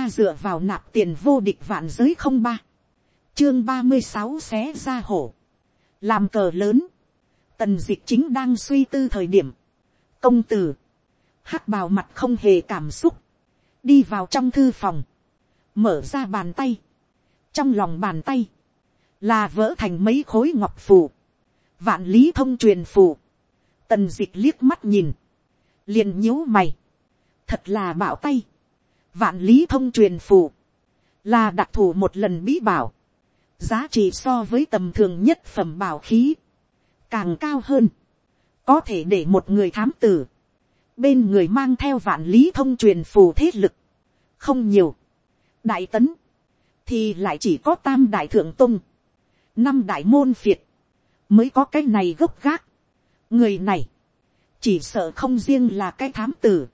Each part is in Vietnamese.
ta dựa vào nạp tiền vô địch vạn giới không ba, chương ba mươi sáu xé ra hổ, làm cờ lớn, tần d ị c h chính đang suy tư thời điểm, công tử, hắc bào mặt không hề cảm xúc, đi vào trong thư phòng, mở ra bàn tay, trong lòng bàn tay, là vỡ thành mấy khối ngọc phù, vạn lý thông truyền phù, tần d ị c h liếc mắt nhìn, liền nhíu mày, thật là bảo tay, vạn lý thông truyền phù, là đặc thù một lần bí bảo, giá trị so với tầm thường nhất phẩm bảo khí, càng cao hơn, có thể để một người thám tử, bên người mang theo vạn lý thông truyền phù thế lực, không nhiều, đại tấn, thì lại chỉ có tam đại thượng tung, năm đại môn việt mới có cái này gốc gác. người này, chỉ sợ không riêng là cái thám tử,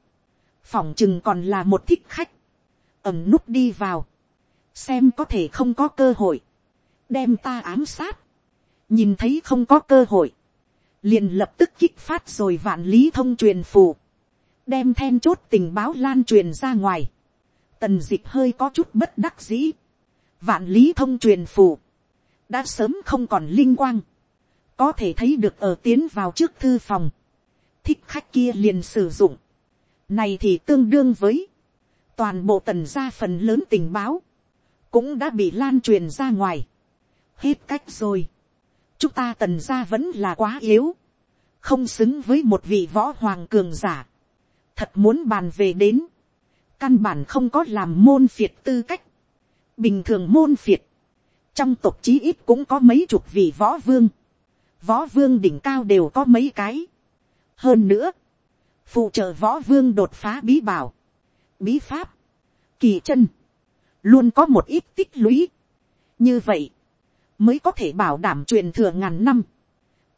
phỏng chừng còn là một thích khách, ẩm núp đi vào, xem có thể không có cơ hội, đem ta ám sát, nhìn thấy không có cơ hội, liền lập tức kích phát rồi vạn lý thông truyền phù, đem then chốt tình báo lan truyền ra ngoài, tần d ị c h hơi có chút bất đắc dĩ, vạn lý thông truyền phù, đã sớm không còn linh quang, có thể thấy được ở tiến vào trước thư phòng, thích khách kia liền sử dụng, này thì tương đương với, toàn bộ tần gia phần lớn tình báo, cũng đã bị lan truyền ra ngoài, hết cách rồi, chúng ta tần gia vẫn là quá yếu, không xứng với một vị võ hoàng cường giả, thật muốn bàn về đến, căn bản không có làm môn phiệt tư cách, bình thường môn phiệt, trong tộc chí ít cũng có mấy chục vị võ vương, võ vương đỉnh cao đều có mấy cái, hơn nữa, phụ trợ võ vương đột phá bí bảo, bí pháp, kỳ chân, luôn có một ít tích lũy. như vậy, mới có thể bảo đảm truyền thừa ngàn năm,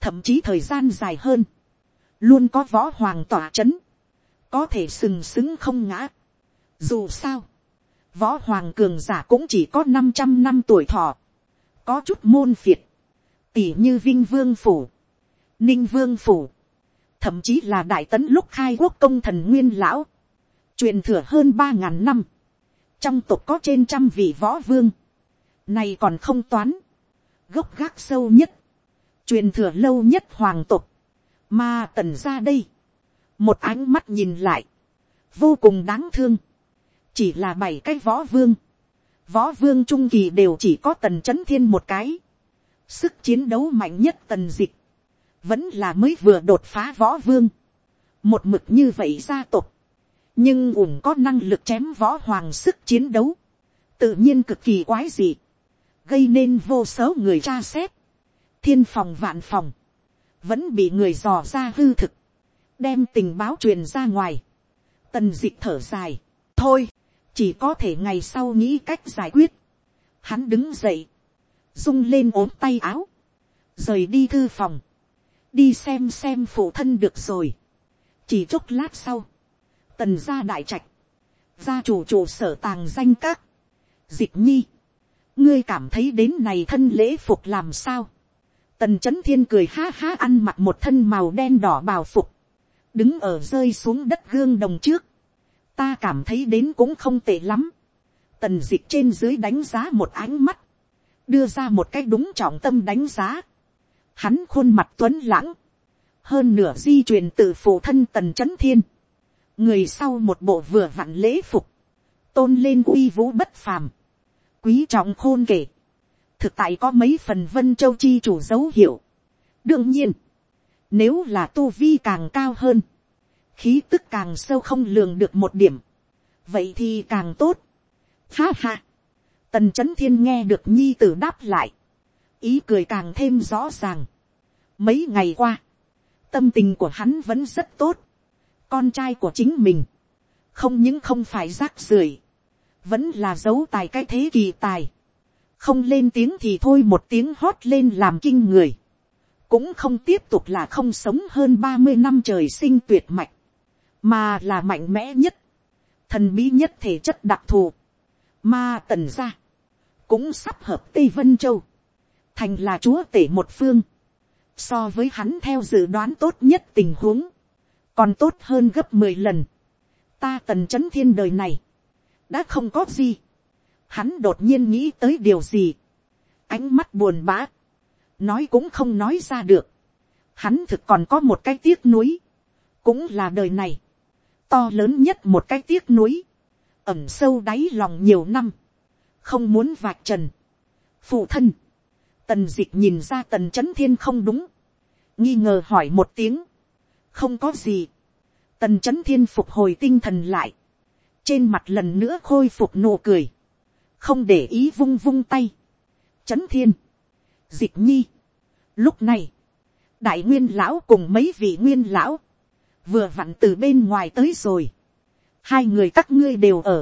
thậm chí thời gian dài hơn, luôn có võ hoàng tỏa c h ấ n có thể sừng sững không ngã. Dù sao, võ hoàng cường giả cũng chỉ có năm trăm năm tuổi thọ, có chút môn phiệt, tỉ như vinh vương phủ, ninh vương phủ, thậm chí là đại tấn lúc khai quốc công thần nguyên lão, truyền thừa hơn ba ngàn năm, trong tộc có trên trăm vị võ vương, này còn không toán, gốc gác sâu nhất, truyền thừa lâu nhất hoàng tục, mà tần ra đây, một ánh mắt nhìn lại, vô cùng đáng thương, chỉ là bảy cái võ vương, võ vương trung kỳ đều chỉ có tần c h ấ n thiên một cái, sức chiến đấu mạnh nhất tần dịch, vẫn là mới vừa đột phá võ vương, một mực như vậy gia tộc, nhưng ủng có năng lực chém võ hoàng sức chiến đấu, tự nhiên cực kỳ quái dị, gây nên vô số người tra xét, thiên phòng vạn phòng, vẫn bị người dò ra hư thực, đem tình báo truyền ra ngoài, tần d ị c h thở dài, thôi, chỉ có thể ngày sau nghĩ cách giải quyết, hắn đứng dậy, rung lên ốm tay áo, rời đi thư phòng, đi xem xem phụ thân được rồi, chỉ chốc lát sau, tần gia đại trạch, gia chủ chủ sở tàng danh các, dịch nhi, ngươi cảm thấy đến này thân lễ phục làm sao. tần c h ấ n thiên cười ha ha ăn mặc một thân màu đen đỏ bào phục, đứng ở rơi xuống đất gương đồng trước, ta cảm thấy đến cũng không tệ lắm. tần d ị c h trên dưới đánh giá một ánh mắt, đưa ra một cái đúng trọng tâm đánh giá hắn khuôn mặt tuấn lãng, hơn nửa di truyền từ phụ thân tần c h ấ n thiên, người sau một bộ vừa vặn lễ phục, tôn lên uy vũ bất phàm, quý trọng khôn kể, thực tại có mấy phần vân châu chi chủ dấu hiệu. đương nhiên, nếu là tu vi càng cao hơn, khí tức càng sâu không lường được một điểm, vậy thì càng tốt. Ha ha, tần c h ấ n thiên nghe được nhi tử đáp lại, ý cười càng thêm rõ ràng. mấy ngày qua, tâm tình của hắn vẫn rất tốt, con trai của chính mình, không những không phải rác rưởi, vẫn là dấu tài cái thế kỳ tài. không lên tiếng thì thôi một tiếng hót lên làm kinh người. cũng không tiếp tục là không sống hơn ba mươi năm trời sinh tuyệt mạch, mà là mạnh mẽ nhất, thần bí nhất thể chất đặc thù, mà tần ra, cũng sắp hợp tây vân châu, thành là chúa tể một phương, so với hắn theo dự đoán tốt nhất tình huống, còn tốt hơn gấp mười lần. Ta tần c h ấ n thiên đời này, đã không có gì, hắn đột nhiên nghĩ tới điều gì, ánh mắt buồn bã, nói cũng không nói ra được, hắn thực còn có một cái tiếc nuối, cũng là đời này, to lớn nhất một cái tiếc nuối, ẩm sâu đáy lòng nhiều năm, không muốn vạch trần, phụ thân, tần dịch nhìn ra tần c h ấ n thiên không đúng, nghi ngờ hỏi một tiếng, không có gì, tần c h ấ n thiên phục hồi tinh thần lại, trên mặt lần nữa khôi phục nụ cười, không để ý vung vung tay, c h ấ n thiên, dịch nhi, lúc này, đại nguyên lão cùng mấy vị nguyên lão, vừa vặn từ bên ngoài tới rồi, hai người các ngươi đều ở,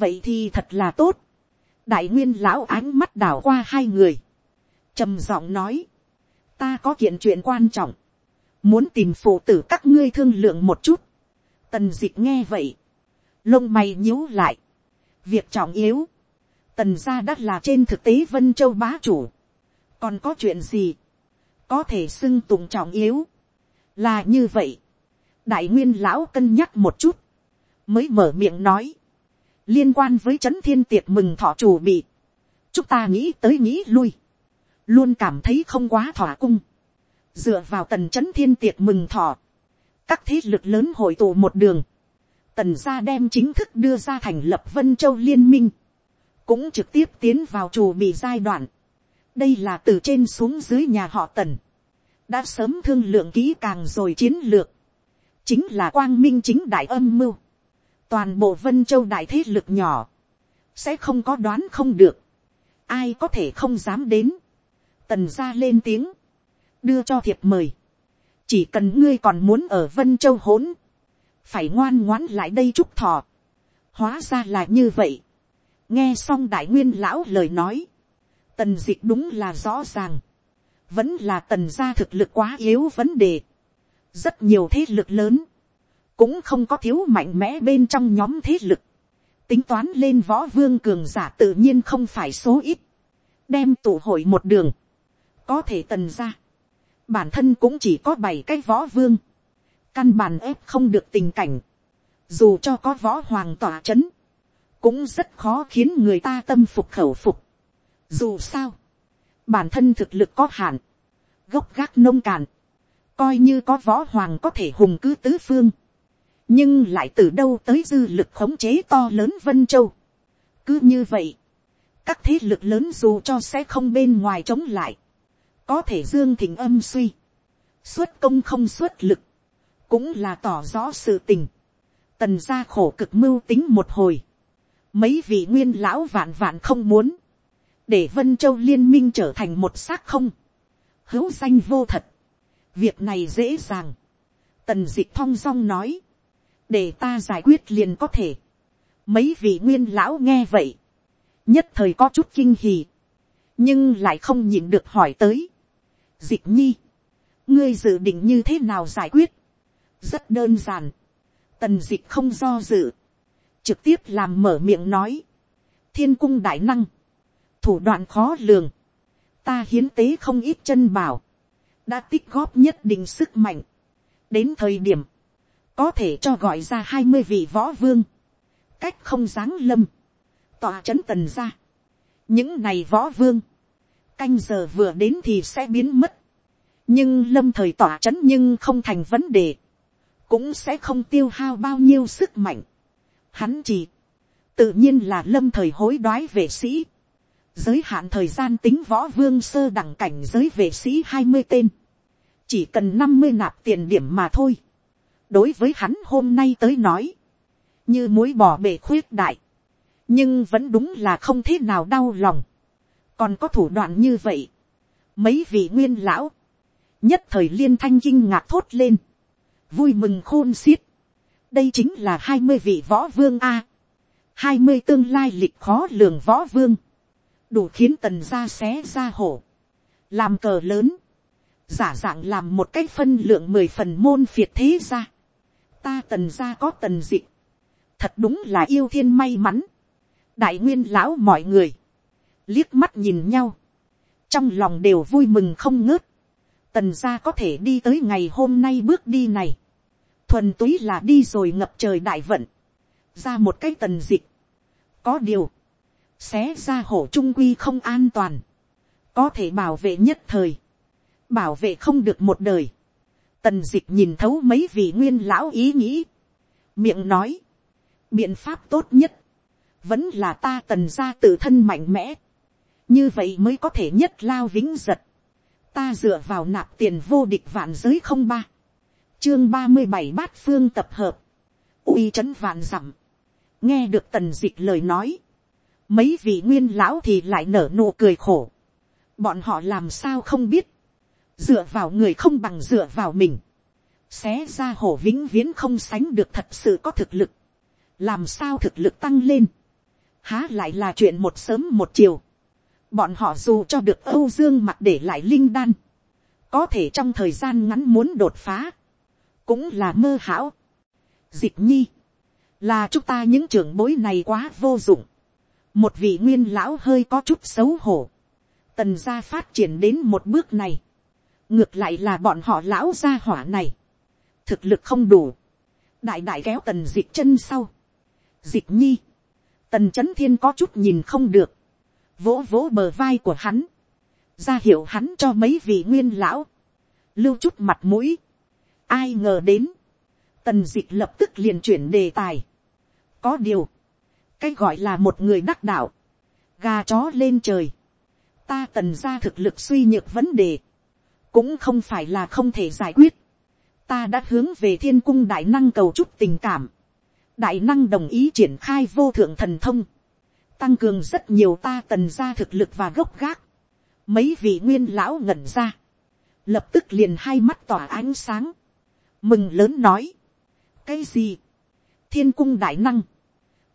vậy thì thật là tốt, đại nguyên lão ánh mắt đảo qua hai người, trầm giọng nói, ta có kiện chuyện quan trọng, muốn tìm phụ tử các ngươi thương lượng một chút. Tần d ị c h nghe vậy, lông mày nhíu lại, việc trọng yếu, tần gia đ là trên thực tế vân châu bá chủ, còn có chuyện gì, có thể xưng tụng trọng yếu, là như vậy, đại nguyên lão cân nhắc một chút, mới mở miệng nói, liên quan với c h ấ n thiên tiệc mừng thọ chủ bị, chúng ta nghĩ tới nghĩ lui, luôn cảm thấy không quá thỏa cung, dựa vào tần c h ấ n thiên tiệc mừng thọ, các thế lực lớn hội tụ một đường, tần gia đem chính thức đưa ra thành lập vân châu liên minh, cũng trực tiếp tiến vào chủ bị giai đoạn, đây là từ trên xuống dưới nhà họ tần, đã sớm thương lượng kỹ càng rồi chiến lược, chính là quang minh chính đại âm mưu, toàn bộ vân châu đại thế lực nhỏ, sẽ không có đoán không được, ai có thể không dám đến, tần gia lên tiếng, đưa cho thiệp mời, chỉ cần ngươi còn muốn ở vân châu hỗn, phải ngoan ngoãn lại đây chúc thọ, hóa ra là như vậy, nghe xong đại nguyên lão lời nói, tần d ị c h đúng là rõ ràng, vẫn là tần gia thực lực quá yếu vấn đề, rất nhiều thế lực lớn, cũng không có thiếu mạnh mẽ bên trong nhóm thế lực, tính toán lên võ vương cường giả tự nhiên không phải số ít, đem tụ hội một đường, có thể tần ra, bản thân cũng chỉ có bảy cái võ vương, căn bản ép không được tình cảnh, dù cho có võ hoàng tỏa chấn cũng rất khó khiến người ta tâm phục khẩu phục. Dù sao, bản thân thực lực có hạn, gốc gác nông cạn, coi như có võ hoàng có thể hùng cứ tứ phương, nhưng lại từ đâu tới dư lực khống chế to lớn vân châu. cứ như vậy, các thế lực lớn dù cho sẽ không bên ngoài chống lại, có thể dương thịnh âm suy, xuất công không xuất lực, cũng là tỏ rõ sự tình. Tần gia khổ cực mưu tính một hồi, mấy vị nguyên lão vạn vạn không muốn, để vân châu liên minh trở thành một xác không, hữu danh vô thật, việc này dễ dàng, tần d ị c h thong dong nói, để ta giải quyết liền có thể, mấy vị nguyên lão nghe vậy, nhất thời có chút kinh hì, nhưng lại không nhìn được hỏi tới, dịch nhi, ngươi dự định như thế nào giải quyết, rất đơn giản, tần dịch không do dự, trực tiếp làm mở miệng nói, thiên cung đại năng, thủ đoạn khó lường, ta hiến tế không ít chân bảo, đã tích góp nhất định sức mạnh, đến thời điểm, có thể cho gọi ra hai mươi vị võ vương, cách không giáng lâm, tòa c h ấ n tần ra, những này võ vương, canh giờ vừa đến thì sẽ biến mất. nhưng lâm thời tỏa c h ấ n nhưng không thành vấn đề, cũng sẽ không tiêu hao bao nhiêu sức mạnh. Hắn chỉ, tự nhiên là lâm thời hối đoái vệ sĩ, giới hạn thời gian tính võ vương sơ đẳng cảnh giới vệ sĩ hai mươi tên, chỉ cần năm mươi nạp tiền điểm mà thôi. đối với hắn hôm nay tới nói, như mối bỏ bể khuyết đại, nhưng vẫn đúng là không thế nào đau lòng còn có thủ đoạn như vậy, mấy vị nguyên lão, nhất thời liên thanh kinh ngạc thốt lên, vui mừng khôn xiết, đây chính là hai mươi vị võ vương a, hai mươi tương lai lịch khó lường võ vương, đủ khiến tần gia xé ra hổ, làm cờ lớn, giả dạng làm một cái phân lượng mười phần môn phiệt thế ra, ta tần gia có tần dị, thật đúng là yêu thiên may mắn, đại nguyên lão mọi người, liếc mắt nhìn nhau, trong lòng đều vui mừng không ngớt, tần gia có thể đi tới ngày hôm nay bước đi này, thuần túy là đi rồi ngập trời đại vận, ra một cái tần dịch, có điều, xé ra hổ trung quy không an toàn, có thể bảo vệ nhất thời, bảo vệ không được một đời, tần d ị c h nhìn thấu mấy vị nguyên lão ý nghĩ, miệng nói, biện pháp tốt nhất, vẫn là ta tần ra tự thân mạnh mẽ, như vậy mới có thể nhất lao vĩnh giật, ta dựa vào nạp tiền vô địch vạn giới không ba, chương ba mươi bảy bát phương tập hợp, uy c h ấ n vạn dặm, nghe được tần d ị c h lời nói, mấy vị nguyên lão thì lại nở nụ cười khổ, bọn họ làm sao không biết, dựa vào người không bằng dựa vào mình, xé ra hổ vĩnh viễn không sánh được thật sự có thực lực, làm sao thực lực tăng lên, há lại là chuyện một sớm một chiều, bọn họ dù cho được âu dương mặt để lại linh đan, có thể trong thời gian ngắn muốn đột phá, cũng là mơ hão. Dịch nhi, là chúng ta những trưởng bối này quá vô dụng, một vị nguyên lão hơi có chút xấu hổ, tần gia phát triển đến một bước này, ngược lại là bọn họ lão gia hỏa này, thực lực không đủ, đại đại kéo tần d ị c h chân sau, d ị c h nhi, tần c h ấ n thiên có chút nhìn không được, vỗ vỗ bờ vai của hắn, ra hiệu hắn cho mấy vị nguyên lão, lưu chút mặt mũi, ai ngờ đến, tần d ị c h lập tức liền chuyển đề tài, có điều, cái gọi là một người đắc đạo, gà chó lên trời, ta tần ra thực lực suy nhược vấn đề, cũng không phải là không thể giải quyết. ta đã hướng về thiên cung đại năng cầu chút tình cảm. đại năng đồng ý triển khai vô thượng thần thông, tăng cường rất nhiều ta tần ra thực lực và gốc gác. mấy vị nguyên lão ngẩn ra, lập tức liền hai mắt tỏa ánh sáng, mừng lớn nói, cái gì, thiên cung đại năng,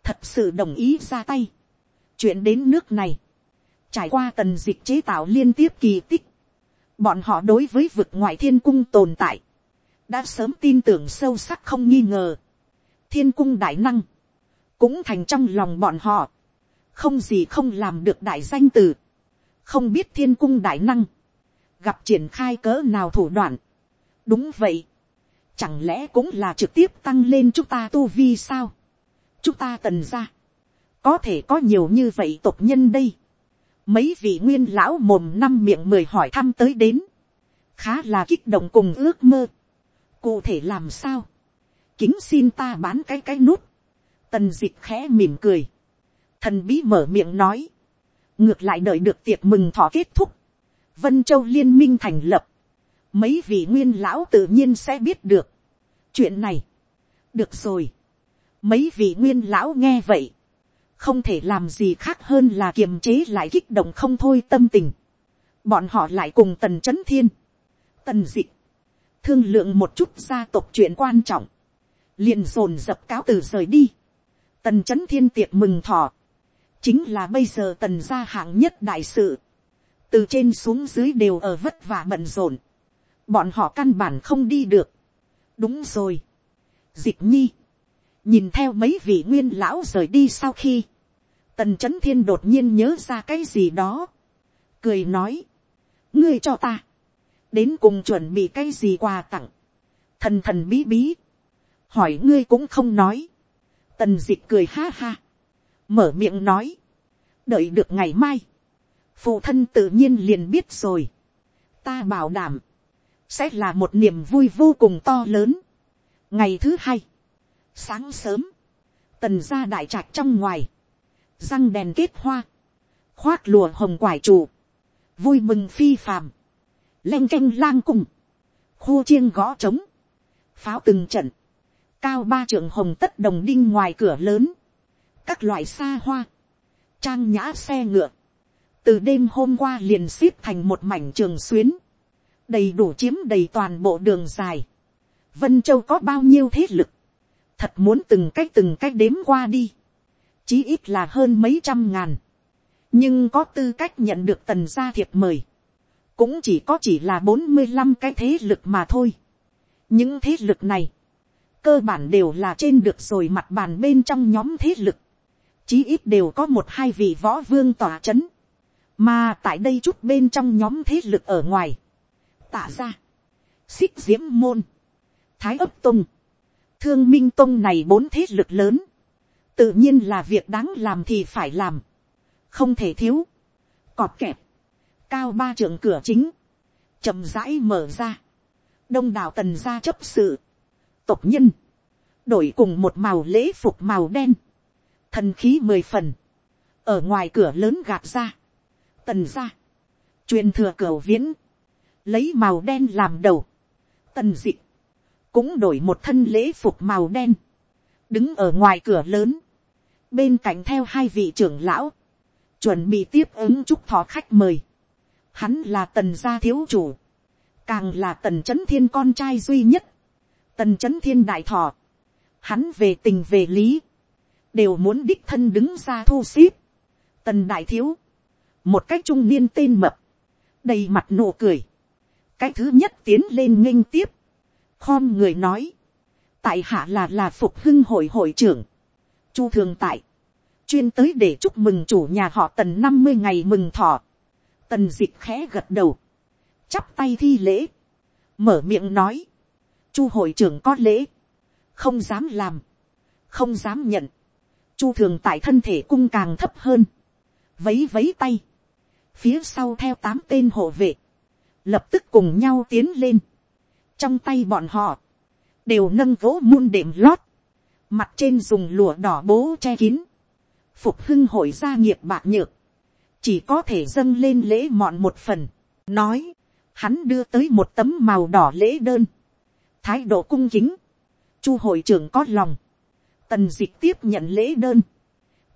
thật sự đồng ý ra tay, chuyện đến nước này, trải qua tần dịch chế tạo liên tiếp kỳ tích, bọn họ đối với vực ngoại thiên cung tồn tại, đã sớm tin tưởng sâu sắc không nghi ngờ. thiên cung đại năng, cũng thành trong lòng bọn họ, không gì không làm được đại danh từ, không biết thiên cung đại năng, gặp triển khai cỡ nào thủ đoạn. đúng vậy, chẳng lẽ cũng là trực tiếp tăng lên chúng ta tu vi sao, chúng ta tần ra, có thể có nhiều như vậy tộc nhân đây, mấy vị nguyên lão mồm năm miệng mười hỏi thăm tới đến, khá là kích động cùng ước mơ. cụ thể làm sao, kính xin ta bán cái cái nút, tần d ị c h khẽ mỉm cười, thần bí mở miệng nói, ngược lại đợi được tiệc mừng thọ kết thúc, vân châu liên minh thành lập, mấy vị nguyên lão tự nhiên sẽ biết được. chuyện này, được rồi, mấy vị nguyên lão nghe vậy, không thể làm gì khác hơn là kiềm chế lại kích động không thôi tâm tình. bọn họ lại cùng tần c h ấ n thiên, tần d ị thương lượng một chút gia tộc chuyện quan trọng, liền dồn dập cáo từ rời đi. tần c h ấ n thiên tiệc mừng thọ, chính là bây giờ tần gia hạng nhất đại sự, từ trên xuống dưới đều ở vất vả bận rộn, bọn họ căn bản không đi được. đúng rồi, dịch nhi, nhìn theo mấy vị nguyên lão rời đi sau khi, tần c h ấ n thiên đột nhiên nhớ ra cái gì đó, cười nói, ngươi cho ta, đến cùng chuẩn bị cái gì quà tặng, thần thần bí bí, hỏi ngươi cũng không nói, tần d ị c h cười ha ha, mở miệng nói, đợi được ngày mai, phụ thân tự nhiên liền biết rồi, ta bảo đảm, sẽ là một niềm vui vô cùng to lớn. ngày thứ hai, sáng sớm, tần ra đại trạch trong ngoài, răng đèn kết hoa, khoác lùa hồng quải trụ, vui mừng phi phàm, leng canh lang cùng khu chiêng gõ trống, pháo từng trận, cao ba trưởng hồng tất đồng đinh ngoài cửa lớn, các loại xa hoa, trang nhã xe ngựa, từ đêm hôm qua liền xếp thành một mảnh trường xuyến, đầy đủ chiếm đầy toàn bộ đường dài. Vân Châu có bao nhiêu thế lực, thật muốn từng cách từng cách đếm qua đi. Chí ít là hơn mấy trăm ngàn, nhưng có tư cách nhận được tần gia thiệp mời, cũng chỉ có chỉ là bốn mươi năm cái thế lực mà thôi. những thế lực này, cơ bản đều là trên được rồi mặt bàn bên trong nhóm thế lực, chí ít đều có một hai vị võ vương tòa c h ấ n mà tại đây chút bên trong nhóm thế lực ở ngoài, tạ ra, xích diễm môn, thái ấp tung, thương minh tông này bốn thế lực lớn, tự nhiên là việc đáng làm thì phải làm, không thể thiếu, cọp kẹp, cao ba trưởng cửa chính, chậm rãi mở ra, đông đảo tần gia chấp sự, tộc nhân, đổi cùng một màu lễ phục màu đen, thần khí mười phần, ở ngoài cửa lớn gạt ra, tần gia, truyền thừa cửa viễn, lấy màu đen làm đầu, tần dị, cũng đổi một thân lễ phục màu đen, đứng ở ngoài cửa lớn, bên cạnh theo hai vị trưởng lão, chuẩn bị tiếp ứng chúc thọ khách mời. Hắn là tần gia thiếu chủ, càng là tần c h ấ n thiên con trai duy nhất, tần c h ấ n thiên đại thọ, hắn về tình về lý, đều muốn đích thân đứng ra thu xếp. Tần đại thiếu, một cách trung niên tên mập, đầy mặt nụ cười, cái thứ nhất tiến lên nghênh tiếp, khom người nói, tại hạ là là phục hưng hội hội trưởng, chu thường tại, chuyên tới để chúc mừng chủ nhà họ tần năm mươi ngày mừng thọ, tần dịch khẽ gật đầu, chắp tay thi lễ, mở miệng nói, chu hội trưởng có lễ, không dám làm, không dám nhận, chu thường tại thân thể cung càng thấp hơn, vấy vấy tay, phía sau theo tám tên hộ vệ, lập tức cùng nhau tiến lên, trong tay bọn họ, đều nâng gỗ muôn đệm lót, mặt trên dùng lụa đỏ bố che kín, phục hưng hội gia nghiệp bạc nhược, chỉ có thể dâng lên lễ mọn một phần, nói, hắn đưa tới một tấm màu đỏ lễ đơn, thái độ cung kính, chu hội trưởng có lòng, tần dịch tiếp nhận lễ đơn,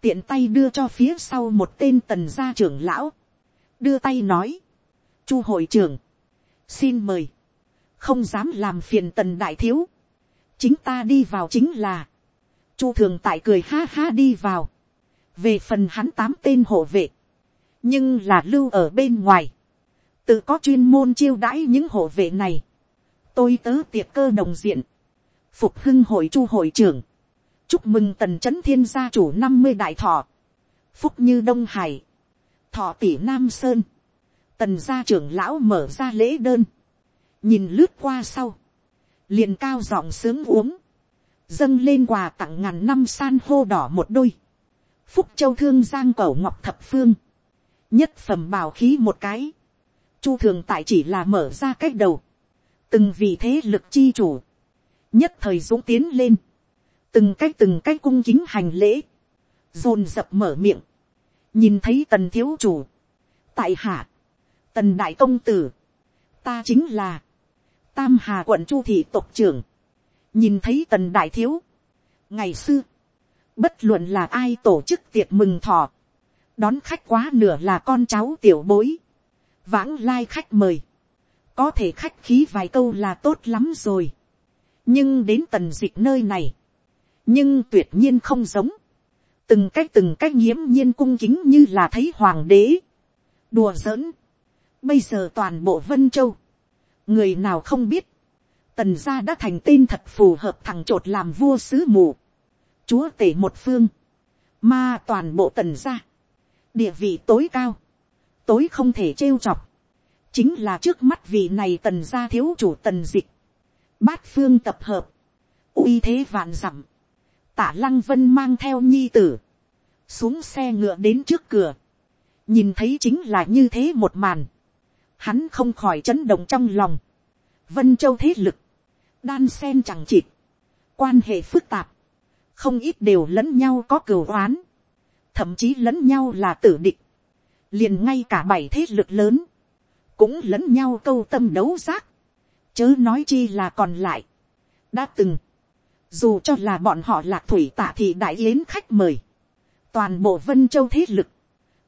tiện tay đưa cho phía sau một tên tần gia trưởng lão, đưa tay nói, chu hội trưởng, xin mời, không dám làm phiền tần đại thiếu, chính ta đi vào chính là, chu thường tại cười ha ha đi vào, về phần hắn tám tên hộ vệ, nhưng là lưu ở bên ngoài, tự có chuyên môn chiêu đãi những hộ vệ này, tôi tớ tiệc cơ đồng diện, phục hưng hội chu hội trưởng, chúc mừng tần c h ấ n thiên gia chủ năm mươi đại thọ, phúc như đông hải, thọ tỷ nam sơn, tần gia trưởng lão mở ra lễ đơn, nhìn lướt qua sau, liền cao giọng sướng uống, dâng lên quà tặng ngàn năm san hô đỏ một đôi, phúc châu thương giang cầu ngọc thập phương, nhất phẩm bảo khí một cái, chu thường tại chỉ là mở ra cách đầu, từng vì thế lực chi chủ, nhất thời dũng tiến lên, từng cách từng cách cung kính hành lễ, dồn dập mở miệng, nhìn thấy tần thiếu chủ, tại hạ, tần đại công tử, ta chính là, tam hà quận chu thị tộc trưởng, nhìn thấy tần đại thiếu, ngày xưa, bất luận là ai tổ chức tiệc mừng thọ, đón khách quá nửa là con cháu tiểu bối, vãng lai khách mời, có thể khách khí vài câu là tốt lắm rồi, nhưng đến tần dịch nơi này, nhưng tuyệt nhiên không giống, từng cách từng cách nghiễm nhiên cung kính như là thấy hoàng đế, đùa giỡn, bây giờ toàn bộ vân châu, người nào không biết, tần gia đã thành tên thật phù hợp thằng t r ộ t làm vua sứ mù, chúa tể một phương, mà toàn bộ tần gia, địa vị tối cao, tối không thể trêu chọc, chính là trước mắt vị này tần gia thiếu chủ tần dịch, bát phương tập hợp, uy thế vạn dặm, tả lăng vân mang theo nhi tử, xuống xe ngựa đến trước cửa, nhìn thấy chính là như thế một màn, hắn không khỏi chấn động trong lòng, vân châu thế lực, đan sen chẳng chịt, quan hệ phức tạp, không ít đều lẫn nhau có cửu oán, thậm chí lẫn nhau là tử địch, liền ngay cả bảy thế lực lớn, cũng lẫn nhau câu tâm đấu giác, chớ nói chi là còn lại, đã từng, dù cho là bọn họ lạc thủy tạ thì đại yến khách mời, toàn bộ vân châu thế lực,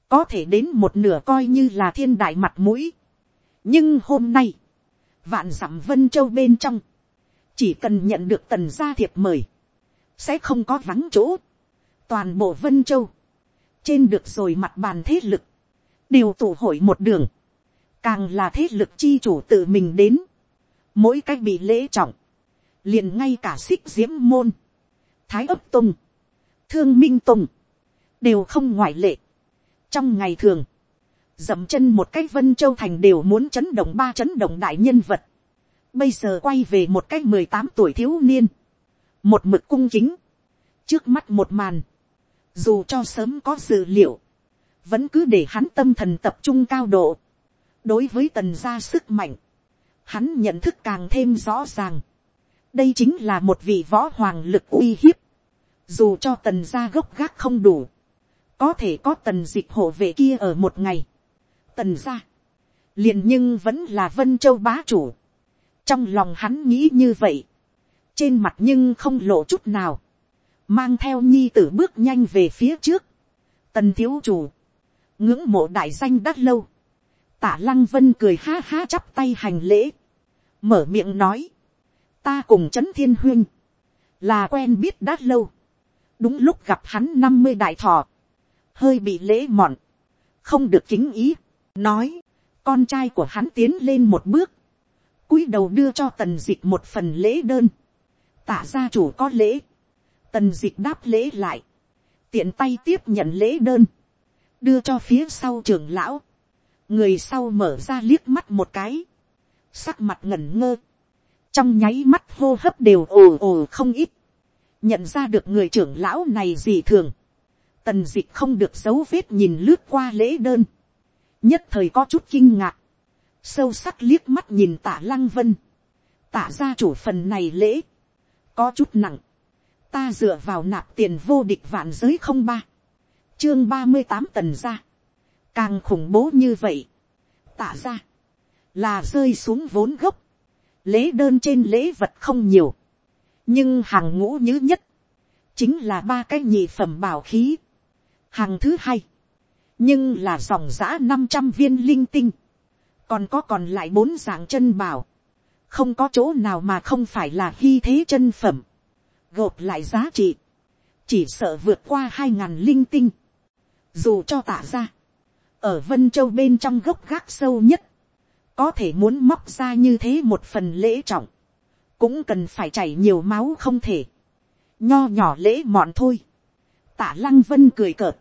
có thể đến một nửa coi như là thiên đại mặt mũi. nhưng hôm nay, vạn dặm vân châu bên trong, chỉ cần nhận được tần gia thiệp mời, sẽ không có vắng chỗ. toàn bộ vân châu, trên được rồi mặt bàn thế lực, đều tụ hội một đường, càng là thế lực chi chủ tự mình đến, mỗi cách bị lễ trọng, liền ngay cả xích diễm môn, thái ấp tùng, thương minh tùng, đều không ngoại lệ. trong ngày thường, dậm chân một cách vân châu thành đều muốn chấn động ba chấn động đại nhân vật, bây giờ quay về một cách mười tám tuổi thiếu niên, một mực cung chính, trước mắt một màn, dù cho sớm có dự liệu, vẫn cứ để hắn tâm thần tập trung cao độ. đối với tần gia sức mạnh, hắn nhận thức càng thêm rõ ràng đây chính là một vị võ hoàng lực uy hiếp. dù cho tần gia gốc gác không đủ, có thể có tần dịch hộ vệ kia ở một ngày. tần gia, liền nhưng vẫn là vân châu bá chủ. trong lòng hắn nghĩ như vậy, trên mặt nhưng không lộ chút nào, mang theo nhi tử bước nhanh về phía trước. tần thiếu chủ, ngưỡng mộ đại danh đắt lâu, tả lăng vân cười ha ha chắp tay hành lễ, mở miệng nói, ta cùng trấn thiên huyên, là quen biết đã lâu, đúng lúc gặp hắn năm mươi đại thọ, hơi bị lễ mọn, không được chính ý, nói, con trai của hắn tiến lên một bước, cúi đầu đưa cho tần d ị c h một phần lễ đơn, tả gia chủ có lễ, tần d ị c h đáp lễ lại, tiện tay tiếp nhận lễ đơn, đưa cho phía sau trường lão, người sau mở ra liếc mắt một cái, sắc mặt ngẩn ngơ, trong nháy mắt hô hấp đều ồ ồ không ít, nhận ra được người trưởng lão này gì thường, tần d ị c h không được dấu vết nhìn lướt qua lễ đơn, nhất thời có chút kinh ngạc, sâu sắc liếc mắt nhìn tạ lăng vân, tạ ra chủ phần này lễ, có chút nặng, ta dựa vào nạp tiền vô địch vạn giới không ba, chương ba mươi tám tần ra, càng khủng bố như vậy, tạ ra, là rơi xuống vốn gốc, lễ đơn trên lễ vật không nhiều, nhưng hàng ngũ nhứ nhất, chính là ba cái nhị phẩm bảo khí, hàng thứ hai, nhưng là dòng giã năm trăm viên linh tinh, còn có còn lại bốn dạng chân bảo, không có chỗ nào mà không phải là hy thế chân phẩm, gộp lại giá trị, chỉ sợ vượt qua hai ngàn linh tinh, dù cho tả ra, ở vân châu bên trong gốc gác sâu nhất, có thể muốn móc ra như thế một phần lễ trọng, cũng cần phải chảy nhiều máu không thể, nho nhỏ lễ mọn thôi, tả lăng vân cười cợt,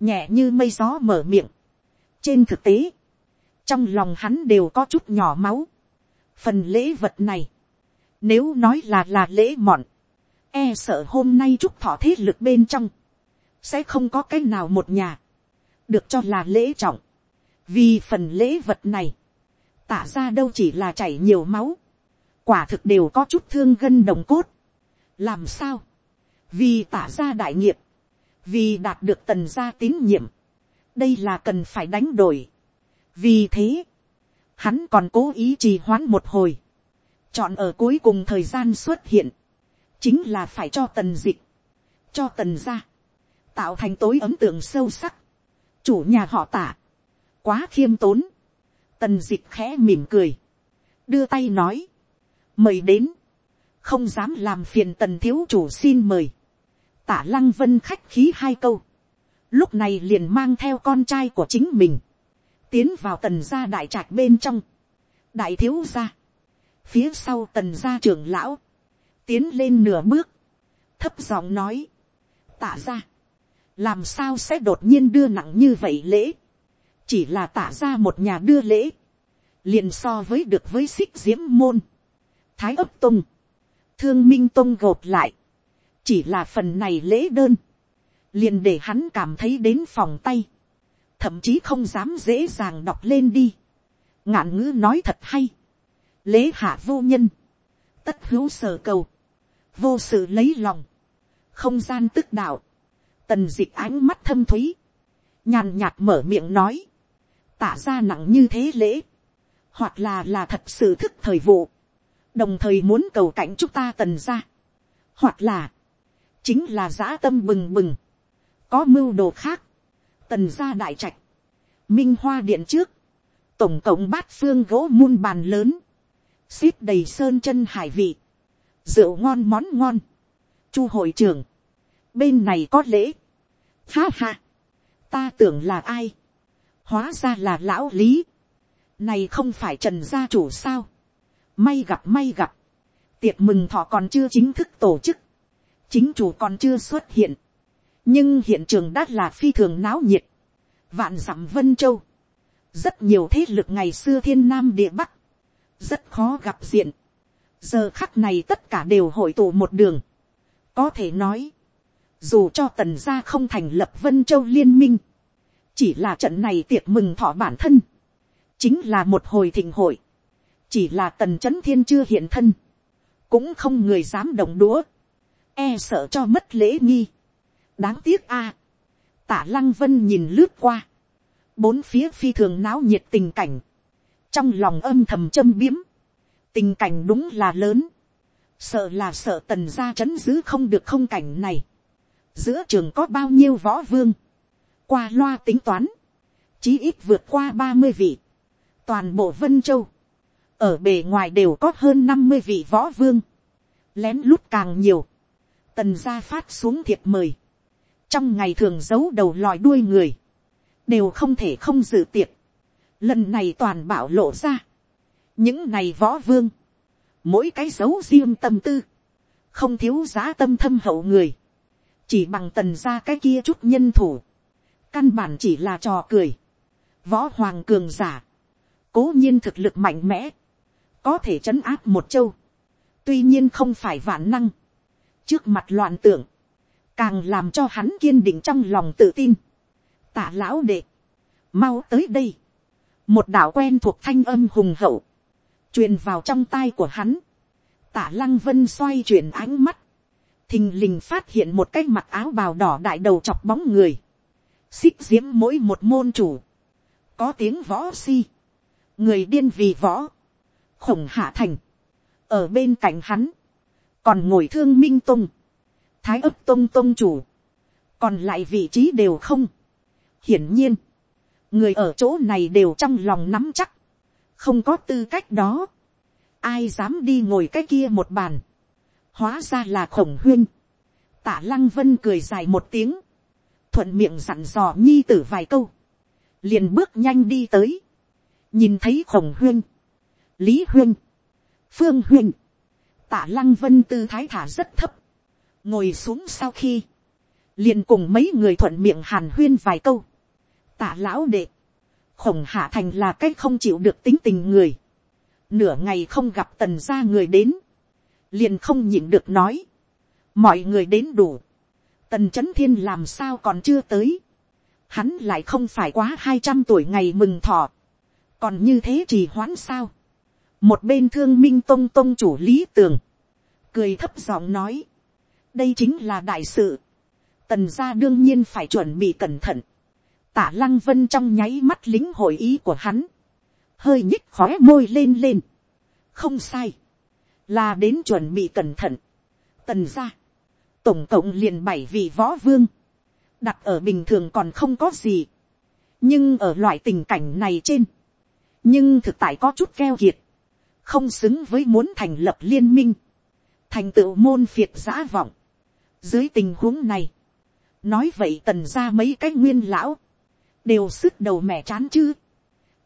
nhẹ như mây gió mở miệng. trên thực tế, trong lòng hắn đều có chút nhỏ máu. phần lễ vật này, nếu nói là là lễ mọn, e sợ hôm nay chúc thọ thế lực bên trong, sẽ không có cái nào một nhà, được cho là lễ trọng, vì phần lễ vật này, tả ra đâu chỉ là chảy nhiều máu, quả thực đều có chút thương gân đồng cốt. làm sao, vì tả ra đại nghiệp, vì đạt được tần gia tín nhiệm, đây là cần phải đánh đổi. vì thế, hắn còn cố ý trì hoãn một hồi, chọn ở cuối cùng thời gian xuất hiện, chính là phải cho tần dịch, cho tần gia, tạo thành tối ấm tượng sâu sắc, chủ nhà họ tả, quá khiêm tốn, tần dịch khẽ mỉm cười, đưa tay nói, mời đến, không dám làm phiền tần thiếu chủ xin mời, tả lăng vân khách khí hai câu, lúc này liền mang theo con trai của chính mình, tiến vào tần gia đại trạch bên trong, đại thiếu gia, phía sau tần gia trưởng lão, tiến lên nửa bước, thấp giọng nói, tả ra, làm sao sẽ đột nhiên đưa nặng như vậy lễ, chỉ là tả ra một nhà đưa lễ, liền so với được với xích diễm môn, thái ấp tung, thương minh tung gột lại, chỉ là phần này lễ đơn, liền để hắn cảm thấy đến phòng tay, thậm chí không dám dễ dàng đọc lên đi. ngạn ngữ nói thật hay, lễ hạ vô nhân, tất hữu sở cầu, vô sự lấy lòng, không gian tức đạo, tần d ị c h ánh mắt thâm thúy, nhàn nhạt mở miệng nói, tả ra nặng như thế lễ, hoặc là là thật sự thức thời vụ, đồng thời muốn cầu cảnh chúng ta tần ra, hoặc là chính là dã tâm bừng bừng, có mưu đồ khác, tần gia đại trạch, minh hoa điện trước, tổng cộng bát phương gỗ muôn bàn lớn, xếp đầy sơn chân hải vị, rượu ngon món ngon, chu hội trưởng, bên này có lễ, ha ha, ta tưởng là ai, hóa ra là lão lý, này không phải trần gia chủ sao, may gặp may gặp, tiệc mừng thọ còn chưa chính thức tổ chức, chính chủ còn chưa xuất hiện, nhưng hiện trường đã là phi thường náo nhiệt, vạn dặm vân châu, rất nhiều thế lực ngày xưa thiên nam địa bắc, rất khó gặp diện, giờ khắc này tất cả đều hội tụ một đường, có thể nói, Dù cho tần gia không thành lập Vân Châu Liên minh. Chỉ là trận này tiệc mừng thọ bản thân. Chính là một hồi thịnh hội. Chỉ là tần chấn thiên chưa hiện thân. Cũng không người dám động đũa. E sợ cho mất lễ nghi. Đáng tiếc a Tả lăng vân nhìn lướt qua. Bốn phía phi thường náo nhiệt tình cảnh. Trong lòng âm thầm châm biếm. Tình cảnh đúng là lớn. Sợ là sợ tần gia chấn giữ không được không cảnh này giữa trường có bao nhiêu võ vương, qua loa tính toán, chí ít vượt qua ba mươi vị, toàn bộ vân châu, ở bề ngoài đều có hơn năm mươi vị võ vương, lén lút càng nhiều, tần gia phát xuống thiệp mời, trong ngày thường giấu đầu lòi đuôi người, đều không thể không dự tiệc, lần này toàn bảo lộ ra, những này võ vương, mỗi cái dấu riêng tâm tư, không thiếu giá tâm thâm hậu người, chỉ bằng tần ra cái kia chút nhân thủ, căn bản chỉ là trò cười, võ hoàng cường giả, cố nhiên thực lực mạnh mẽ, có thể trấn áp một châu, tuy nhiên không phải vạn năng, trước mặt loạn tưởng, càng làm cho hắn kiên định trong lòng tự tin. tả lão đệ, mau tới đây, một đạo quen thuộc thanh âm hùng hậu, truyền vào trong tai của hắn, tả lăng vân xoay chuyển ánh mắt, thình lình phát hiện một cái mặc áo bào đỏ đại đầu chọc bóng người, xích diễm mỗi một môn chủ, có tiếng võ si, người điên vì võ, khổng hạ thành, ở bên cạnh hắn, còn ngồi thương minh tung, thái ấp tung tung chủ, còn lại vị trí đều không. hiển nhiên, người ở chỗ này đều trong lòng nắm chắc, không có tư cách đó, ai dám đi ngồi cái kia một bàn, hóa ra là khổng huyên. Tạ lăng vân cười dài một tiếng, thuận miệng dặn dò nhi tử vài câu, liền bước nhanh đi tới, nhìn thấy khổng huyên, lý huyên, phương huyên, tạ lăng vân tư thái thả rất thấp, ngồi xuống sau khi, liền cùng mấy người thuận miệng hàn huyên vài câu, tạ lão đệ, khổng hạ thành là cái không chịu được tính tình người, nửa ngày không gặp tần gia người đến, liền không nhịn được nói, mọi người đến đủ, tần c h ấ n thiên làm sao còn chưa tới, hắn lại không phải quá hai trăm tuổi ngày mừng thọ, còn như thế chỉ hoãn sao, một bên thương minh tông tông chủ lý tường, cười thấp giọng nói, đây chính là đại sự, tần gia đương nhiên phải chuẩn bị cẩn thận, tả lăng vân trong nháy mắt lính hội ý của hắn, hơi nhích khóe môi lên lên, không sai, là đến chuẩn bị cẩn thận. Tần gia tổng cộng liền bảy vị võ vương, đặt ở bình thường còn không có gì. nhưng ở loại tình cảnh này trên, nhưng thực tại có chút keo kiệt, không xứng với muốn thành lập liên minh, thành tựu môn phiệt giã vọng. dưới tình huống này, nói vậy tần ra mấy cái nguyên lão, đều sức đầu mẻ chán chứ.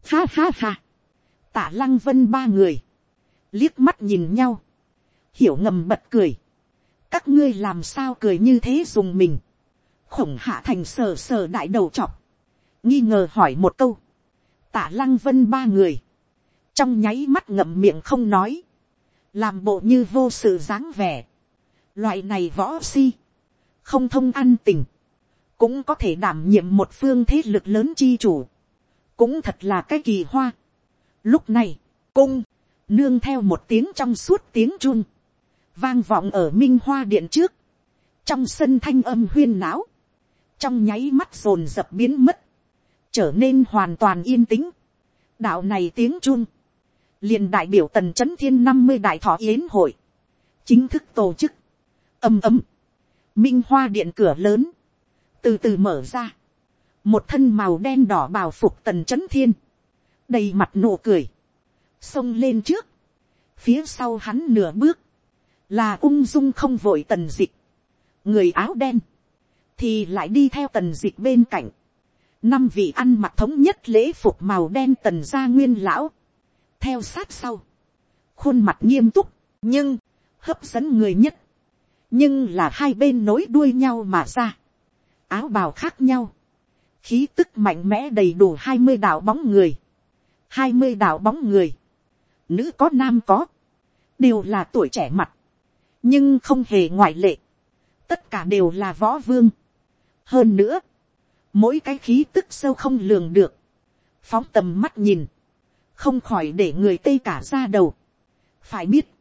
Ha ha ha, tả lăng vân ba người, liếc mắt nhìn nhau, hiểu ngầm bật cười, các ngươi làm sao cười như thế dùng mình, khổng hạ thành sờ sờ đại đầu chọc, nghi ngờ hỏi một câu, tả lăng vân ba người, trong nháy mắt ngậm miệng không nói, làm bộ như vô sự dáng vẻ, loại này võ si, không thông ăn tình, cũng có thể đảm nhiệm một phương thế lực lớn chi chủ, cũng thật là cái kỳ hoa. Lúc này, cung, nương theo một tiếng trong suốt tiếng chun, vang vọng ở minh hoa điện trước, trong sân thanh âm huyên não, trong nháy mắt rồn dập biến mất, trở nên hoàn toàn yên tĩnh. đạo này tiếng chung, liền đại biểu tần c h ấ n thiên năm mươi đại thọ yến hội, chính thức tổ chức, ầm ầm, minh hoa điện cửa lớn, từ từ mở ra, một thân màu đen đỏ bào phục tần c h ấ n thiên, đầy mặt nụ cười, xông lên trước, phía sau hắn nửa bước, là ung dung không vội tần dịch, người áo đen, thì lại đi theo tần dịch bên cạnh, năm vị ăn mặc thống nhất lễ phục màu đen tần gia nguyên lão, theo sát sau, khuôn mặt nghiêm túc, nhưng, hấp dẫn người nhất, nhưng là hai bên nối đuôi nhau mà ra, áo bào khác nhau, khí tức mạnh mẽ đầy đủ hai mươi đạo bóng người, hai mươi đạo bóng người, nữ có nam có, đều là tuổi trẻ mặt, nhưng không hề ngoại lệ. tất cả đều là võ vương. hơn nữa, mỗi cái khí tức sâu không lường được, phóng tầm mắt nhìn, không khỏi để người tây cả ra đầu. phải biết,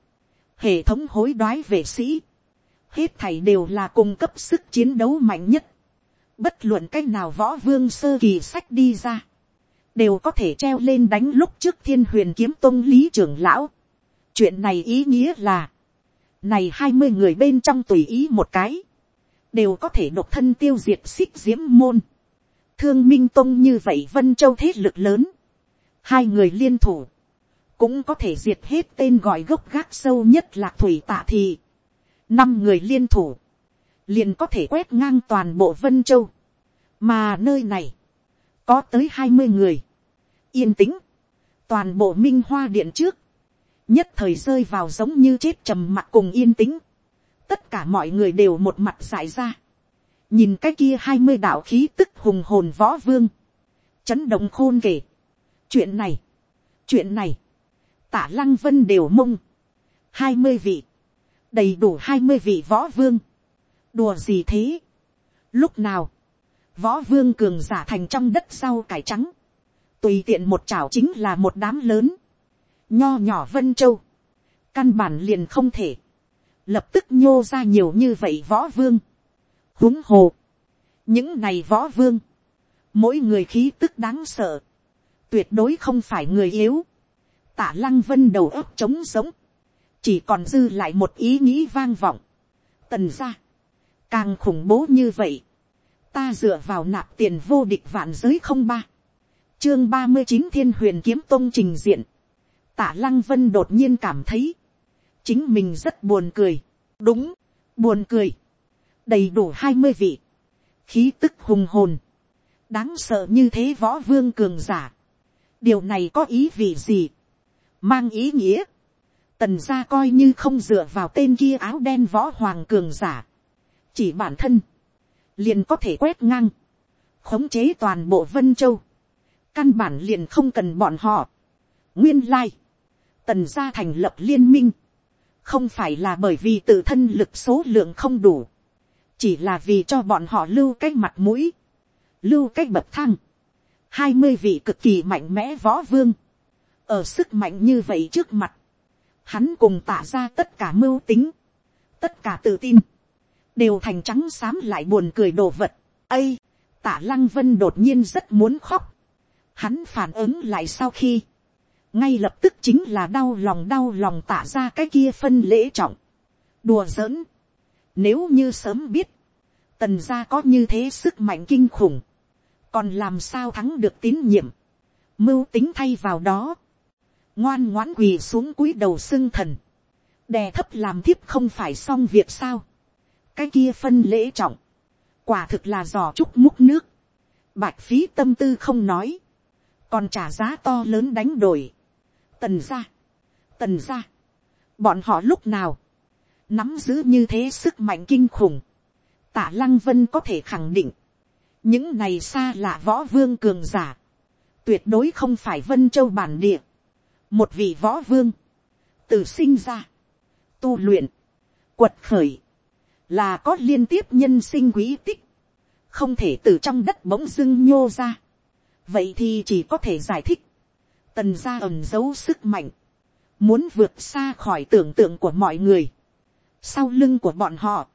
hệ thống hối đoái vệ sĩ, hết thảy đều là cung cấp sức chiến đấu mạnh nhất. bất luận c á c h nào võ vương sơ kỳ sách đi ra, đều có thể treo lên đánh lúc trước thiên huyền kiếm tôn lý trưởng lão. chuyện này ý nghĩa là, này hai mươi người bên trong tùy ý một cái, đều có thể độc thân tiêu diệt xích diễm môn. thương minh tông như vậy vân châu thế lực lớn, hai người liên thủ, cũng có thể diệt hết tên gọi gốc gác sâu nhất lạc thủy tạ thị. Năm người liên thủ, liền có thể quét ngang toàn bộ vân châu, mà nơi này, có tới hai mươi người, yên tĩnh, toàn bộ minh hoa điện trước, nhất thời rơi vào giống như chết trầm mặt cùng yên tĩnh, tất cả mọi người đều một mặt dại ra, nhìn cái kia hai mươi đạo khí tức hùng hồn võ vương, chấn động khôn kể, chuyện này, chuyện này, tả lăng vân đều mông, hai mươi vị, đầy đủ hai mươi vị võ vương. đùa gì thế. lúc nào, võ vương cường giả thành trong đất sau cải trắng, tùy tiện một chảo chính là một đám lớn, nho nhỏ vân châu, căn bản liền không thể, lập tức nhô ra nhiều như vậy võ vương, huống hồ, những này võ vương, mỗi người khí tức đáng sợ, tuyệt đối không phải người yếu, tả lăng vân đầu óc trống sống, chỉ còn dư lại một ý nghĩ vang vọng. tần ra, càng khủng bố như vậy, ta dựa vào nạp tiền vô địch vạn giới không ba, chương ba mươi chín thiên huyền kiếm tôn trình diện, tạ lăng vân đột nhiên cảm thấy, chính mình rất buồn cười, đúng, buồn cười, đầy đủ hai mươi vị, khí tức hùng hồn, đáng sợ như thế võ vương cường giả, điều này có ý vị gì, mang ý nghĩa, tần gia coi như không dựa vào tên kia áo đen võ hoàng cường giả, chỉ bản thân, liền có thể quét ngang, khống chế toàn bộ vân châu, căn bản liền không cần bọn họ. nguyên lai, tần gia thành lập liên minh, không phải là bởi vì tự thân lực số lượng không đủ, chỉ là vì cho bọn họ lưu cái mặt mũi, lưu cái bậc thang, hai mươi vị cực kỳ mạnh mẽ võ vương, ở sức mạnh như vậy trước mặt, hắn cùng tạ ra tất cả mưu tính, tất cả tự tin, đều thành trắng xám lại buồn cười đồ vật. ây, tạ lăng vân đột nhiên rất muốn khóc. hắn phản ứng lại sau khi, ngay lập tức chính là đau lòng đau lòng tạ ra cái kia phân lễ trọng. đùa giỡn, nếu như sớm biết, tần gia có như thế sức mạnh kinh khủng, còn làm sao thắng được tín nhiệm, mưu tính thay vào đó, ngoan ngoãn quỳ xuống cúi đầu xưng thần, đè thấp làm thiếp không phải xong việc sao, cái kia phân lễ trọng, quả thực là giò chúc múc nước, bạch phí tâm tư không nói, còn trả giá to lớn đánh đổi, tần ra, tần ra, bọn họ lúc nào, nắm giữ như thế sức mạnh kinh khủng, tạ lăng vân có thể khẳng định, những này xa là võ vương cường giả, tuyệt đối không phải vân châu bản địa, một vị võ vương, từ sinh ra, tu luyện, quật khởi, là có liên tiếp nhân sinh quý tích, không thể từ trong đất bỗng dưng nhô ra. vậy thì chỉ có thể giải thích, tần gia ẩn giấu sức mạnh, muốn vượt xa khỏi tưởng tượng của mọi người. sau lưng của bọn họ,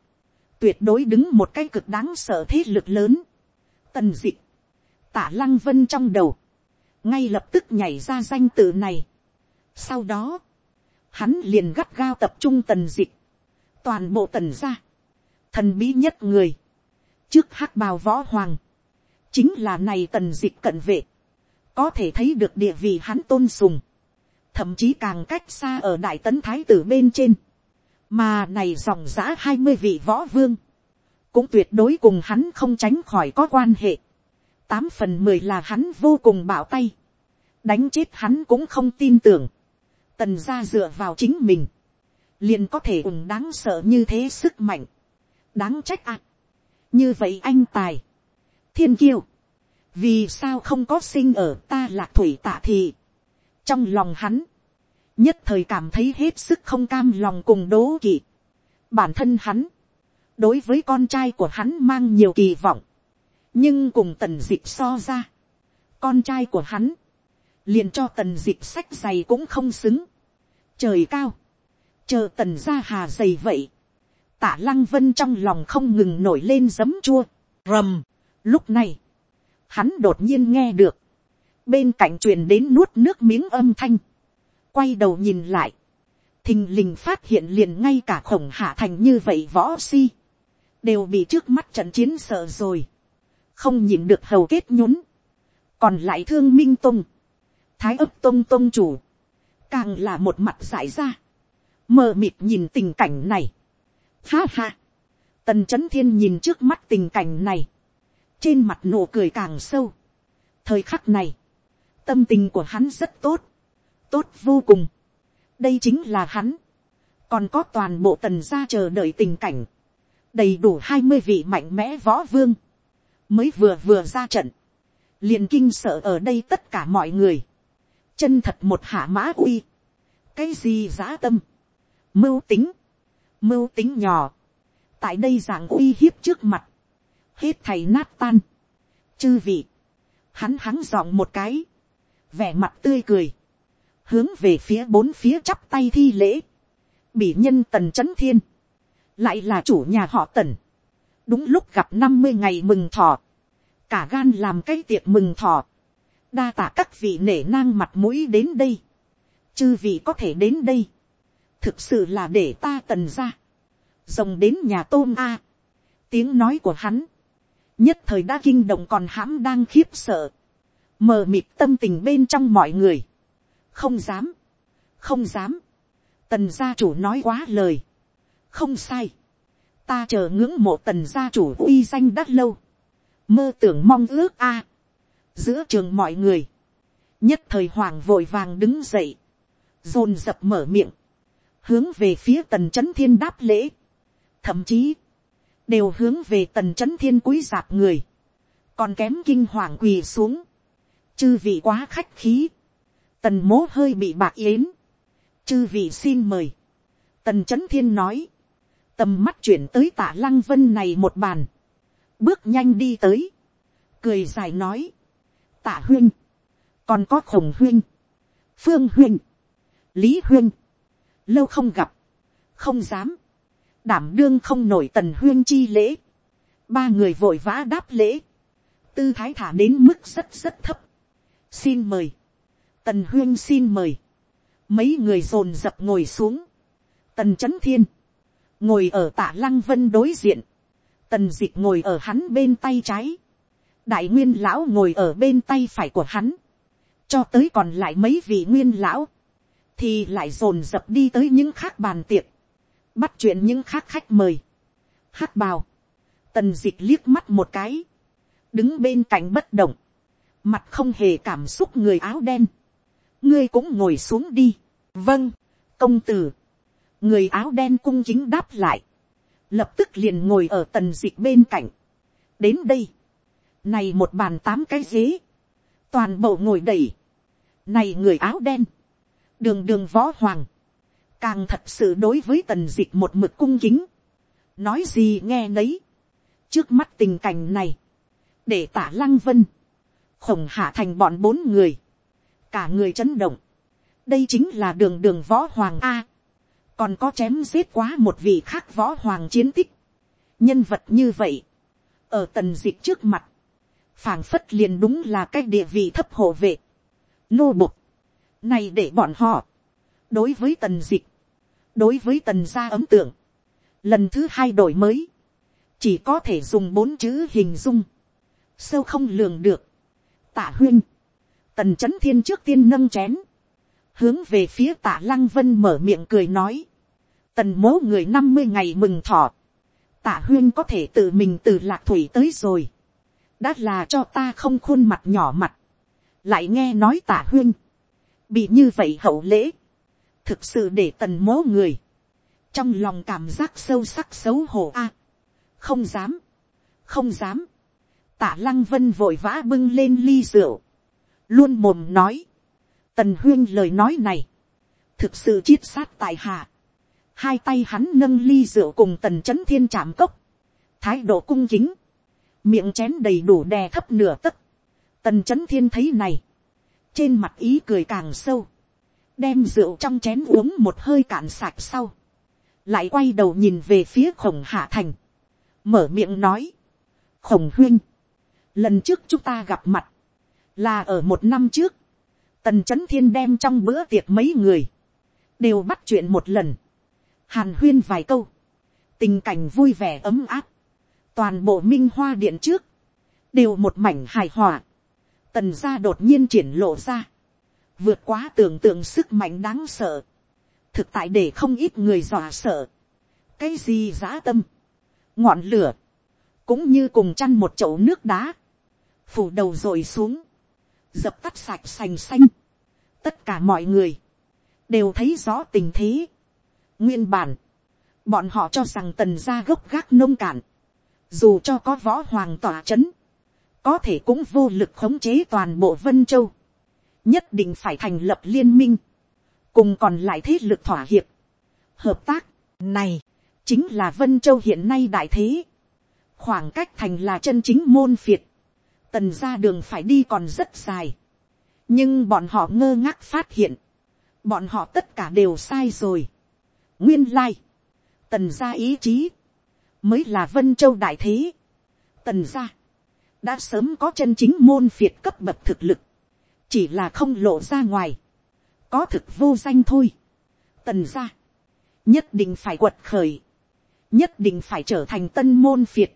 tuyệt đối đứng một cái cực đáng sợ thế lực lớn. tần d ị tả lăng vân trong đầu, ngay lập tức nhảy ra danh tự này. Sau đó, hắn liền gắt gao tập trung tần dịch, toàn bộ tần ra, thần bí nhất người, trước hắc bào võ hoàng, chính là này tần dịch cận vệ, có thể thấy được địa vị hắn tôn sùng, thậm chí càng cách xa ở đại tấn thái tử bên trên, mà này dòng giã hai mươi vị võ vương, cũng tuyệt đối cùng hắn không tránh khỏi có quan hệ, tám phần mười là hắn vô cùng bảo tay, đánh chết hắn cũng không tin tưởng, tần ra dựa vào chính mình, liền có thể cùng đáng sợ như thế sức mạnh, đáng trách ạ. như vậy anh tài, thiên kiêu, vì sao không có sinh ở ta lạc thủy tạ thị, trong lòng hắn, nhất thời cảm thấy hết sức không cam lòng cùng đố kỵ, bản thân hắn, đối với con trai của hắn mang nhiều kỳ vọng, nhưng cùng tần d ị so ra, con trai của hắn, liền cho tần d ị sách giày cũng không xứng, trời cao, chờ tần ra hà dày vậy, tả lăng vân trong lòng không ngừng nổi lên giấm chua, rầm, lúc này, hắn đột nhiên nghe được, bên cạnh truyền đến nuốt nước miếng âm thanh, quay đầu nhìn lại, thình lình phát hiện liền ngay cả khổng hạ thành như vậy võ si, đều bị trước mắt trận chiến sợ rồi, không nhìn được hầu kết nhún, còn lại thương minh tông. Thái ấp tông tông chủ, càng là một mặt giải ra, mờ mịt nhìn tình cảnh này. Ha ha, tần c h ấ n thiên nhìn trước mắt tình cảnh này, trên mặt nụ cười càng sâu. thời khắc này, tâm tình của hắn rất tốt, tốt vô cùng. đây chính là hắn, còn có toàn bộ tần gia chờ đợi tình cảnh, đầy đủ hai mươi vị mạnh mẽ võ vương, mới vừa vừa ra trận, liền kinh sợ ở đây tất cả mọi người, chân thật một hạ mã uy, cái gì giã tâm, mưu tính, mưu tính nhỏ, tại đây dạng uy hiếp trước mặt, hết thầy nát tan, chư vị, hắn hắn dọn một cái, vẻ mặt tươi cười, hướng về phía bốn phía chắp tay thi lễ, bị nhân tần c h ấ n thiên, lại là chủ nhà họ tần, đúng lúc gặp năm mươi ngày mừng thọ, cả gan làm cái tiệc mừng thọ, đa tạ các vị nể nang mặt mũi đến đây, chư vị có thể đến đây, thực sự là để ta tần ra, rồng đến nhà tôm a, tiếng nói của hắn, nhất thời đã kinh động còn hãm đang khiếp sợ, mờ mịt tâm tình bên trong mọi người, không dám, không dám, tần gia chủ nói quá lời, không sai, ta chờ ngưỡng mộ tần gia chủ uy danh đắt lâu, mơ tưởng mong ước a, giữa trường mọi người, nhất thời hoàng vội vàng đứng dậy, dồn dập mở miệng, hướng về phía tần c h ấ n thiên đáp lễ, thậm chí, đều hướng về tần c h ấ n thiên cúi dạp người, còn kém kinh hoàng quỳ xuống, chư vị quá khách khí, tần mố hơi bị bạc yến, chư vị xin mời, tần c h ấ n thiên nói, tầm mắt chuyển tới tả lăng vân này một bàn, bước nhanh đi tới, cười dài nói, tả huynh, còn có khổng huynh, phương huynh, lý huynh, lâu không gặp, không dám, đảm đương không nổi tần huyên chi lễ, ba người vội vã đáp lễ, tư thái thả đến mức rất rất thấp, xin mời, tần huyên xin mời, mấy người dồn dập ngồi xuống, tần chấn thiên, ngồi ở tả lăng vân đối diện, tần dịch ngồi ở hắn bên tay trái, đại nguyên lão ngồi ở bên tay phải của hắn, cho tới còn lại mấy vị nguyên lão, thì lại dồn dập đi tới những khác bàn tiệc, bắt chuyện những khác khách mời, hát bào, tần d ị c h liếc mắt một cái, đứng bên cạnh bất động, mặt không hề cảm xúc người áo đen, ngươi cũng ngồi xuống đi, vâng, công tử, người áo đen cung chính đáp lại, lập tức liền ngồi ở tần dịch bên cạnh. đến đây, này một bàn tám cái ghế, toàn bộ ngồi đầy, này người áo đen, đường đường võ hoàng, càng thật sự đối với tần dịch một mực cung kính, nói gì nghe nấy, trước mắt tình cảnh này, để tả lăng vân, khổng hạ thành bọn bốn người, cả người chấn động, đây chính là đường đường võ hoàng a, còn có chém giết quá một vị khác võ hoàng chiến tích. nhân vật như vậy, ở tần dịch trước mặt, phảng phất liền đúng là cái địa vị thấp hộ vệ, nô bục, này để bọn họ, đối với tần dịch, đối với tần gia ấm tượng, lần thứ hai đổi mới, chỉ có thể dùng bốn chữ hình dung, sâu không lường được, tả huyên, tần c h ấ n thiên trước tiên nâng chén, hướng về phía tạ lăng vân mở miệng cười nói, tần mố người năm mươi ngày mừng thọ, tạ huyên có thể tự mình từ lạc thủy tới rồi, đã là cho ta không khuôn mặt nhỏ mặt, lại nghe nói tạ huyên, bị như vậy hậu lễ, thực sự để tần mố người, trong lòng cảm giác sâu sắc xấu hổ a, không dám, không dám, tạ lăng vân vội vã bưng lên ly rượu, luôn mồm nói, Tần huyên lời nói này. Thực sự chiết sát tại hạ. Hai tay hắn nâng ly rượu cùng tần chấn thiên chạm cốc. thái độ cung kính, miệng chén đầy đủ đè thấp nửa tấc, tần c h ấ n thiên thấy này, trên mặt ý cười càng sâu, đem rượu trong chén uống một hơi cạn sạch sau, lại quay đầu nhìn về phía khổng hạ thành, mở miệng nói, khổng huyên, lần trước chúng ta gặp mặt, là ở một năm trước, tần c h ấ n thiên đem trong bữa tiệc mấy người, đều bắt chuyện một lần, hàn huyên vài câu, tình cảnh vui vẻ ấm áp, toàn bộ minh hoa điện trước, đều một mảnh hài hòa, tần gia đột nhiên triển lộ ra, vượt quá tưởng tượng sức mạnh đáng sợ, thực tại để không ít người dọa sợ, cái gì giã tâm, ngọn lửa, cũng như cùng chăn một chậu nước đá, phủ đầu rồi xuống, dập tắt sạch sành xanh. Tất cả mọi người, đều thấy rõ tình thế. Nguyên bản, bọn họ cho rằng tần gia gốc gác nông cạn, dù cho có võ hoàng tỏa c h ấ n có thể cũng vô lực khống chế toàn bộ vân châu, nhất định phải thành lập liên minh, cùng còn lại thế lực thỏa hiệp, hợp tác, này, chính là vân châu hiện nay đại thế, khoảng cách thành là chân chính môn phiệt, tần ra đường phải đi còn rất dài. nhưng bọn họ ngơ ngác phát hiện, bọn họ tất cả đều sai rồi. nguyên lai, tần ra ý chí, mới là vân châu đại thế. tần ra, đã sớm có chân chính môn phiệt cấp bậc thực lực, chỉ là không lộ ra ngoài, có thực vô danh thôi. tần ra, nhất định phải quật khởi, nhất định phải trở thành tân môn phiệt,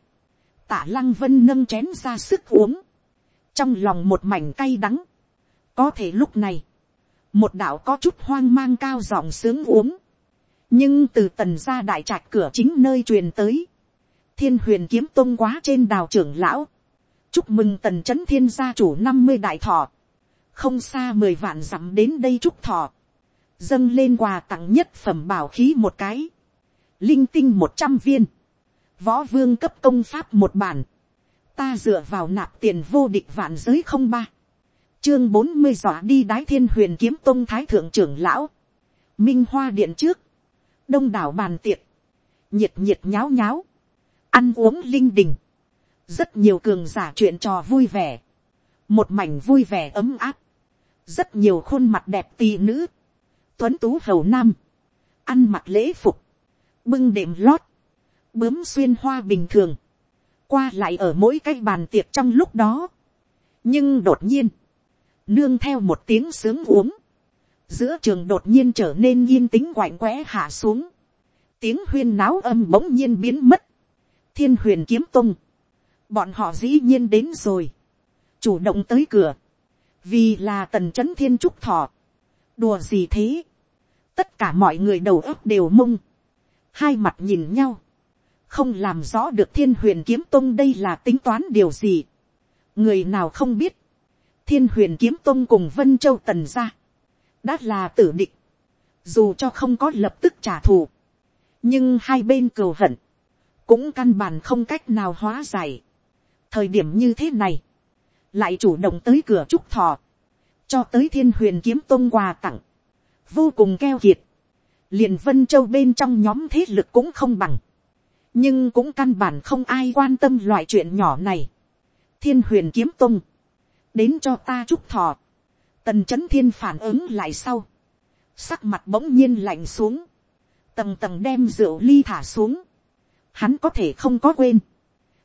tả lăng vân nâng chén ra sức uống, trong lòng một mảnh cay đắng, có thể lúc này, một đạo có chút hoang mang cao giọng sướng uống, nhưng từ tần ra đại trạch cửa chính nơi truyền tới, thiên huyền kiếm tôn quá trên đào trưởng lão, chúc mừng tần c h ấ n thiên gia chủ năm mươi đại thọ, không xa mười vạn dặm đến đây chúc thọ, dâng lên quà tặng nhất phẩm bảo khí một cái, linh tinh một trăm viên, võ vương cấp công pháp một bản, ta dựa vào nạp tiền vô địch vạn giới không ba, chương bốn mươi dọa đi đái thiên huyền kiếm tôn thái thượng trưởng lão, minh hoa điện trước, đông đảo bàn tiệc, nhiệt nhiệt nháo nháo, ăn uống linh đình, rất nhiều cường giả chuyện trò vui vẻ, một mảnh vui vẻ ấm áp, rất nhiều khuôn mặt đẹp tì nữ, tuấn tú hầu nam, ăn mặc lễ phục, bưng đệm lót, bướm xuyên hoa bình thường, qua lại ở mỗi cái bàn tiệc trong lúc đó. nhưng đột nhiên, nương theo một tiếng sướng uống, giữa trường đột nhiên trở nên yên tĩnh quạnh quẽ hạ xuống, tiếng huyên náo âm bỗng nhiên biến mất, thiên huyền kiếm tung, bọn họ dĩ nhiên đến rồi, chủ động tới cửa, vì là tần c h ấ n thiên trúc thọ, đùa gì thế, tất cả mọi người đầu óc đều mông, hai mặt nhìn nhau, không làm rõ được thiên huyền kiếm tông đây là tính toán điều gì. người nào không biết, thiên huyền kiếm tông cùng vân châu tần ra, đã là tử định, dù cho không có lập tức trả thù, nhưng hai bên cừu hận, cũng căn bản không cách nào hóa giải. thời điểm như thế này, lại chủ động tới cửa trúc thọ, cho tới thiên huyền kiếm tôn quà tặng, vô cùng keo kiệt, liền vân châu bên trong nhóm thế lực cũng không bằng, nhưng cũng căn bản không ai quan tâm loại chuyện nhỏ này. thiên huyền kiếm tôn, đến cho ta chúc thọ, tần c h ấ n thiên phản ứng lại sau, sắc mặt bỗng nhiên lạnh xuống, tầng tầng đem rượu ly thả xuống, hắn có thể không có quên,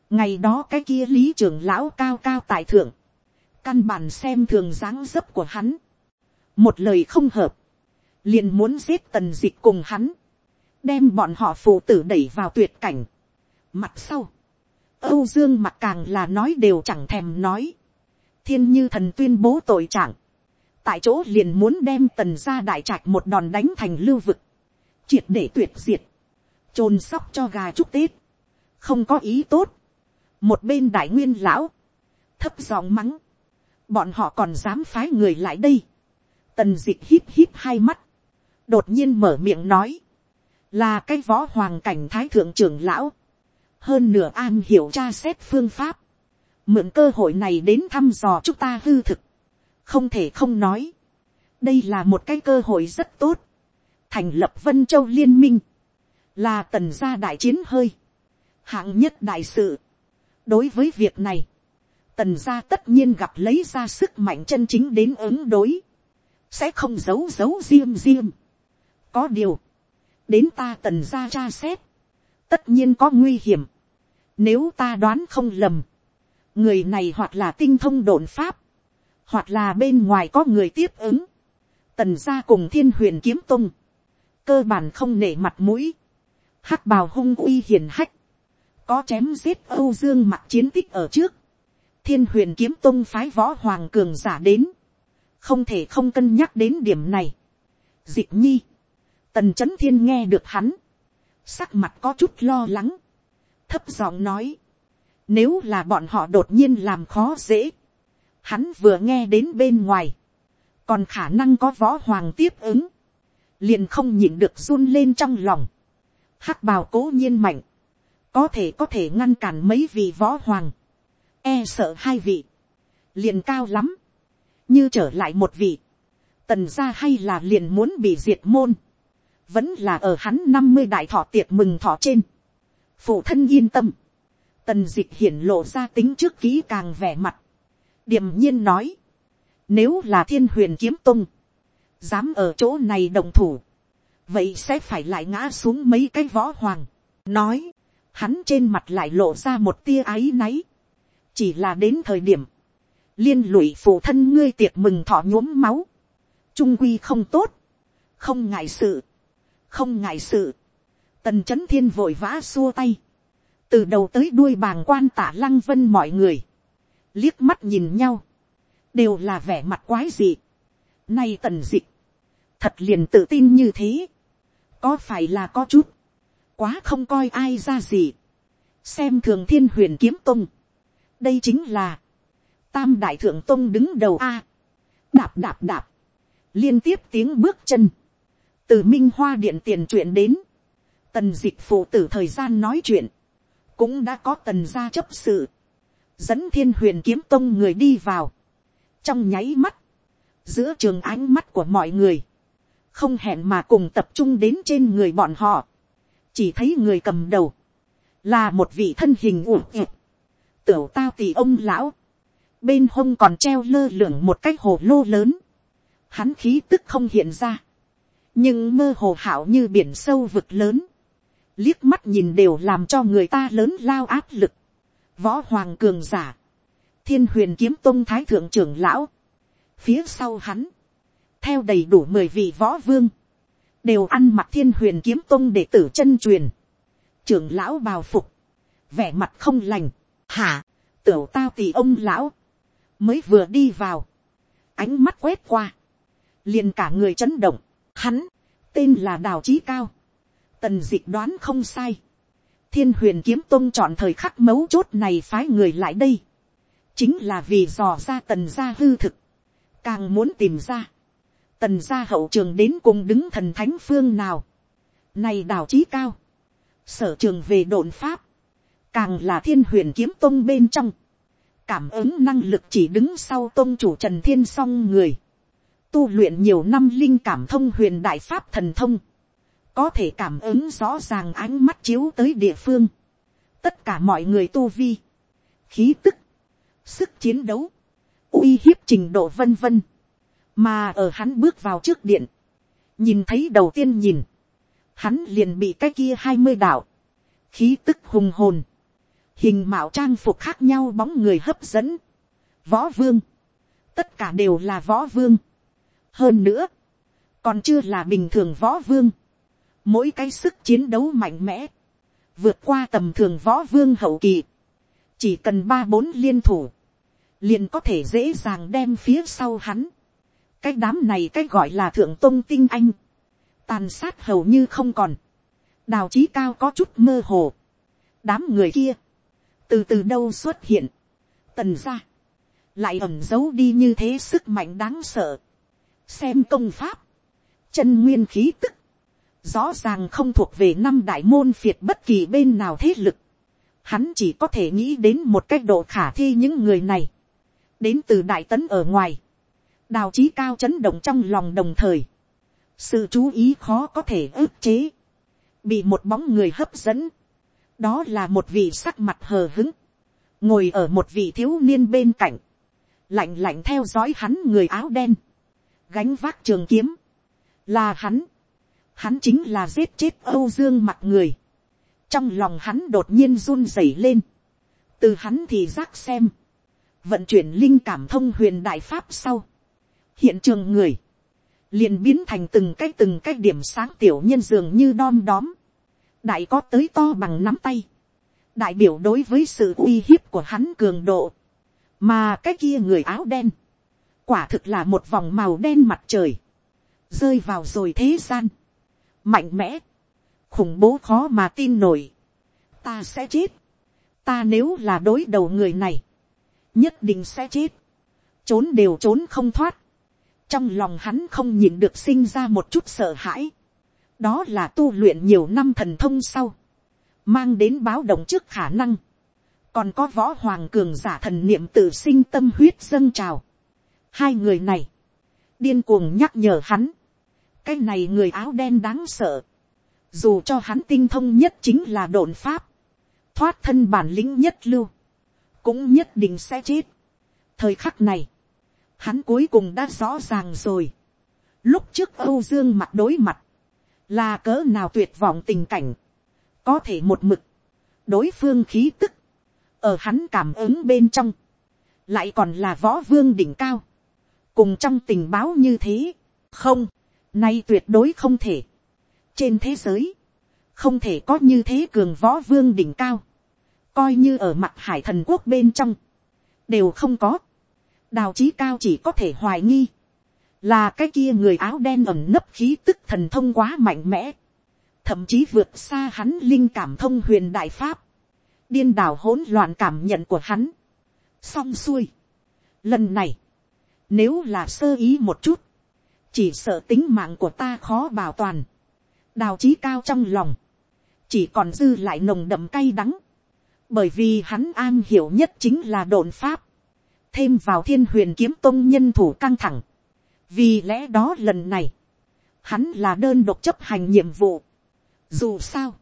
ngày đó cái kia lý trưởng lão cao cao tại thượng, căn bản xem thường dáng dấp của hắn, một lời không hợp, liền muốn giết tần dịch cùng hắn, đem bọn họ phụ tử đẩy vào tuyệt cảnh. Mặt sau, Âu Dương mặt càng là nói đều chẳng thèm nói. Thiên như thần tuyên bố tội trạng. Tại chỗ liền muốn đem tần gia đại trạch một đòn đánh thành lưu vực. Triệt để tuyệt diệt. trồn sóc cho gà chúc tết. Không có ý tốt. Một bên đại nguyên lão. Thấp giọng mắng. Bọn họ còn dám phái người lại đây. Tần dịch hít hít hai mắt. Đột nhiên mở miệng nói là cái võ hoàng cảnh thái thượng trưởng lão, hơn nửa an hiểu tra xét phương pháp, mượn cơ hội này đến thăm dò chúng ta hư thực, không thể không nói, đây là một cái cơ hội rất tốt, thành lập vân châu liên minh, là tần gia đại chiến hơi, hạng nhất đại sự đối với việc này, tần gia tất nhiên gặp lấy ra sức mạnh chân chính đến ứng đối, sẽ không giấu giấu diêm diêm. có điều, đến ta tần gia tra xét, tất nhiên có nguy hiểm. nếu ta đoán không lầm, người này hoặc là tinh thông đồn pháp, hoặc là bên ngoài có người tiếp ứng, tần gia cùng thiên huyền kiếm tung, cơ bản không nể mặt mũi, hắc bào hung uy hiền hách, có chém giết âu dương Mặc chiến tích ở trước, thiên huyền kiếm tung phái võ hoàng cường giả đến, không thể không cân nhắc đến điểm này. Dịch nhi, tần c h ấ n thiên nghe được hắn, sắc mặt có chút lo lắng, thấp giọng nói, nếu là bọn họ đột nhiên làm khó dễ, hắn vừa nghe đến bên ngoài, còn khả năng có võ hoàng tiếp ứng, liền không nhịn được run lên trong lòng, hắc bào cố nhiên mạnh, có thể có thể ngăn cản mấy vị võ hoàng, e sợ hai vị, liền cao lắm, như trở lại một vị, tần gia hay là liền muốn bị diệt môn, vẫn là ở hắn năm mươi đại thọ tiệc mừng thọ trên, phụ thân yên tâm, tần dịch hiển lộ ra tính trước kỹ càng vẻ mặt, điềm nhiên nói, nếu là thiên huyền kiếm tung, dám ở chỗ này đồng thủ, vậy sẽ phải lại ngã xuống mấy cái võ hoàng, nói, hắn trên mặt lại lộ ra một tia áy náy, chỉ là đến thời điểm, liên lụy phụ thân ngươi tiệc mừng thọ nhuốm máu, trung quy không tốt, không ngại sự, không ngại sự, tần c h ấ n thiên vội vã xua tay, từ đầu tới đuôi bàng quan tả lăng vân mọi người, liếc mắt nhìn nhau, đều là vẻ mặt quái dị, nay tần d ị thật liền tự tin như thế, có phải là có chút, quá không coi ai ra gì, xem thường thiên huyền kiếm tung, đây chính là, tam đại thượng tông đứng đầu a, đạp đạp đạp, liên tiếp tiếng bước chân, từ minh hoa điện tiền chuyện đến, tần dịch phụ tử thời gian nói chuyện, cũng đã có tần gia chấp sự, dẫn thiên huyền kiếm tông người đi vào, trong nháy mắt, giữa trường ánh mắt của mọi người, không hẹn mà cùng tập trung đến trên người bọn họ, chỉ thấy người cầm đầu, là một vị thân hình ủ ẹp, tửu tao tì ông lão, bên hông còn treo lơ lửng một cái hồ lô lớn, hắn khí tức không hiện ra, nhưng mơ hồ hảo như biển sâu vực lớn, liếc mắt nhìn đều làm cho người ta lớn lao áp lực, võ hoàng cường giả, thiên huyền kiếm tôn thái thượng trưởng lão, phía sau hắn, theo đầy đủ mười vị võ vương, đều ăn mặc thiên huyền kiếm Tông để tử chân truyền, trưởng lão bào phục, vẻ mặt không lành, hả, tửu tao thì ông lão, mới vừa đi vào, ánh mắt quét qua, liền cả người chấn động, hắn, tên là đào trí cao, tần d ị c h đoán không sai, thiên huyền kiếm tôn chọn thời khắc mấu chốt này phái người lại đây, chính là vì dò ra tần gia hư thực, càng muốn tìm ra, tần gia hậu trường đến cùng đứng thần thánh phương nào, này đào trí cao, sở trường về đồn pháp, càng là thiên huyền kiếm tôn bên trong, cảm ứng năng lực chỉ đứng sau tôn chủ trần thiên song người, tu luyện nhiều năm linh cảm thông huyền đại pháp thần thông, có thể cảm ứng rõ ràng ánh mắt chiếu tới địa phương, tất cả mọi người tu vi, khí tức, sức chiến đấu, uy hiếp trình độ vân vân, mà ở hắn bước vào trước điện, nhìn thấy đầu tiên nhìn, hắn liền bị cái kia hai mươi đạo, khí tức hùng hồn, hình mạo trang phục khác nhau bóng người hấp dẫn, võ vương, tất cả đều là võ vương. hơn nữa, còn chưa là bình thường võ vương, mỗi cái sức chiến đấu mạnh mẽ, vượt qua tầm thường võ vương hậu kỳ, chỉ cần ba bốn liên thủ, liền có thể dễ dàng đem phía sau hắn, cái đám này cái gọi là thượng tôn tinh anh, tàn sát hầu như không còn, đào chí cao có chút mơ hồ, đám người kia, từ từ đâu xuất hiện, tần ra, lại ẩm giấu đi như thế sức mạnh đáng sợ, xem công pháp, chân nguyên khí tức, rõ ràng không thuộc về năm đại môn phiệt bất kỳ bên nào thế lực, hắn chỉ có thể nghĩ đến một cách độ khả thi những người này, đến từ đại tấn ở ngoài, đào trí cao chấn động trong lòng đồng thời, sự chú ý khó có thể ức chế, bị một bóng người hấp dẫn, đó là một vị sắc mặt hờ hứng, ngồi ở một vị thiếu niên bên cạnh, lạnh lạnh theo dõi hắn người áo đen, gánh vác trường kiếm, là hắn, hắn chính là giết chết âu dương mặt người, trong lòng hắn đột nhiên run rẩy lên, từ hắn thì giác xem, vận chuyển linh cảm thông huyền đại pháp sau, hiện trường người, liền biến thành từng cái từng cái điểm sáng tiểu nhân dường như đom đóm, đại có tới to bằng nắm tay, đại biểu đối với sự uy hiếp của hắn cường độ, mà cái kia người áo đen, quả thực là một vòng màu đen mặt trời, rơi vào rồi thế gian, mạnh mẽ, khủng bố khó mà tin nổi, ta sẽ chết, ta nếu là đối đầu người này, nhất định sẽ chết, trốn đều trốn không thoát, trong lòng hắn không nhìn được sinh ra một chút sợ hãi, đó là tu luyện nhiều năm thần thông sau, mang đến báo động trước khả năng, còn có võ hoàng cường giả thần niệm tự sinh tâm huyết dâng trào. Hai người này, điên cuồng nhắc nhở hắn, cái này người áo đen đáng sợ, dù cho hắn tinh thông nhất chính là đồn pháp, thoát thân bản lĩnh nhất lưu, cũng nhất định sẽ chết. thời khắc này, hắn cuối cùng đã rõ ràng rồi. lúc trước âu dương mặt đối mặt, là cỡ nào tuyệt vọng tình cảnh, có thể một mực, đối phương khí tức, ở hắn cảm ứng bên trong, lại còn là võ vương đỉnh cao, cùng trong tình báo như thế, không, nay tuyệt đối không thể. trên thế giới, không thể có như thế cường võ vương đỉnh cao, coi như ở mặt hải thần quốc bên trong, đều không có, đào chí cao chỉ có thể hoài nghi, là cái kia người áo đen ẩm nấp khí tức thần thông quá mạnh mẽ, thậm chí vượt xa hắn linh cảm thông huyền đại pháp, điên đảo hỗn loạn cảm nhận của hắn, xong xuôi. Lần này, nếu là sơ ý một chút, chỉ sợ tính mạng của ta khó bảo toàn, đào chí cao trong lòng, chỉ còn dư lại nồng đậm cay đắng, bởi vì hắn an hiểu nhất chính là đồn pháp, thêm vào thiên huyền kiếm tông nhân thủ căng thẳng, vì lẽ đó lần này, hắn là đơn độc chấp hành nhiệm vụ, dù sao,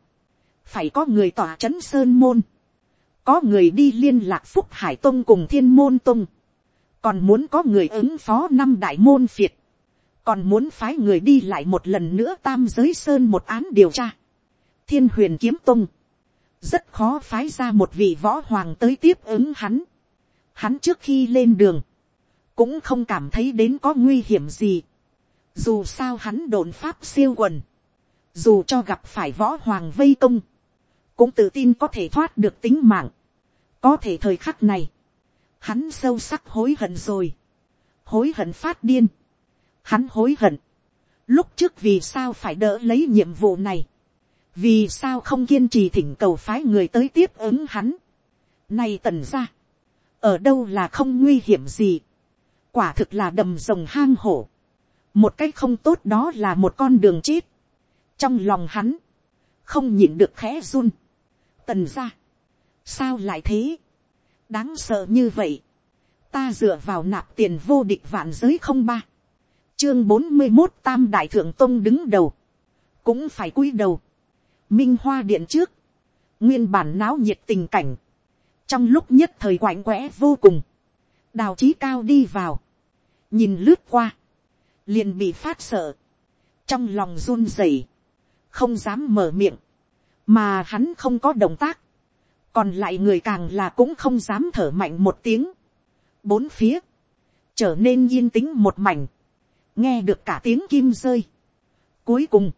phải có người tỏa c h ấ n sơn môn, có người đi liên lạc phúc hải tông cùng thiên môn tông, còn muốn có người ứng phó năm đại môn phiệt, còn muốn phái người đi lại một lần nữa tam giới sơn một án điều tra, thiên huyền kiếm tông, rất khó phái ra một vị võ hoàng tới tiếp ứng hắn, hắn trước khi lên đường, cũng không cảm thấy đến có nguy hiểm gì, dù sao hắn đồn pháp siêu quần, dù cho gặp phải võ hoàng vây công, cũng tự tin có thể thoát được tính mạng. có thể thời khắc này, hắn sâu sắc hối hận rồi, hối hận phát điên, hắn hối hận, lúc trước vì sao phải đỡ lấy nhiệm vụ này, vì sao không kiên trì thỉnh cầu phái người tới tiếp ứng hắn, nay tần ra, ở đâu là không nguy hiểm gì, quả thực là đầm rồng hang hổ, một cách không tốt đó là một con đường chết, trong lòng hắn, không nhịn được khẽ run. tần ra, sao lại thế, đáng sợ như vậy, ta dựa vào nạp tiền vô địch vạn giới không ba, chương bốn mươi một tam đại thượng tông đứng đầu, cũng phải cúi đầu, minh hoa điện trước, nguyên bản náo nhiệt tình cảnh, trong lúc nhất thời quạnh quẽ vô cùng, đào trí cao đi vào, nhìn lướt qua, liền bị phát sợ, trong lòng run rẩy, không dám mở miệng, mà hắn không có động tác, còn lại người càng là cũng không dám thở mạnh một tiếng, bốn phía, trở nên yên tĩnh một mảnh, nghe được cả tiếng kim rơi. Cuối cùng,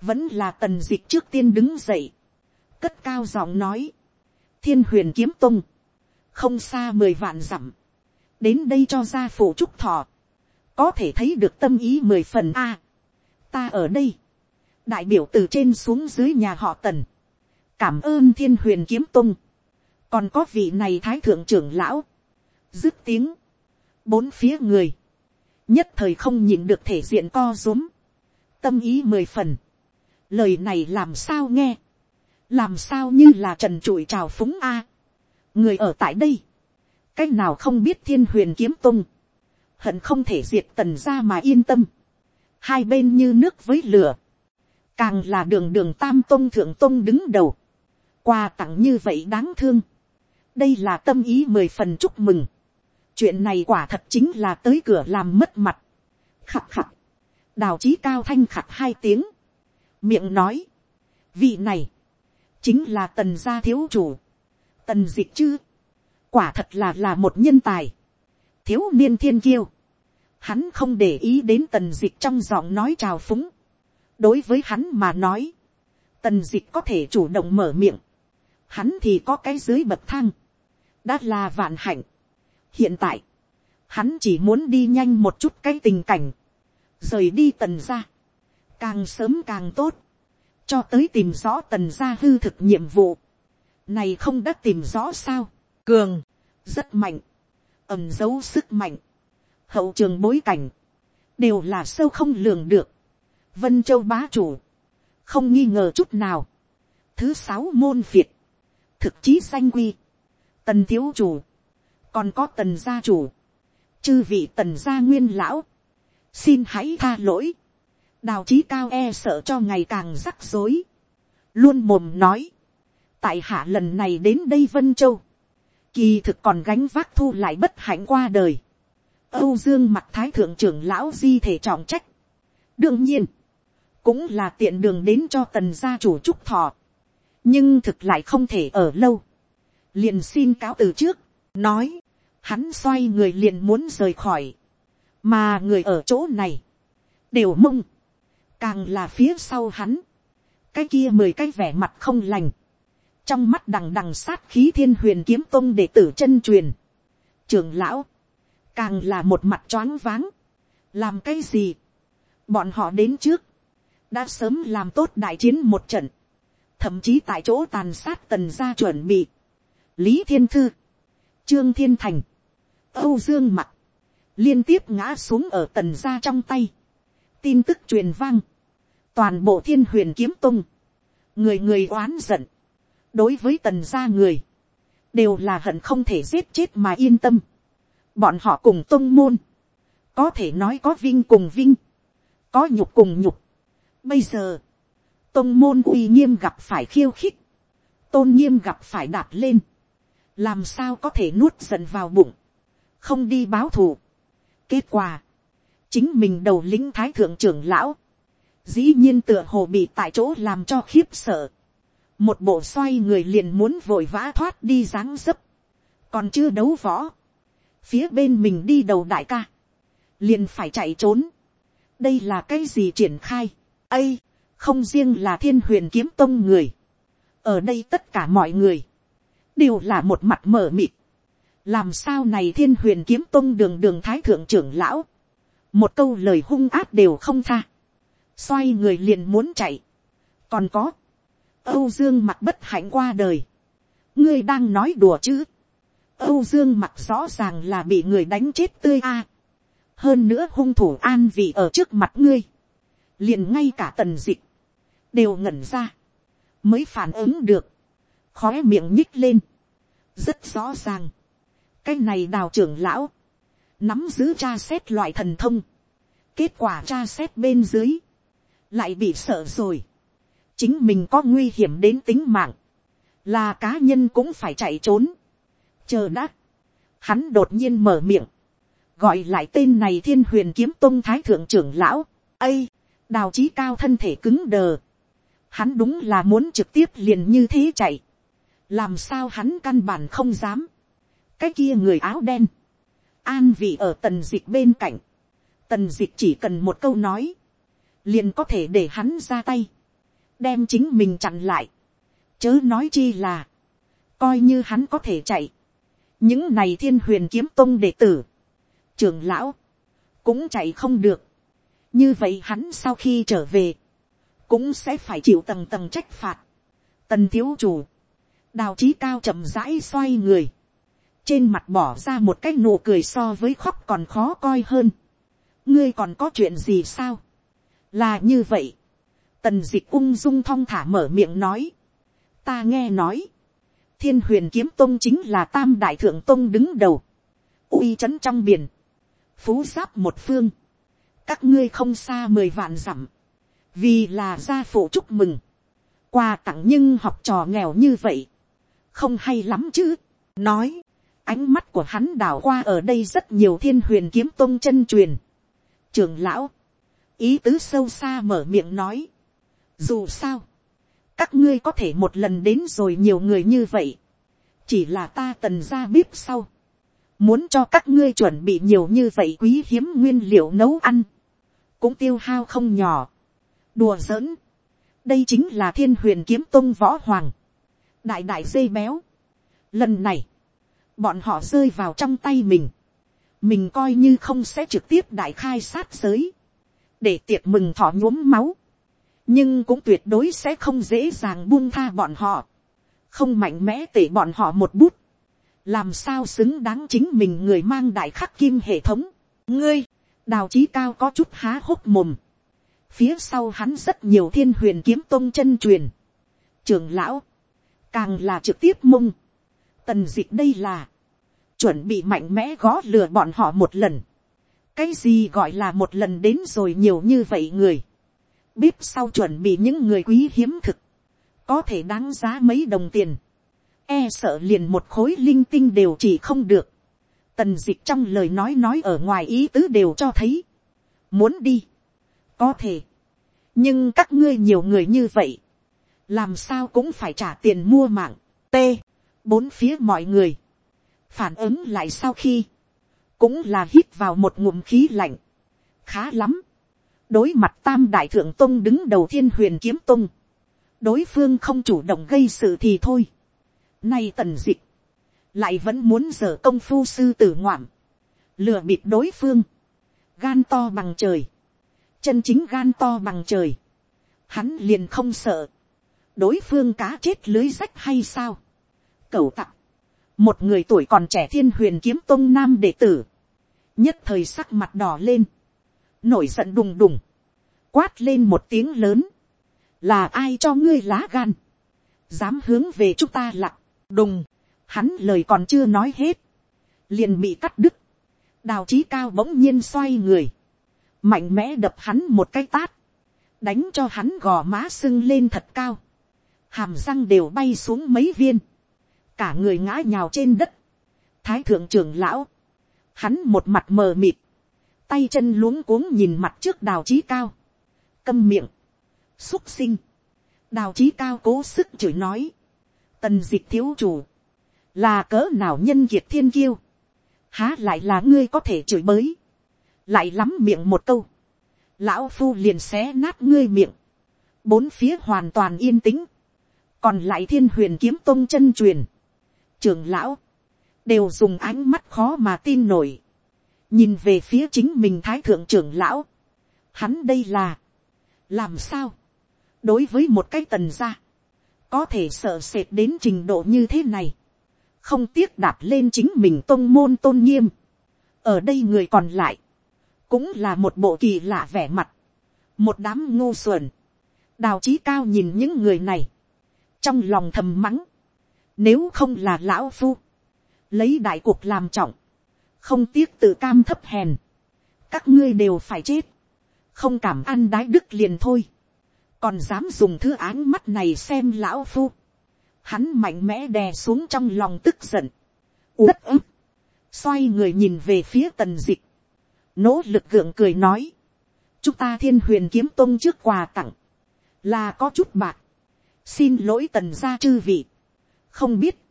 vẫn là tần dịch trước tiên đứng dậy, cất cao giọng nói, thiên huyền kiếm tung, không xa mười vạn dặm, đến đây cho gia phủ trúc thọ, có thể thấy được tâm ý mười phần a, ta ở đây, đại biểu từ trên xuống dưới nhà họ tần, cảm ơn thiên huyền kiếm tung, còn có vị này thái thượng trưởng lão, dứt tiếng, bốn phía người, nhất thời không nhìn được thể diện co rúm, tâm ý mười phần, lời này làm sao nghe, làm sao như là trần trụi trào phúng a, người ở tại đây, c á c h nào không biết thiên huyền kiếm tung, hận không thể diệt tần ra mà yên tâm, hai bên như nước với lửa, càng là đường đường tam tông thượng tông đứng đầu, quà tặng như vậy đáng thương, đây là tâm ý mười phần chúc mừng, chuyện này quả thật chính là tới cửa làm mất mặt, khặt khặt, đào chí cao thanh khặt hai tiếng, miệng nói, vị này, chính là tần gia thiếu chủ, tần d ị chứ, quả thật là là một nhân tài, thiếu niên thiên kiêu, hắn không để ý đến tần d ị trong giọng nói trào phúng, đối với hắn mà nói, tần d ị có thể chủ động mở miệng, hắn thì có cái dưới bậc thang, đã là vạn hạnh. hiện tại, hắn chỉ muốn đi nhanh một chút cái tình cảnh, rời đi tần ra, càng sớm càng tốt, cho tới tìm rõ tần gia hư thực nhiệm vụ. Này không đã tìm rõ sao. Cường, rất mạnh, ẩm giấu sức mạnh, hậu trường bối cảnh, đều là sâu không lường được. Vân Châu bá chủ, không nghi ngờ chút nào. Thứ sáu môn việt thực chí danh quy, tần thiếu chủ, còn có tần gia chủ, chư vị tần gia nguyên lão, xin hãy tha lỗi, đào chí cao e sợ cho ngày càng rắc rối, luôn mồm nói, tại hạ lần này đến đây vân châu, kỳ thực còn gánh vác thu lại bất hạnh qua đời, âu dương mặt thái thượng trưởng lão di thể trọng trách, đương nhiên, cũng là tiện đường đến cho tần gia chủ trúc thọ, nhưng thực lại không thể ở lâu, liền xin cáo từ trước, nói, hắn xoay người liền muốn rời khỏi, mà người ở chỗ này, đều mông, càng là phía sau hắn, cái kia mười cái vẻ mặt không lành, trong mắt đằng đằng sát khí thiên huyền kiếm tông để tử chân truyền, trường lão, càng là một mặt choáng váng, làm cái gì, bọn họ đến trước, đã sớm làm tốt đại chiến một trận, thậm chí tại chỗ tàn sát tần gia chuẩn bị, lý thiên thư, trương thiên thành, âu dương mặt, liên tiếp ngã xuống ở tần gia trong tay, tin tức truyền vang, toàn bộ thiên huyền kiếm tung, người người oán giận, đối với tần gia người, đều là hận không thể giết chết mà yên tâm. bọn họ cùng tung môn, có thể nói có vinh cùng vinh, có nhục cùng nhục. bây giờ, tung môn uy nghiêm gặp phải khiêu khích, tôn nghiêm gặp phải đạp lên, làm sao có thể nuốt giận vào bụng, không đi báo thù. kết quả, chính mình đầu lĩnh thái thượng trưởng lão, dĩ nhiên tựa hồ bị tại chỗ làm cho khiếp sợ. một bộ xoay người liền muốn vội vã thoát đi dáng dấp, còn chưa đấu võ, phía bên mình đi đầu đại ca, liền phải chạy trốn. đây là cái gì triển khai, ây, không riêng là thiên huyền kiếm tông người, ở đây tất cả mọi người, đều là một mặt mở mịt, làm sao này thiên huyền kiếm tông đường đường thái thượng trưởng lão, một câu lời hung áp đều không tha, xoay người liền muốn chạy. còn có, âu dương mặt bất hạnh qua đời. ngươi đang nói đùa chứ. âu dương mặt rõ ràng là bị người đánh chết tươi a. hơn nữa hung thủ an vị ở trước mặt ngươi. liền ngay cả tần dịch, đều ngẩn ra, mới phản ứng được, khói miệng nhích lên, rất rõ ràng, cái này đào trưởng lão, nắm giữ tra xét loại thần thông, kết quả tra xét bên dưới, lại bị sợ rồi, chính mình có nguy hiểm đến tính mạng, là cá nhân cũng phải chạy trốn, chờ đã, hắn đột nhiên mở miệng, gọi lại tên này thiên huyền kiếm tôn thái thượng trưởng lão, ây, đào trí cao thân thể cứng đờ, hắn đúng là muốn trực tiếp liền như thế chạy, làm sao hắn căn bản không dám, cái kia người áo đen, an vị ở tần dịch bên cạnh, tần dịch chỉ cần một câu nói, liền có thể để hắn ra tay, đem chính mình chặn lại, chớ nói chi là, coi như hắn có thể chạy, những này thiên huyền kiếm tông đệ tử, trưởng lão, cũng chạy không được, như vậy hắn sau khi trở về, cũng sẽ phải chịu tầng tầng trách phạt, tần thiếu chủ, đào trí cao chậm rãi xoay người, trên mặt bỏ ra một cái nụ cười so với khóc còn khó coi hơn, ngươi còn có chuyện gì sao, là như vậy, tần dịch ung dung thong thả mở miệng nói, ta nghe nói, thiên huyền kiếm tông chính là tam đại thượng tông đứng đầu, uy c h ấ n trong biển, phú giáp một phương, các ngươi không xa mười vạn dặm, vì là gia phụ chúc mừng, quà tặng nhưng học trò nghèo như vậy, không hay lắm chứ, nói, ánh mắt của hắn đảo qua ở đây rất nhiều thiên huyền kiếm Tông chân truyền, trường lão, ý tứ sâu xa mở miệng nói, dù sao, các ngươi có thể một lần đến rồi nhiều người như vậy, chỉ là ta tần ra bếp sau, muốn cho các ngươi chuẩn bị nhiều như vậy quý hiếm nguyên liệu nấu ăn, cũng tiêu hao không nhỏ, đùa giỡn, đây chính là thiên huyền kiếm tông võ hoàng, đại đại dây béo. Lần này, bọn họ rơi vào trong tay mình, mình coi như không sẽ trực tiếp đại khai sát giới, để tiệc mừng thọ nhuốm máu, nhưng cũng tuyệt đối sẽ không dễ dàng buông tha bọn họ, không mạnh mẽ tể bọn họ một bút, làm sao xứng đáng chính mình người mang đại khắc kim hệ thống, ngươi, đào chí cao có chút há hốc mồm, phía sau hắn rất nhiều thiên huyền kiếm tôn chân truyền, trường lão, càng là trực tiếp mông, tần d ị c h đây là, chuẩn bị mạnh mẽ gó lừa bọn họ một lần, cái gì gọi là một lần đến rồi nhiều như vậy người, bếp sau chuẩn bị những người quý hiếm thực, có thể đáng giá mấy đồng tiền, e sợ liền một khối linh tinh đều chỉ không được, tần d ị c h trong lời nói nói ở ngoài ý tứ đều cho thấy, muốn đi, có thể, nhưng các ngươi nhiều người như vậy, làm sao cũng phải trả tiền mua mạng, t, bốn phía mọi người, phản ứng lại sau khi, cũng là hít vào một ngụm khí lạnh, khá lắm, đối mặt tam đại thượng tông đứng đầu thiên huyền kiếm tông, đối phương không chủ động gây sự thì thôi, nay tần dịch, lại vẫn muốn dở công phu sư tử ngoạm, lừa bịp đối phương, gan to bằng trời, chân chính gan to bằng trời, hắn liền không sợ, đối phương cá chết lưới rách hay sao. cầu tặc, một người tuổi còn trẻ thiên huyền kiếm tông nam đệ tử, nhất thời sắc mặt đỏ lên, nổi giận đùng đùng, quát lên một tiếng lớn, là ai cho ngươi lá gan, dám hướng về chúng ta lặng, đùng, hắn lời còn chưa nói hết, liền bị cắt đứt, đào chí cao bỗng nhiên xoay người, mạnh mẽ đập hắn một cái tát, đánh cho hắn gò má sưng lên thật cao, hàm răng đều bay xuống mấy viên, cả người ngã nhào trên đất, thái thượng trưởng lão, hắn một mặt mờ mịt, tay chân luống cuống nhìn mặt trước đào trí cao, câm miệng, xúc sinh, đào trí cao cố sức chửi nói, tần diệt thiếu chủ, là cỡ nào nhân kiệt thiên kiêu, há lại là ngươi có thể chửi bới, lại lắm miệng một câu, lão phu liền xé nát ngươi miệng, bốn phía hoàn toàn yên tĩnh, còn lại thiên huyền kiếm tôn chân truyền, trưởng lão, đều dùng ánh mắt khó mà tin nổi, nhìn về phía chính mình thái thượng trưởng lão, hắn đây là, làm sao, đối với một cái tần gia, có thể sợ sệt đến trình độ như thế này, không tiếc đạp lên chính mình tôn môn tôn nghiêm, ở đây người còn lại, cũng là một bộ kỳ lạ vẻ mặt, một đám ngô xuẩn, đào trí cao nhìn những người này, trong lòng thầm mắng, nếu không là lão phu, lấy đại cuộc làm trọng, không tiếc tự cam thấp hèn, các ngươi đều phải chết, không cảm ăn đái đức liền thôi, còn dám dùng thứ áng mắt này xem lão phu, hắn mạnh mẽ đè xuống trong lòng tức giận, uất ức, xoay người nhìn về phía tần dịch, nỗ lực gượng cười nói, chúng ta thiên huyền kiếm tôn trước quà tặng, là có chút bạc, xin lỗi tần gia chư vị, không biết,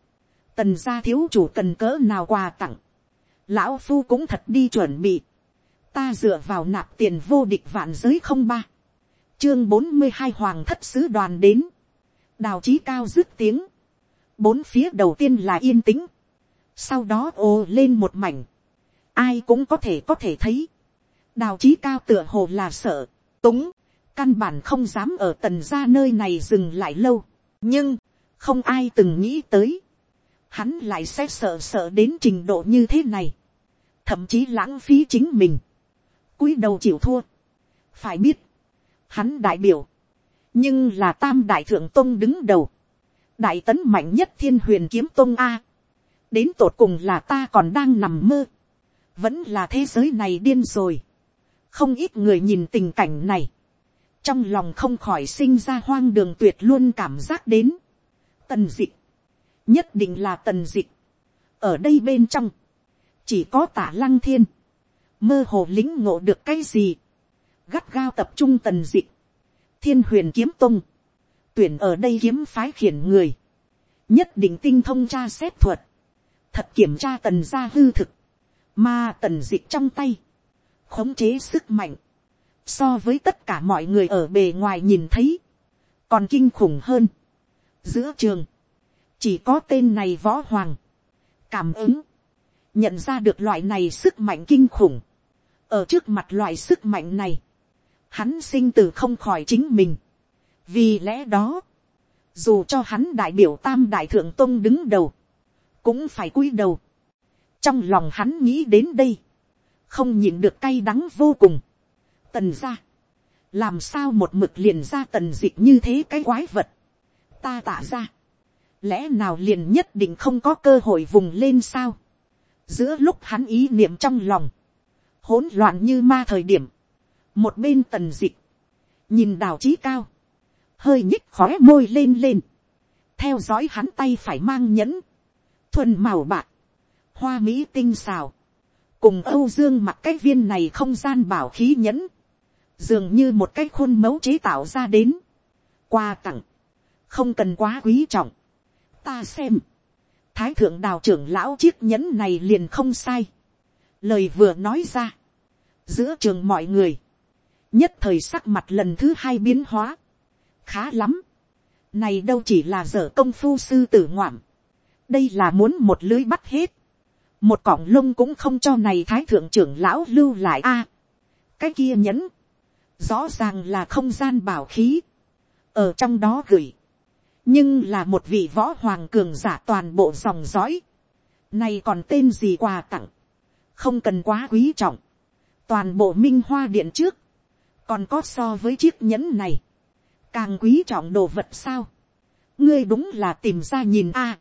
tần gia thiếu chủ cần cỡ nào quà tặng, lão phu cũng thật đi chuẩn bị, ta dựa vào nạp tiền vô địch vạn giới không ba, chương bốn mươi hai hoàng thất sứ đoàn đến, đào trí cao dứt tiếng, bốn phía đầu tiên là yên tĩnh, sau đó ồ lên một mảnh, ai cũng có thể có thể thấy, đào trí cao tựa hồ là sợ, túng, căn bản không dám ở tần gia nơi này dừng lại lâu, nhưng, không ai từng nghĩ tới, hắn lại sẽ sợ sợ đến trình độ như thế này, thậm chí lãng phí chính mình, cúi đầu chịu thua, phải biết, hắn đại biểu, nhưng là tam đại thượng tôn đứng đầu, đại tấn mạnh nhất thiên huyền kiếm tôn a, đến tột cùng là ta còn đang nằm mơ, vẫn là thế giới này điên rồi, không ít người nhìn tình cảnh này, trong lòng không khỏi sinh ra hoang đường tuyệt luôn cảm giác đến. tần dịch, nhất định là tần dịch, ở đây bên trong, chỉ có tả lăng thiên, mơ hồ lính ngộ được cái gì, gắt gao tập trung tần dịch, thiên huyền kiếm tung, tuyển ở đây kiếm phái khiển người, nhất định tinh thông tra xét thuật, thật kiểm tra tần gia hư thực, mà tần dịch trong tay, khống chế sức mạnh, so với tất cả mọi người ở bề ngoài nhìn thấy, còn kinh khủng hơn. giữa trường, chỉ có tên này võ hoàng, cảm ứng, nhận ra được loại này sức mạnh kinh khủng, ở trước mặt loại sức mạnh này, hắn sinh từ không khỏi chính mình. vì lẽ đó, dù cho hắn đại biểu tam đại thượng tôn đứng đầu, cũng phải cúi đầu. trong lòng hắn nghĩ đến đây, không nhìn được cay đắng vô cùng. tần ra, làm sao một mực liền ra tần dịch như thế cái quái vật, ta tả ra, lẽ nào liền nhất định không có cơ hội vùng lên sao, giữa lúc hắn ý niệm trong lòng, hỗn loạn như ma thời điểm, một bên tần dịch, nhìn đào trí cao, hơi nhích khói môi lên lên, theo dõi hắn tay phải mang nhẫn, thuần màu bạc, hoa mỹ tinh xào, cùng âu dương mặc cái viên này không gian bảo khí nhẫn, dường như một cái khuôn mẫu chế tạo ra đến, qua tặng, không cần quá quý trọng, ta xem, thái thượng đào trưởng lão chiếc nhẫn này liền không sai, lời vừa nói ra, giữa trường mọi người, nhất thời sắc mặt lần thứ hai biến hóa, khá lắm, này đâu chỉ là dở công phu sư tử ngoạm, đây là muốn một lưới bắt hết, một cọng lông cũng không cho này thái thượng trưởng lão lưu lại a, cái kia nhẫn, rõ ràng là không gian bảo khí, ở trong đó gửi, nhưng là một vị võ hoàng cường giả toàn bộ dòng dõi, nay còn tên gì quà tặng, không cần quá quý trọng, toàn bộ minh hoa điện trước, còn có so với chiếc nhẫn này, càng quý trọng đồ vật sao, ngươi đúng là tìm ra nhìn a,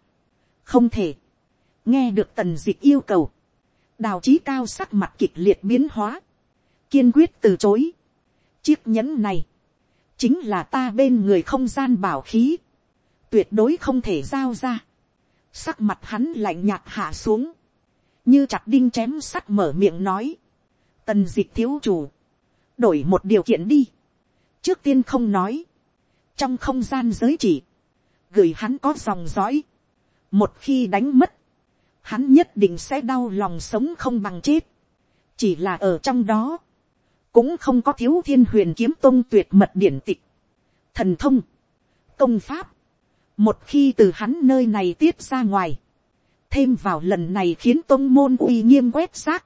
không thể, nghe được tần d ị c h yêu cầu, đào trí cao sắc mặt kịch liệt biến hóa, kiên quyết từ chối, chiếc nhẫn này, chính là ta bên người không gian bảo khí, tuyệt đối không thể giao ra, sắc mặt hắn lạnh nhạt hạ xuống, như chặt đinh chém sắt mở miệng nói, tần dịch thiếu chủ, đổi một điều kiện đi. trước tiên không nói, trong không gian giới chỉ, gửi hắn có dòng dõi, một khi đánh mất, hắn nhất định sẽ đau lòng sống không bằng chết, chỉ là ở trong đó, cũng không có thiếu thiên huyền kiếm tông tuyệt mật điển tịch, thần thông, công pháp, một khi từ hắn nơi này tiết ra ngoài, thêm vào lần này khiến tôn môn uy nghiêm quét xác,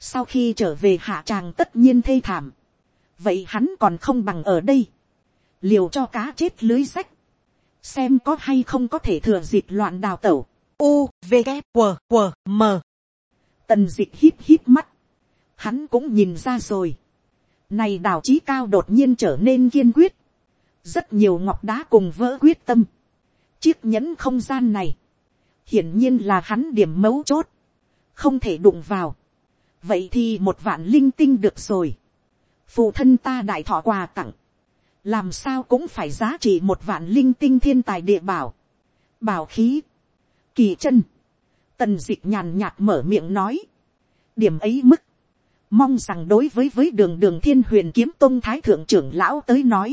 sau khi trở về hạ tràng tất nhiên thê thảm, vậy hắn còn không bằng ở đây, liều cho cá chết lưới sách, xem có hay không có thể thừa dịp loạn đào tẩu, u v g m. Tần dịp hít hít mắt, hắn cũng nhìn ra rồi, này đào trí cao đột nhiên trở nên kiên quyết, rất nhiều ngọc đá cùng vỡ quyết tâm, chiếc nhẫn không gian này, hiển nhiên là hắn điểm mấu chốt, không thể đụng vào, vậy thì một vạn linh tinh được rồi, phụ thân ta đại thọ quà tặng, làm sao cũng phải giá trị một vạn linh tinh thiên tài địa bảo, bảo khí, kỳ chân, tần d ị c h nhàn nhạt mở miệng nói, điểm ấy mức, mong rằng đối với với đường đường thiên huyền kiếm tôn thái thượng trưởng lão tới nói,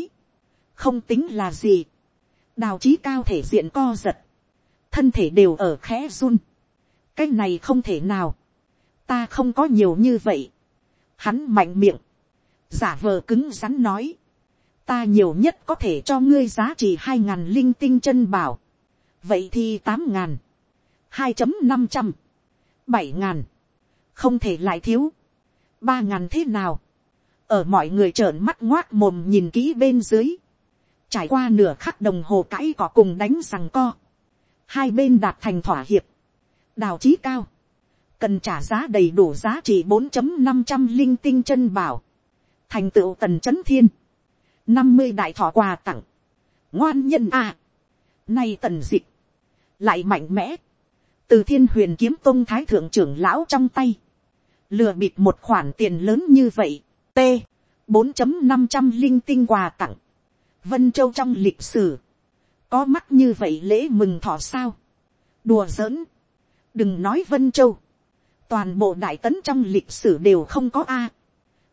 không tính là gì, đào trí cao thể diện co giật, thân thể đều ở khẽ run, cái này không thể nào, ta không có nhiều như vậy, hắn mạnh miệng, giả vờ cứng rắn nói, ta nhiều nhất có thể cho ngươi giá trị hai ngàn linh tinh chân bảo, vậy thì tám ngàn, hai chấm năm trăm, bảy ngàn, không thể lại thiếu, ba ngàn thế nào, ở mọi người trợn mắt ngoác mồm nhìn kỹ bên dưới, trải qua nửa khắc đồng hồ cãi cỏ cùng đánh rằng co, hai bên đạt thành thỏa hiệp, đào trí cao, cần trả giá đầy đủ giá trị bốn chấm năm trăm linh tinh chân bảo, thành tựu tần c h ấ n thiên, năm mươi đại thọ quà tặng, ngoan nhân a, à. nay tần d ị lại mạnh mẽ, từ thiên huyền kiếm tôn thái thượng trưởng lão trong tay, lừa bịp một khoản tiền lớn như vậy, t, bốn năm trăm linh tinh quà tặng, vân châu trong lịch sử, có mắt như vậy lễ mừng thọ sao, đùa giỡn, đừng nói vân châu, toàn bộ đại tấn trong lịch sử đều không có a,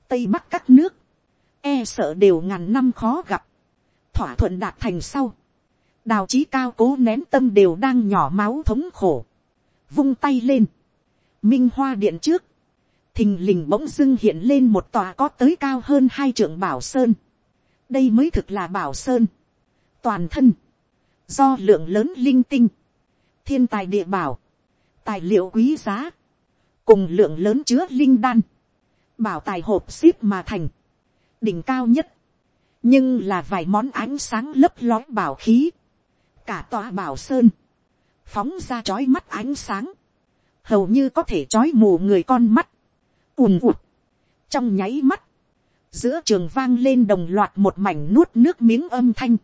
tây bắc các nước, e sợ đều ngàn năm khó gặp, thỏa thuận đạt thành sau, đào chí cao cố nén tâm đều đang nhỏ máu thống khổ, vung tay lên, minh hoa điện trước, thình lình bỗng dưng hiện lên một tòa có tới cao hơn hai trưởng bảo sơn, đây mới thực là bảo sơn, toàn thân, do lượng lớn linh tinh, thiên tài địa bảo, tài liệu quý giá, cùng lượng lớn chứa linh đan, bảo tài hộp ship mà thành, đỉnh cao nhất, nhưng là vài món ánh sáng lấp lói bảo khí, cả tòa bảo sơn, phóng ra trói mắt ánh sáng, hầu như có thể trói mù người con mắt, ùn ụt, trong nháy mắt, giữa trường vang lên đồng loạt một mảnh nuốt nước miếng âm thanh,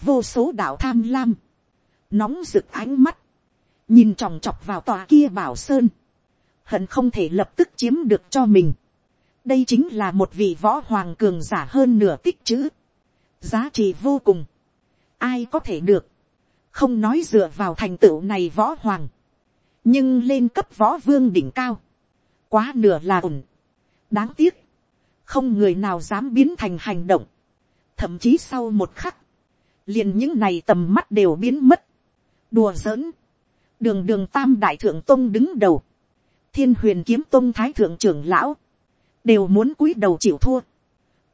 vô số đạo tham lam, nóng rực ánh mắt, nhìn chòng chọc vào tòa kia bảo sơn, hận không thể lập tức chiếm được cho mình. đây chính là một vị võ hoàng cường giả hơn nửa tích chữ, giá trị vô cùng, ai có thể được, không nói dựa vào thành tựu này võ hoàng, nhưng lên cấp võ vương đỉnh cao, quá nửa là ổn. đáng tiếc, không người nào dám biến thành hành động, thậm chí sau một khắc, liền những này tầm mắt đều biến mất, đùa giỡn, đường đường tam đại thượng tôn đứng đầu, thiên huyền kiếm tôn thái thượng trưởng lão, đều muốn cúi đầu chịu thua,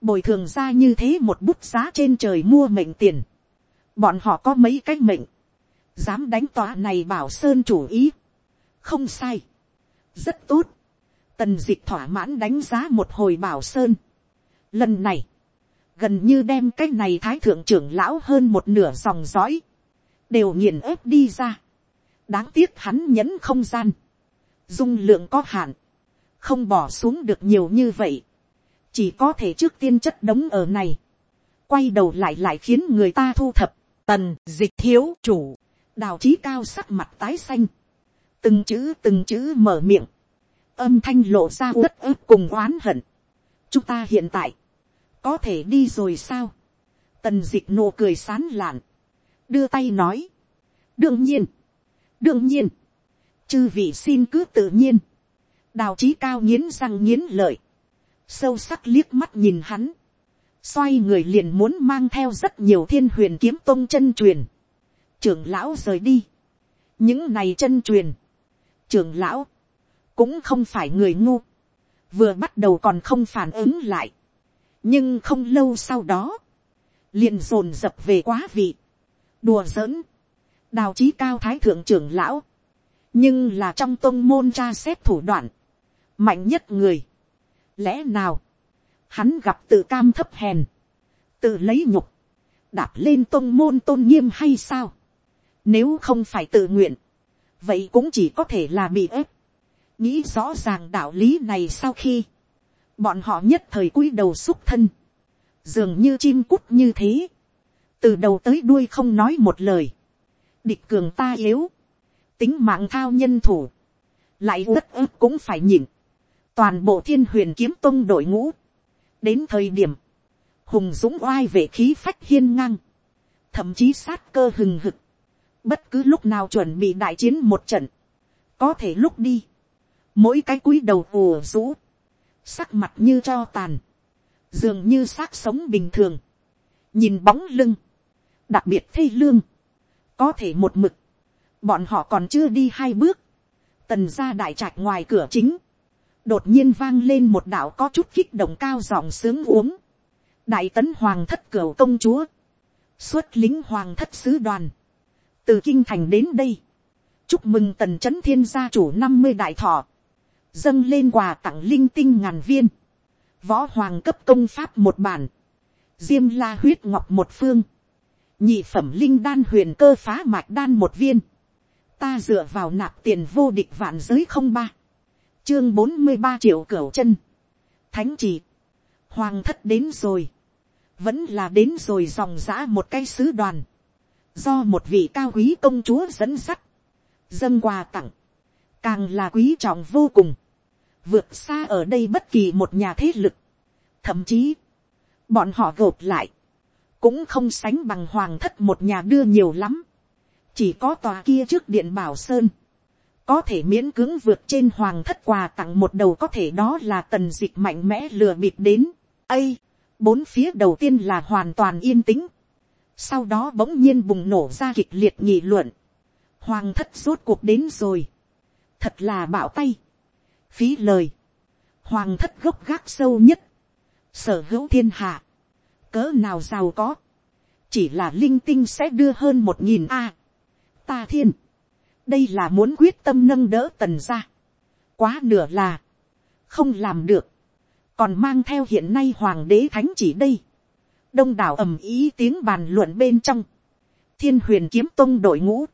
bồi thường ra như thế một bút giá trên trời mua mệnh tiền, bọn họ có mấy cái mệnh, dám đánh tòa này bảo sơn chủ ý, không sai, rất tốt, tần dịch thỏa mãn đánh giá một hồi bảo sơn. Lần này, gần như đem cái này thái thượng trưởng lão hơn một nửa dòng dõi, đều nghiền ép đi ra. đáng tiếc hắn nhẫn không gian, dung lượng có hạn, không bỏ xuống được nhiều như vậy, chỉ có thể trước tiên chất đống ở này, quay đầu lại lại khiến người ta thu thập, tần dịch thiếu chủ, đào trí cao sắc mặt tái xanh, từng chữ từng chữ mở miệng, âm thanh lộ ra uất ức cùng oán hận. chúng ta hiện tại, có thể đi rồi sao, tần d ị c h nụ cười sán lạn, đưa tay nói, đương nhiên, đương nhiên, chư vị xin cứ tự nhiên, đào trí cao nghiến răng nghiến lợi, sâu sắc liếc mắt nhìn hắn, xoay người liền muốn mang theo rất nhiều thiên huyền kiếm tôn chân truyền, trưởng lão rời đi, những này chân truyền, trưởng lão, cũng không phải người ngu, vừa bắt đầu còn không phản ứng lại, nhưng không lâu sau đó, liền dồn dập về quá vị, đùa giỡn, đào trí cao thái thượng trưởng lão, nhưng là trong tôn môn tra xét thủ đoạn, mạnh nhất người, lẽ nào, hắn gặp tự cam thấp hèn, tự lấy nhục, đạp lên tôn môn tôn nghiêm hay sao, nếu không phải tự nguyện, vậy cũng chỉ có thể là bị ép nghĩ rõ ràng đạo lý này sau khi, bọn họ nhất thời cúi đầu xúc thân, dường như chim cút như thế, từ đầu tới đuôi không nói một lời, địch cường ta yếu, tính mạng thao nhân thủ, lại tất ức cũng phải nhịn, toàn bộ thiên huyền kiếm tông đội ngũ, đến thời điểm, hùng dũng oai vệ khí phách hiên ngang, thậm chí sát cơ hừng hực, bất cứ lúc nào chuẩn bị đại chiến một trận, có thể lúc đi, mỗi cái cúi đầu ùa rũ, sắc mặt như cho tàn, dường như xác sống bình thường, nhìn bóng lưng, đặc biệt thê lương, có thể một mực, bọn họ còn chưa đi hai bước, tần ra đại trạch ngoài cửa chính, đột nhiên vang lên một đạo có chút kích động cao giọng sướng uống, đại tấn hoàng thất cửa công chúa, xuất lính hoàng thất sứ đoàn, từ kinh thành đến đây, chúc mừng tần c h ấ n thiên gia chủ năm mươi đại thọ, dâng lên quà tặng linh tinh ngàn viên, võ hoàng cấp công pháp một bản, diêm la huyết ngọc một phương, nhị phẩm linh đan huyền cơ phá mạch đan một viên, ta dựa vào nạp tiền vô địch vạn giới không ba, chương bốn mươi ba triệu cửa chân, thánh chỉ, hoàng thất đến rồi, vẫn là đến rồi dòng giã một cái sứ đoàn, do một vị cao quý công chúa dẫn sắt, dâng quà tặng, càng là quý trọng vô cùng, vượt xa ở đây bất kỳ một nhà thế lực, thậm chí, bọn họ gộp lại, cũng không sánh bằng hoàng thất một nhà đưa nhiều lắm, chỉ có tòa kia trước điện bảo sơn, có thể miễn cưỡng vượt trên hoàng thất quà tặng một đầu có thể đó là tần dịch mạnh mẽ lừa bịp đến. ây, bốn phía đầu tiên là hoàn toàn yên tĩnh, sau đó bỗng nhiên bùng nổ ra kịch liệt nghị luận, hoàng thất rốt cuộc đến rồi, thật là bạo tay, phí lời, hoàng thất gốc gác sâu nhất, sở hữu thiên hạ, cỡ nào giàu có, chỉ là linh tinh sẽ đưa hơn một nghìn a, ta thiên, đây là muốn quyết tâm nâng đỡ tần ra, quá nửa là, không làm được, còn mang theo hiện nay hoàng đế thánh chỉ đây, đông đảo ầm ý tiếng bàn luận bên trong, thiên huyền kiếm tông đội ngũ,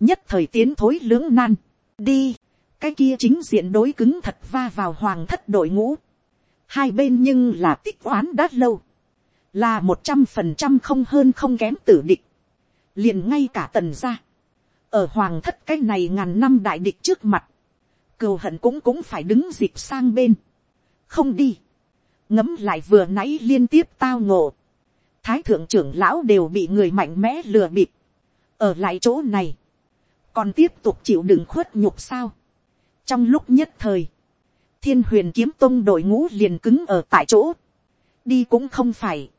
nhất thời tiến thối lưỡng nan, đi, cái kia chính diện đối cứng thật va vào hoàng thất đội ngũ, hai bên nhưng là tích oán đã lâu, là một trăm phần trăm không hơn không kém tử địch, liền ngay cả tần gia, ở hoàng thất cái này ngàn năm đại địch trước mặt, cừu hận cũng cũng phải đứng dịp sang bên, không đi, ngấm lại vừa nãy liên tiếp tao ngộ, thái thượng trưởng lão đều bị người mạnh mẽ lừa bịp, ở lại chỗ này, còn tiếp tục chịu đựng khuất nhục sao trong lúc nhất thời, thiên huyền kiếm tông đội ngũ liền cứng ở tại chỗ, đi cũng không phải,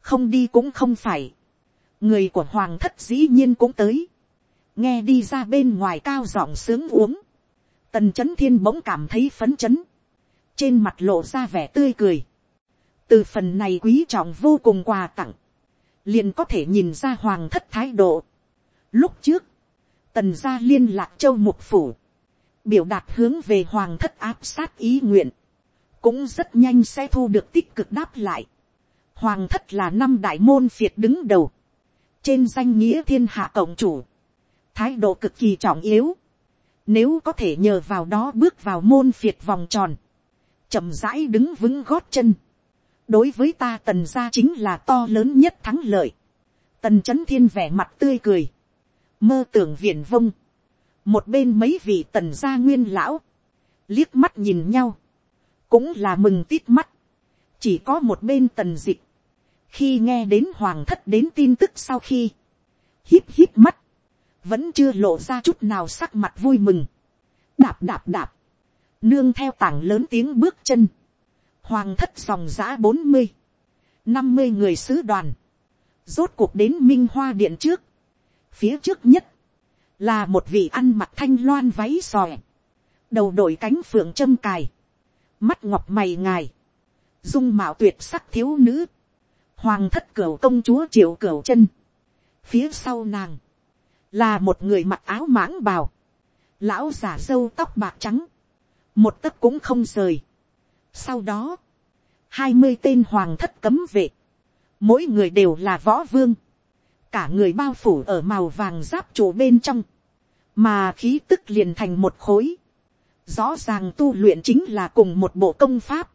không đi cũng không phải, người của hoàng thất dĩ nhiên cũng tới, nghe đi ra bên ngoài cao giọng sướng uống, tần c h ấ n thiên bỗng cảm thấy phấn chấn, trên mặt lộ ra vẻ tươi cười, từ phần này quý trọng vô cùng quà tặng, liền có thể nhìn ra hoàng thất thái độ. Lúc trước, tần gia liên lạc châu mục phủ, biểu đạt hướng về hoàng thất áp sát ý nguyện, cũng rất nhanh sẽ thu được tích cực đáp lại. Hoàng thất là năm đại môn phiệt đứng đầu, trên danh nghĩa thiên hạ cộng chủ, thái độ cực kỳ trọng yếu. Nếu có thể nhờ vào đó bước vào môn phiệt vòng tròn, chậm rãi đứng vững gót chân. đối với ta tần gia chính là to lớn nhất thắng lợi. tần c h ấ n thiên vẻ mặt tươi cười, mơ tưởng viển vông, một bên mấy vị tần gia nguyên lão, liếc mắt nhìn nhau, cũng là mừng tít mắt, chỉ có một bên tần dịch, khi nghe đến hoàng thất đến tin tức sau khi, hít hít mắt, vẫn chưa lộ ra chút nào sắc mặt vui mừng. đạp đạp đạp, nương theo tảng lớn tiếng bước chân, hoàng thất dòng giã bốn mươi, năm mươi người sứ đoàn, rốt cuộc đến minh hoa điện trước, phía trước nhất, là một vị ăn mặc thanh loan váy sòe, đầu đội cánh phượng châm cài, mắt ngọc mày ngài, dung mạo tuyệt sắc thiếu nữ, hoàng thất cửu công chúa triệu cửu chân, phía sau nàng, là một người mặc áo mãng bào, lão giả dâu tóc bạc trắng, một tấc cũng không rời. Sau đó, hai mươi tên hoàng thất cấm vệ, mỗi người đều là võ vương, cả người bao phủ ở màu vàng giáp trụ bên trong, mà khí tức liền thành một khối, rõ ràng tu luyện chính là cùng một bộ công pháp,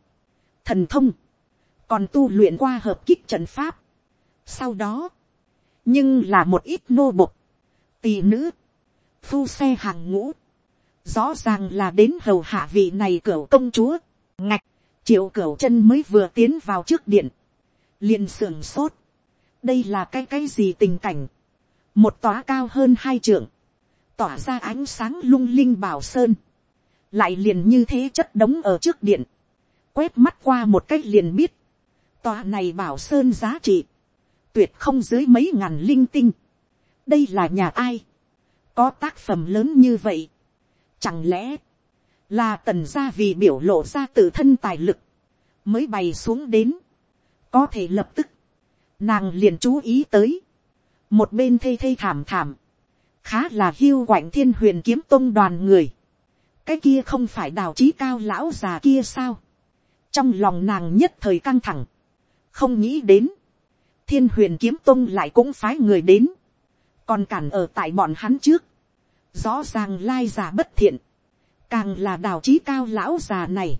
thần thông, còn tu luyện qua hợp kích trận pháp. Sau đó, nhưng là một ít nô bộc, tỳ nữ, phu xe hàng ngũ, rõ ràng là đến hầu hạ vị này cửa công chúa, ngạch, triệu cửa chân mới vừa tiến vào trước điện, liền sưởng sốt, đây là cái cái gì tình cảnh, một tòa cao hơn hai trượng, tỏa ra ánh sáng lung linh bảo sơn, lại liền như thế chất đống ở trước điện, quét mắt qua một cách liền biết, tòa này bảo sơn giá trị, tuyệt không dưới mấy ngàn linh tinh, đây là nhà ai, có tác phẩm lớn như vậy, chẳng lẽ, là tần gia vì biểu lộ ra tự thân tài lực, mới bày xuống đến, có thể lập tức, nàng liền chú ý tới, một bên thê thê thảm thảm, khá là hiu quạnh thiên huyền kiếm tôn đoàn người, cái kia không phải đào trí cao lão già kia sao, trong lòng nàng nhất thời căng thẳng, không nghĩ đến, thiên huyền kiếm tôn lại cũng phái người đến, còn cản ở tại bọn hắn trước, rõ ràng lai giả bất thiện, càng là đào trí cao lão già này,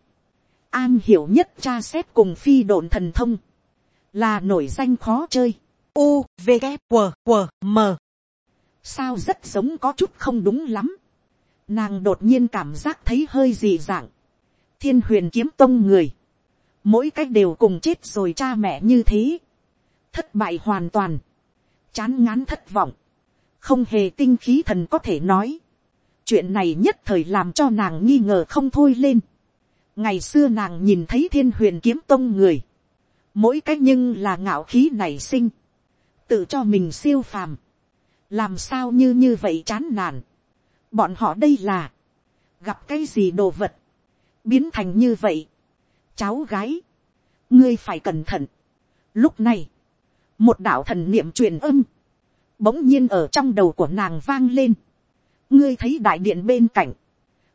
an hiểu nhất cha xét cùng phi độn thần thông, là nổi danh khó chơi, u v g q q m sao rất giống có chút không đúng lắm, nàng đột nhiên cảm giác thấy hơi dị dạng, thiên huyền kiếm tông người, mỗi cách đều cùng chết rồi cha mẹ như thế, thất bại hoàn toàn, chán ngán thất vọng, không hề tinh khí thần có thể nói, chuyện này nhất thời làm cho nàng nghi ngờ không thôi lên, ngày xưa nàng nhìn thấy thiên huyền kiếm tông người, mỗi cách nhưng là ngạo khí nảy sinh, tự cho mình siêu phàm, làm sao như như vậy chán nản, bọn họ đây là, gặp cái gì đồ vật, biến thành như vậy, cháu gái, ngươi phải cẩn thận. Lúc này, một đạo thần niệm truyền âm, bỗng nhiên ở trong đầu của nàng vang lên. ngươi thấy đại điện bên cạnh,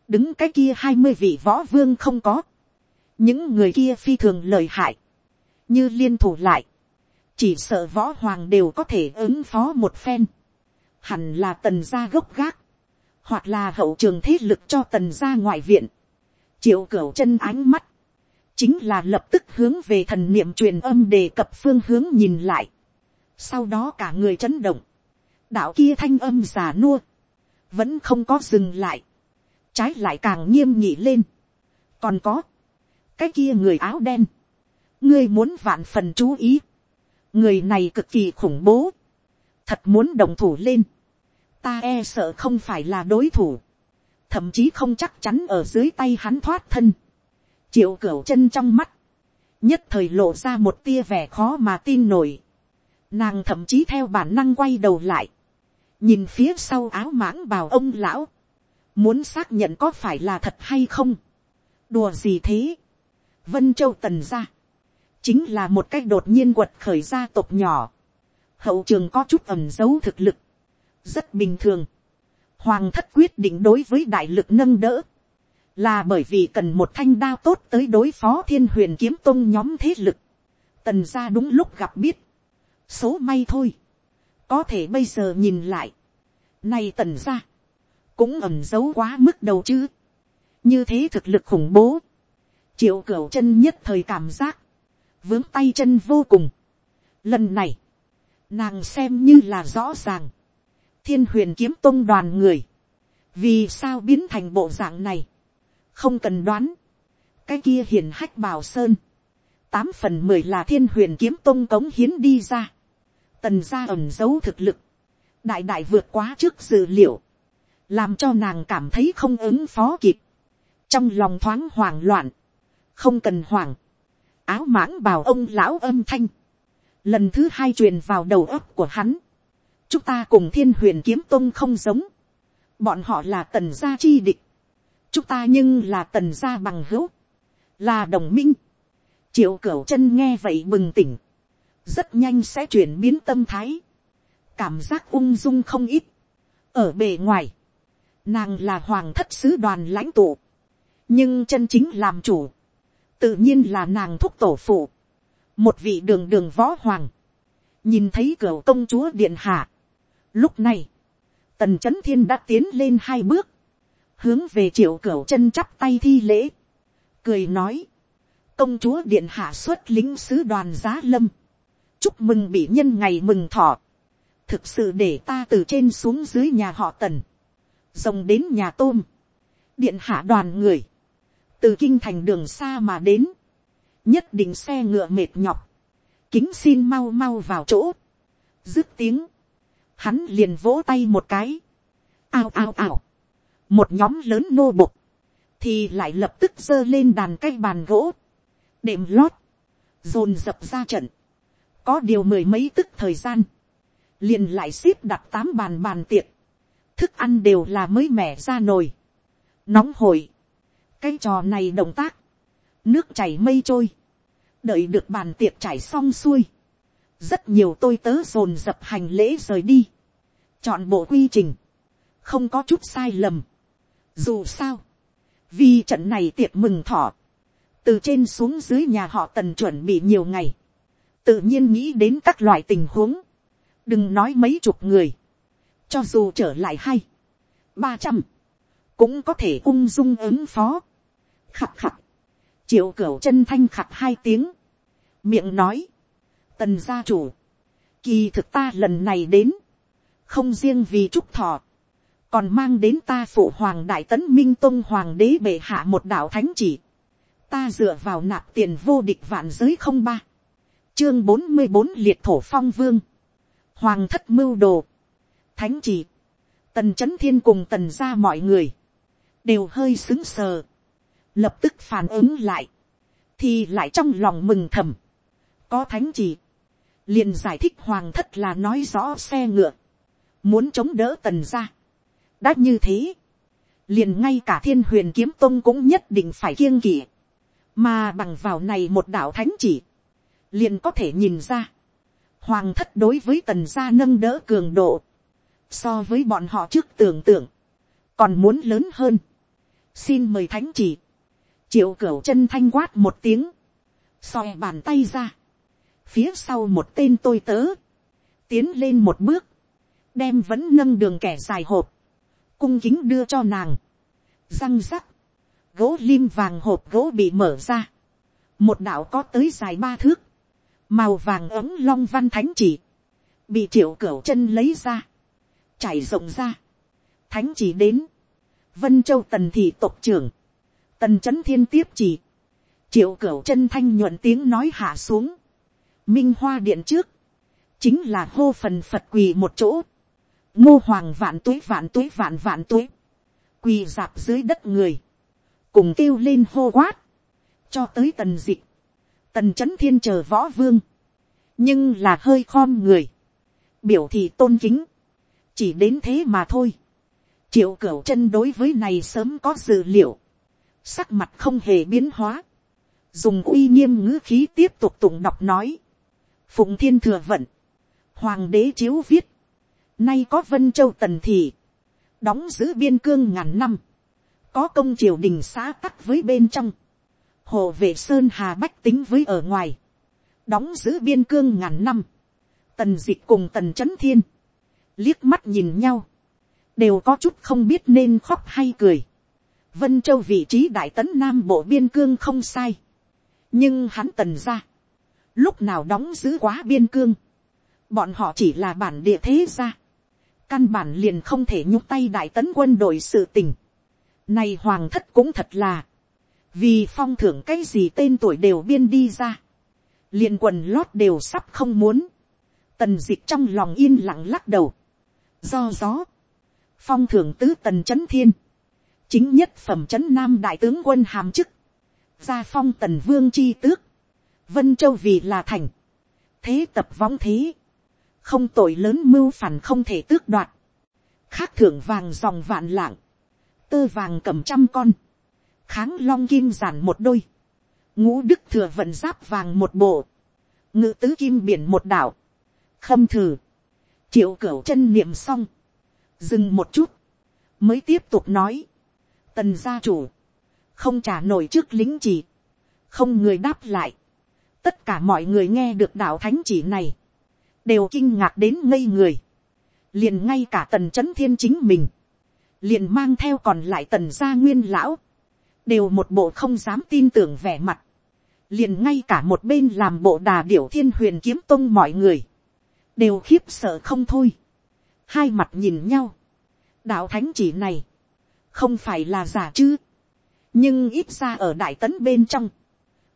đứng cái kia hai mươi vị võ vương không có, những người kia phi thường lời hại, như liên thủ lại, chỉ sợ võ hoàng đều có thể ứng phó một phen, hẳn là tần gia gốc gác, hoặc là hậu trường thế lực cho tần gia ngoại viện, triệu cửu chân ánh mắt, chính là lập tức hướng về thần niệm truyền âm đề cập phương hướng nhìn lại. Sau đó cả người chấn động, đạo kia thanh âm già nua, vẫn không có dừng lại, trái lại càng nghiêm nhị lên. còn có, cái kia người áo đen, ngươi muốn vạn phần chú ý, người này cực kỳ khủng bố, thật muốn đồng thủ lên, ta e sợ không phải là đối thủ, thậm chí không chắc chắn ở dưới tay hắn thoát thân, triệu cửu chân trong mắt, nhất thời lộ ra một tia vẻ khó mà tin nổi, nàng thậm chí theo bản năng quay đầu lại, nhìn phía sau áo mãng bào ông lão, muốn xác nhận có phải là thật hay không, đùa gì thế, vân châu tần gia, chính là một cách đột nhiên quật khởi gia tộc nhỏ, hậu trường có chút ẩm dấu thực lực, rất bình thường, hoàng thất quyết định đối với đại lực nâng đỡ, là bởi vì cần một thanh đao tốt tới đối phó thiên huyền kiếm tôn nhóm thế lực, tần gia đúng lúc gặp biết, số may thôi, có thể bây giờ nhìn lại, nay tần gia, cũng ẩm giấu quá mức đầu chứ, như thế thực lực khủng bố, triệu cửu chân nhất thời cảm giác, vướng tay chân vô cùng. Lần này, nàng xem như là rõ ràng, thiên huyền kiếm tôn đoàn người, vì sao biến thành bộ dạng này, không cần đoán, cái kia hiền hách bảo sơn, tám phần mười là thiên huyền kiếm tôn cống hiến đi ra, tần gia ẩm giấu thực lực, đại đại vượt quá trước dự liệu, làm cho nàng cảm thấy không ứng phó kịp, trong lòng thoáng hoảng loạn, không cần hoảng, áo mãng bào ông lão âm thanh, lần thứ hai truyền vào đầu óc của hắn, chúng ta cùng thiên huyền kiếm tôn không giống, bọn họ là tần gia chi địch, chúng ta nhưng là tần gia bằng hữu, là đồng minh, triệu cửu chân nghe vậy bừng tỉnh, rất nhanh sẽ chuyển biến tâm thái, cảm giác ung dung không ít, ở bề ngoài, nàng là hoàng thất sứ đoàn lãnh tụ, nhưng chân chính làm chủ, tự nhiên là nàng thúc tổ phụ, một vị đường đường võ hoàng, nhìn thấy cửa công chúa điện hạ. Lúc này, tần c h ấ n thiên đã tiến lên hai bước, hướng về triệu cửa chân chắp tay thi lễ, cười nói, công chúa điện hạ xuất lính sứ đoàn giá lâm, chúc mừng bị nhân ngày mừng thọ, thực sự để ta từ trên xuống dưới nhà họ tần, rồng đến nhà tôm, điện hạ đoàn người, từ kinh thành đường xa mà đến, nhất định xe ngựa mệt nhọc, kính xin mau mau vào chỗ, dứt tiếng, hắn liền vỗ tay một cái, ao ao ao, một nhóm lớn nô bục, thì lại lập tức giơ lên đàn cây bàn gỗ, đệm lót, dồn dập ra trận, có điều mười mấy tức thời gian, liền lại xếp đặt tám bàn bàn tiệc, thức ăn đều là mới mẻ ra nồi, nóng hổi, cái trò này động tác, nước chảy mây trôi, đợi được bàn tiệc chảy xong xuôi, rất nhiều tôi tớ dồn dập hành lễ rời đi, chọn bộ quy trình, không có chút sai lầm. Dù sao, vì trận này tiệc mừng thọ, từ trên xuống dưới nhà họ tần chuẩn bị nhiều ngày, tự nhiên nghĩ đến các loại tình huống, đừng nói mấy chục người, cho dù trở lại hay, ba trăm, cũng có thể ung dung ứng phó. Khặt khặt, triệu cửu chân thanh khặt hai tiếng, miệng nói, tần gia chủ, kỳ thực ta lần này đến, không riêng vì trúc thọ, còn mang đến ta phụ hoàng đại tấn minh tôn hoàng đế bệ hạ một đạo thánh chỉ, ta dựa vào nạp tiền vô địch vạn giới không ba, chương bốn mươi bốn liệt thổ phong vương, hoàng thất mưu đồ, thánh chỉ, tần c h ấ n thiên cùng tần ra mọi người, đều hơi xứng sờ, lập tức phản ứng lại, thì lại trong lòng mừng thầm, có thánh chỉ, liền giải thích hoàng thất là nói rõ xe ngựa, muốn chống đỡ tần ra. đã như thế, liền ngay cả thiên huyền kiếm tông cũng nhất định phải kiêng kỵ, mà bằng vào này một đạo thánh chỉ, liền có thể nhìn ra, hoàng thất đối với tần gia nâng đỡ cường độ, so với bọn họ trước tưởng tượng, còn muốn lớn hơn. xin mời thánh chỉ, triệu cửu chân thanh quát một tiếng, xòe bàn tay ra, phía sau một tên tôi tớ, tiến lên một bước, đem vẫn nâng đường kẻ dài hộp, cung kính đưa cho nàng, răng rắc, gỗ lim vàng hộp gỗ bị mở ra, một đạo có tới dài ba thước, màu vàng ấm long văn thánh chỉ, bị triệu cửu chân lấy ra, trải rộng ra, thánh chỉ đến, vân châu tần thị tộc trưởng, tần c h ấ n thiên tiếp chỉ, triệu cửu chân thanh nhuận tiếng nói hạ xuống, minh hoa điện trước, chính là hô phần phật quỳ một chỗ, ngô hoàng vạn tuế vạn tuế vạn vạn tuế, quỳ dạp dưới đất người, cùng kêu lên hô quát, cho tới tần dịch, tần c h ấ n thiên chờ võ vương, nhưng là hơi khom người, biểu thị tôn kính, chỉ đến thế mà thôi. triệu cửu chân đối với này sớm có dự liệu, sắc mặt không hề biến hóa, dùng uy nghiêm ngữ khí tiếp tục tụng đọc nói, phụng thiên thừa vận, hoàng đế chiếu viết, nay có vân châu tần thị, đóng giữ biên cương ngàn năm, có công triều đình xã tắc với bên trong, hồ vệ sơn hà bách tính với ở ngoài, đóng giữ biên cương ngàn năm, tần d ị c h cùng tần c h ấ n thiên, liếc mắt nhìn nhau, đều có chút không biết nên khóc hay cười. Vân Châu vị trí đại tấn Nam bộ biên cương không sai. Nhưng hắn tần ra. Lúc nào đóng giữ quá biên cương. Bọn họ chỉ là bản địa thế gia. Căn bản liền không thể nhúc tay đại tấn quân đội sự tình. Này hoàng thất cũng thật là. Vì phong thưởng cái gì tên tuổi đều biên đi ra. Liền quần lót đều sắp không muốn. Tần dịch trong lòng yên lặng lắc đầu do gió, phong thưởng tứ tần chấn thiên, chính nhất phẩm c h ấ n nam đại tướng quân hàm chức, gia phong tần vương chi tước, vân châu vì là thành, thế tập võng thế, không tội lớn mưu phản không thể tước đoạt, khác thưởng vàng dòng vạn lạng, tơ vàng cầm trăm con, kháng long kim giản một đôi, ngũ đức thừa vận giáp vàng một bộ, ngự tứ kim biển một đảo, khâm thử, triệu cửu chân niệm xong, dừng một chút, mới tiếp tục nói, tần gia chủ, không trả nổi trước lính chỉ, không người đáp lại, tất cả mọi người nghe được đạo thánh chỉ này, đều kinh ngạc đến ngây người, liền ngay cả tần c h ấ n thiên chính mình, liền mang theo còn lại tần gia nguyên lão, đều một bộ không dám tin tưởng vẻ mặt, liền ngay cả một bên làm bộ đà điểu thiên huyền kiếm tông mọi người, đều khiếp sợ không thôi, hai mặt nhìn nhau, đạo thánh chỉ này, không phải là giả chứ, nhưng ít ra ở đại tấn bên trong,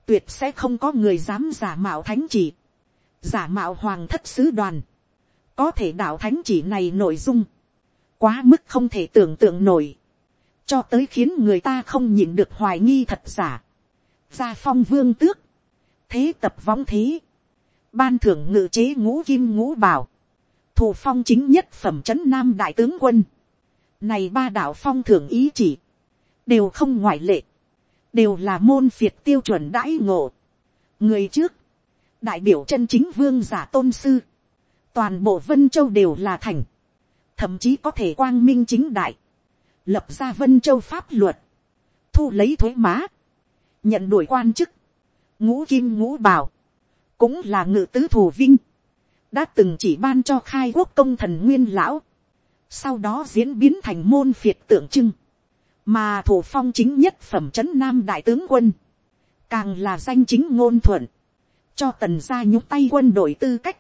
tuyệt sẽ không có người dám giả mạo thánh chỉ, giả mạo hoàng thất sứ đoàn, có thể đạo thánh chỉ này nội dung, quá mức không thể tưởng tượng nổi, cho tới khiến người ta không nhìn được hoài nghi thật giả, gia phong vương tước, thế tập võng thế, ban thưởng ngự chế ngũ kim ngũ bảo, thủ phong chính nhất phẩm c h ấ n nam đại tướng quân, này ba đạo phong thưởng ý chỉ, đều không ngoại lệ, đều là môn phiệt tiêu chuẩn đãi ngộ. người trước, đại biểu chân chính vương giả tôn sư, toàn bộ vân châu đều là thành, thậm chí có thể quang minh chính đại, lập ra vân châu pháp luật, thu lấy thuế má, nhận đuổi quan chức, ngũ kim ngũ bảo, cũng là ngự tứ thủ vinh, đã từng chỉ ban cho khai quốc công thần nguyên lão, sau đó diễn biến thành môn phiệt tượng trưng, mà thủ phong chính nhất phẩm c h ấ n nam đại tướng quân, càng là danh chính ngôn thuận, cho tần gia nhúc tay quân đội tư cách,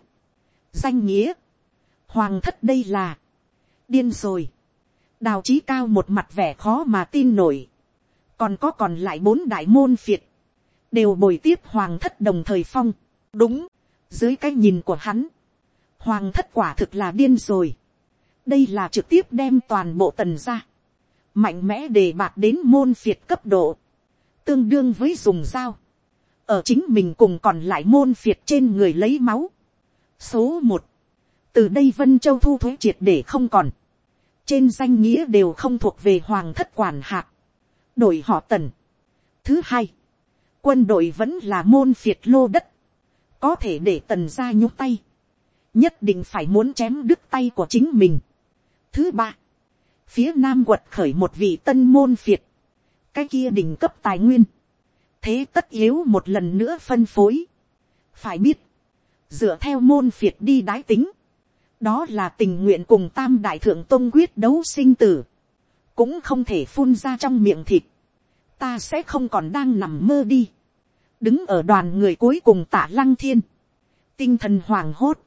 danh nghĩa, hoàng thất đây là, điên rồi, đào trí cao một mặt vẻ khó mà tin nổi, còn có còn lại bốn đại môn phiệt, đều bồi tiếp hoàng thất đồng thời phong, đúng, dưới cái nhìn của hắn, hoàng thất quả thực là điên rồi, đây là trực tiếp đem toàn bộ tần ra, mạnh mẽ đề bạc đến môn phiệt cấp độ, tương đương với dùng dao, ở chính mình cùng còn lại môn phiệt trên người lấy máu. Số một, từ đây vân châu thu thuế triệt để không còn, trên danh nghĩa đều không thuộc về hoàng thất quản hạt, đổi họ tần. Thứ hai, quân đội vẫn là môn phiệt lô đất, có thể để tần ra nhúc tay, nhất định phải muốn chém đứt tay của chính mình. Thứ ba, phía nam quật khởi một vị tân môn phiệt, cái kia đỉnh cấp tài nguyên, thế tất yếu một lần nữa phân phối. phải biết, dựa theo môn phiệt đi đái tính, đó là tình nguyện cùng tam đại thượng tôn quyết đấu sinh tử, cũng không thể phun ra trong miệng thịt, ta sẽ không còn đang nằm mơ đi, đứng ở đoàn người cuối cùng tả lăng thiên, tinh thần hoàng hốt,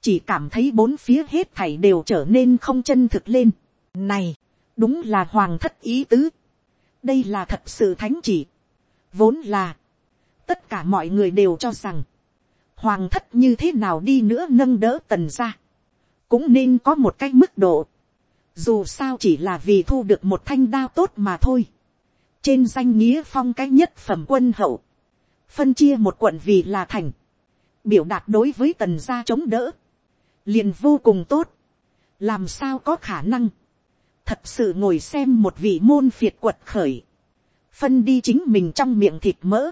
chỉ cảm thấy bốn phía hết thảy đều trở nên không chân thực lên. Này, đúng là hoàng thất ý tứ. đây là thật sự thánh chỉ. vốn là, tất cả mọi người đều cho rằng, hoàng thất như thế nào đi nữa nâng đỡ tần ra, cũng nên có một cái mức độ. dù sao chỉ là vì thu được một thanh đao tốt mà thôi. trên danh nghĩa phong cái nhất phẩm quân hậu, phân chia một quận vì là thành, biểu đạt đối với tần gia chống đỡ, liền vô cùng tốt, làm sao có khả năng, thật sự ngồi xem một vị môn phiệt quật khởi, phân đi chính mình trong miệng thịt mỡ,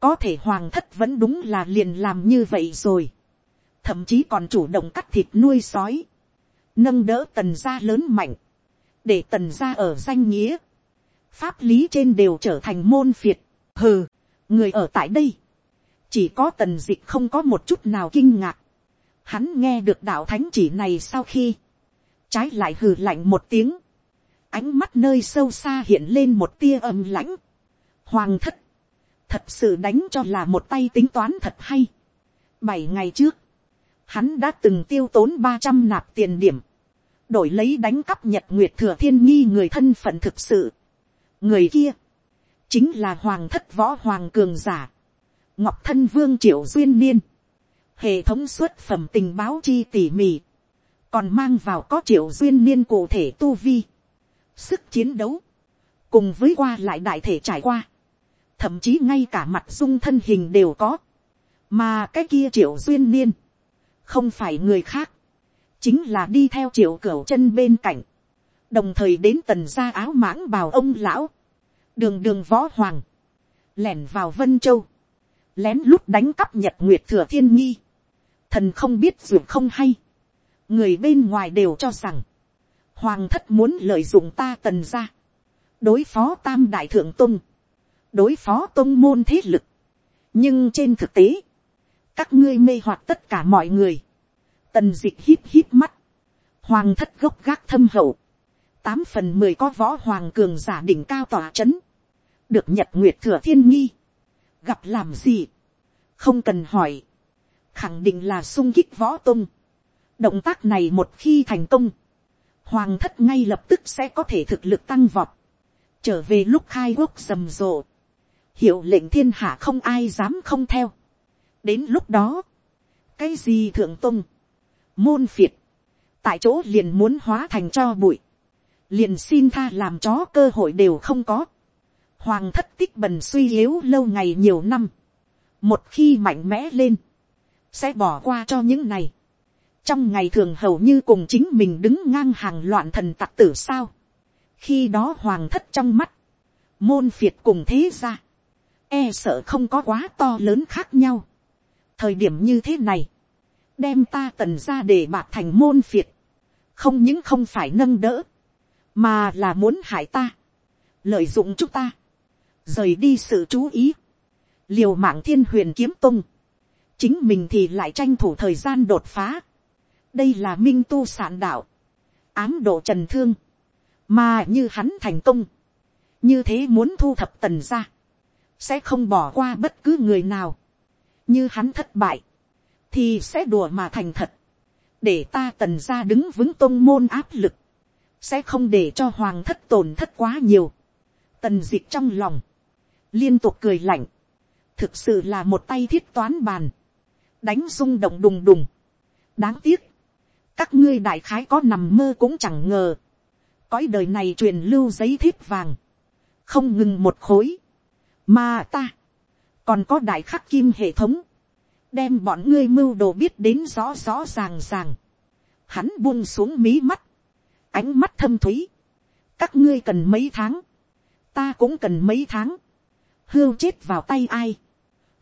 có thể hoàng thất vẫn đúng là liền làm như vậy rồi, thậm chí còn chủ động cắt thịt nuôi sói, nâng đỡ tần gia lớn mạnh, để tần gia ở danh nghĩa, pháp lý trên đều trở thành môn phiệt, hừ, người ở tại đây, chỉ có tần dịch không có một chút nào kinh ngạc, hắn nghe được đạo thánh chỉ này sau khi, trái lại hừ lạnh một tiếng, ánh mắt nơi sâu xa hiện lên một tia âm lãnh, hoàng thất, thật sự đánh cho là một tay tính toán thật hay. bảy ngày trước, hắn đã từng tiêu tốn ba trăm nạp tiền điểm, đổi lấy đánh cắp nhật nguyệt thừa thiên nghi người thân phận thực sự. người kia, chính là hoàng thất võ hoàng cường giả, ngọc thân vương triệu duyên niên, hệ thống xuất phẩm tình báo chi tỉ mỉ, còn mang vào có triệu duyên niên cụ thể tu vi, sức chiến đấu, cùng với qua lại đại thể trải qua, thậm chí ngay cả mặt dung thân hình đều có, mà cái kia triệu duyên niên, không phải người khác, chính là đi theo triệu cửa chân bên cạnh, đồng thời đến tần gia áo mãng bào ông lão, đường đường võ hoàng, lẻn vào vân châu, lén lút đánh cắp nhật nguyệt thừa thiên nghi, thần không biết dù không hay, người bên ngoài đều cho rằng, hoàng thất muốn lợi dụng ta tần ra, đối phó tam đại thượng tung, đối phó tôn môn thế lực, nhưng trên thực tế, các ngươi mê hoặc tất cả mọi người, tần d ị c h hít hít mắt, hoàng thất gốc gác thâm hậu, tám phần mười có võ hoàng cường giả đỉnh cao tòa c h ấ n được nhật nguyệt thừa thiên nghi, gặp làm gì, không cần hỏi, khẳng định là sung kích võ tung, động tác này một khi thành công, hoàng thất ngay lập tức sẽ có thể thực lực tăng vọt, trở về lúc khai quốc rầm rộ, hiệu lệnh thiên hạ không ai dám không theo, đến lúc đó, cái gì thượng tung, môn phiệt, tại chỗ liền muốn hóa thành cho bụi, liền xin tha làm chó cơ hội đều không có, hoàng thất tích bần suy yếu lâu ngày nhiều năm, một khi mạnh mẽ lên, sẽ bỏ qua cho những này, trong ngày thường hầu như cùng chính mình đứng ngang hàng loạn thần tặc tử sao, khi đó hoàng thất trong mắt, môn phiệt cùng thế ra, e sợ không có quá to lớn khác nhau. thời điểm như thế này, đem ta tần ra để bạc thành môn phiệt, không những không phải nâng đỡ, mà là muốn hại ta, lợi dụng chúng ta, rời đi sự chú ý, liều mạng thiên huyền kiếm tung, chính mình thì lại tranh thủ thời gian đột phá, đây là minh tu sản đạo, ám độ trần thương, mà như hắn thành công, như thế muốn thu thập tần ra, sẽ không bỏ qua bất cứ người nào, như hắn thất bại, thì sẽ đùa mà thành thật, để ta tần ra đứng vững tôn môn áp lực, sẽ không để cho hoàng thất tổn thất quá nhiều, tần d ị c h trong lòng, liên tục cười lạnh, thực sự là một tay thiết toán bàn, đánh rung động đùng đùng. đáng tiếc, các ngươi đại khái có nằm mơ cũng chẳng ngờ, cõi đời này truyền lưu giấy thiếp vàng, không ngừng một khối, mà ta, còn có đại khắc kim hệ thống, đem bọn ngươi mưu đồ biết đến rõ rõ ràng ràng, hắn buông xuống mí mắt, ánh mắt thâm thúy, các ngươi cần mấy tháng, ta cũng cần mấy tháng, hưu chết vào tay ai,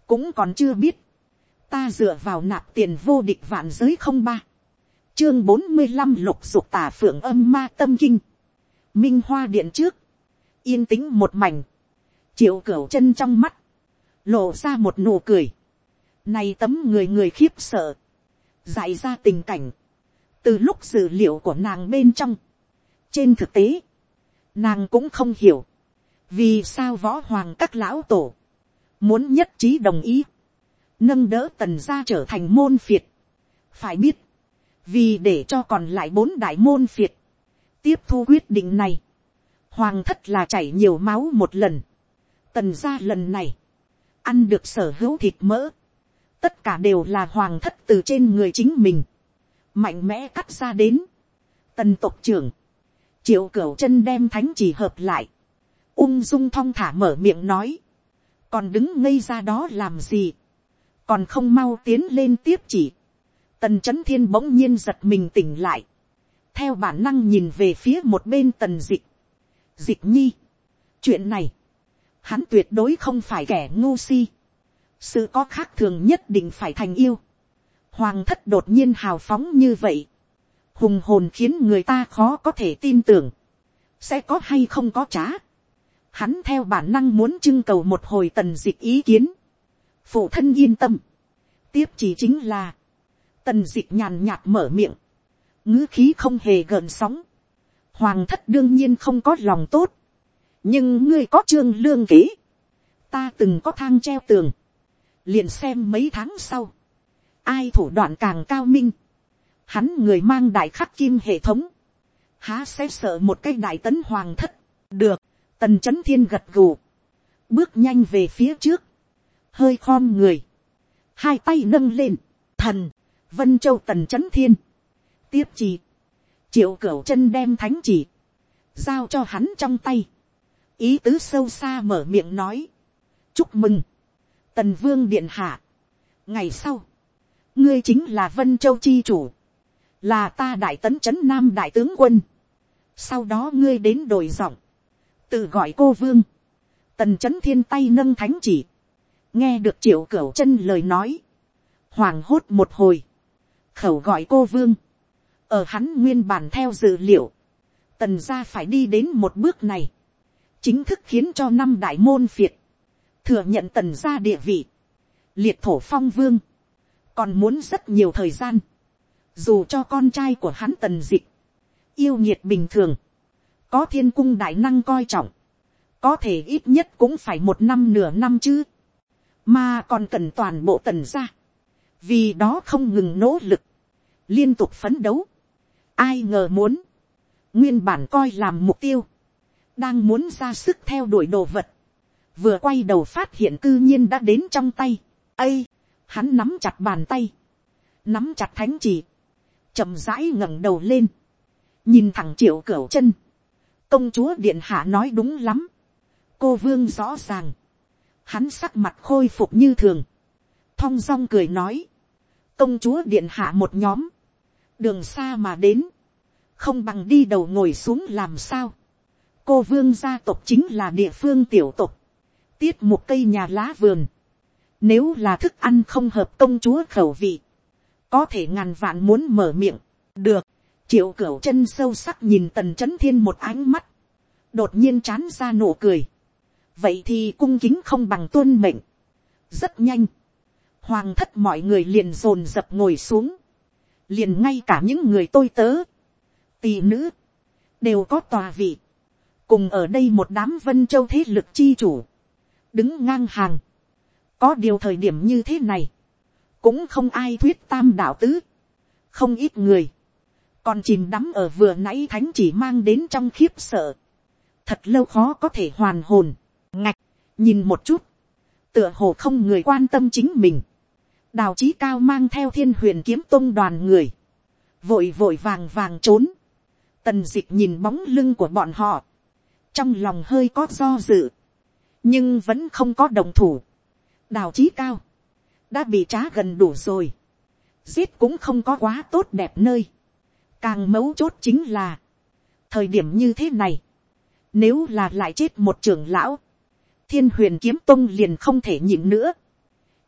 cũng còn chưa biết, ta dựa vào nạp tiền vô địch vạn giới không ba, chương bốn mươi năm lục dục tả phượng âm ma tâm kinh, minh hoa điện trước, yên tĩnh một mảnh, triệu cửu chân trong mắt, lộ ra một nụ cười, này tấm người người khiếp sợ, dạy ra tình cảnh, từ lúc dữ liệu của nàng bên trong, trên thực tế, nàng cũng không hiểu, vì sao võ hoàng các lão tổ, muốn nhất trí đồng ý, nâng đỡ tần gia trở thành môn phiệt. phải biết, vì để cho còn lại bốn đại môn phiệt, tiếp thu quyết định này, hoàng thất là chảy nhiều máu một lần, tần gia lần này, ăn được sở hữu thịt mỡ, tất cả đều là hoàng thất từ trên người chính mình, mạnh mẽ cắt ra đến, tần tộc trưởng, triệu cửu chân đem thánh chỉ hợp lại, ung dung thong thả mở miệng nói, còn đứng ngây ra đó làm gì, còn không mau tiến lên tiếp chỉ, tần c h ấ n thiên bỗng nhiên giật mình tỉnh lại, theo bản năng nhìn về phía một bên tần dịch, dịch nhi, chuyện này, hắn tuyệt đối không phải kẻ ngu si, sự có khác thường nhất định phải thành yêu, hoàng thất đột nhiên hào phóng như vậy, hùng hồn khiến người ta khó có thể tin tưởng, sẽ có hay không có trá, hắn theo bản năng muốn trưng cầu một hồi tần dịch ý kiến, phụ thân yên tâm, tiếp chỉ chính là, tần dịch nhàn nhạt mở miệng, ngữ khí không hề gợn sóng, hoàng thất đương nhiên không có lòng tốt, nhưng ngươi có trương lương kế, ta từng có thang treo tường, liền xem mấy tháng sau, ai thủ đoạn càng cao minh, hắn người mang đại khắc kim hệ thống, há sẽ sợ một cái đại tấn hoàng thất, được, tần c h ấ n thiên gật gù, bước nhanh về phía trước, hơi khom người, hai tay nâng lên, thần, vân châu tần c h ấ n thiên, tiếp chỉ, triệu cửu chân đem thánh chỉ, giao cho hắn trong tay, ý tứ sâu xa mở miệng nói, chúc mừng, tần vương điện hạ, ngày sau, ngươi chính là vân châu chi chủ, là ta đại tấn c h ấ n nam đại tướng quân, sau đó ngươi đến đổi giọng, tự gọi cô vương, tần c h ấ n thiên tay nâng thánh chỉ, nghe được triệu cửu chân lời nói, hoàng hốt một hồi, khẩu gọi cô vương, ở hắn nguyên bản theo dự liệu, tần gia phải đi đến một bước này, chính thức khiến cho năm đại môn phiệt, thừa nhận tần gia địa vị, liệt thổ phong vương, còn muốn rất nhiều thời gian, dù cho con trai của hắn tần dịch, yêu nhiệt bình thường, có thiên cung đại năng coi trọng, có thể ít nhất cũng phải một năm nửa năm chứ, mà còn cần toàn bộ tần ra, vì đó không ngừng nỗ lực, liên tục phấn đấu, ai ngờ muốn, nguyên bản coi làm mục tiêu, đang muốn ra sức theo đuổi đồ vật, vừa quay đầu phát hiện cư nhiên đã đến trong tay, ây, hắn nắm chặt bàn tay, nắm chặt thánh chỉ, chậm rãi ngẩng đầu lên, nhìn thẳng triệu cửu chân, công chúa điện hạ nói đúng lắm. cô vương rõ ràng hắn sắc mặt khôi phục như thường. thong dong cười nói. công chúa điện hạ một nhóm. đường xa mà đến. không bằng đi đầu ngồi xuống làm sao. cô vương gia tộc chính là địa phương tiểu tộc. tiết một cây nhà lá vườn. nếu là thức ăn không hợp công chúa khẩu vị. có thể ngàn vạn muốn mở miệng. được triệu cửu chân sâu sắc nhìn tần c h ấ n thiên một ánh mắt, đột nhiên chán ra nụ cười vậy thì cung kính không bằng tuân mệnh. rất nhanh, hoàng thất mọi người liền dồn dập ngồi xuống, liền ngay cả những người tôi tớ, tỳ nữ, đều có tòa vị, cùng ở đây một đám vân châu thế lực chi chủ, đứng ngang hàng, có điều thời điểm như thế này, cũng không ai thuyết tam đạo tứ, không ít người, còn chìm đắm ở vừa nãy thánh chỉ mang đến trong khiếp sợ, thật lâu khó có thể hoàn hồn, ngạch, nhìn một chút, tựa hồ không người quan tâm chính mình, đào chí cao mang theo thiên huyền kiếm tôn đoàn người, vội vội vàng vàng trốn, tần d ị c h nhìn bóng lưng của bọn họ, trong lòng hơi có do dự, nhưng vẫn không có đồng thủ, đào chí cao, đã bị trá gần đủ rồi, giết cũng không có quá tốt đẹp nơi, càng mấu chốt chính là, thời điểm như thế này, nếu là lại chết một trưởng lão, thiên huyền kiếm tông liền không thể nhịn nữa,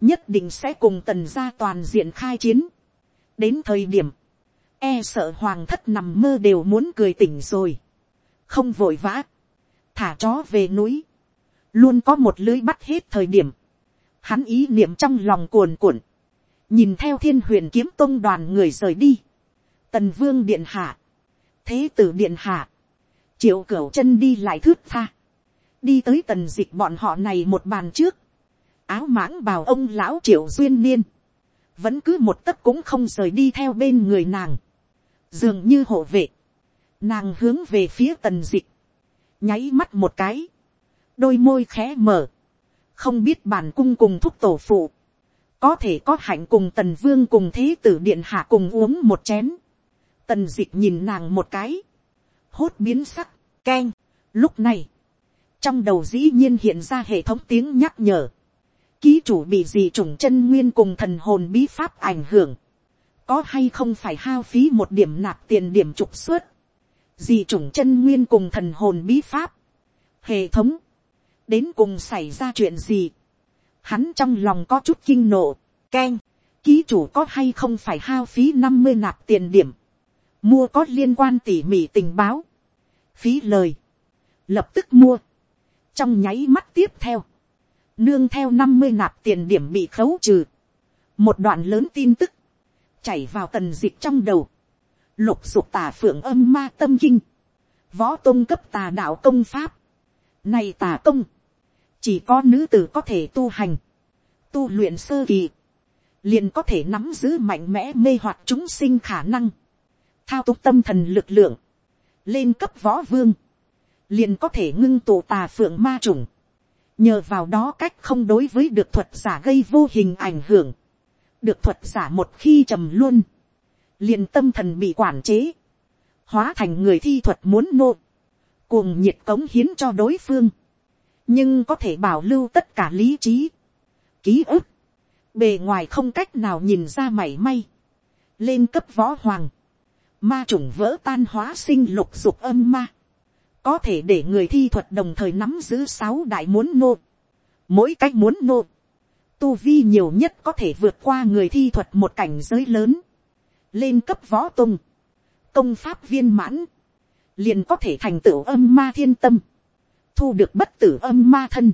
nhất định sẽ cùng tần gia toàn diện khai chiến. đến thời điểm, e sợ hoàng thất nằm mơ đều muốn cười tỉnh rồi, không vội vã, thả chó về núi, luôn có một lưới bắt hết thời điểm, hắn ý niệm trong lòng cuồn cuộn, nhìn theo thiên huyền kiếm tông đoàn người rời đi, tần vương điện hạ, thế tử điện hạ, triệu cửu chân đi lại thước tha, đi tới tần dịch bọn họ này một bàn trước, áo mãng bào ông lão triệu duyên niên, vẫn cứ một tấc cũng không rời đi theo bên người nàng, dường như hộ vệ, nàng hướng về phía tần dịch, nháy mắt một cái, đôi môi khẽ mở, không biết bản cung cùng thúc tổ phụ, có thể có hạnh cùng tần vương cùng thế tử điện hạ cùng uống một chén, tần dịch nhìn nàng một cái, hốt biến sắc, keng, lúc này, trong đầu dĩ nhiên hiện ra hệ thống tiếng nhắc nhở, ký chủ bị gì chủng chân nguyên cùng thần hồn bí pháp ảnh hưởng, có hay không phải hao phí một điểm nạp tiền điểm trục xuất, gì chủng chân nguyên cùng thần hồn bí pháp, hệ thống, đến cùng xảy ra chuyện gì, hắn trong lòng có chút kinh nộ, keng, ký chủ có hay không phải hao phí năm mươi nạp tiền điểm, mua có liên quan tỉ mỉ tình báo, phí lời, lập tức mua, trong nháy mắt tiếp theo, nương theo năm mươi nạp tiền điểm bị khấu trừ, một đoạn lớn tin tức, chảy vào tần dịch trong đầu, lục dục tà phượng âm ma tâm kinh, võ tôn cấp tà đạo công pháp, này tà công, chỉ có nữ tử có thể tu hành, tu luyện sơ kỳ, liền có thể nắm giữ mạnh mẽ mê hoặc chúng sinh khả năng, thao túng tâm thần lực lượng, lên cấp võ vương, liền có thể ngưng tụ tà phượng ma trùng, nhờ vào đó cách không đối với được thuật giả gây vô hình ảnh hưởng, được thuật giả một khi trầm luôn, liền tâm thần bị quản chế, hóa thành người thi thuật muốn nô, cuồng nhiệt cống hiến cho đối phương, nhưng có thể bảo lưu tất cả lý trí, ký ức, bề ngoài không cách nào nhìn ra mảy may, lên cấp võ hoàng, ma chủng vỡ tan hóa sinh lục dục âm ma, có thể để người thi thuật đồng thời nắm giữ sáu đại muốn nô. Mỗi cách muốn nô, tu vi nhiều nhất có thể vượt qua người thi thuật một cảnh giới lớn, lên cấp võ tung, công pháp viên mãn, liền có thể thành tựu âm ma thiên tâm, thu được bất tử âm ma thân,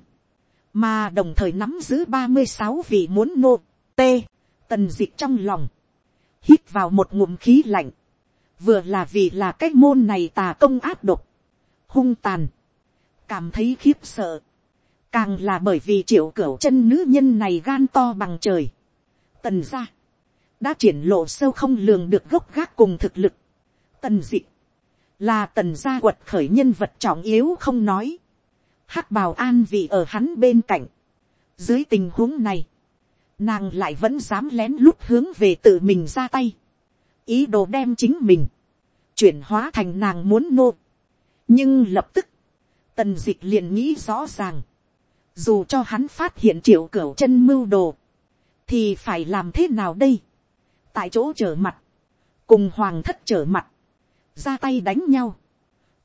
mà đồng thời nắm giữ ba mươi sáu vị muốn nô, t, tần dịch trong lòng, hít vào một ngụm khí lạnh, vừa là vì là cái môn này tà công áp độc, hung tàn, cảm thấy khiếp sợ, càng là bởi vì triệu cửu chân nữ nhân này gan to bằng trời. Tần gia đã triển lộ sâu không lường được gốc gác cùng thực lực. Tần dị là tần gia quật khởi nhân vật trọng yếu không nói. hắc bào an vì ở hắn bên cạnh. dưới tình huống này, nàng lại vẫn dám lén lút hướng về tự mình ra tay. ý đồ đem chính mình chuyển hóa thành nàng muốn nô nhưng lập tức, tần d ị c h liền nghĩ rõ ràng, dù cho hắn phát hiện triệu cửu chân mưu đồ, thì phải làm thế nào đây, tại chỗ trở mặt, cùng hoàng thất trở mặt, ra tay đánh nhau,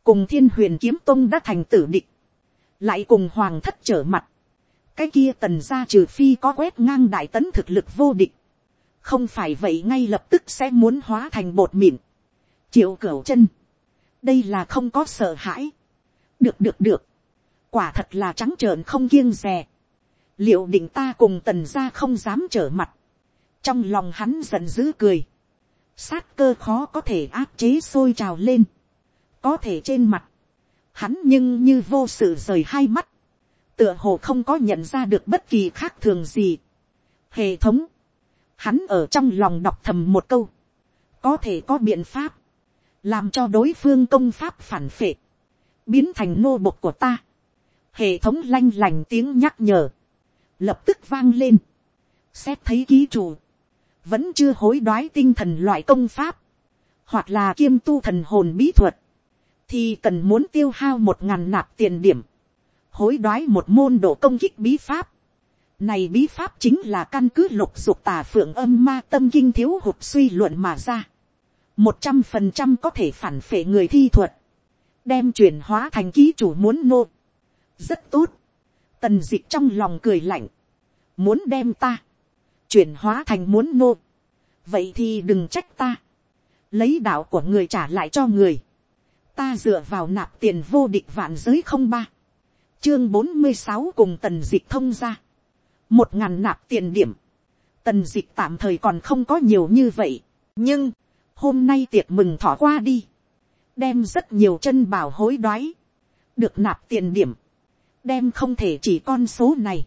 cùng thiên huyền kiếm tông đã thành tử địch, lại cùng hoàng thất trở mặt, cái kia tần ra trừ phi có quét ngang đại tấn thực lực vô địch, không phải vậy ngay lập tức sẽ muốn hóa thành bột mịn, triệu cửu chân, đây là không có sợ hãi. được được được, quả thật là trắng trợn không kiêng rè. liệu định ta cùng tần gia không dám trở mặt. trong lòng hắn giận dữ cười. sát cơ khó có thể áp chế sôi trào lên. có thể trên mặt, hắn nhưng như vô sự rời hai mắt. tựa hồ không có nhận ra được bất kỳ khác thường gì. hệ thống, hắn ở trong lòng đọc thầm một câu. có thể có biện pháp làm cho đối phương công pháp phản phệ, biến thành nô bộc của ta. hệ thống lanh lành tiếng nhắc nhở, lập tức vang lên, xét thấy ký chủ, vẫn chưa hối đoái tinh thần loại công pháp, hoặc là kiêm tu thần hồn bí thuật, thì cần muốn tiêu hao một ngàn nạp tiền điểm, hối đoái một môn độ công kích bí pháp. Này bí pháp chính là căn cứ lục dục tà phượng âm ma tâm kinh thiếu hụt suy luận mà ra. Một trăm phần trăm có thể phản phệ người thi thuật. Đem chuyển hóa thành ký chủ muốn nô. Rất tốt. Tần dịch trong lòng cười lạnh. Muốn đem ta. Chuyển hóa thành muốn nô. Vậy thì đừng trách ta. Lấy đạo của người trả lại cho người. Ta dựa vào nạp tiền vô địch vạn giới không ba chương bốn mươi sáu cùng tần dịch thông ra. một ngàn nạp tiền điểm. tần dịch tạm thời còn không có nhiều như vậy. nhưng, hôm nay tiệc mừng thọ qua đi. đem rất nhiều chân bảo hối đoái. được nạp tiền điểm. đem không thể chỉ con số này.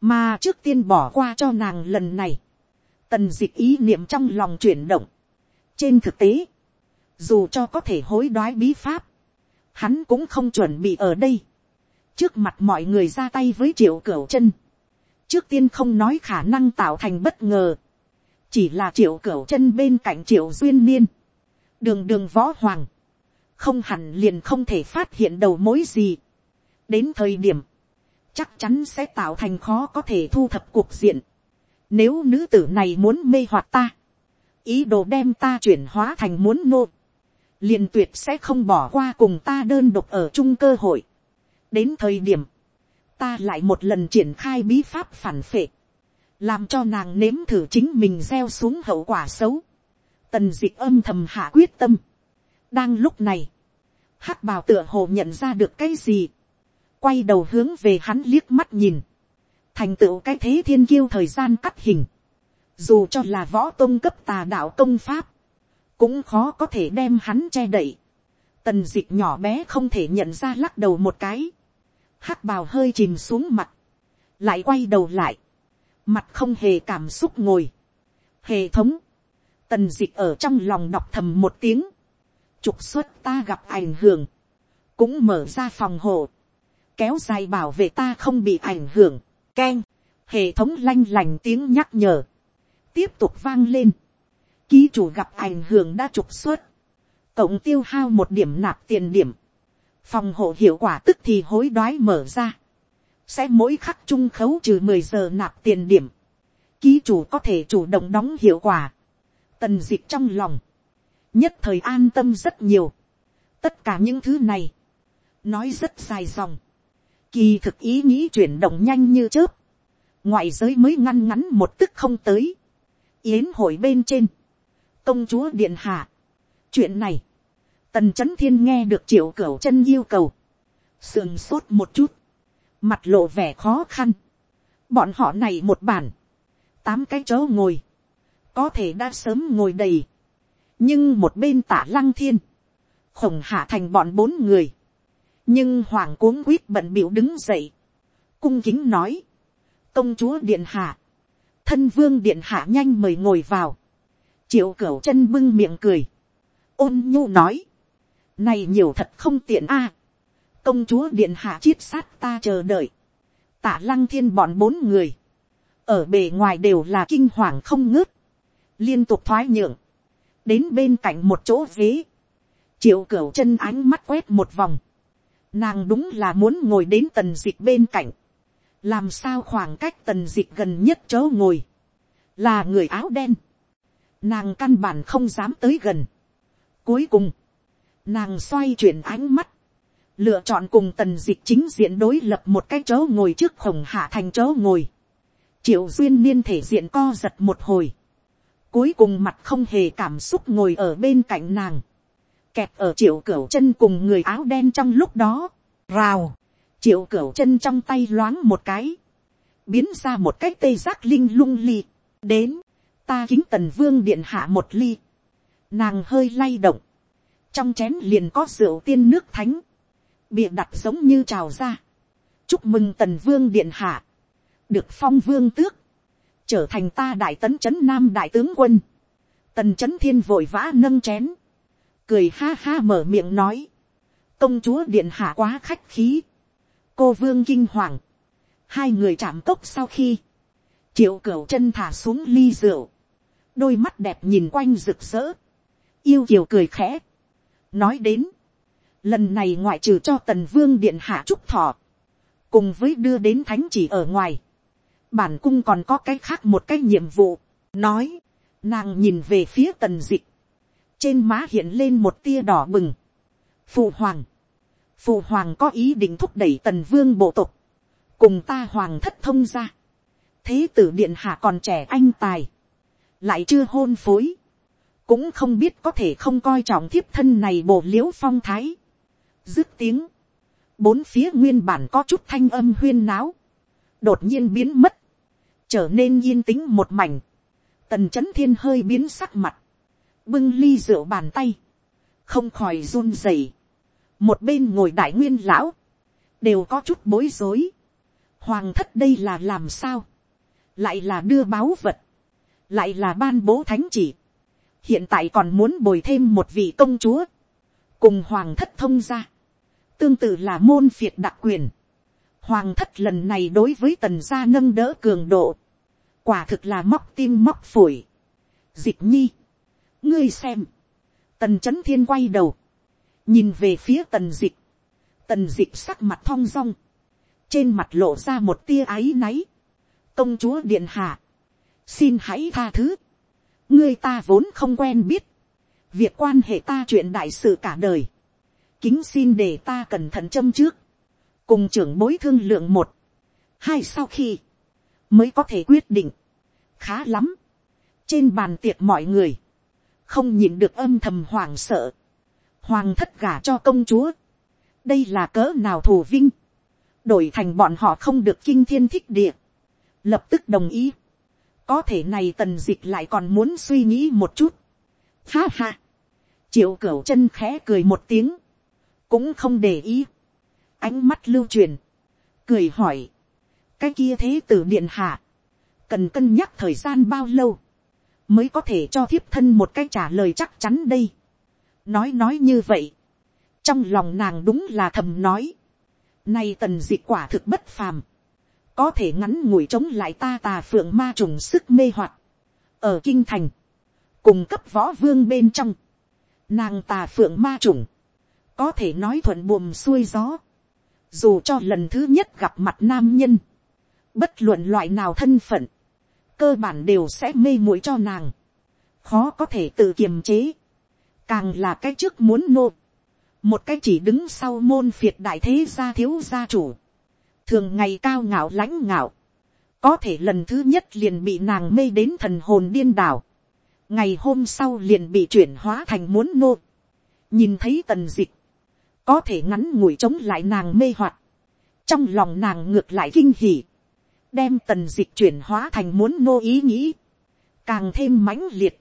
mà trước tiên bỏ qua cho nàng lần này. tần dịch ý niệm trong lòng chuyển động. trên thực tế, dù cho có thể hối đoái bí pháp, hắn cũng không chuẩn bị ở đây trước mặt mọi người ra tay với triệu cửu chân, trước tiên không nói khả năng tạo thành bất ngờ, chỉ là triệu cửu chân bên cạnh triệu duyên niên, đường đường võ hoàng, không hẳn liền không thể phát hiện đầu mối gì. đến thời điểm, chắc chắn sẽ tạo thành khó có thể thu thập cuộc diện. nếu nữ tử này muốn mê hoặc ta, ý đồ đem ta chuyển hóa thành muốn nô, liền tuyệt sẽ không bỏ qua cùng ta đơn độc ở chung cơ hội. Đến thời điểm, ta lại một lần triển khai bí pháp phản phệ, làm cho nàng nếm thử chính mình gieo xuống hậu quả xấu, tần d ị c h âm thầm hạ quyết tâm. đang lúc này, hắc bào tựa hồ nhận ra được cái gì, quay đầu hướng về hắn liếc mắt nhìn, thành tựu cái thế thiên kiêu thời gian cắt hình, dù cho là võ tôn cấp tà đạo công pháp, cũng khó có thể đem hắn che đậy. Tần d ị c h nhỏ bé không thể nhận ra lắc đầu một cái. Hắc bào hơi chìm xuống mặt, lại quay đầu lại, mặt không hề cảm xúc ngồi. hệ thống, tần dịch ở trong lòng đọc thầm một tiếng, trục xuất ta gặp ảnh hưởng, cũng mở ra phòng hộ, kéo dài bảo vệ ta không bị ảnh hưởng, k e n hệ thống lanh lành tiếng nhắc nhở, tiếp tục vang lên, ký chủ gặp ảnh hưởng đã trục xuất, cộng tiêu hao một điểm nạp tiền điểm, phòng hộ hiệu quả tức thì hối đoái mở ra, sẽ mỗi khắc trung khấu trừ mười giờ nạp tiền điểm, ký chủ có thể chủ động đóng hiệu quả, tần dịch trong lòng, nhất thời an tâm rất nhiều, tất cả những thứ này, nói rất dài dòng, kỳ thực ý nghĩ chuyển động nhanh như chớp, ngoại giới mới ngăn ngắn một tức không tới, yến hội bên trên, công chúa điện hạ, chuyện này, tần c h ấ n thiên nghe được triệu cửu chân yêu cầu, sườn sốt một chút, mặt lộ vẻ khó khăn, bọn họ này một bản, tám cái chỗ ngồi, có thể đã sớm ngồi đầy, nhưng một bên tả lăng thiên, khổng hạ thành bọn bốn người, nhưng hoàng cuống quýt bận biểu đứng dậy, cung kính nói, công chúa điện hạ, thân vương điện hạ nhanh mời ngồi vào, triệu cửu chân bưng miệng cười, ôn nhu nói, này nhiều thật không tiện a công chúa điện hạ chiết sát ta chờ đợi. Tạ lăng thiên bọn bốn người. Ở bề ngoài đều là kinh hoàng không ngớt. Liên tục thoái nhượng. Đến bên cạnh một chỗ ghế. Triệu cửu chân ánh mắt quét một vòng. Nàng đúng là muốn ngồi đến tần dịch bên cạnh. Làm sao khoảng cách tần dịch gần nhất chỗ ngồi. Là người áo đen. Nàng căn bản không dám tới gần. Cuối cùng, Nàng xoay chuyển ánh mắt. Lựa chọn cùng tần dịch chính diện đối lập một cái chỗ ngồi trước khổng hạ thành chỗ ngồi. Triệu duyên niên thể diện co giật một hồi. Cuối cùng mặt không hề cảm xúc ngồi ở bên cạnh nàng. Kẹt ở triệu cửu chân cùng người áo đen trong lúc đó. Rào. Triệu cửu chân trong tay loáng một cái. Biến ra một cái tê giác linh lung ly. Đến. Ta kính tần vương điện hạ một ly. Nàng hơi lay động trong chén liền có rượu tiên nước thánh, bịa đặt giống như trào ra, chúc mừng tần vương điện hạ, được phong vương tước, trở thành ta đại tấn c h ấ n nam đại tướng quân, tần c h ấ n thiên vội vã nâng chén, cười ha ha mở miệng nói, công chúa điện hạ quá khách khí, cô vương kinh hoàng, hai người chạm cốc sau khi, triệu cửu chân thả xuống ly rượu, đôi mắt đẹp nhìn quanh rực rỡ, yêu kiều cười khẽ, nói đến, lần này ngoại trừ cho tần vương điện hạ trúc thọ, cùng với đưa đến thánh chỉ ở ngoài, bản cung còn có cái khác một cái nhiệm vụ, nói, nàng nhìn về phía tần dịch, trên má hiện lên một tia đỏ bừng, phụ hoàng, phụ hoàng có ý định thúc đẩy tần vương bộ tộc, cùng ta hoàng thất thông ra, thế tử điện hạ còn trẻ anh tài, lại chưa hôn phối, cũng không biết có thể không coi trọng thiếp thân này bổ l i ễ u phong thái, dứt tiếng, bốn phía nguyên bản có chút thanh âm huyên náo, đột nhiên biến mất, trở nên yên tĩnh một mảnh, tần c h ấ n thiên hơi biến sắc mặt, bưng ly rượu bàn tay, không khỏi run rẩy, một bên ngồi đại nguyên lão, đều có chút bối rối, hoàng thất đây là làm sao, lại là đưa báo vật, lại là ban bố thánh chỉ, hiện tại còn muốn bồi thêm một vị công chúa, cùng hoàng thất thông ra, tương tự là môn phiệt đặc quyền, hoàng thất lần này đối với tần gia nâng đỡ cường độ, quả thực là móc tim móc phổi. dịch nhi, ngươi xem, tần c h ấ n thiên quay đầu, nhìn về phía tần dịch, tần dịch sắc mặt thong dong, trên mặt lộ ra một tia áy náy, công chúa điện hạ, xin hãy tha thứ, ngươi ta vốn không quen biết, việc quan hệ ta chuyện đại sự cả đời, kính xin để ta cẩn thận châm trước, cùng trưởng bối thương lượng một, hai sau khi, mới có thể quyết định, khá lắm. trên bàn tiệc mọi người, không nhìn được âm thầm hoảng sợ, hoàng thất gả cho công chúa, đây là cỡ nào thù vinh, đổi thành bọn họ không được kinh thiên thích địa, lập tức đồng ý, có thể này tần dịch lại còn muốn suy nghĩ một chút, ha ha, triệu cửu chân khẽ cười một tiếng, cũng không để ý, ánh mắt lưu truyền, cười hỏi, cái kia thế tử điện hạ, cần cân nhắc thời gian bao lâu, mới có thể cho thiếp thân một cái trả lời chắc chắn đây. nói nói như vậy, trong lòng nàng đúng là thầm nói, nay tần dị quả thực bất phàm, có thể ngắn ngủi chống lại ta tà phượng ma trùng sức mê hoặc, ở kinh thành, cùng cấp võ vương bên trong, nàng tà phượng ma trùng, có thể nói thuận buồm xuôi gió, dù cho lần thứ nhất gặp mặt nam nhân, bất luận loại nào thân phận, cơ bản đều sẽ mê muội cho nàng, khó có thể tự kiềm chế, càng là cái trước muốn nô, một cái chỉ đứng sau môn phiệt đại thế gia thiếu gia chủ, thường ngày cao ngạo lãnh ngạo, có thể lần thứ nhất liền bị nàng mê đến thần hồn điên đảo, ngày hôm sau liền bị chuyển hóa thành muốn nô, nhìn thấy tần dịch, có thể ngắn ngủi chống lại nàng mê hoặc, trong lòng nàng ngược lại kinh hỉ, đem tần dịch chuyển hóa thành muốn nô ý nghĩ, càng thêm mãnh liệt,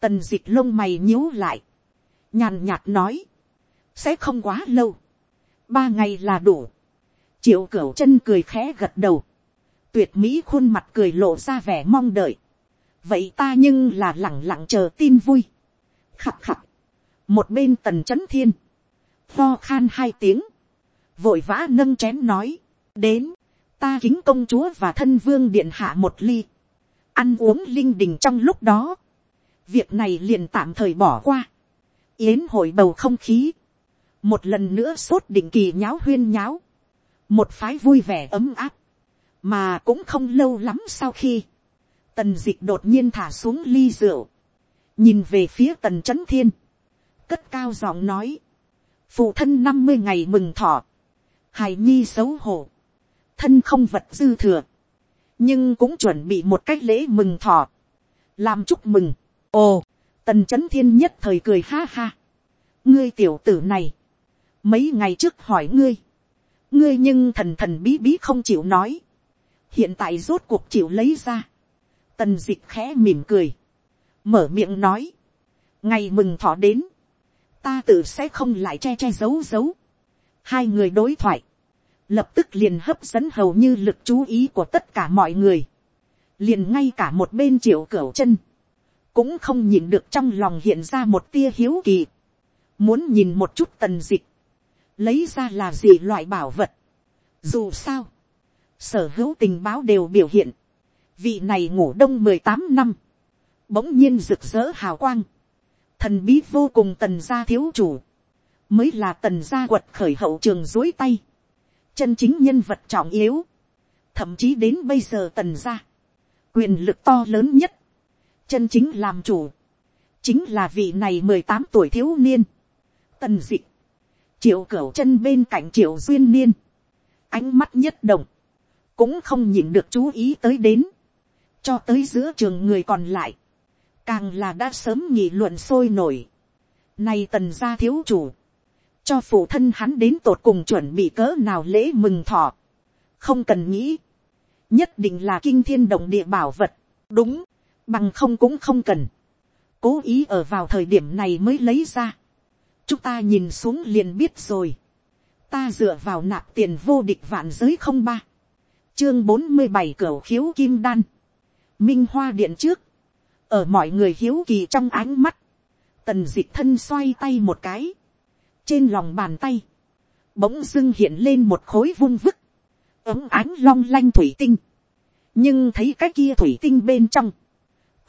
tần dịch lông mày nhíu lại, nhàn nhạt nói, sẽ không quá lâu, ba ngày là đủ, triệu cửu chân cười khẽ gật đầu, tuyệt mỹ khuôn mặt cười lộ ra vẻ mong đợi, vậy ta nhưng là lẳng lặng chờ tin vui, khập khập một bên tần c h ấ n thiên, pho khan hai tiếng, vội vã nâng chén nói, đến, ta kính công chúa và thân vương điện hạ một ly, ăn uống linh đình trong lúc đó, việc này liền tạm thời bỏ qua, yến hội bầu không khí, một lần nữa sốt định kỳ nháo huyên nháo, một phái vui vẻ ấm áp, mà cũng không lâu lắm sau khi, tần dịch đột nhiên thả xuống ly rượu, nhìn về phía tần c h ấ n thiên, cất cao giọng nói, phụ thân năm mươi ngày mừng thọ, hài nhi xấu hổ, thân không vật dư thừa, nhưng cũng chuẩn bị một cách lễ mừng thọ, làm chúc mừng. ồ, tần c h ấ n thiên nhất thời cười ha ha. ngươi tiểu tử này, mấy ngày trước hỏi ngươi, ngươi nhưng thần thần bí bí không chịu nói, hiện tại rốt cuộc chịu lấy ra, tần dịch khẽ mỉm cười, mở miệng nói, ngày mừng thọ đến, ta tự sẽ không lại che che giấu giấu, hai người đối thoại, lập tức liền hấp dẫn hầu như lực chú ý của tất cả mọi người, liền ngay cả một bên triệu cửa chân, cũng không nhìn được trong lòng hiện ra một tia hiếu kỳ, muốn nhìn một chút tần dịch, lấy ra là gì loại bảo vật. Dù sao, sở hữu tình báo đều biểu hiện, vị này ngủ đông mười tám năm, bỗng nhiên rực rỡ hào quang, thần bí vô cùng tần gia thiếu chủ, mới là tần gia quật khởi hậu trường dối tay, chân chính nhân vật trọng yếu, thậm chí đến bây giờ tần gia, quyền lực to lớn nhất, chân chính làm chủ, chính là vị này mười tám tuổi thiếu niên, tần d ị triệu cửu chân bên cạnh triệu duyên niên, ánh mắt nhất động, cũng không nhìn được chú ý tới đến, cho tới giữa trường người còn lại, càng là đã sớm nghị luận sôi nổi. Nay tần gia thiếu chủ, cho phụ thân hắn đến tột cùng chuẩn bị cỡ nào lễ mừng thọ, không cần nghĩ, nhất định là kinh thiên động địa bảo vật, đúng, bằng không cũng không cần, cố ý ở vào thời điểm này mới lấy ra, chúng ta nhìn xuống liền biết rồi, ta dựa vào nạp tiền vô địch vạn giới không ba, chương bốn mươi bảy cửa khiếu kim đan, minh hoa điện trước, ở mọi người hiếu kỳ trong ánh mắt, tần d ị c h thân xoay tay một cái, trên lòng bàn tay, bỗng dưng hiện lên một khối vung vức, ấm ánh long lanh thủy tinh, nhưng thấy cái kia thủy tinh bên trong,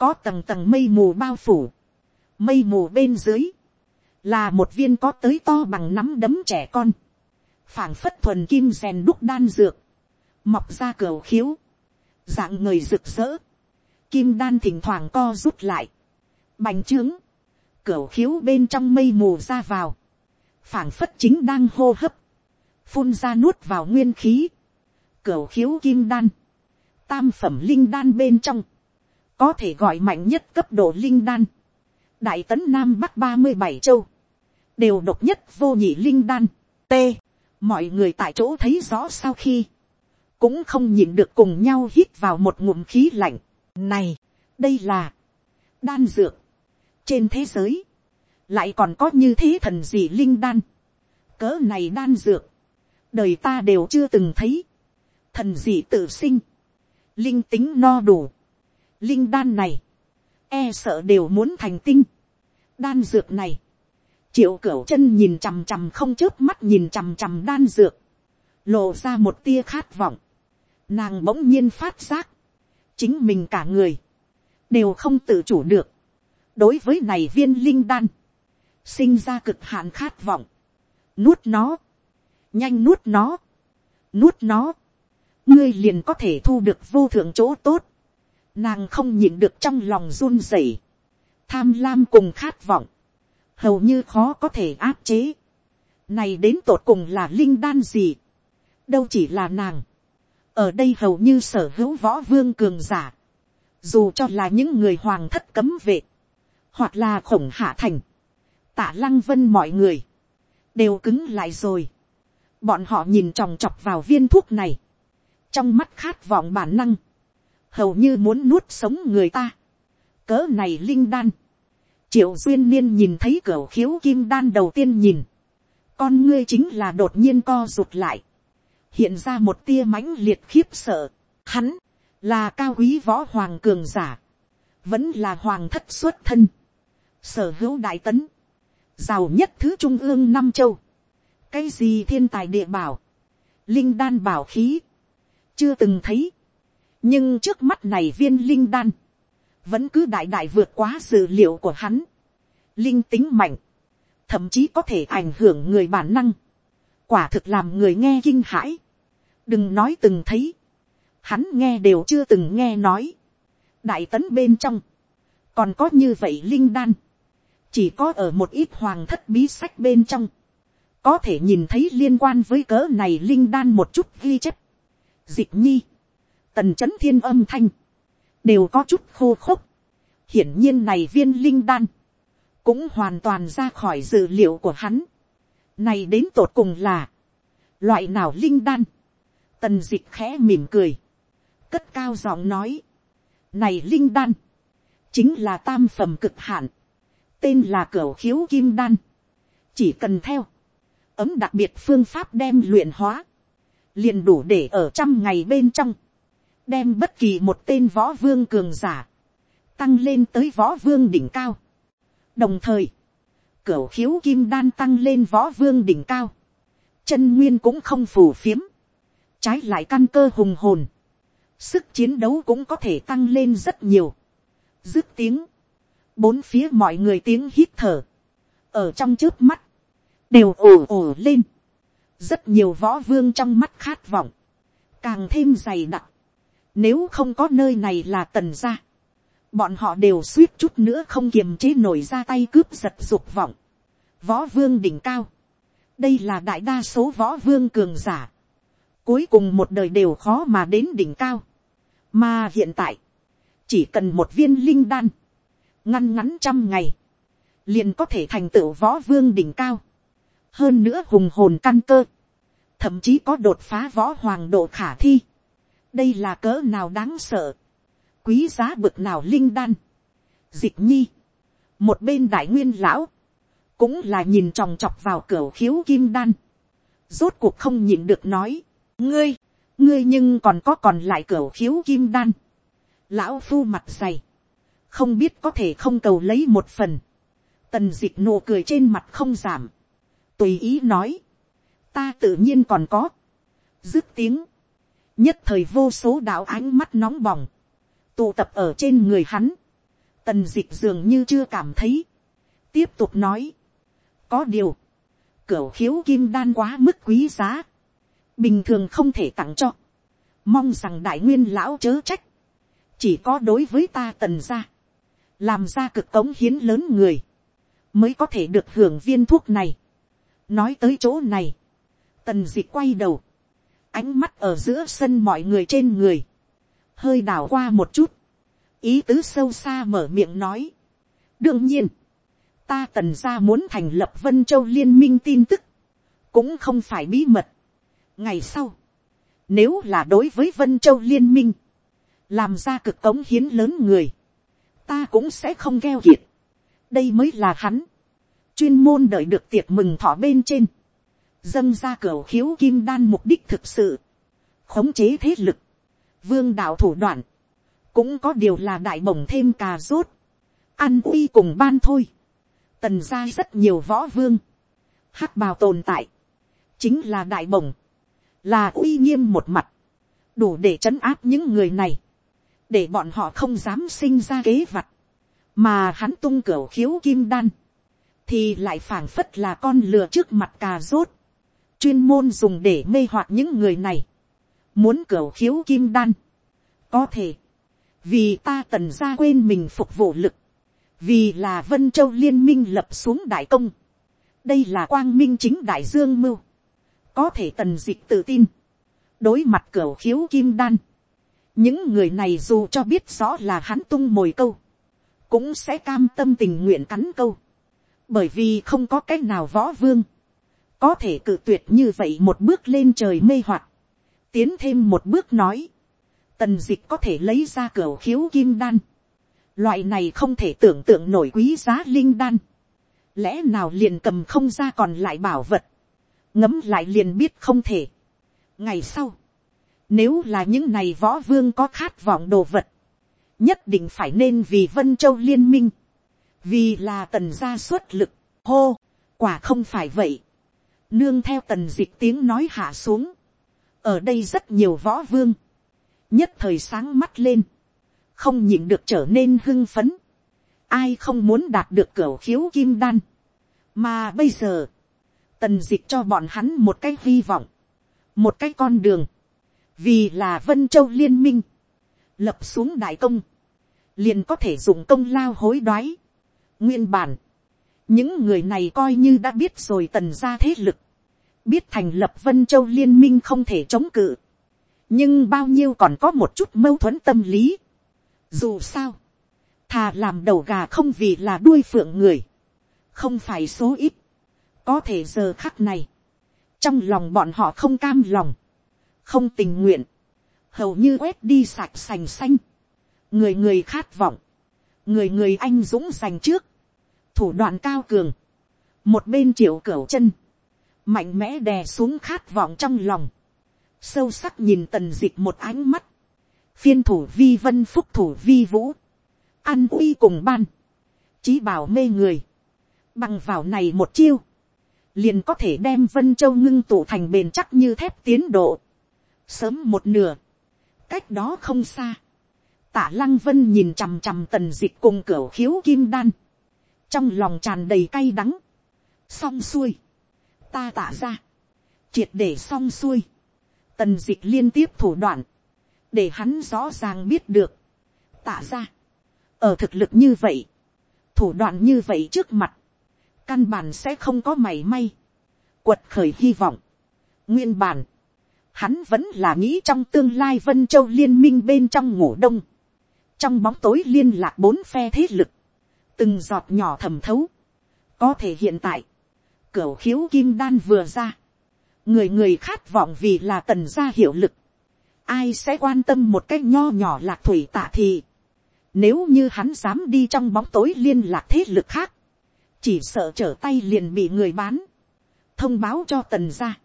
có tầng tầng mây mù bao phủ, mây mù bên dưới, là một viên có tới to bằng nắm đấm trẻ con, phảng phất thuần kim rèn đúc đan dược, mọc ra cửa khiếu, dạng người rực rỡ, kim đan thỉnh thoảng co rút lại, bành trướng, cửa khiếu bên trong mây mù ra vào, phảng phất chính đang hô hấp, phun ra nuốt vào nguyên khí, cửa khiếu kim đan, tam phẩm linh đan bên trong, có thể gọi mạnh nhất cấp độ linh đan, đại tấn nam bắc ba mươi bảy châu, đều độc nhất vô nhị linh đan, t, mọi người tại chỗ thấy rõ sau khi, cũng không nhìn được cùng nhau hít vào một ngụm khí lạnh, này, đây là đan dược. Trên thế giới, lại còn có như thế thần gì linh đan. Cỡ này đan dược, đời ta đều chưa từng thấy. Thần gì tự sinh, linh tính no đủ. Linh đan này, e sợ đều muốn thành tinh. Đan dược này, triệu cửu chân nhìn chằm chằm không chớp mắt nhìn chằm chằm đan dược, lộ ra một tia khát vọng. Nàng bỗng nhiên phát giác, chính mình cả người, đều không tự chủ được. đối với này viên linh đan, sinh ra cực hạn khát vọng, nuốt nó, nhanh nuốt nó, nuốt nó, ngươi liền có thể thu được vô thượng chỗ tốt, nàng không nhịn được trong lòng run rẩy, tham lam cùng khát vọng, hầu như khó có thể áp chế, này đến tột cùng là linh đan gì, đâu chỉ là nàng, ở đây hầu như sở hữu võ vương cường giả, dù cho là những người hoàng thất cấm vệ, hoặc là khổng hạ thành, tả lăng vân mọi người, đều cứng lại rồi. bọn họ nhìn tròng chọc vào viên thuốc này, trong mắt khát vọng bản năng, hầu như muốn nuốt sống người ta. cỡ này linh đan, triệu duyên niên nhìn thấy cửa khiếu kim đan đầu tiên nhìn, con ngươi chính là đột nhiên co rụt lại, hiện ra một tia mãnh liệt khiếp sợ. Hắn, là cao quý võ hoàng cường giả, vẫn là hoàng thất xuất thân, sở hữu đại tấn, giàu nhất thứ trung ương năm châu, cái gì thiên tài địa bảo, linh đan bảo khí, chưa từng thấy, nhưng trước mắt này viên linh đan, vẫn cứ đại đại vượt quá dự liệu của hắn, linh tính mạnh, thậm chí có thể ảnh hưởng người bản năng, quả thực làm người nghe kinh hãi, đừng nói từng thấy, hắn nghe đều chưa từng nghe nói, đại tấn bên trong, còn có như vậy linh đan, chỉ có ở một ít hoàng thất bí sách bên trong, có thể nhìn thấy liên quan với cỡ này linh đan một chút ghi chép, dịch nhi, tần c h ấ n thiên âm thanh, đều có chút khô khốc, hiển nhiên này viên linh đan, cũng hoàn toàn ra khỏi dự liệu của hắn, này đến tột cùng là, loại nào linh đan, tần d ị c h khẽ mỉm cười, cất cao giọng nói, này linh đan, chính là tam phẩm cực hạn, tên là cửa khiếu kim đan, chỉ cần theo, ấm đặc biệt phương pháp đem luyện hóa, liền đủ để ở trăm ngày bên trong, đem bất kỳ một tên võ vương cường giả, tăng lên tới võ vương đỉnh cao. đồng thời, cửa khiếu kim đan tăng lên võ vương đỉnh cao, chân nguyên cũng không phù phiếm, trái lại căn cơ hùng hồn, sức chiến đấu cũng có thể tăng lên rất nhiều, dứt tiếng, bốn phía mọi người tiếng hít thở, ở trong trước mắt, đều ồ ồ lên, rất nhiều võ vương trong mắt khát vọng, càng thêm dày đặc, nếu không có nơi này là tần gia, bọn họ đều suýt chút nữa không kiềm chế nổi ra tay cướp giật dục vọng, võ vương đỉnh cao, đây là đại đa số võ vương cường giả, cuối cùng một đời đều khó mà đến đỉnh cao, mà hiện tại, chỉ cần một viên linh đan, ngăn ngắn trăm ngày, liền có thể thành tựu võ vương đỉnh cao, hơn nữa hùng hồn căn cơ, thậm chí có đột phá võ hoàng độ khả thi, đây là cỡ nào đáng sợ, quý giá bực nào linh đan, dịch nhi, một bên đại nguyên lão, cũng là nhìn tròng trọc vào cửa khiếu kim đan, rốt cuộc không nhìn được nói, ngươi, ngươi nhưng còn có còn lại cửa khiếu kim đan, lão phu mặt dày, không biết có thể không cầu lấy một phần, tần dịch nụ cười trên mặt không giảm, tùy ý nói, ta tự nhiên còn có, dứt tiếng, nhất thời vô số đạo ánh mắt nóng bỏng, tụ tập ở trên người hắn, tần dịch dường như chưa cảm thấy, tiếp tục nói, có điều, cửa khiếu kim đan quá mức quý giá, bình thường không thể tặng cho, mong rằng đại nguyên lão chớ trách, chỉ có đối với ta tần ra, làm ra cực cống hiến lớn người, mới có thể được hưởng viên thuốc này. nói tới chỗ này, tần d ị quay đầu, ánh mắt ở giữa sân mọi người trên người, hơi đảo qua một chút, ý tứ sâu xa mở miệng nói. đương nhiên, ta tần ra muốn thành lập vân châu liên minh tin tức, cũng không phải bí mật. ngày sau, nếu là đối với vân châu liên minh, làm ra cực cống hiến lớn người, ta cũng sẽ không gheo kiệt. đây mới là hắn, chuyên môn đợi được tiệc mừng thọ bên trên, dâng ra cửa khiếu kim đan mục đích thực sự, khống chế thế lực, vương đạo thủ đoạn, cũng có điều là đại bổng thêm cà rốt, ăn uy cùng ban thôi, tần ra rất nhiều võ vương, hắc bào tồn tại, chính là đại bổng, là uy nghiêm một mặt, đủ để trấn áp những người này, để bọn họ không dám sinh ra kế vặt, mà hắn tung cửa khiếu kim đan, thì lại phảng phất là con lừa trước mặt cà rốt, chuyên môn dùng để mê hoặc những người này, muốn cửa khiếu kim đan, có thể, vì ta tần ra quên mình phục vụ lực, vì là vân châu liên minh lập xuống đại công, đây là quang minh chính đại dương mưu, có thể tần dịch tự tin, đối mặt cửa khiếu kim đan, những người này dù cho biết rõ là hắn tung mồi câu, cũng sẽ cam tâm tình nguyện cắn câu, bởi vì không có c á c h nào võ vương, có thể cự tuyệt như vậy một bước lên trời mê hoặc, tiến thêm một bước nói, tần d ị c h có thể lấy ra cửa khiếu kim đan, loại này không thể tưởng tượng nổi quý giá linh đan, lẽ nào liền cầm không ra còn lại bảo vật, ngấm lại liền biết không thể. ngày sau, nếu là những này võ vương có khát vọng đồ vật, nhất định phải nên vì vân châu liên minh, vì là tần gia xuất lực, hô, quả không phải vậy. Nương theo tần dịch tiếng nói hạ xuống, ở đây rất nhiều võ vương, nhất thời sáng mắt lên, không nhịn được trở nên hưng phấn, ai không muốn đạt được cửa khiếu kim đan, mà bây giờ, tần dịch cho bọn hắn một cái hy vọng, một cái con đường, vì là vân châu liên minh, lập xuống đại công, liền có thể dùng công lao hối đoái. nguyên bản, những người này coi như đã biết rồi tần ra thế lực, biết thành lập vân châu liên minh không thể chống cự, nhưng bao nhiêu còn có một chút mâu thuẫn tâm lý. dù sao, thà làm đầu gà không vì là đuôi phượng người, không phải số ít, có thể giờ khắc này, trong lòng bọn họ không cam lòng, không tình nguyện, hầu như quét đi sạch sành xanh, người người khát vọng, người người anh dũng giành trước, thủ đoạn cao cường, một bên triệu cửu chân, mạnh mẽ đè xuống khát vọng trong lòng, sâu sắc nhìn tần dịch một ánh mắt, phiên thủ vi vân phúc thủ vi vũ, an uy cùng ban, chí bảo mê người, bằng vào này một chiêu, liền có thể đem vân châu ngưng tụ thành bền chắc như thép tiến độ, sớm một nửa, cách đó không xa, tạ lăng vân nhìn chằm chằm tần dịch cùng cửa khiếu kim đan, trong lòng tràn đầy cay đắng, xong xuôi, ta tạ ra, triệt để xong xuôi, tần dịch liên tiếp thủ đoạn, để hắn rõ ràng biết được, tạ ra, ở thực lực như vậy, thủ đoạn như vậy trước mặt, căn bản sẽ không có mảy may, quật khởi hy vọng. nguyên bản, hắn vẫn là nghĩ trong tương lai vân châu liên minh bên trong ngủ đông, trong bóng tối liên lạc bốn phe thế lực, từng giọt nhỏ thầm thấu, có thể hiện tại, Cửu khiếu kim đan vừa ra, người người khát vọng vì là tần gia hiệu lực, ai sẽ quan tâm một cách nho nhỏ lạc thủy tạ thì, nếu như hắn dám đi trong bóng tối liên lạc thế lực khác, chỉ sợ trở tay liền bị người bán, thông báo cho tần gia,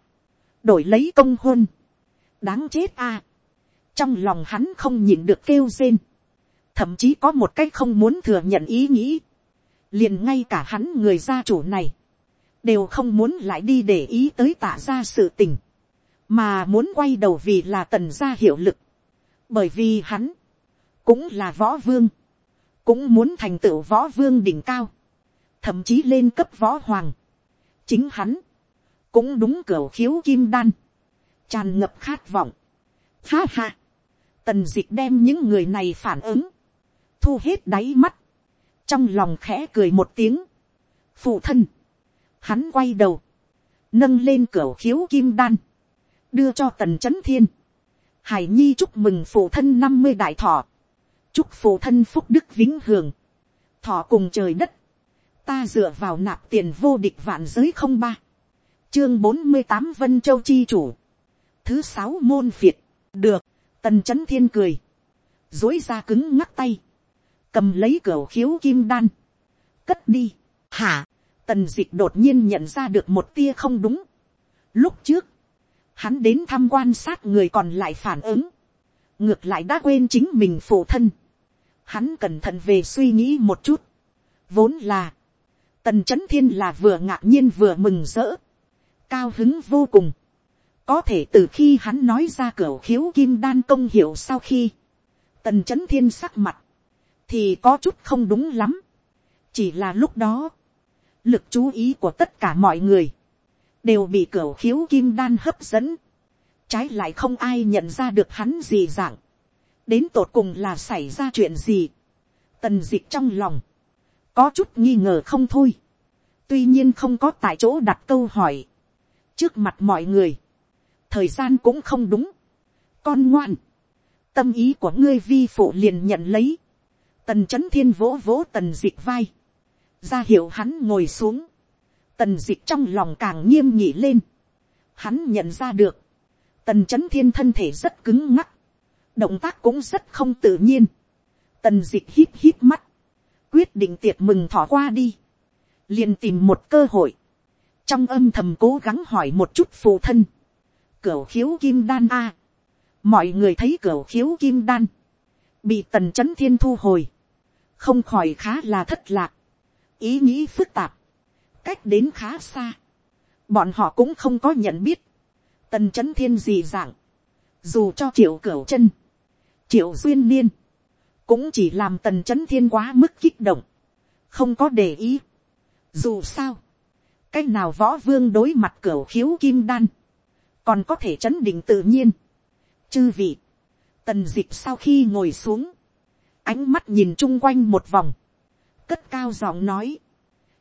đổi lấy công hôn, đáng chết a, trong lòng hắn không nhịn được kêu rên, thậm chí có một cách không muốn thừa nhận ý nghĩ, liền ngay cả hắn người gia chủ này, đều không muốn lại đi để ý tới tả ra sự tình, mà muốn quay đầu vì là tần gia hiệu lực, bởi vì hắn, cũng là võ vương, cũng muốn thành tựu võ vương đỉnh cao, thậm chí lên cấp võ hoàng. chính hắn, cũng đúng cửa khiếu kim đan, tràn ngập khát vọng. Ha ha, tần d ị c h đem những người này phản ứng, thu hết đáy mắt, trong lòng khẽ cười một tiếng, phụ thân, hắn quay đầu, nâng lên cửa khiếu kim đan, đưa cho tần c h ấ n thiên, hải nhi chúc mừng phụ thân năm mươi đại thọ, chúc phụ thân phúc đức vĩnh hường, thọ cùng trời đất, ta dựa vào nạp tiền vô địch vạn giới không ba, chương bốn mươi tám vân châu chi chủ, thứ sáu môn việt, được, tần c h ấ n thiên cười, dối ra cứng ngắc tay, cầm lấy cửa khiếu kim đan, cất đi, hả, tần dịch đột nhiên nhận ra được một tia không đúng. lúc trước, hắn đến thăm quan sát người còn lại phản ứng, ngược lại đã quên chính mình phụ thân, hắn cẩn thận về suy nghĩ một chút, vốn là, tần c h ấ n thiên là vừa ngạc nhiên vừa mừng rỡ, cao hứng vô cùng. có thể từ khi hắn nói ra cửa khiếu kim đan công hiệu sau khi, tần c h ấ n thiên sắc mặt, thì có chút không đúng lắm. chỉ là lúc đó, lực chú ý của tất cả mọi người, đều bị cửa khiếu kim đan hấp dẫn, trái lại không ai nhận ra được hắn gì dạng, đến tột cùng là xảy ra chuyện gì, tần d ị c h trong lòng, có chút nghi ngờ không thôi, tuy nhiên không có tại chỗ đặt câu hỏi, trước mặt mọi người, thời gian cũng không đúng, con ngoan, tâm ý của ngươi vi phụ liền nhận lấy, tần c h ấ n thiên vỗ vỗ tần d ị c h vai, ra hiệu hắn ngồi xuống, tần d ị c h trong lòng càng nghiêm nhị lên, hắn nhận ra được, tần c h ấ n thiên thân thể rất cứng ngắc, động tác cũng rất không tự nhiên, tần d ị c h hít hít mắt, quyết định tiệc mừng thỏ qua đi, liền tìm một cơ hội, trong âm thầm cố gắng hỏi một chút phụ thân, cửa khiếu kim đan a, mọi người thấy cửa khiếu kim đan, bị tần c h ấ n thiên thu hồi, không khỏi khá là thất lạc, ý nghĩ phức tạp, cách đến khá xa, bọn họ cũng không có nhận biết, tần c h ấ n thiên gì dạng, dù cho triệu cửa chân, triệu duyên niên, cũng chỉ làm tần c h ấ n thiên quá mức kích động, không có để ý. Dù sao, cái nào võ vương đối mặt cửa khiếu kim đan, còn có thể chấn định tự nhiên. Chư vị, tần d ị c h sau khi ngồi xuống, ánh mắt nhìn chung quanh một vòng, cất cao giọng nói,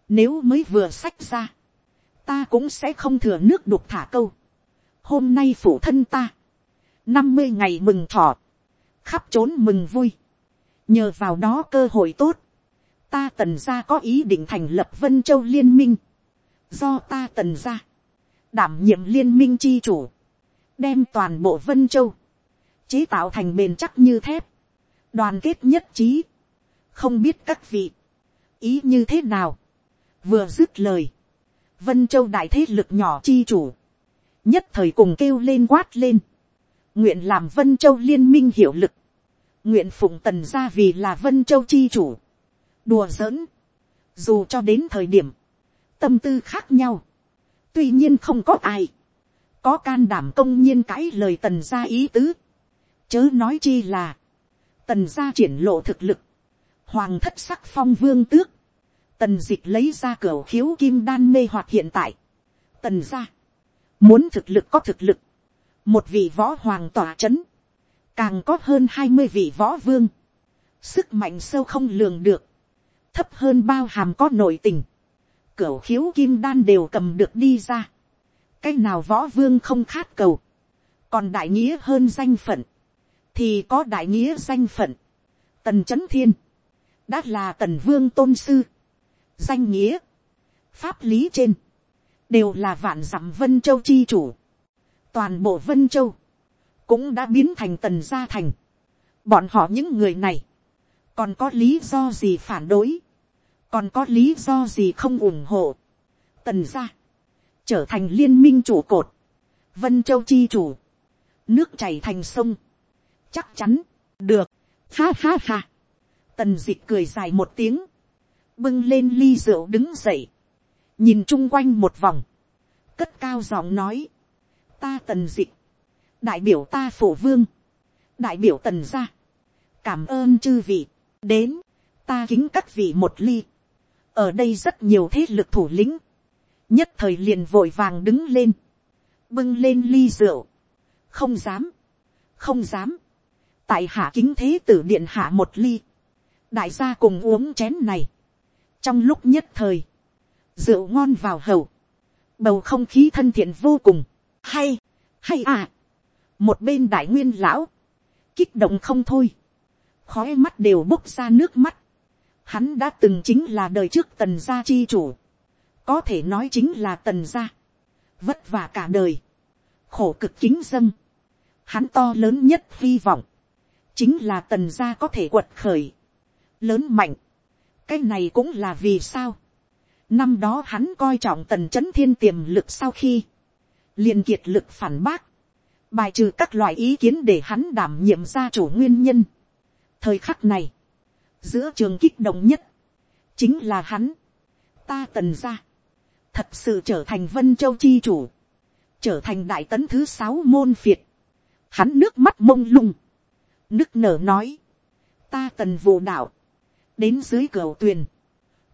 nếu mới vừa sách ra, ta cũng sẽ không thừa nước đục thả câu. Hôm nay phủ thân ta, năm mươi ngày mừng thọ, khắp trốn mừng vui, nhờ vào đó cơ hội tốt, ta tần gia có ý định thành lập vân châu liên minh, do ta tần gia, đảm nhiệm liên minh chi chủ, đem toàn bộ vân châu, chế tạo thành bền chắc như thép, đoàn kết nhất trí, không biết các vị, ý như thế nào, vừa dứt lời, vân châu đại thế lực nhỏ chi chủ, nhất thời cùng kêu lên quát lên, nguyện làm vân châu liên minh hiệu lực, nguyện phụng tần gia vì là vân châu chi chủ, đùa giỡn, dù cho đến thời điểm, tâm tư khác nhau, tuy nhiên không có ai, có can đảm công nhiên cãi lời tần gia ý tứ, chớ nói chi là, tần gia triển lộ thực lực, hoàng thất sắc phong vương tước, tần dịch lấy ra cửa khiếu kim đan mê hoạt hiện tại, tần gia, muốn thực lực có thực lực, một vị võ hoàng tỏa c h ấ n càng có hơn hai mươi vị võ vương, sức mạnh sâu không lường được, thấp hơn bao hàm có nội tình, cửa khiếu kim đan đều cầm được đi ra, cái nào võ vương không khát cầu, còn đại nghĩa hơn danh phận, thì có đại nghĩa danh phận, tần c h ấ n thiên, đã là tần vương tôn sư, danh nghĩa, pháp lý trên, đều là vạn dặm vân châu chi chủ. Toàn bộ vân châu, cũng đã biến thành tần gia thành. Bọn họ những người này, còn có lý do gì phản đối, còn có lý do gì không ủng hộ. Tần gia, trở thành liên minh chủ cột, vân châu chi chủ, nước chảy thành sông, chắc chắn, được, ha ha ha. Tần dịch cười dài một tiếng, bưng lên ly rượu đứng dậy, nhìn chung quanh một vòng, cất cao giọng nói, ta tần d ị đại biểu ta phổ vương, đại biểu tần gia, cảm ơn chư vị, đến, ta kính các vị một ly, ở đây rất nhiều thế lực thủ lĩnh, nhất thời liền vội vàng đứng lên, bưng lên ly rượu, không dám, không dám, tại hạ kính thế tử điện hạ một ly, đại gia cùng uống chén này, trong lúc nhất thời, rượu ngon vào hầu, bầu không khí thân thiện vô cùng, hay, hay à, một bên đại nguyên lão, kích động không thôi, khói mắt đều bốc ra nước mắt, hắn đã từng chính là đời trước tần gia chi chủ, có thể nói chính là tần gia, vất vả cả đời, khổ cực kính dân, hắn to lớn nhất hy vọng, chính là tần gia có thể quật khởi, lớn mạnh, cái này cũng là vì sao. năm đó hắn coi trọng tần c h ấ n thiên tiềm lực sau khi, liền kiệt lực phản bác, bài trừ các loại ý kiến để hắn đảm nhiệm gia chủ nguyên nhân. thời khắc này, giữa trường kích động nhất, chính là hắn, ta tần ra, thật sự trở thành vân châu chi chủ, trở thành đại tấn thứ sáu môn phiệt, hắn nước mắt mông lung, nước nở nói, ta tần vụ đạo, đến dưới cửa tuyền,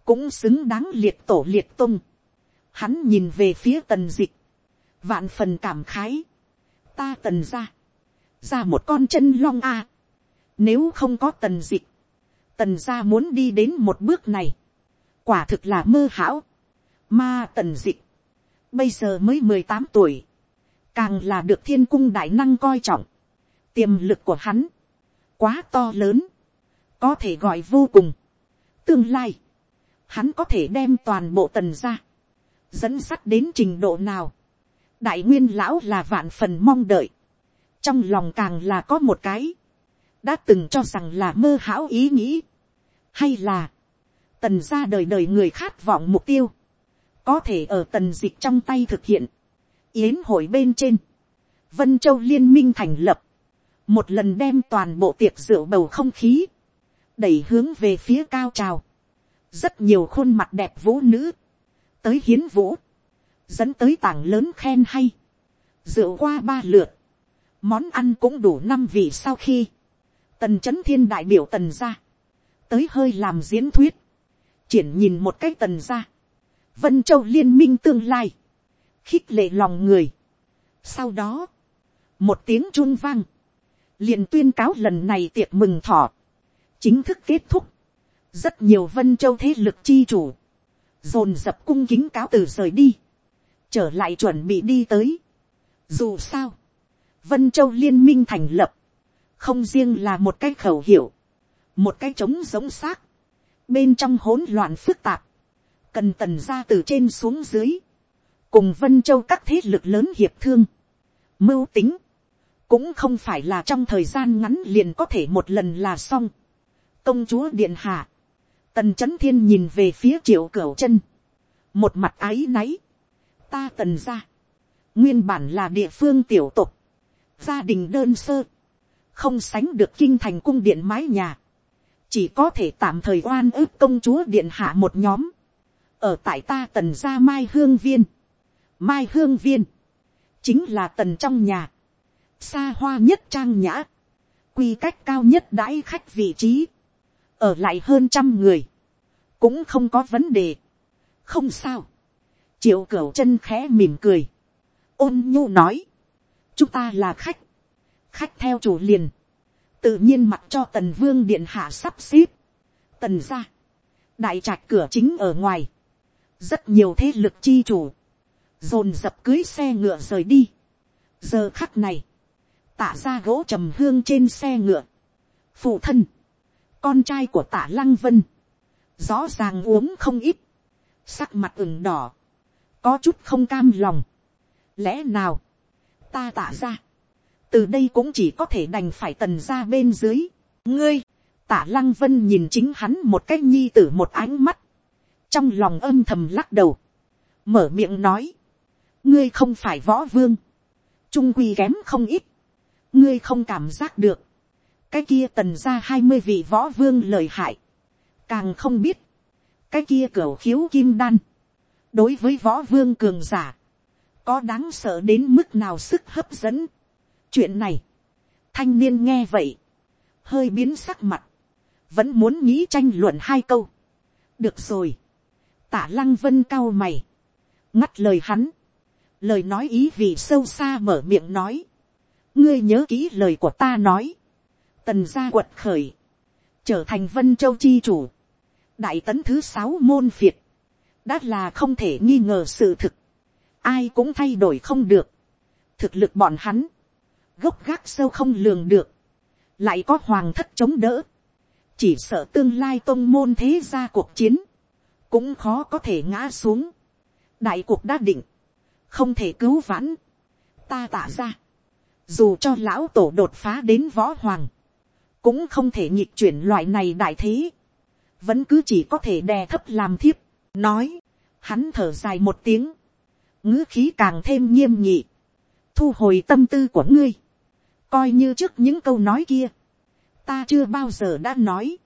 cũng xứng đáng liệt tổ liệt tung. Hắn nhìn về phía tần dịch, vạn phần cảm khái, ta tần ra, ra một con chân long a. Nếu không có tần dịch, tần ra muốn đi đến một bước này, quả thực là mơ hão, ma tần dịch, bây giờ mới mười tám tuổi, càng là được thiên cung đại năng coi trọng, tiềm lực của hắn, quá to lớn, có thể gọi vô cùng. Tương lai, hắn có thể đem toàn bộ tần ra, dẫn sắt đến trình độ nào. đại nguyên lão là vạn phần mong đợi, trong lòng càng là có một cái, đã từng cho rằng là mơ hão ý nghĩ, hay là, tần ra đời đời người khát vọng mục tiêu, có thể ở tần dịch trong tay thực hiện, yến hội bên trên, vân châu liên minh thành lập, một lần đem toàn bộ tiệc rượu bầu không khí, đẩy hướng về phía cao trào. Rất nhiều khuôn mặt đẹp vũ nữ. Tới hiến vũ. Dẫn tới tảng lớn khen hay. Rượu qua ba lượt. Món ăn cũng đủ năm vị sau khi. Tần chấn thiên đại biểu tần ra. Tới hơi làm diễn thuyết. Triển nhìn một cách tần ra. Vân Châu liên minh tương lai. Khích lệ lòng người. Sau đó. Một tiếng chun vang. liền tuyên cáo lần này tiệc mừng thọ chính thức kết thúc, rất nhiều vân châu thế lực chi chủ, dồn dập cung kính cáo từ rời đi, trở lại chuẩn bị đi tới. Dù sao, vân châu liên minh thành lập, không riêng là một cái khẩu hiệu, một cái trống giống xác, bên trong hỗn loạn phức tạp, cần tần ra từ trên xuống dưới, cùng vân châu các thế lực lớn hiệp thương, mưu tính, cũng không phải là trong thời gian ngắn liền có thể một lần là xong công chúa điện hạ, tần c h ấ n thiên nhìn về phía triệu cửu chân, một mặt áy náy, ta tần ra, nguyên bản là địa phương tiểu tục, gia đình đơn sơ, không sánh được kinh thành cung điện mái nhà, chỉ có thể tạm thời oan ức công chúa điện hạ một nhóm, ở tại ta tần gia mai hương viên, mai hương viên, chính là tần trong nhà, xa hoa nhất trang nhã, quy cách cao nhất đãi khách vị trí, ở lại hơn trăm người, cũng không có vấn đề, không sao, triệu cửu chân khẽ mỉm cười, ôn nhu nói, chúng ta là khách, khách theo chủ liền, tự nhiên mặc cho tần vương điện hạ sắp xếp, tần ra, đại trạch cửa chính ở ngoài, rất nhiều thế lực chi chủ, dồn dập cưới xe ngựa rời đi. giờ khắc này, tả ra gỗ trầm hương trên xe ngựa, phụ thân, con trai của tả lăng vân, rõ ràng uống không ít, sắc mặt ửng đỏ, có chút không cam lòng, lẽ nào, ta tả ra, từ đây cũng chỉ có thể đành phải tần ra bên dưới, ngươi, tả lăng vân nhìn chính hắn một cách nhi t ử một ánh mắt, trong lòng âm thầm lắc đầu, mở miệng nói, ngươi không phải võ vương, trung quy kém không ít, ngươi không cảm giác được, cái kia tần ra hai mươi vị võ vương lời hại, càng không biết, cái kia cửa khiếu kim đan, đối với võ vương cường giả, có đáng sợ đến mức nào sức hấp dẫn. chuyện này, thanh niên nghe vậy, hơi biến sắc mặt, vẫn muốn nghĩ tranh luận hai câu. được rồi, tả lăng vân cao mày, ngắt lời hắn, lời nói ý vì sâu xa mở miệng nói, ngươi nhớ kỹ lời của ta nói, tần gia quật khởi, trở thành vân châu chi chủ, đại tấn thứ sáu môn phiệt, đã là không thể nghi ngờ sự thực, ai cũng thay đổi không được, thực lực bọn hắn, gốc gác sâu không lường được, lại có hoàng thất chống đỡ, chỉ sợ tương lai tôn môn thế ra cuộc chiến, cũng khó có thể ngã xuống. đại cuộc đã định, không thể cứu vãn. ta tả ra, dù cho lão tổ đột phá đến võ hoàng, cũng không thể nhịp chuyển loại này đại thế, vẫn cứ chỉ có thể đè thấp làm thiếp, nói, hắn thở dài một tiếng, ngữ khí càng thêm nghiêm nhị, thu hồi tâm tư của ngươi, coi như trước những câu nói kia, ta chưa bao giờ đã nói,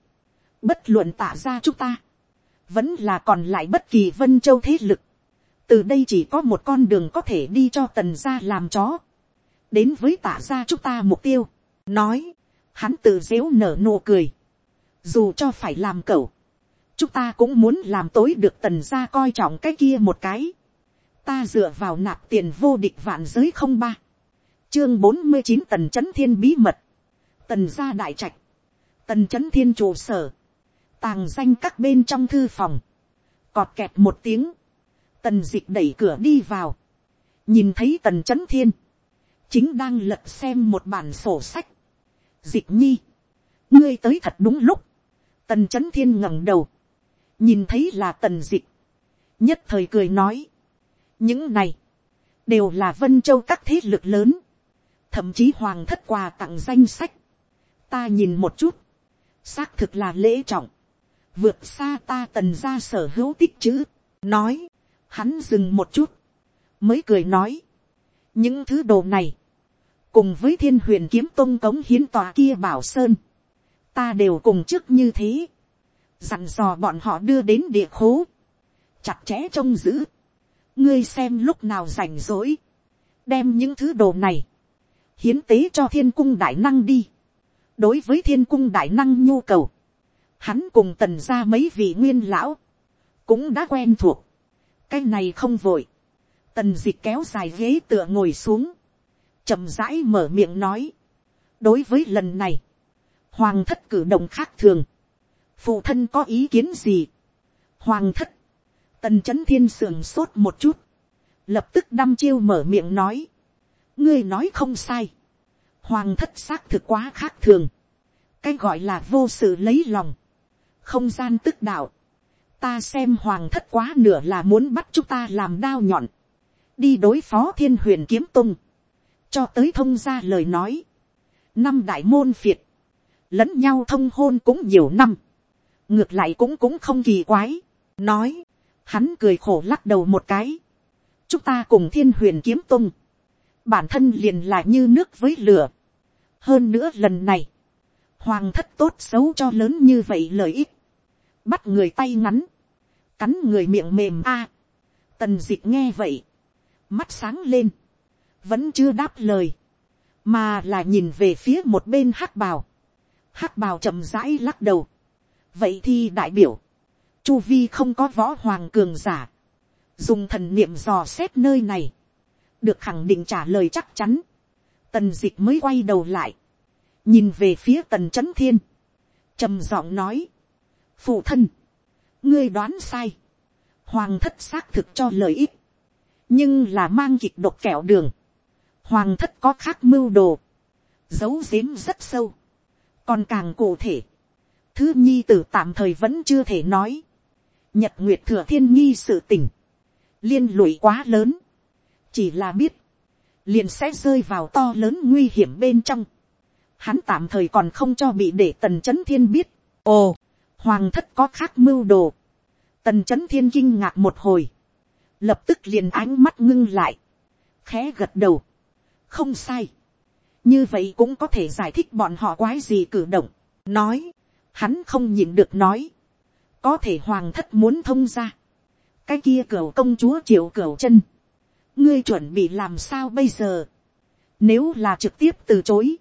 bất luận tả ra chúng ta, vẫn là còn lại bất kỳ vân châu thế lực, từ đây chỉ có một con đường có thể đi cho tần gia làm chó, đến với tả gia chúng ta mục tiêu, nói, hắn tự dếu nở nụ cười, dù cho phải làm cẩu, chúng ta cũng muốn làm tối được tần gia coi trọng cái kia một cái, ta dựa vào nạp tiền vô địch vạn giới không ba, chương bốn mươi chín tần chấn thiên bí mật, tần gia đại trạch, tần chấn thiên trụ sở, tàng danh các bên trong thư phòng, cọt kẹt một tiếng, tần dịch đẩy cửa đi vào, nhìn thấy tần chấn thiên, chính đang lật xem một bản sổ sách, Dịch nhi, ngươi tới thật đúng lúc, tần c h ấ n thiên ngẩng đầu, nhìn thấy là tần dịch. nhất thời cười nói, những này, đều là vân châu các thế lực lớn, thậm chí hoàng thất quà tặng danh sách, ta nhìn một chút, xác thực là lễ trọng, vượt xa ta tần ra sở hữu tích chữ, nói, Hắn dừng một chút. Mới cười nói. Những thứ đồ này. Cùng với thiên huyền kiếm tôn cống hiến tòa kia bảo sơn. Ta đều cùng trước như thế. Dặn dò bọn họ đưa đến địa khố. Chặt chẽ trông giữ. Ngươi xem lúc nào rảnh rỗi. Đem những thứ đồ này. Hiến tế cho thiên cung đại năng đi. Đối với thiên cung đại năng nhu cầu. Hắn cùng tần ra mấy vị nguyên lão. Cũng đã quen thuộc cái này không vội, tần d ị c h kéo dài ghế tựa ngồi xuống, chậm rãi mở miệng nói, đối với lần này, hoàng thất cử động khác thường, phụ thân có ý kiến gì, hoàng thất, tần c h ấ n thiên sườn sốt một chút, lập tức đăm chiêu mở miệng nói, ngươi nói không sai, hoàng thất xác thực quá khác thường, cái gọi là vô sự lấy lòng, không gian tức đạo, ta xem hoàng thất quá nửa là muốn bắt chúng ta làm đao nhọn, đi đối phó thiên huyền kiếm tung, cho tới thông ra lời nói, năm đại môn phiệt, lẫn nhau thông hôn cũng nhiều năm, ngược lại cũng cũng không kỳ quái, nói, hắn cười khổ lắc đầu một cái, chúng ta cùng thiên huyền kiếm tung, bản thân liền là như nước với lửa, hơn nữa lần này, hoàng thất tốt xấu cho lớn như vậy lợi ích, bắt người tay ngắn, cắn người miệng mềm a. tần d ị c h nghe vậy, mắt sáng lên, vẫn chưa đáp lời, mà là nhìn về phía một bên hắc bào, hắc bào chậm rãi lắc đầu, vậy thì đại biểu, chu vi không có võ hoàng cường giả, dùng thần niệm dò xét nơi này, được khẳng định trả lời chắc chắn, tần d ị c h mới quay đầu lại, nhìn về phía tần c h ấ n thiên, trầm giọng nói, phụ thân, ngươi đoán sai, hoàng thất xác thực cho lợi ích, nhưng là mang kịch độc kẹo đường, hoàng thất có khác mưu đồ, giấu giếm rất sâu, còn càng cụ thể, thứ nhi tử tạm thời vẫn chưa thể nói, nhật nguyệt thừa thiên nhi sự tình, liên lụy quá lớn, chỉ là biết, liền sẽ rơi vào to lớn nguy hiểm bên trong. Hắn tạm thời còn không cho bị để tần c h ấ n thiên biết. ồ, hoàng thất có khác mưu đồ. tần c h ấ n thiên kinh ngạc một hồi, lập tức liền ánh mắt ngưng lại, khẽ gật đầu không sai. như vậy cũng có thể giải thích bọn họ quái gì cử động. nói, hắn không nhìn được nói. có thể hoàng thất muốn thông ra. cái kia cửa công chúa triệu cửa chân ngươi chuẩn bị làm sao bây giờ, nếu là trực tiếp từ chối,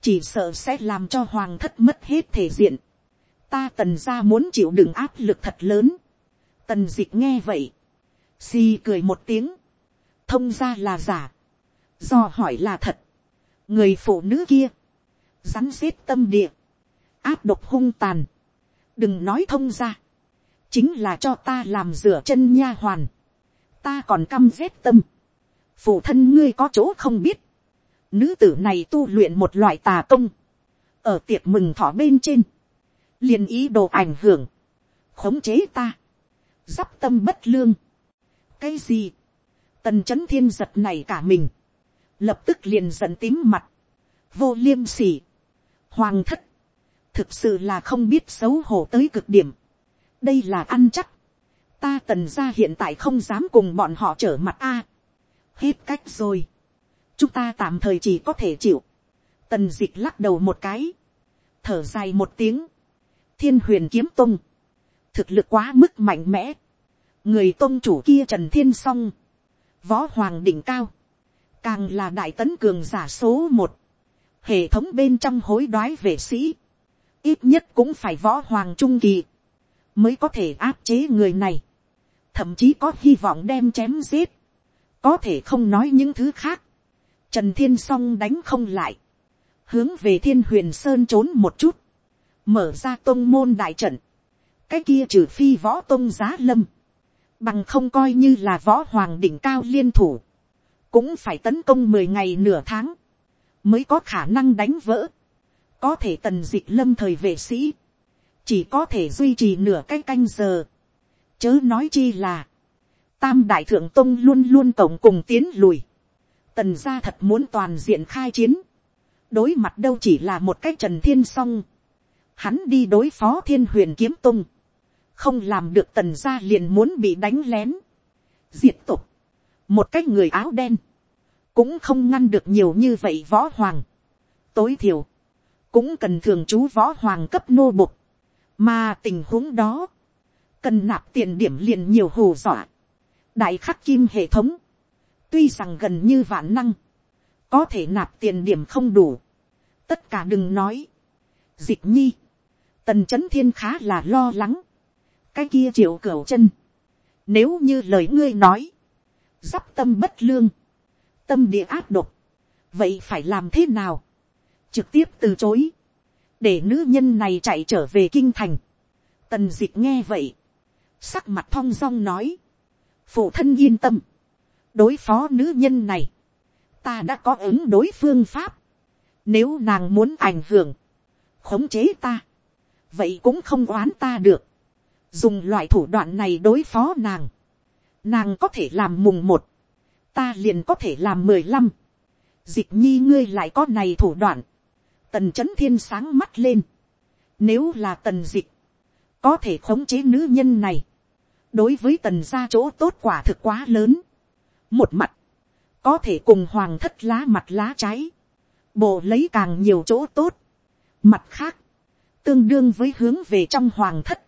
chỉ sợ sẽ làm cho hoàng thất mất hết thể diện, ta tần ra muốn chịu đựng áp lực thật lớn, tần d ị c h nghe vậy, xì cười một tiếng, thông ra là giả, do hỏi là thật, người phụ nữ kia, rắn rết tâm địa, áp độc hung tàn, đừng nói thông ra, chính là cho ta làm rửa chân nha hoàn, ta còn căm rét tâm. phụ thân ngươi có chỗ không biết. nữ tử này tu luyện một loại tà công. ở tiệc mừng thỏ bên trên. liền ý đồ ảnh hưởng. khống chế ta. giáp tâm bất lương. cái gì. tần c h ấ n thiên giật này cả mình lập tức liền giận tím mặt. vô liêm sỉ. hoàng thất. thực sự là không biết xấu hổ tới cực điểm. đây là ăn chắc ta tần ra hiện tại không dám cùng bọn họ trở mặt a. hết cách rồi. chúng ta tạm thời chỉ có thể chịu. tần d ị c h lắc đầu một cái. thở dài một tiếng. thiên huyền kiếm tung. thực lực quá mức mạnh mẽ. người tôn chủ kia trần thiên s o n g võ hoàng đỉnh cao càng là đại tấn cường giả số một. hệ thống bên trong hối đoái vệ sĩ. ít nhất cũng phải võ hoàng trung kỳ. Mới có thể áp chế người này. Thậm chí có hy vọng đem chém giết, có thể không nói những thứ khác, trần thiên s o n g đánh không lại, hướng về thiên huyền sơn trốn một chút, mở ra tôn môn đại trận, cái kia trừ phi võ tôn giá lâm, bằng không coi như là võ hoàng đỉnh cao liên thủ, cũng phải tấn công mười ngày nửa tháng, mới có khả năng đánh vỡ, có thể tần d ị c h lâm thời vệ sĩ, chỉ có thể duy trì nửa cái canh giờ, Chớ nói chi là, tam đại thượng tông luôn luôn tổng cùng tiến lùi. Tần gia thật muốn toàn diện khai chiến. Đối mặt đâu chỉ là một cái trần thiên song. Hắn đi đối phó thiên huyền kiếm tung. Không làm được tần gia liền muốn bị đánh lén. Diệt tục. Một cái người áo đen. Cũng không ngăn được nhiều như vậy võ hoàng. Tối thiểu. Cũng cần thường chú võ hoàng cấp nô bục. Mà tình huống đó cần nạp tiền điểm liền nhiều hồ dọa. đại khắc kim hệ thống, tuy rằng gần như vạn năng, có thể nạp tiền điểm không đủ, tất cả đừng nói. dịch nhi, tần c h ấ n thiên khá là lo lắng, cái kia triệu cửu chân, nếu như lời ngươi nói, d tâm bất lương, tâm địa áp độc, vậy phải làm thế nào, trực tiếp từ chối, để nữ nhân này chạy trở về kinh thành, tần d ị c h nghe vậy, sắc mặt thong dong nói, phụ thân yên tâm, đối phó nữ nhân này, ta đã có ứng đối phương pháp, nếu nàng muốn ảnh hưởng, khống chế ta, vậy cũng không oán ta được, dùng loại thủ đoạn này đối phó nàng, nàng có thể làm mùng một, ta liền có thể làm mười lăm, dịch nhi ngươi lại có này thủ đoạn, tần c h ấ n thiên sáng mắt lên, nếu là tần dịch, có thể khống chế nữ nhân này, đối với tần gia chỗ tốt quả thực quá lớn. một mặt, có thể cùng hoàng thất lá mặt lá trái, bộ lấy càng nhiều chỗ tốt. mặt khác, tương đương với hướng về trong hoàng thất,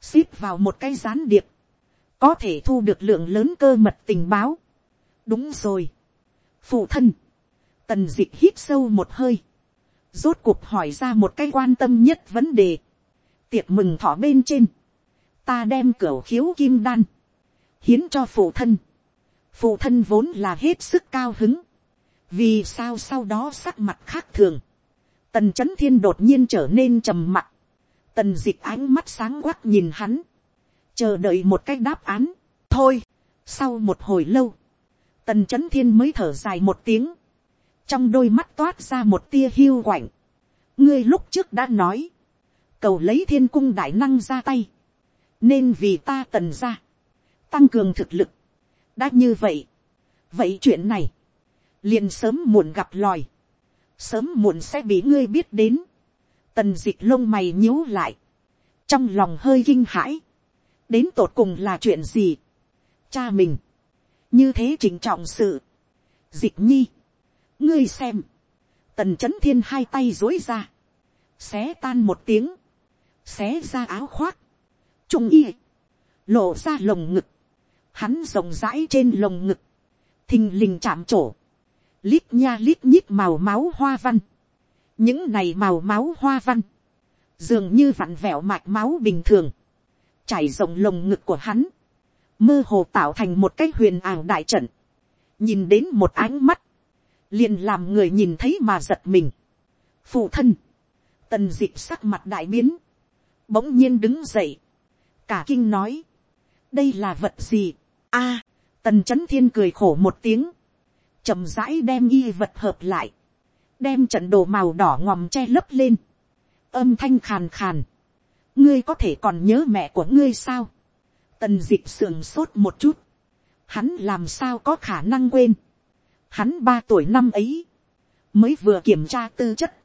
ship vào một cái gián điệp, có thể thu được lượng lớn cơ mật tình báo. đúng rồi, phụ thân, tần d ị c h hít sâu một hơi, rốt cuộc hỏi ra một cái quan tâm nhất vấn đề, tiệc mừng thỏ bên trên, ta đem cửa khiếu kim đan, hiến cho phụ thân, phụ thân vốn là hết sức cao hứng, vì sao sau đó sắc mặt khác thường, tần c h ấ n thiên đột nhiên trở nên trầm mặc, tần d ị c h ánh mắt sáng quắc nhìn hắn, chờ đợi một cái đáp án, thôi, sau một hồi lâu, tần c h ấ n thiên mới thở dài một tiếng, trong đôi mắt toát ra một tia hiu quạnh, ngươi lúc trước đã nói, cầu lấy thiên cung đại năng ra tay, nên vì ta tần ra, tăng cường thực lực, đã như vậy, vậy chuyện này, liền sớm muộn gặp lòi, sớm muộn sẽ bị ngươi biết đến, tần d ị c h lông mày nhíu lại, trong lòng hơi kinh hãi, đến tột cùng là chuyện gì, cha mình, như thế chỉnh trọng sự, dịch nhi, ngươi xem, tần c h ấ n thiên hai tay dối ra, xé tan một tiếng, xé ra áo khoác, trung y, lộ ra lồng ngực, hắn rộng rãi trên lồng ngực, thình lình chạm trổ, lít nha lít nhít màu máu hoa văn, những này màu máu hoa văn, dường như vặn vẹo mạch máu bình thường, trải rộng lồng ngực của hắn, mơ hồ tạo thành một cái huyền ảo đại trận, nhìn đến một ánh mắt, liền làm người nhìn thấy mà giật mình. phụ thân, tần d ị sắc mặt đại biến, bỗng nhiên đứng dậy, cả kinh nói, đây là vật gì, a, tần c h ấ n thiên cười khổ một tiếng, chậm rãi đem y vật hợp lại, đem trận đồ màu đỏ ngòm che lấp lên, âm thanh khàn khàn, ngươi có thể còn nhớ mẹ của ngươi sao, Tần Dịp sườn sốt một chút. Hắn làm sao có khả năng quên. Hắn ba tuổi năm ấy. Mới vừa kiểm tra tư chất.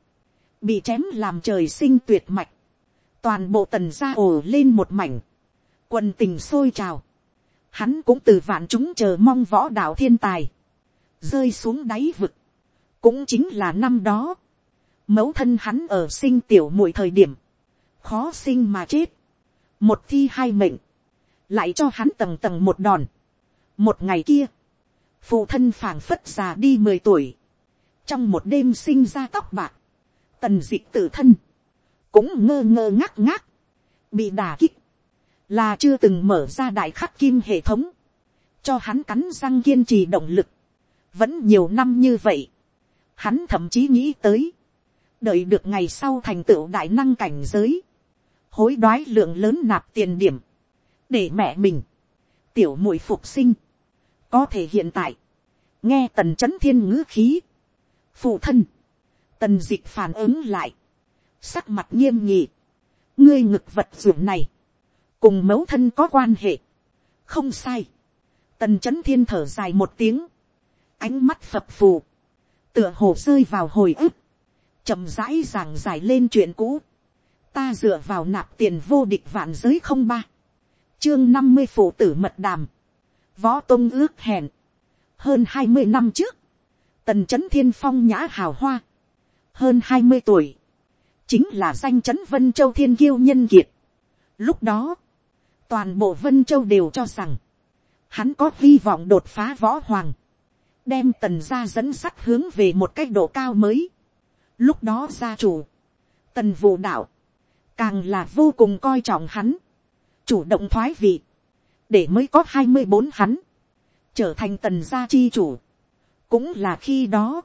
Bị chém làm trời sinh tuyệt mạch. Toàn bộ tần ra ồ lên một mảnh. Quần tình sôi trào. Hắn cũng từ vạn chúng chờ mong võ đạo thiên tài. Rơi xuống đáy vực. Cũng chính là năm đó. Mẫu thân hắn ở sinh tiểu muội thời điểm. Khó sinh mà chết. Một thi hai mệnh lại cho hắn tầng tầng một đòn. một ngày kia, phụ thân phảng phất già đi mười tuổi, trong một đêm sinh ra tóc bạc, tần d ị tự thân, cũng ngơ ngơ ngác ngác, bị đà kích, là chưa từng mở ra đại khắc kim hệ thống, cho hắn cắn răng kiên trì động lực, vẫn nhiều năm như vậy, hắn thậm chí nghĩ tới, đợi được ngày sau thành tựu đại năng cảnh giới, hối đoái lượng lớn nạp tiền điểm, để mẹ mình, tiểu muội phục sinh, có thể hiện tại, nghe tần c h ấ n thiên ngữ khí, phụ thân, tần d ị c h phản ứng lại, sắc mặt nghiêm nhị, ngươi ngực vật ruộng này, cùng mẫu thân có quan hệ, không sai, tần c h ấ n thiên thở dài một tiếng, ánh mắt phập phù, tựa hồ rơi vào hồi ức, chậm rãi giảng giải lên chuyện cũ, ta dựa vào nạp tiền vô địch vạn giới không ba, chương năm mươi phụ tử mật đàm, võ tôn ước hẹn, hơn hai mươi năm trước, tần c h ấ n thiên phong nhã hào hoa, hơn hai mươi tuổi, chính là danh c h ấ n vân châu thiên kiêu nhân kiệt. Lúc đó, toàn bộ vân châu đều cho rằng, hắn có hy vọng đột phá võ hoàng, đem tần gia dẫn sắt hướng về một cách độ cao mới. Lúc đó gia chủ, tần vụ đạo, càng là vô cùng coi trọng hắn, chủ động thoái vị, để mới có hai mươi bốn hắn, trở thành tần gia chi chủ. cũng là khi đó,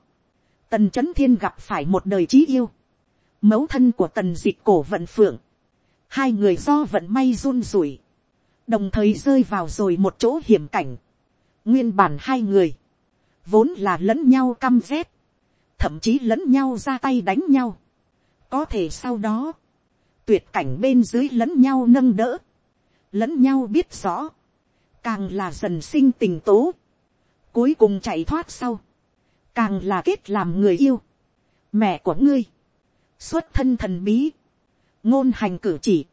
tần c h ấ n thiên gặp phải một đời trí yêu, mẫu thân của tần d ị c h cổ vận phượng, hai người do vận may run rủi, đồng thời rơi vào rồi một chỗ hiểm cảnh, nguyên bản hai người, vốn là lẫn nhau căm rét, thậm chí lẫn nhau ra tay đánh nhau, có thể sau đó, tuyệt cảnh bên dưới lẫn nhau nâng đỡ, lẫn nhau biết rõ, càng là dần sinh tình tố, cuối cùng chạy thoát sau, càng là kết làm người yêu, mẹ của ngươi, xuất thân thần bí, ngôn hành cử chỉ,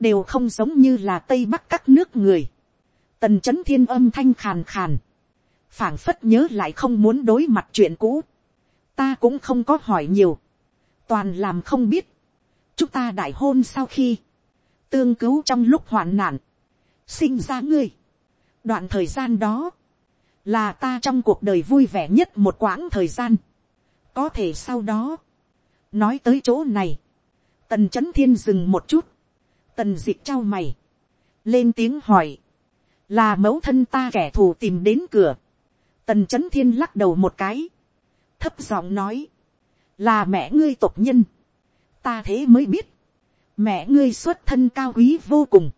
đều không giống như là tây bắc các nước người, tần c h ấ n thiên âm thanh khàn khàn, phảng phất nhớ lại không muốn đối mặt chuyện cũ, ta cũng không có hỏi nhiều, toàn làm không biết, chúng ta đại hôn sau khi, tương cứu trong lúc hoạn nạn, sinh ra ngươi. đoạn thời gian đó, là ta trong cuộc đời vui vẻ nhất một quãng thời gian, có thể sau đó, nói tới chỗ này, tần c h ấ n thiên dừng một chút, tần d ị c h trao mày, lên tiếng hỏi, là mẫu thân ta kẻ thù tìm đến cửa, tần c h ấ n thiên lắc đầu một cái, thấp giọng nói, là mẹ ngươi tộc nhân, ta thế mới biết, mẹ ngươi xuất thân cao quý vô cùng,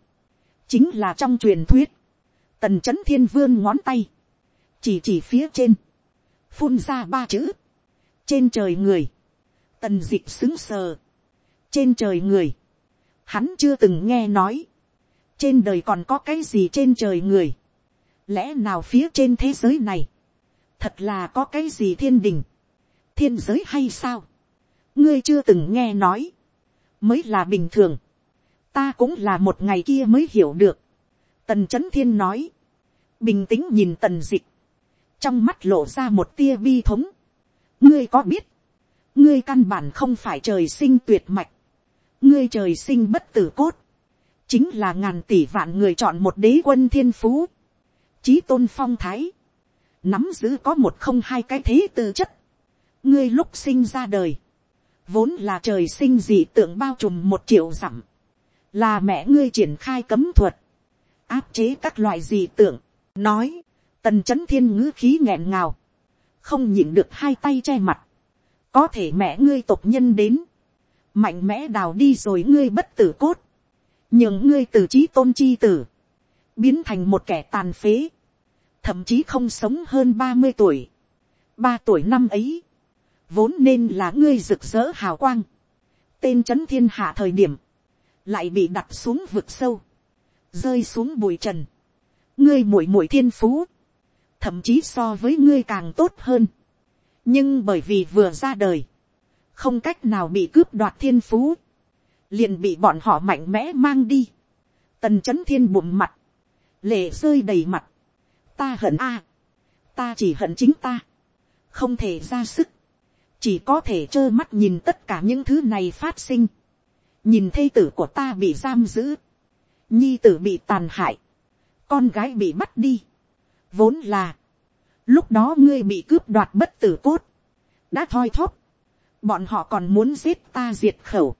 chính là trong truyền thuyết, tần c h ấ n thiên vương ngón tay, chỉ chỉ phía trên, phun ra ba chữ, trên trời người, tần d ị c h xứng sờ, trên trời người, hắn chưa từng nghe nói, trên đời còn có cái gì trên trời người, lẽ nào phía trên thế giới này, thật là có cái gì thiên đình, thiên giới hay sao, ngươi chưa từng nghe nói, mới là bình thường, ta cũng là một ngày kia mới hiểu được, tần c h ấ n thiên nói, bình tĩnh nhìn tần dịch. Trong mắt lộ ra một tia bi thống, ngươi có biết, ngươi căn bản không phải trời sinh tuyệt mạch, ngươi trời sinh bất tử cốt, chính là ngàn tỷ vạn người chọn một đế quân thiên phú, trí tôn phong thái, nắm giữ có một không hai cái thế tư chất, ngươi lúc sinh ra đời, vốn là trời sinh dị tượng bao trùm một triệu dặm, là mẹ ngươi triển khai cấm thuật, áp chế các loại dị tượng, nói, tần c h ấ n thiên ngữ khí nghẹn ngào, không nhịn được hai tay che mặt, có thể mẹ ngươi tộc nhân đến, mạnh mẽ đào đi rồi ngươi bất tử cốt, nhưng ngươi từ trí tôn chi tử, biến thành một kẻ tàn phế, thậm chí không sống hơn ba mươi tuổi, ba tuổi năm ấy, vốn nên là ngươi rực rỡ hào quang, tên c h ấ n thiên hạ thời điểm, lại bị đặt xuống vực sâu, rơi xuống bụi trần, ngươi muội muội thiên phú, thậm chí so với ngươi càng tốt hơn, nhưng bởi vì vừa ra đời, không cách nào bị cướp đoạt thiên phú, liền bị bọn họ mạnh mẽ mang đi. tần c h ấ n thiên bụng mặt, lệ rơi đầy mặt, ta hận a, ta chỉ hận chính ta, không thể ra sức, chỉ có thể trơ mắt nhìn tất cả những thứ này phát sinh, nhìn thây tử của ta bị giam giữ, nhi tử bị tàn hại, con gái bị bắt đi, vốn là, lúc đó ngươi bị cướp đoạt bất tử cốt, đã thoi thóp, bọn họ còn muốn giết ta diệt khẩu,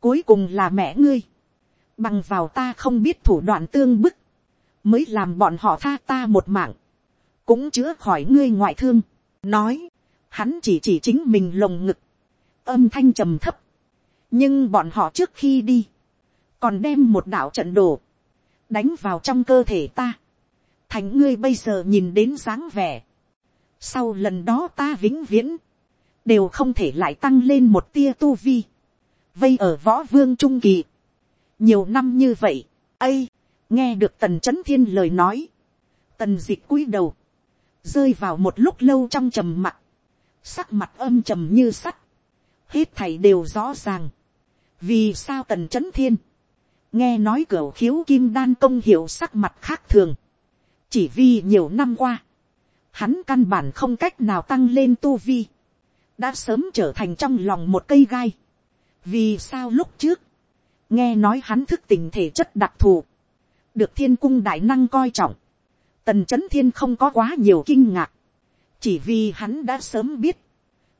cuối cùng là mẹ ngươi, bằng vào ta không biết thủ đoạn tương bức, mới làm bọn họ tha ta một mạng, cũng chữa khỏi ngươi ngoại thương, nói, hắn chỉ chỉ chính mình lồng ngực, âm thanh trầm thấp, nhưng bọn họ trước khi đi, còn đem một đạo trận đồ, đánh vào trong cơ thể ta, thành ngươi bây giờ nhìn đến dáng vẻ. Sau lần đó ta vĩnh viễn, đều không thể lại tăng lên một tia tu vi. Vây ở võ vương trung kỳ. Nhiều năm như vậy, ây, nghe được tần chấn thiên lời nói. Tần dịch cúi đầu, rơi vào một lúc lâu trong trầm mặc Sắc mặt âm trầm như sắt. Hết thảy đều rõ ràng. Vì sao tần chấn thiên, nghe nói cửa khiếu kim đan công hiệu sắc mặt khác thường chỉ vì nhiều năm qua, hắn căn bản không cách nào tăng lên tu vi, đã sớm trở thành trong lòng một cây gai. vì sao lúc trước, nghe nói hắn thức tình thể chất đặc thù, được thiên cung đại năng coi trọng, tần c h ấ n thiên không có quá nhiều kinh ngạc, chỉ vì hắn đã sớm biết,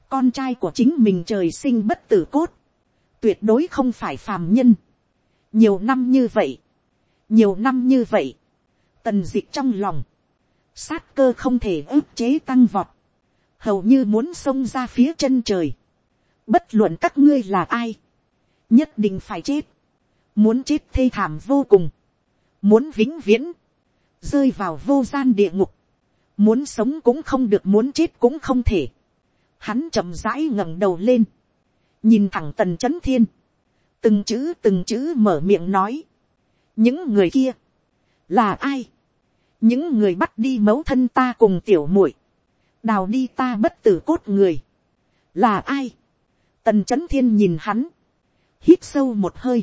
con trai của chính mình trời sinh bất tử cốt, tuyệt đối không phải phàm nhân. nhiều năm như vậy, nhiều năm như vậy, tần dịch trong lòng, sát cơ không thể ức chế tăng vọt, hầu như muốn xông ra phía chân trời, bất luận các ngươi là ai, nhất định phải chết, muốn chết thê thảm vô cùng, muốn vĩnh viễn, rơi vào vô gian địa ngục, muốn sống cũng không được muốn chết cũng không thể, hắn chậm rãi ngẩng đầu lên, nhìn thẳng tần c h ấ n thiên, từng chữ từng chữ mở miệng nói, những người kia, là ai, những người bắt đi mấu thân ta cùng tiểu muội, đào đi ta bất tử cốt người, là ai, tần c h ấ n thiên nhìn hắn, hít sâu một hơi,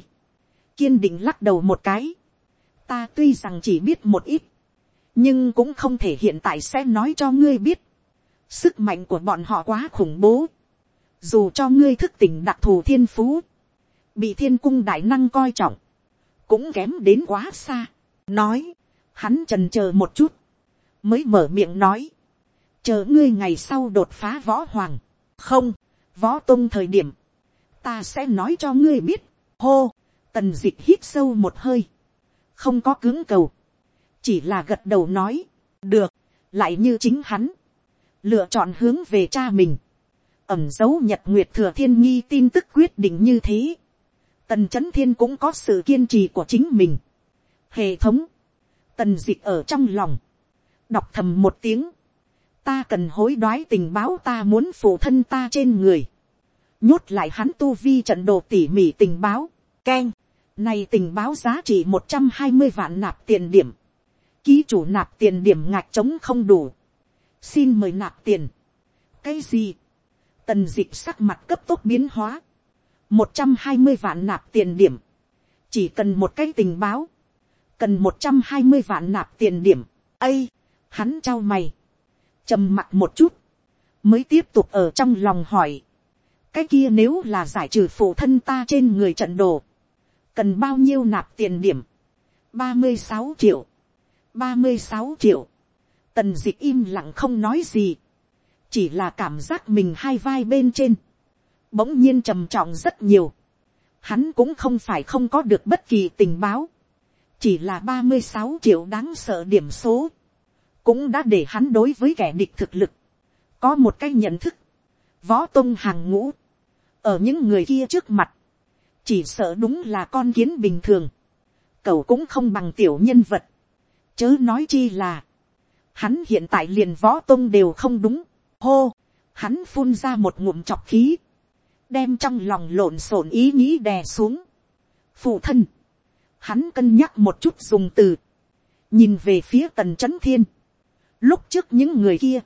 kiên định lắc đầu một cái, ta tuy rằng chỉ biết một ít, nhưng cũng không thể hiện tại sẽ nói cho ngươi biết, sức mạnh của bọn họ quá khủng bố, dù cho ngươi thức tỉnh đặc thù thiên phú, bị thiên cung đại năng coi trọng, cũng kém đến quá xa, nói, Hắn trần chờ một chút. mới mở miệng nói, chờ ngươi ngày sau đột phá võ hoàng, không, võ tung thời điểm, ta sẽ nói cho ngươi biết, hô, tần d ị c h hít sâu một hơi, không có cứng cầu, chỉ là gật đầu nói, được, lại như chính hắn, lựa chọn hướng về cha mình, ẩm dấu nhật nguyệt thừa thiên nghi tin tức quyết định như thế, tần c h ấ n thiên cũng có sự kiên trì của chính mình, hệ thống, tần d ị c h ở trong lòng, đọc thầm một tiếng, ta cần hối đoái tình báo ta muốn phụ thân ta trên người, nhốt lại hắn tu vi trận đồ tỉ mỉ tình báo, keng, này tình báo giá trị một trăm hai mươi vạn nạp tiền điểm, ký chủ nạp tiền điểm ngạch trống không đủ, xin mời nạp tiền, cái gì, tần d ị c h sắc mặt cấp tốc biến hóa, một trăm hai mươi vạn nạp tiền điểm, chỉ cần một cái tình báo, cần một trăm hai mươi vạn nạp tiền điểm, ây, hắn trao mày, trầm mặt một chút, mới tiếp tục ở trong lòng hỏi, cái kia nếu là giải trừ phụ thân ta trên người trận đồ, cần bao nhiêu nạp tiền điểm, ba mươi sáu triệu, ba mươi sáu triệu, tần dịch im lặng không nói gì, chỉ là cảm giác mình hai vai bên trên, bỗng nhiên trầm trọng rất nhiều, hắn cũng không phải không có được bất kỳ tình báo, chỉ là ba mươi sáu triệu đáng sợ điểm số, cũng đã để hắn đối với kẻ địch thực lực, có một cái nhận thức, võ tông hàng ngũ, ở những người kia trước mặt, chỉ sợ đúng là con kiến bình thường, cậu cũng không bằng tiểu nhân vật, chớ nói chi là, hắn hiện tại liền võ tôn đều không đúng, hô, hắn phun ra một ngụm chọc khí, đem trong lòng lộn xộn ý nghĩ đè xuống, phụ thân, hắn cân nhắc một chút dùng từ, nhìn về phía tần c h ấ n thiên, lúc trước những người kia,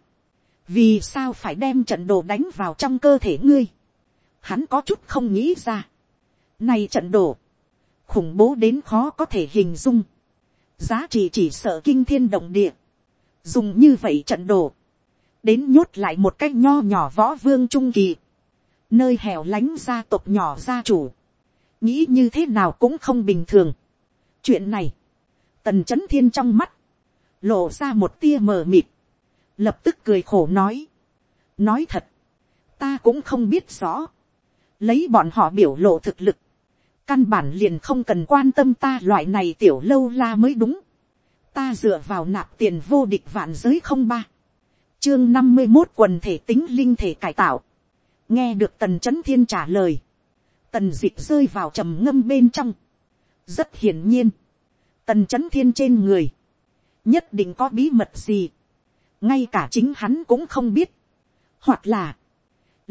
vì sao phải đem trận đồ đánh vào trong cơ thể ngươi, hắn có chút không nghĩ ra. nay trận đổ, khủng bố đến khó có thể hình dung. Giá trị chỉ sợ kinh thiên động địa. Dùng như vậy trận đổ, đến nhốt lại một cách nho nhỏ võ vương trung kỳ. Nơi hẻo lánh gia tộc nhỏ gia chủ. Nghĩ như thế nào cũng không bình thường. Chuyện này, tần chấn thiên trong mắt, lộ ra một tia mờ mịt. Lập tức cười khổ nói. Nói thật, ta cũng không biết rõ lấy bọn họ biểu lộ thực lực, căn bản liền không cần quan tâm ta loại này tiểu lâu la mới đúng, ta dựa vào nạp tiền vô địch vạn giới không ba, chương năm mươi một quần thể tính linh thể cải tạo, nghe được tần c h ấ n thiên trả lời, tần d ị c h rơi vào trầm ngâm bên trong, rất hiển nhiên, tần c h ấ n thiên trên người, nhất định có bí mật gì, ngay cả chính hắn cũng không biết, hoặc là,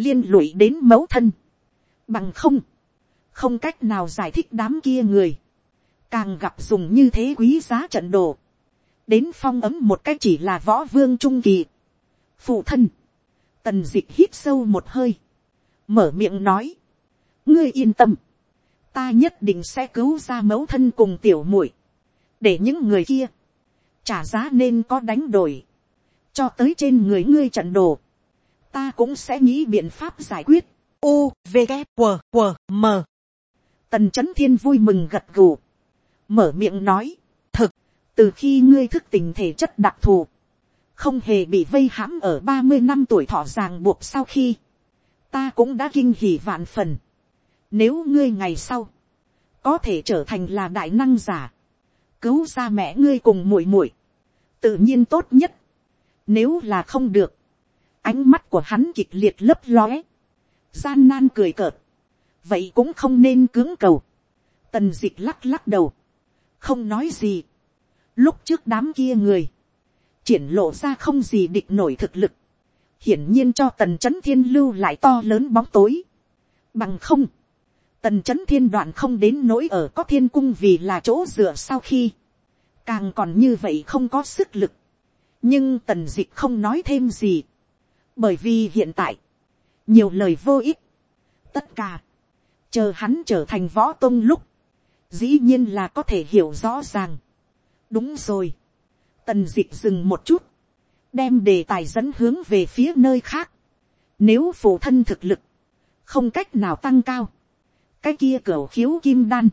liên lụy đến mẫu thân, Bằng không, không cách nào giải thích đám kia người. Càng gặp dùng như thế quý giá trận đồ. Đến phong ấm một cách chỉ là võ vương trung kỳ. Phụ thân. Tần dịch hít sâu một hơi. Mở miệng nói. Ngươi yên tâm. Ta nhất định sẽ cứu ra mẫu thân cùng tiểu muội Để những người kia. Trả giá nên có đánh đổi. Cho tới trên người ngươi trận đồ. Ta cũng sẽ nghĩ biện pháp giải quyết u v g W, W, m tần c h ấ n thiên vui mừng gật gù. Mở miệng nói thực từ khi ngươi thức tình thể chất đặc thù không hề bị vây hãm ở ba mươi năm tuổi thọ ràng buộc sau khi ta cũng đã kinh hỉ vạn phần. Nếu ngươi ngày sau có thể trở thành là đại năng giả cứu ra mẹ ngươi cùng muội muội tự nhiên tốt nhất. Nếu là không được ánh mắt của hắn kịch liệt lấp lóe gian nan cười cợt, vậy cũng không nên cưỡng cầu, tần d ị c h lắc lắc đầu, không nói gì, lúc trước đám kia người, triển lộ ra không gì địch nổi thực lực, hiển nhiên cho tần c h ấ n thiên lưu lại to lớn bóng tối, bằng không, tần c h ấ n thiên đoạn không đến nỗi ở có thiên cung vì là chỗ dựa sau khi, càng còn như vậy không có sức lực, nhưng tần d ị c h không nói thêm gì, bởi vì hiện tại, nhiều lời vô ích. tất cả, chờ hắn trở thành võ tôn lúc, dĩ nhiên là có thể hiểu rõ ràng. đúng rồi, tần d ị dừng một chút, đem đề tài dẫn hướng về phía nơi khác. nếu phụ thân thực lực, không cách nào tăng cao, cái kia cửa khiếu kim đan,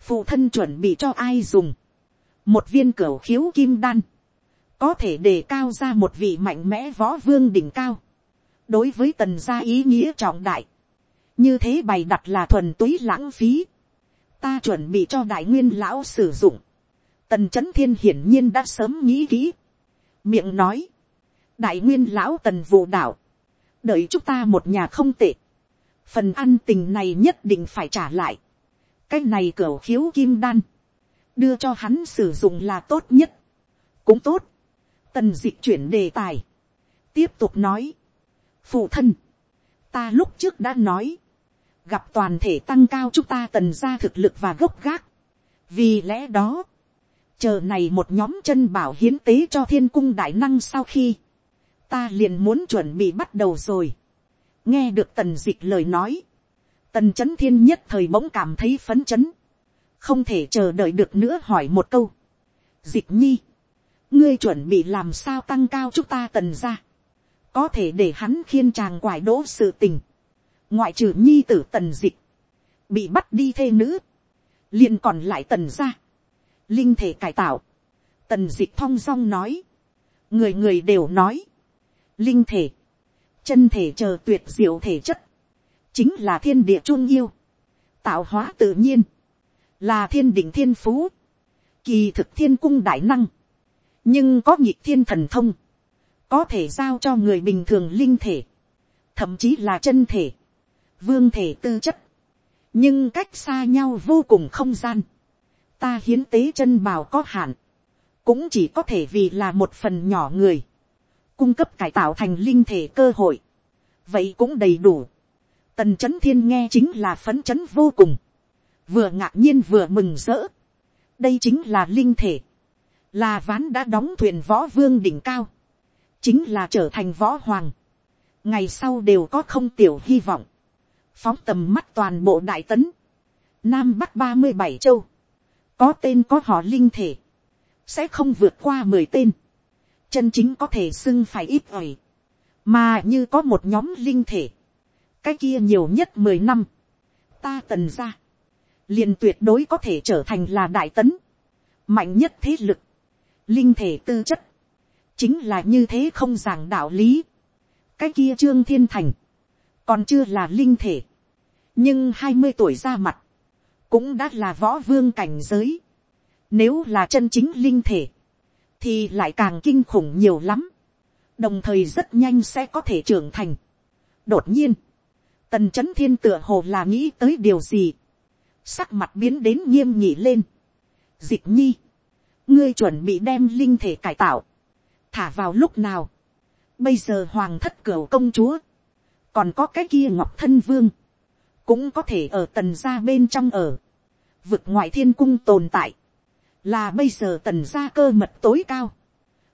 phụ thân chuẩn bị cho ai dùng, một viên cửa khiếu kim đan, có thể đề cao ra một vị mạnh mẽ võ vương đỉnh cao, đối với tần gia ý nghĩa trọng đại, như thế bày đặt là thuần túy lãng phí, ta chuẩn bị cho đại nguyên lão sử dụng, tần c h ấ n thiên hiển nhiên đã sớm nghĩ kỹ, miệng nói, đại nguyên lão tần vụ đạo, đợi chúng ta một nhà không tệ, phần ăn tình này nhất định phải trả lại, cái này cửa khiếu kim đan, đưa cho hắn sử dụng là tốt nhất, cũng tốt, tần d ị chuyển đề tài, tiếp tục nói, phụ thân, ta lúc trước đã nói, gặp toàn thể tăng cao chúng ta tần ra thực lực và gốc gác, vì lẽ đó, chờ này một nhóm chân bảo hiến tế cho thiên cung đại năng sau khi, ta liền muốn chuẩn bị bắt đầu rồi. nghe được tần d ị c h lời nói, tần c h ấ n thiên nhất thời bỗng cảm thấy phấn chấn, không thể chờ đợi được nữa hỏi một câu. d ị c h nhi, ngươi chuẩn bị làm sao tăng cao chúng ta tần ra, có thể để hắn khiên chàng quải đỗ sự tình, ngoại trừ nhi tử tần dịch bị bắt đi thê nữ, liền còn lại tần ra linh thể cải tạo, tần dịch thong dong nói, người người đều nói, linh thể, chân thể chờ tuyệt diệu thể chất, chính là thiên địa trung yêu, tạo hóa tự nhiên, là thiên đỉnh thiên phú, kỳ thực thiên cung đại năng, nhưng có nhịp thiên thần thông, có thể giao cho người bình thường linh thể, thậm chí là chân thể, vương thể tư chất, nhưng cách xa nhau vô cùng không gian, ta hiến tế chân bào có hạn, cũng chỉ có thể vì là một phần nhỏ người, cung cấp cải tạo thành linh thể cơ hội, vậy cũng đầy đủ. Tần c h ấ n thiên nghe chính là phấn chấn vô cùng, vừa ngạc nhiên vừa mừng rỡ. đây chính là linh thể, là ván đã đóng thuyền võ vương đỉnh cao, chính là trở thành võ hoàng, ngày sau đều có không tiểu hy vọng, phóng tầm mắt toàn bộ đại tấn, nam bắc ba mươi bảy châu, có tên có họ linh thể, sẽ không vượt qua mười tên, chân chính có thể xưng phải ít ỏi, mà như có một nhóm linh thể, cái kia nhiều nhất mười năm, ta tần ra, liền tuyệt đối có thể trở thành là đại tấn, mạnh nhất thế lực, linh thể tư chất, chính là như thế không giảng đạo lý, cái kia trương thiên thành, còn chưa là linh thể, nhưng hai mươi tuổi ra mặt, cũng đã là võ vương cảnh giới. Nếu là chân chính linh thể, thì lại càng kinh khủng nhiều lắm. Đồng thời rất nhanh sẽ có thể trưởng thành. Đột nhiên, tần chấn thiên tựa hồ là nghĩ tới điều gì. Sắc mặt biến đến nghiêm nhị lên. Dịch nhi, ngươi chuẩn bị đem linh thể cải tạo. Thả vào lúc nào. Bây giờ hoàng thất cửa công chúa. Còn có cái kia ngọc thân vương cũng có thể ở tần gia bên trong ở, vực ngoại thiên cung tồn tại, là bây giờ tần gia cơ mật tối cao,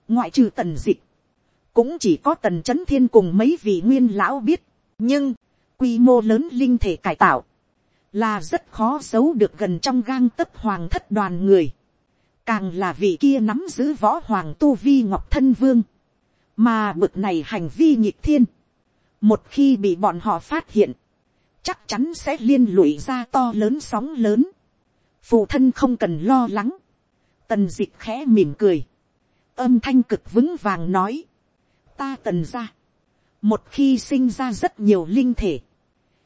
ngoại trừ tần dịch, cũng chỉ có tần c h ấ n thiên cùng mấy vị nguyên lão biết, nhưng, quy mô lớn linh thể cải tạo, là rất khó giấu được gần trong gang tấc hoàng thất đoàn người, càng là vị kia nắm giữ võ hoàng tu vi ngọc thân vương, mà bực này hành vi nhịp thiên, một khi bị bọn họ phát hiện, chắc chắn sẽ liên lụy ra to lớn sóng lớn. phụ thân không cần lo lắng. tần d ị c h khẽ mỉm cười. âm thanh cực vững vàng nói. ta tần ra. một khi sinh ra rất nhiều linh thể,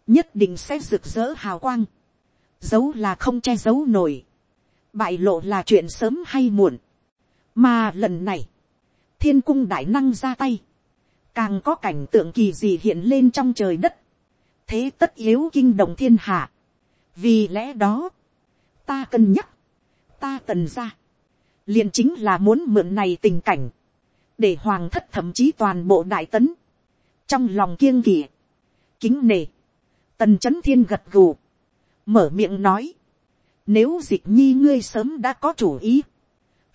nhất định sẽ rực rỡ hào quang. giấu là không che giấu nổi. bại lộ là chuyện sớm hay muộn. mà lần này, thiên cung đại năng ra tay. càng có cảnh tượng kỳ gì hiện lên trong trời đất thế tất yếu kinh động thiên hạ. vì lẽ đó, ta cân nhắc, ta tần ra, liền chính là muốn mượn này tình cảnh, để hoàng thất thậm chí toàn bộ đại tấn, trong lòng kiêng kỵ, kính nể. Tần c h ấ n thiên gật gù, mở miệng nói, nếu dịch nhi ngươi sớm đã có chủ ý,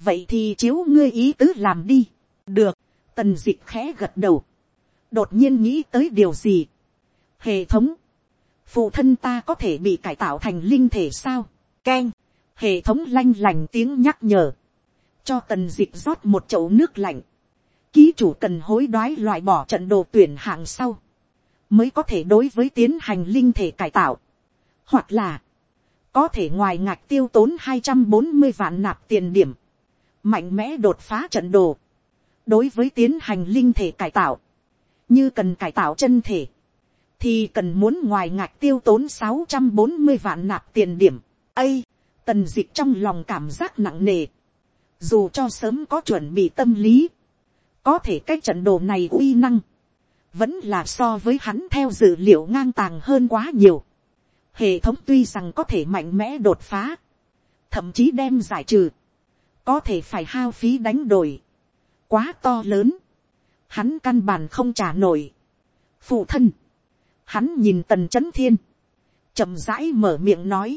vậy thì chiếu ngươi ý tứ làm đi, được, tần dịch khẽ gật đầu, đột nhiên nghĩ tới điều gì, hệ thống, phụ thân ta có thể bị cải tạo thành linh thể sao, k hệ thống lanh lành tiếng nhắc nhở, cho tần d ị c h rót một chậu nước lạnh, ký chủ cần hối đoái loại bỏ trận đồ tuyển hạng sau, mới có thể đối với tiến hành linh thể cải tạo, hoặc là, có thể ngoài ngạch tiêu tốn hai trăm bốn mươi vạn nạp tiền điểm, mạnh mẽ đột phá trận đồ, đối với tiến hành linh thể cải tạo, như cần cải tạo chân thể, thì cần muốn ngoài ngạch tiêu tốn sáu trăm bốn mươi vạn nạp tiền điểm. ây, tần dịch trong lòng cảm giác nặng nề, dù cho sớm có chuẩn bị tâm lý, có thể cái trận đồ này uy năng, vẫn là so với hắn theo dự liệu ngang tàng hơn quá nhiều. Hệ thống tuy rằng có thể mạnh mẽ đột phá, thậm chí đem giải trừ, có thể phải hao phí đánh đổi, quá to lớn, hắn căn bản không trả nổi. Phụ thân, hắn nhìn tần c h ấ n thiên, chậm rãi mở miệng nói,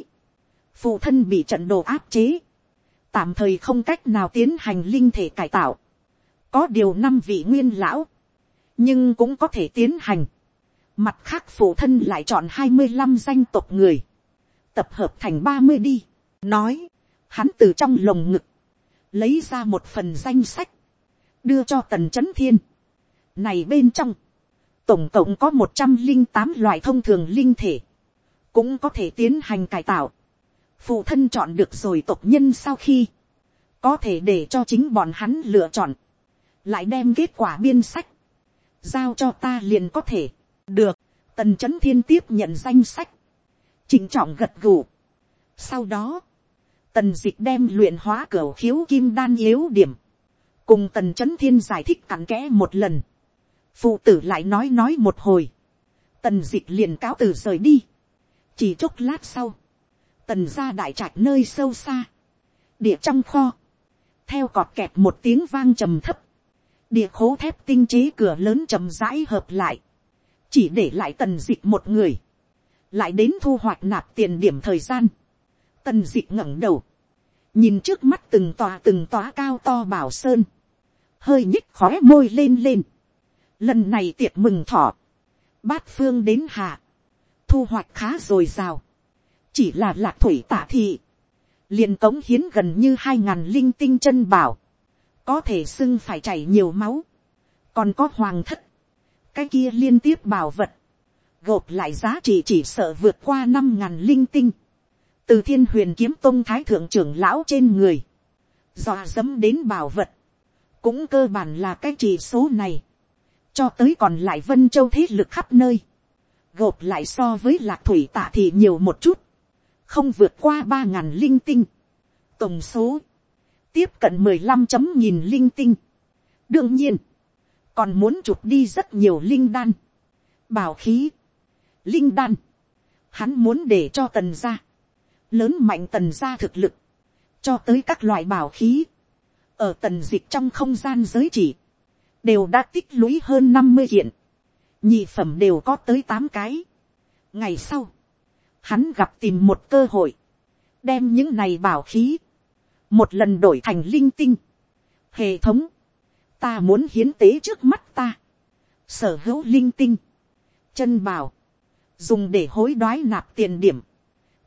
phụ thân bị trận đồ áp chế, tạm thời không cách nào tiến hành linh thể cải tạo, có điều năm vị nguyên lão, nhưng cũng có thể tiến hành. Mặt khác phụ thân lại chọn hai mươi năm danh tộc người, tập hợp thành ba mươi đi, nói, hắn từ trong lồng ngực, lấy ra một phần danh sách, đưa cho tần c h ấ n thiên. Này bên trong, tổng cộng có một trăm linh tám loại thông thường linh thể, cũng có thể tiến hành cải tạo. phụ thân chọn được rồi tộc nhân sau khi, có thể để cho chính bọn hắn lựa chọn, lại đem kết quả biên sách, giao cho ta liền có thể, được, tần c h ấ n thiên tiếp nhận danh sách, chỉnh trọng gật gù. sau đó, tần d ị c h đem luyện hóa cửa khiếu kim đan yếu điểm, cùng tần c h ấ n thiên giải thích cặn kẽ một lần, phụ tử lại nói nói một hồi, tần d ị c h liền cáo từ rời đi, chỉ chốc lát sau, tần ra đại trạch nơi sâu xa, địa trong kho, theo cọt kẹt một tiếng vang trầm thấp, địa khố thép tinh chế cửa lớn trầm rãi hợp lại, chỉ để lại tần d ị c h một người, lại đến thu hoạch nạp tiền điểm thời gian, tần d ị c h ngẩng đầu, nhìn trước mắt từng tòa từng tòa cao to bảo sơn, hơi nhích khói môi lên lên, lần này tiệc mừng thọ, bát phương đến hạ, thu hoạch khá dồi dào, chỉ là lạc thủy tả thị, liền cống hiến gần như hai ngàn linh tinh chân bảo, có thể xưng phải chảy nhiều máu, còn có hoàng thất, cái kia liên tiếp bảo vật, gộp lại giá trị chỉ sợ vượt qua năm ngàn linh tinh, từ thiên huyền kiếm tôn thái thượng trưởng lão trên người, dò dẫm đến bảo vật, cũng cơ bản là cái chỉ số này cho tới còn lại vân châu thế lực khắp nơi, gộp lại so với lạc thủy tạ thì nhiều một chút, không vượt qua ba ngàn linh tinh, tổng số, tiếp cận mười lăm chấm nghìn linh tinh. đương nhiên, còn muốn chụp đi rất nhiều linh đan, bảo khí, linh đan, hắn muốn để cho tần gia, lớn mạnh tần gia thực lực, cho tới các loại bảo khí, ở tần dịch trong không gian giới chỉ, đều đã tích lũy hơn năm mươi kiện, nhị phẩm đều có tới tám cái. ngày sau, hắn gặp tìm một cơ hội, đem những này bảo khí, một lần đổi thành linh tinh. hệ thống, ta muốn hiến tế trước mắt ta, sở hữu linh tinh, chân bảo, dùng để hối đoái nạp tiền điểm,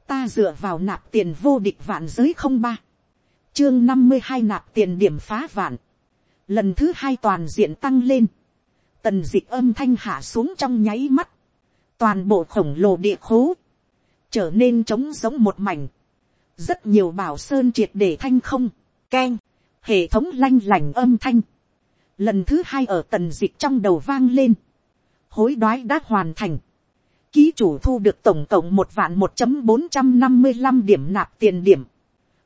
ta dựa vào nạp tiền vô địch vạn giới không ba, chương năm mươi hai nạp tiền điểm phá vạn, lần thứ hai toàn diện tăng lên, tần dịch âm thanh hạ xuống trong nháy mắt, toàn bộ khổng lồ địa khố, trở nên trống giống một mảnh, rất nhiều bảo sơn triệt để thanh không, k e n hệ thống lanh lành âm thanh, lần thứ hai ở tần dịch trong đầu vang lên, hối đoái đã hoàn thành, ký chủ thu được tổng cộng một vạn một bốn trăm năm mươi năm điểm nạp tiền điểm,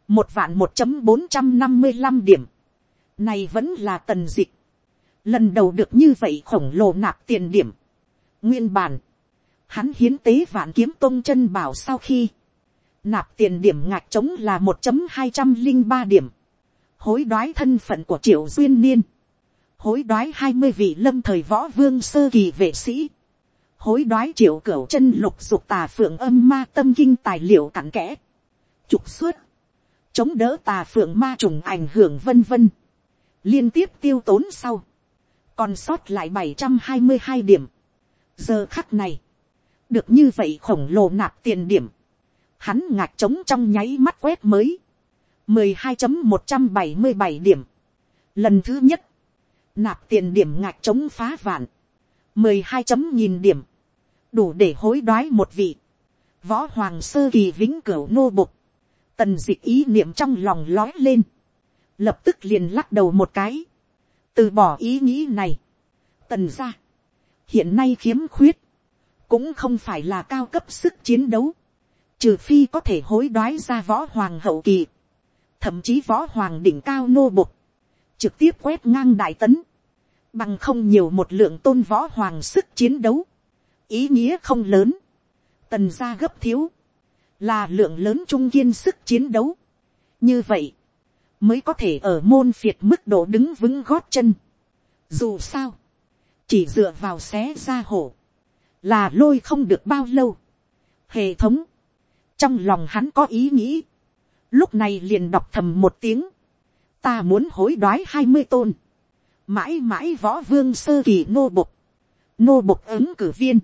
một vạn một bốn trăm năm mươi năm điểm, này vẫn là tần dịch. Lần đầu được như vậy khổng lồ nạp tiền điểm. Nguyên bản. Hắn hiến tế vạn kiếm tôn chân bảo sau khi. Nạp tiền điểm ngạch trống là một hai trăm linh ba điểm. Hối đoái thân phận của triệu duyên niên. Hối đoái hai mươi vị lâm thời võ vương sơ kỳ vệ sĩ. Hối đoái triệu cửu chân lục dục tà phượng âm ma tâm kinh tài liệu cặn kẽ. Trục xuất chống đỡ tà phượng ma trùng ảnh hưởng vân vân liên tiếp tiêu tốn sau, còn sót lại bảy trăm hai mươi hai điểm. giờ khắc này, được như vậy khổng lồ nạp tiền điểm, hắn ngạc trống trong nháy mắt quét mới, mười hai một trăm bảy mươi bảy điểm. lần thứ nhất, nạp tiền điểm ngạc trống phá vạn, mười hai chấm nghìn điểm, đủ để hối đoái một vị, võ hoàng sơ kỳ vĩnh cửu nô bục, tần d ị ý niệm trong lòng lói lên, lập tức liền lắc đầu một cái, từ bỏ ý nghĩ này, tần ra, hiện nay khiếm khuyết, cũng không phải là cao cấp sức chiến đấu, trừ phi có thể hối đoái ra võ hoàng hậu kỳ, thậm chí võ hoàng đỉnh cao nô bục, trực tiếp quét ngang đại tấn, bằng không nhiều một lượng tôn võ hoàng sức chiến đấu, ý nghĩa không lớn, tần gia gấp thiếu, là lượng lớn trung kiên sức chiến đấu. như vậy, mới có thể ở môn phiệt mức độ đứng vững gót chân. dù sao, chỉ dựa vào xé ra hổ, là lôi không được bao lâu. hệ thống, trong lòng hắn có ý nghĩ, lúc này liền đọc thầm một tiếng, ta muốn hối đoái hai mươi tôn, mãi mãi võ vương sơ kỳ nô bục, nô bục ứng cử viên,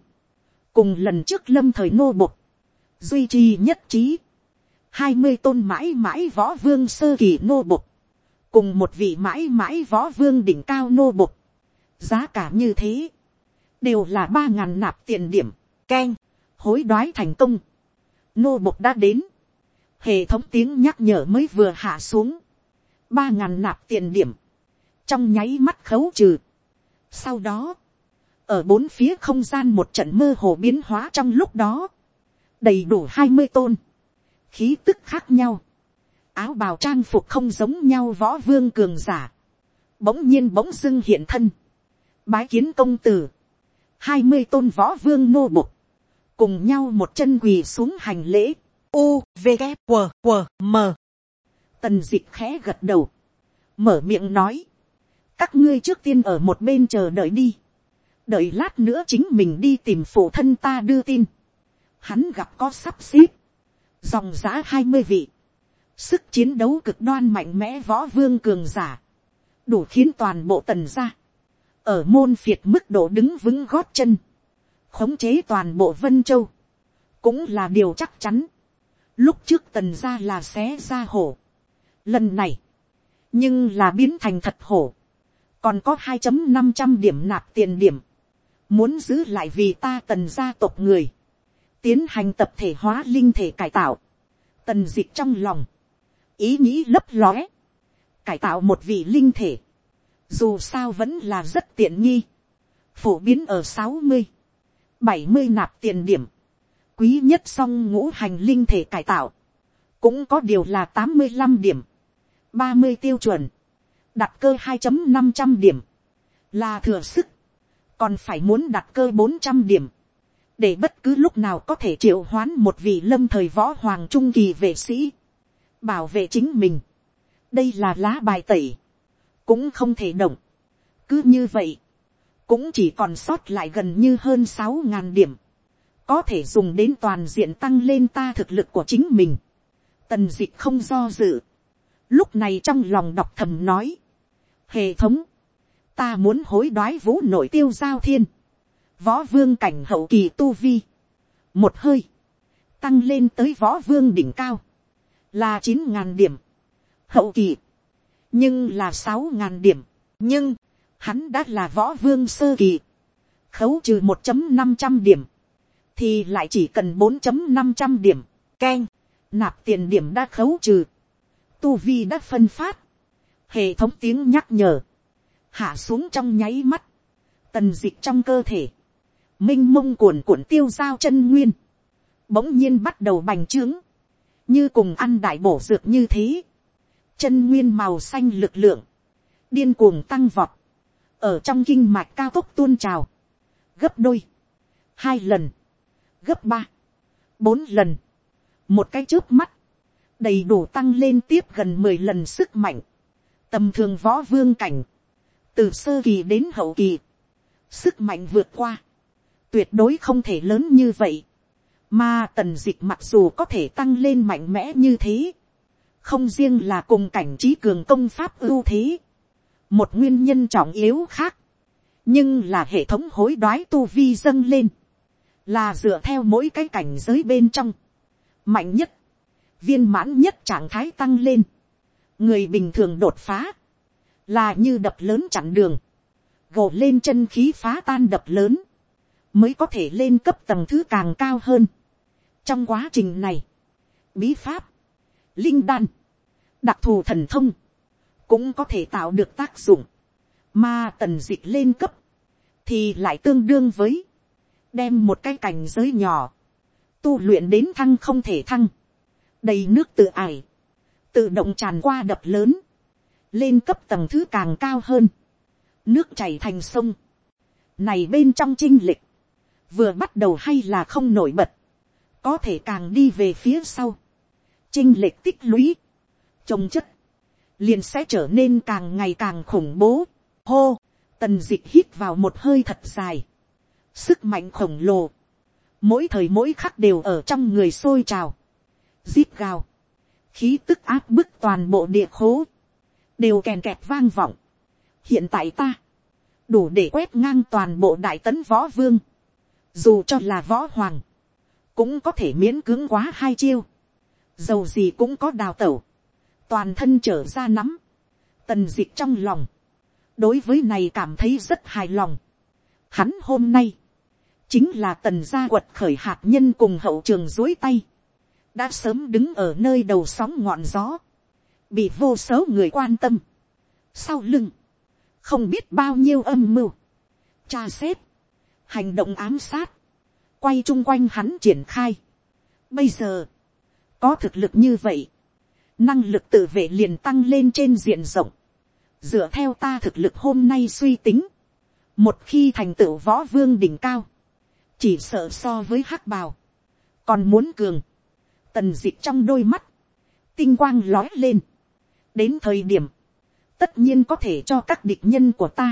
cùng lần trước lâm thời nô bục, duy trì nhất trí, hai mươi tôn mãi mãi võ vương sơ kỳ nô bục, cùng một vị mãi mãi võ vương đỉnh cao nô bục, giá cả như thế, đều là ba ngàn nạp tiền điểm, keng, hối đoái thành công, nô bục đã đến, hệ thống tiếng nhắc nhở mới vừa hạ xuống, ba ngàn nạp tiền điểm, trong nháy mắt khấu trừ. Sau đó, ở bốn phía không gian một trận mơ hồ biến hóa trong lúc đó, đầy đủ hai mươi tôn, khí tức khác nhau, áo bào trang phục không giống nhau võ vương cường giả, bỗng nhiên bỗng dưng hiện thân, bái kiến công tử, hai mươi tôn võ vương nô bục, cùng nhau một chân quỳ xuống hành lễ, u v g q q m. Tần d ị c h khẽ gật đầu, mở miệng nói, các ngươi trước tiên ở một bên chờ đợi đi, đợi lát nữa chính mình đi tìm phụ thân ta đưa tin, hắn gặp có sắp xếp, dòng giã hai mươi vị, sức chiến đấu cực đoan mạnh mẽ võ vương cường giả, đủ khiến toàn bộ tần ra, ở môn phiệt mức độ đứng vững gót chân, khống chế toàn bộ vân châu, cũng là điều chắc chắn. Lúc trước tần ra là xé ra hổ. Lần này, nhưng là biến thành thật hổ. Còn có 2.500 điểm nạp tiền điểm. Muốn giữ lại vì ta tần gia tộc người. Tiến hành tập thể hóa linh thể cải tạo. Tần dịch trong lòng. Ý nghĩ lấp lóe. Cải tạo một vị linh thể. Dù sao vẫn là rất tiện nghi. Phổ biến ở 60. 70 nạp tiền điểm quý nhất song ngũ hành linh thể cải tạo, cũng có điều là tám mươi năm điểm, ba mươi tiêu chuẩn, đặt cơ hai năm trăm điểm, là thừa sức, còn phải muốn đặt cơ bốn trăm điểm, để bất cứ lúc nào có thể triệu hoán một vị lâm thời võ hoàng trung kỳ vệ sĩ, bảo vệ chính mình. đây là lá bài tẩy, cũng không thể động. cứ như vậy, cũng chỉ còn sót lại gần như hơn sáu ngàn điểm có thể dùng đến toàn diện tăng lên ta thực lực của chính mình. Tần dịch không do dự. Lúc này trong lòng đọc thầm nói. Hệ thống. Ta muốn hối đoái vũ nội tiêu giao thiên. Võ vương cảnh hậu kỳ tu vi. Một hơi. Tăng lên tới võ vương đỉnh cao. Là chín ngàn điểm. Hậu kỳ. Nhưng là sáu ngàn điểm. Nhưng. Hắn đã là võ vương sơ kỳ. Khấu trừ một năm trăm điểm thì lại chỉ cần bốn năm trăm điểm, keng, nạp tiền điểm đã khấu trừ, tu vi đã phân phát, hệ thống tiếng nhắc nhở, hạ xuống trong nháy mắt, tần dịch trong cơ thể, m i n h mông cuồn cuộn tiêu giao chân nguyên, bỗng nhiên bắt đầu bành trướng, như cùng ăn đại bổ dược như thế, chân nguyên màu xanh lực lượng, điên cuồng tăng vọt, ở trong kinh mạch cao tốc tuôn trào, gấp đôi, hai lần, gấp ba, bốn lần, một cái trước mắt, đầy đủ tăng lên tiếp gần mười lần sức mạnh, tầm thường võ vương cảnh, từ sơ kỳ đến hậu kỳ, sức mạnh vượt qua, tuyệt đối không thể lớn như vậy, mà tần dịch mặc dù có thể tăng lên mạnh mẽ như thế, không riêng là cùng cảnh trí cường công pháp ưu thế, một nguyên nhân trọng yếu khác, nhưng là hệ thống hối đoái tu vi dâng lên, là dựa theo mỗi cái cảnh giới bên trong, mạnh nhất, viên mãn nhất trạng thái tăng lên, người bình thường đột phá, là như đập lớn chặn đường, gồ lên chân khí phá tan đập lớn, mới có thể lên cấp tầng thứ càng cao hơn. trong quá trình này, bí pháp, linh đan, đặc thù thần thông, cũng có thể tạo được tác dụng, mà tần dịch lên cấp, thì lại tương đương với, đem một cái cảnh giới nhỏ, tu luyện đến thăng không thể thăng, đầy nước tự ải, tự động tràn qua đập lớn, lên cấp tầng thứ càng cao hơn, nước chảy thành sông, này bên trong chinh lịch, vừa bắt đầu hay là không nổi bật, có thể càng đi về phía sau, chinh lệch tích lũy, trồng chất, liền sẽ trở nên càng ngày càng khủng bố. Hô, tần dịch hít vào một hơi thật dài, sức mạnh khổng lồ, mỗi thời mỗi khắc đều ở trong người sôi trào, zip gào, khí tức áp bức toàn bộ địa khố, đều kèn kẹt vang vọng. hiện tại ta, đủ để quét ngang toàn bộ đại tấn võ vương, dù cho là võ hoàng, cũng có thể miễn cưỡng quá hai chiêu, dầu gì cũng có đào tẩu, toàn thân trở ra nắm, tần d ị c h trong lòng, đối với này cảm thấy rất hài lòng. Hắn hôm nay, chính là tần gia quật khởi hạt nhân cùng hậu trường dối tay, đã sớm đứng ở nơi đầu sóng ngọn gió, bị vô số người quan tâm. Sau lưng, không biết bao nhiêu âm mưu, tra xét, hành động ám sát, quay chung quanh hắn triển khai. Bây giờ, có thực lực như vậy, năng lực tự vệ liền tăng lên trên diện rộng. dựa theo ta thực lực hôm nay suy tính, một khi thành tựu võ vương đỉnh cao, chỉ sợ so với hắc bào, còn muốn cường, tần d ị c h trong đôi mắt, tinh quang lói lên, đến thời điểm, tất nhiên có thể cho các địch nhân của ta,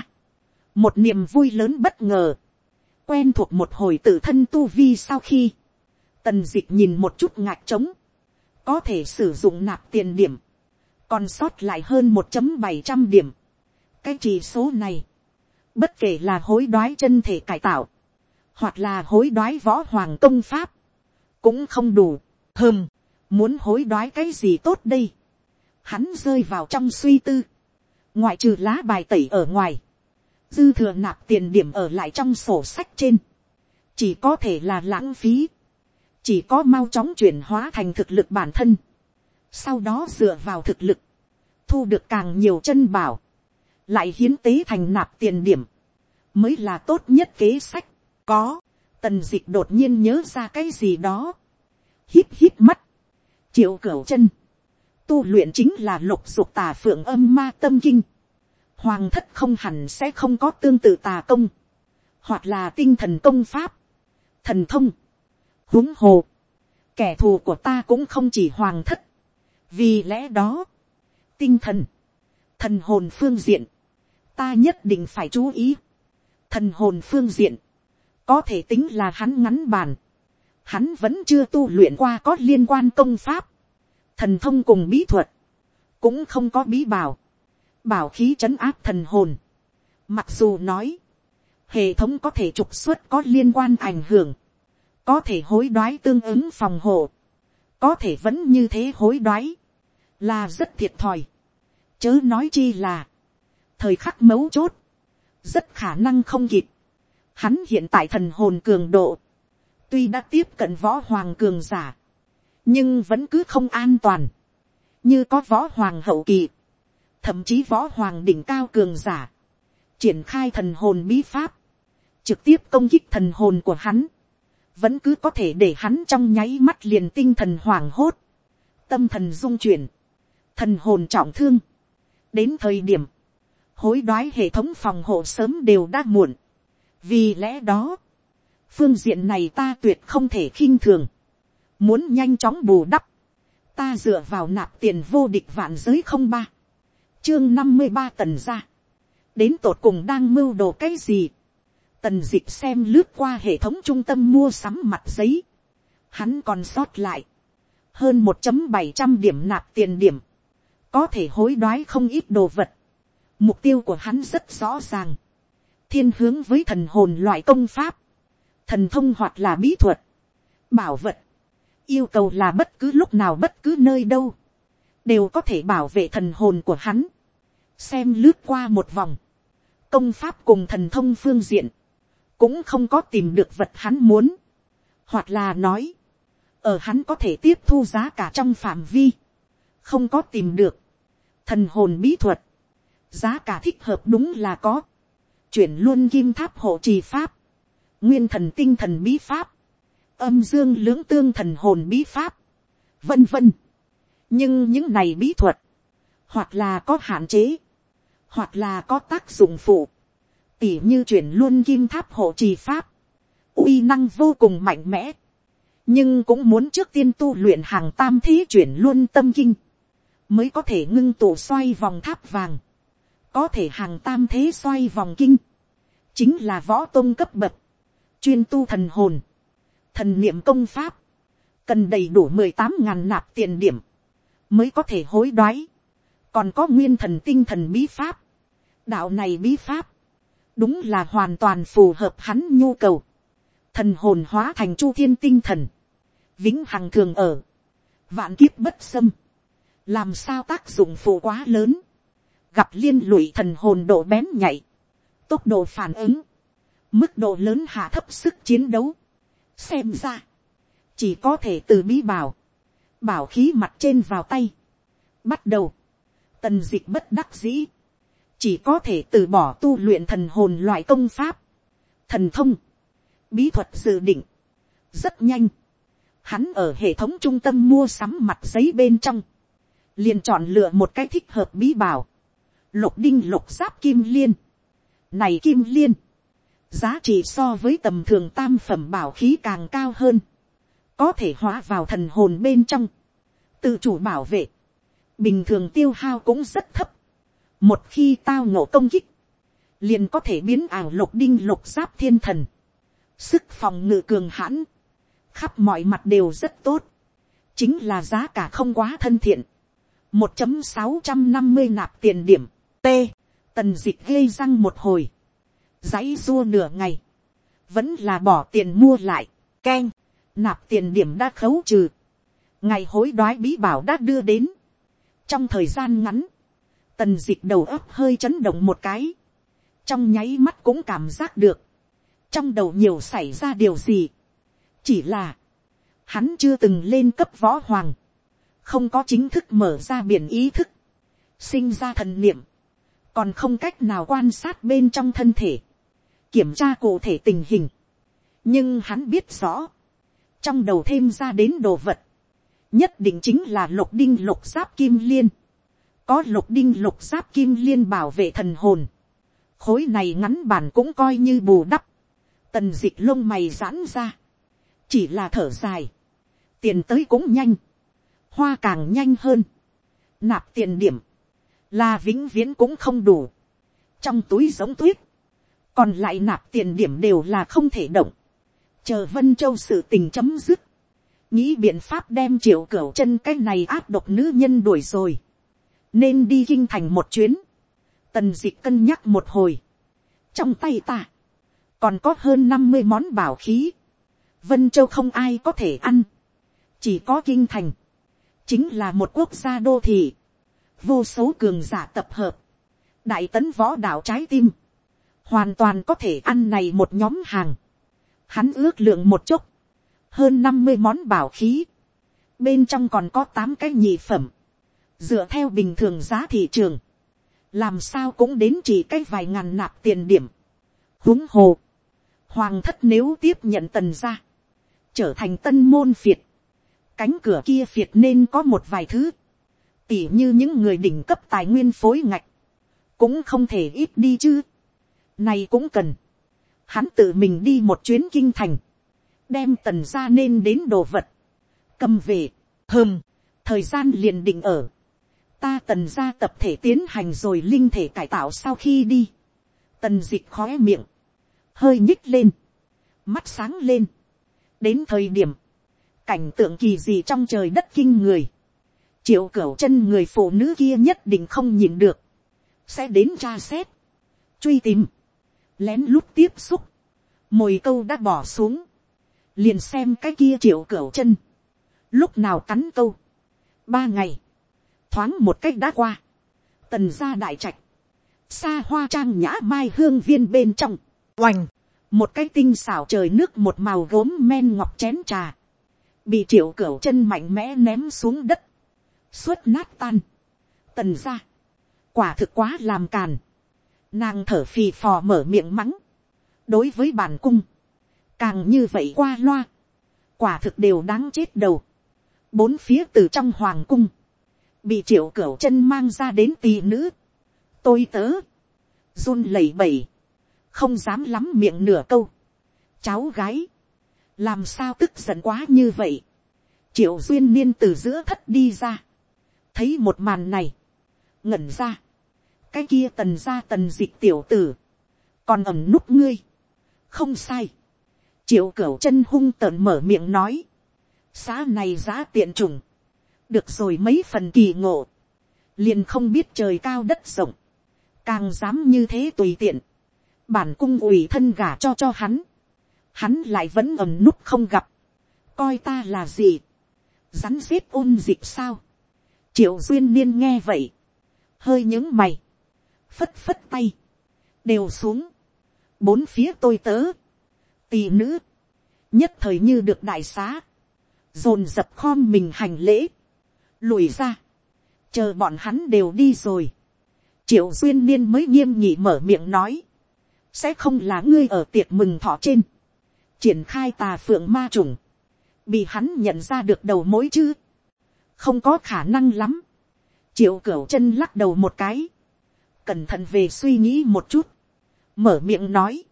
một niềm vui lớn bất ngờ, quen thuộc một hồi tự thân tu vi sau khi, tần d ị c h nhìn một chút ngạc trống, có thể sử dụng nạp tiền điểm, còn sót lại hơn một bảy trăm điểm. cái chỉ số này, bất kể là hối đoái chân thể cải tạo, hoặc là hối đoái võ hoàng công pháp, cũng không đủ, hơm, muốn hối đoái cái gì tốt đây. Hắn rơi vào trong suy tư, ngoại trừ lá bài tẩy ở ngoài, dư thừa nạp tiền điểm ở lại trong sổ sách trên, chỉ có thể là lãng phí. Chỉ có mau chóng chuyển hóa thành thực lực bản thân, sau đó dựa vào thực lực, thu được càng nhiều chân bảo, lại hiến tế thành nạp tiền điểm, mới là tốt nhất kế sách, có, tần d ị c h đột nhiên nhớ ra cái gì đó, hít hít mắt, triệu cửu chân, tu luyện chính là lục dục tà phượng âm ma tâm kinh, hoàng thất không hẳn sẽ không có tương tự tà công, hoặc là tinh thần công pháp, thần thông, huống hồ, kẻ thù của ta cũng không chỉ hoàng thất, vì lẽ đó, tinh thần, thần hồn phương diện, ta nhất định phải chú ý, thần hồn phương diện, có thể tính là hắn ngắn bàn, hắn vẫn chưa tu luyện qua có liên quan công pháp, thần thông cùng bí thuật, cũng không có bí bảo, bảo khí trấn áp thần hồn. Mặc dù nói, hệ thống có thể trục xuất có liên quan ảnh hưởng, có thể hối đoái tương ứng phòng hộ, có thể vẫn như thế hối đoái, là rất thiệt thòi, chớ nói chi là, thời khắc mấu chốt, rất khả năng không kịp, hắn hiện tại thần hồn cường độ, tuy đã tiếp cận võ hoàng cường giả, nhưng vẫn cứ không an toàn, như có võ hoàng hậu kỳ, thậm chí võ hoàng đỉnh cao cường giả, triển khai thần hồn bí pháp, trực tiếp công kích thần hồn của hắn, vẫn cứ có thể để hắn trong nháy mắt liền tinh thần hoảng hốt, tâm thần dung chuyển, thần hồn trọng thương. đến thời điểm, hối đoái hệ thống phòng hộ sớm đều đã muộn. vì lẽ đó, phương diện này ta tuyệt không thể khinh thường, muốn nhanh chóng bù đắp, ta dựa vào nạp tiền vô địch vạn giới không ba, chương năm mươi ba tần ra, đến tột cùng đang mưu đồ cái gì, Tần dịch xem lướt qua hệ thống trung tâm mua sắm mặt giấy. Hắn còn sót lại. Hơn một bảy trăm điểm nạp tiền điểm. Có thể hối đoái không ít đồ vật. Mục tiêu của hắn rất rõ ràng. Thiên hướng với thần hồn loại công pháp. Thần thông hoặc là bí thuật. Bảo vật. Yêu cầu là bất cứ lúc nào bất cứ nơi đâu. Đều có thể bảo vệ thần hồn của hắn. Xem lướt qua một vòng. Công pháp cùng thần thông phương diện. Cũng không có tìm được vật hắn muốn, hoặc là nói, ở hắn có thể tiếp thu giá cả trong phạm vi, không có tìm được, thần hồn bí thuật, giá cả thích hợp đúng là có, chuyển luôn kim tháp hộ trì pháp, nguyên thần tinh thần bí pháp, âm dương lưỡng tương thần hồn bí pháp, vân vân nhưng những này bí thuật, hoặc là có hạn chế, hoặc là có tác dụng phụ, tỉ như chuyển luôn kim tháp hộ trì pháp, uy năng vô cùng mạnh mẽ, nhưng cũng muốn trước tiên tu luyện hàng tam thế chuyển luôn tâm kinh, mới có thể ngưng tụ xoay vòng tháp vàng, có thể hàng tam thế xoay vòng kinh, chính là võ tôn cấp bậc, chuyên tu thần hồn, thần niệm công pháp, cần đầy đủ mười tám ngàn nạp tiền điểm, mới có thể hối đoái, còn có nguyên thần tinh thần bí pháp, đạo này bí pháp, đúng là hoàn toàn phù hợp hắn nhu cầu, thần hồn hóa thành chu thiên tinh thần, vĩnh hằng thường ở, vạn kiếp bất xâm, làm sao tác dụng phụ quá lớn, gặp liên lụy thần hồn độ bén nhạy, tốc độ phản ứng, mức độ lớn hạ thấp sức chiến đấu, xem ra, chỉ có thể từ bí bảo, bảo khí mặt trên vào tay, bắt đầu, tần dịch bất đắc dĩ, chỉ có thể từ bỏ tu luyện thần hồn loại công pháp, thần thông, bí thuật dự định, rất nhanh, hắn ở hệ thống trung tâm mua sắm mặt giấy bên trong, liền chọn lựa một cái thích hợp bí bảo, lục đinh lục giáp kim liên, này kim liên, giá trị so với tầm thường tam phẩm bảo khí càng cao hơn, có thể hóa vào thần hồn bên trong, tự chủ bảo vệ, bình thường tiêu hao cũng rất thấp, một khi tao ngộ công kích, liền có thể biến ảo lục đinh lục giáp thiên thần, sức phòng ngự cường hãn, khắp mọi mặt đều rất tốt, chính là giá cả không quá thân thiện, một chấm sáu trăm năm mươi nạp tiền điểm, t, tần d ị c h gây răng một hồi, dãy dua nửa ngày, vẫn là bỏ tiền mua lại, k e n nạp tiền điểm đã khấu trừ, ngày hối đoái bí bảo đã đưa đến, trong thời gian ngắn, tần d ị c h đầu ấp hơi chấn động một cái, trong nháy mắt cũng cảm giác được, trong đầu nhiều xảy ra điều gì, chỉ là, hắn chưa từng lên cấp võ hoàng, không có chính thức mở ra biển ý thức, sinh ra thần niệm, còn không cách nào quan sát bên trong thân thể, kiểm tra cụ thể tình hình. nhưng hắn biết rõ, trong đầu thêm ra đến đồ vật, nhất định chính là lục đinh lục giáp kim liên, có lục đinh lục giáp kim liên bảo vệ thần hồn, khối này ngắn bản cũng coi như bù đắp, tần d ị c h lông mày giãn ra, chỉ là thở dài, tiền tới cũng nhanh, hoa càng nhanh hơn, nạp tiền điểm, là vĩnh viễn cũng không đủ, trong túi giống tuyết, còn lại nạp tiền điểm đều là không thể động, chờ vân châu sự tình chấm dứt, nghĩ biện pháp đem triệu cửa chân cái này áp độc nữ nhân đuổi rồi, nên đi kinh thành một chuyến, tần dịch cân nhắc một hồi, trong tay ta, còn có hơn năm mươi món bảo khí, vân châu không ai có thể ăn, chỉ có kinh thành, chính là một quốc gia đô thị, vô số cường giả tập hợp, đại tấn võ đạo trái tim, hoàn toàn có thể ăn này một nhóm hàng, hắn ước lượng một chút, hơn năm mươi món bảo khí, bên trong còn có tám cái nhị phẩm, dựa theo bình thường giá thị trường, làm sao cũng đến chỉ cái vài ngàn nạp tiền điểm, huống hồ, hoàng thất nếu tiếp nhận tần ra, trở thành tân môn phiệt, cánh cửa kia phiệt nên có một vài thứ, tỉ như những người đỉnh cấp tài nguyên phối ngạch, cũng không thể ít đi chứ, này cũng cần, hắn tự mình đi một chuyến kinh thành, đem tần ra nên đến đồ vật, cầm về, hơm, thời gian liền định ở, ta tần ra tập thể tiến hành rồi linh thể cải tạo sau khi đi, tần d ị c h khói miệng, hơi nhích lên, mắt sáng lên, đến thời điểm, cảnh tượng kỳ gì trong trời đất kinh người, triệu cửu chân người phụ nữ kia nhất định không nhìn được, sẽ đến tra xét, truy tìm, lén lút tiếp xúc, mồi câu đã bỏ xuống, liền xem cái kia triệu cửu chân, lúc nào cắn câu, ba ngày, thoáng một cách đã qua, tần ra đại trạch, xa hoa trang nhã mai hương viên bên trong, oành, một cái tinh xảo trời nước một màu gốm men ngọc chén trà, bị triệu cửu chân mạnh mẽ ném xuống đất, suốt nát tan, tần ra, quả thực quá làm càn, nàng thở phì phò mở miệng mắng, đối với bản cung, càng như vậy qua loa, quả thực đều đáng chết đầu, bốn phía từ trong hoàng cung, bị triệu cửu chân mang ra đến tì nữ, tôi tớ, run lẩy bẩy, không dám lắm miệng nửa câu, cháu gái, làm sao tức giận quá như vậy, triệu duyên niên từ giữa thất đi ra, thấy một màn này, ngẩn ra, cái kia tần ra tần dịch tiểu tử, còn ẩm núp ngươi, không sai, triệu cửu chân hung tợn mở miệng nói, xã này giá tiện trùng, được rồi mấy phần kỳ ngộ, liền không biết trời cao đất rộng, càng dám như thế tùy tiện, bản cung ủy thân gả cho cho hắn, hắn lại vẫn ẩm núp không gặp, coi ta là gì, rắn rết ôn dịp sao, triệu duyên niên nghe vậy, hơi những mày, phất phất tay, đều xuống, bốn phía tôi tớ, tì nữ, nhất thời như được đại xá, dồn dập khom mình hành lễ, lùi ra, chờ bọn hắn đều đi rồi, triệu duyên niên mới nghiêm nhị mở miệng nói, sẽ không là ngươi ở tiệc mừng thọ trên, triển khai tà phượng ma trùng, bị hắn nhận ra được đầu mối chứ, không có khả năng lắm, triệu cửu chân lắc đầu một cái, cẩn thận về suy nghĩ một chút, mở miệng nói,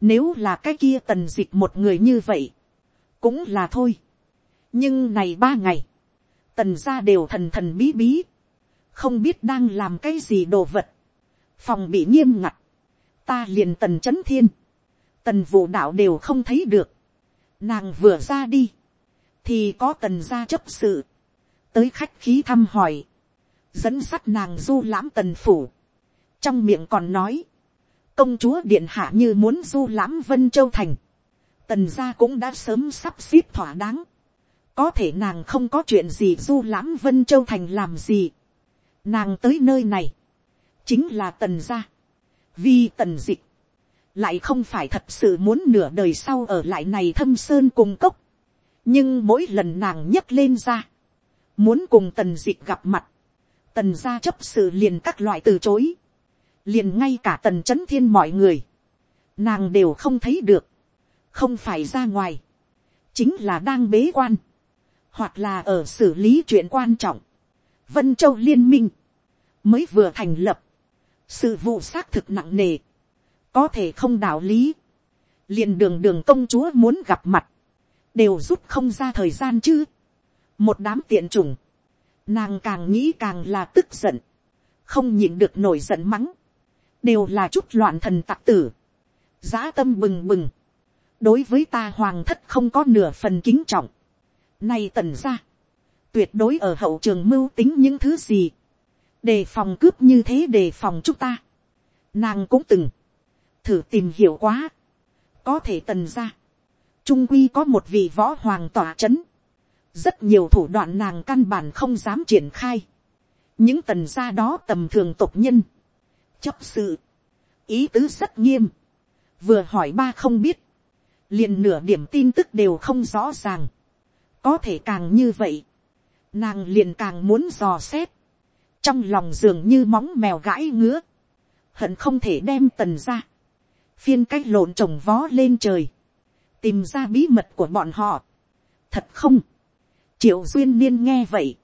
nếu là cái kia tần dịch một người như vậy, cũng là thôi. nhưng này ba ngày, tần ra đều thần thần bí bí, không biết đang làm cái gì đồ vật, phòng bị nghiêm ngặt, ta liền tần c h ấ n thiên, tần vụ đạo đều không thấy được, nàng vừa ra đi, thì có tần gia chấp sự, tới khách khí thăm hỏi, dẫn sắt nàng du lãm tần phủ, trong miệng còn nói, công chúa điện hạ như muốn du lãm vân châu thành, tần gia cũng đã sớm sắp xếp thỏa đáng, có thể nàng không có chuyện gì du lãm vân châu thành làm gì, Nàng tới nơi này. Chính là tần gia. Vì tần dịch. Lại không phải thật sự muốn nửa đời sau ở lại này thâm sơn cùng cốc. Nhưng mỗi lần nàng nhấc lên ra. Muốn cùng tần dịch gặp mặt. Tần gia chấp sự liền các loại từ chối. Liền ngay cả tần chấn thiên mọi người. Nàng đều không thấy được. Không phải ra ngoài. Chính là đang bế quan hoặc là ở xử lý chuyện quan trọng. Vân Châu Liên minh, mới vừa thành lập, sự vụ xác thực nặng nề, có thể không đạo lý, liền đường đường công chúa muốn gặp mặt, đều rút không ra thời gian chứ. một đám tiện chủng, nàng càng nghĩ càng là tức giận, không nhịn được nổi giận mắng, đều là chút loạn thần tặc tử, giá tâm bừng bừng, đối với ta hoàng thất không có nửa phần kính trọng, nay tần ra, tuyệt đối ở hậu trường mưu tính những thứ gì, đề phòng cướp như thế đề phòng chúng ta. Nàng cũng từng. Thử tìm hiểu quá, có thể tần ra, trung quy có một vị võ hoàng tỏa c h ấ n rất nhiều thủ đoạn nàng căn bản không dám triển khai, những tần gia đó tầm thường tộc nhân, chấp sự, ý tứ rất nghiêm, vừa hỏi ba không biết, liền nửa điểm tin tức đều không rõ ràng, có thể càng như vậy, nàng liền càng muốn dò xét, trong lòng dường như móng mèo gãi ngứa, hận không thể đem tần ra, phiên cách lộn trồng vó lên trời, tìm ra bí mật của bọn họ. thật không, triệu duyên niên nghe vậy,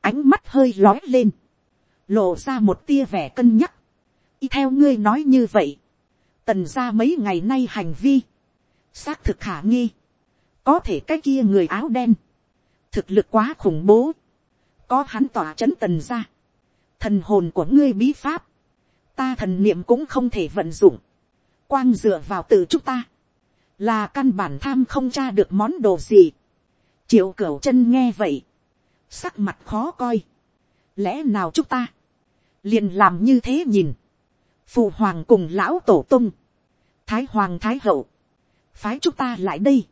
ánh mắt hơi lói lên, lộ ra một tia vẻ cân nhắc, y theo ngươi nói như vậy, tần ra mấy ngày nay hành vi, xác thực khả nghi, có thể cái kia người áo đen, thực lực quá khủng bố, có hắn tỏa c h ấ n tần ra, thần hồn của ngươi bí pháp, ta thần niệm cũng không thể vận dụng, quang dựa vào từ chúng ta, là căn bản tham không tra được món đồ gì, triệu cửu chân nghe vậy, sắc mặt khó coi, lẽ nào chúng ta, liền làm như thế nhìn, phụ hoàng cùng lão tổ tung, thái hoàng thái hậu, phái chúng ta lại đây,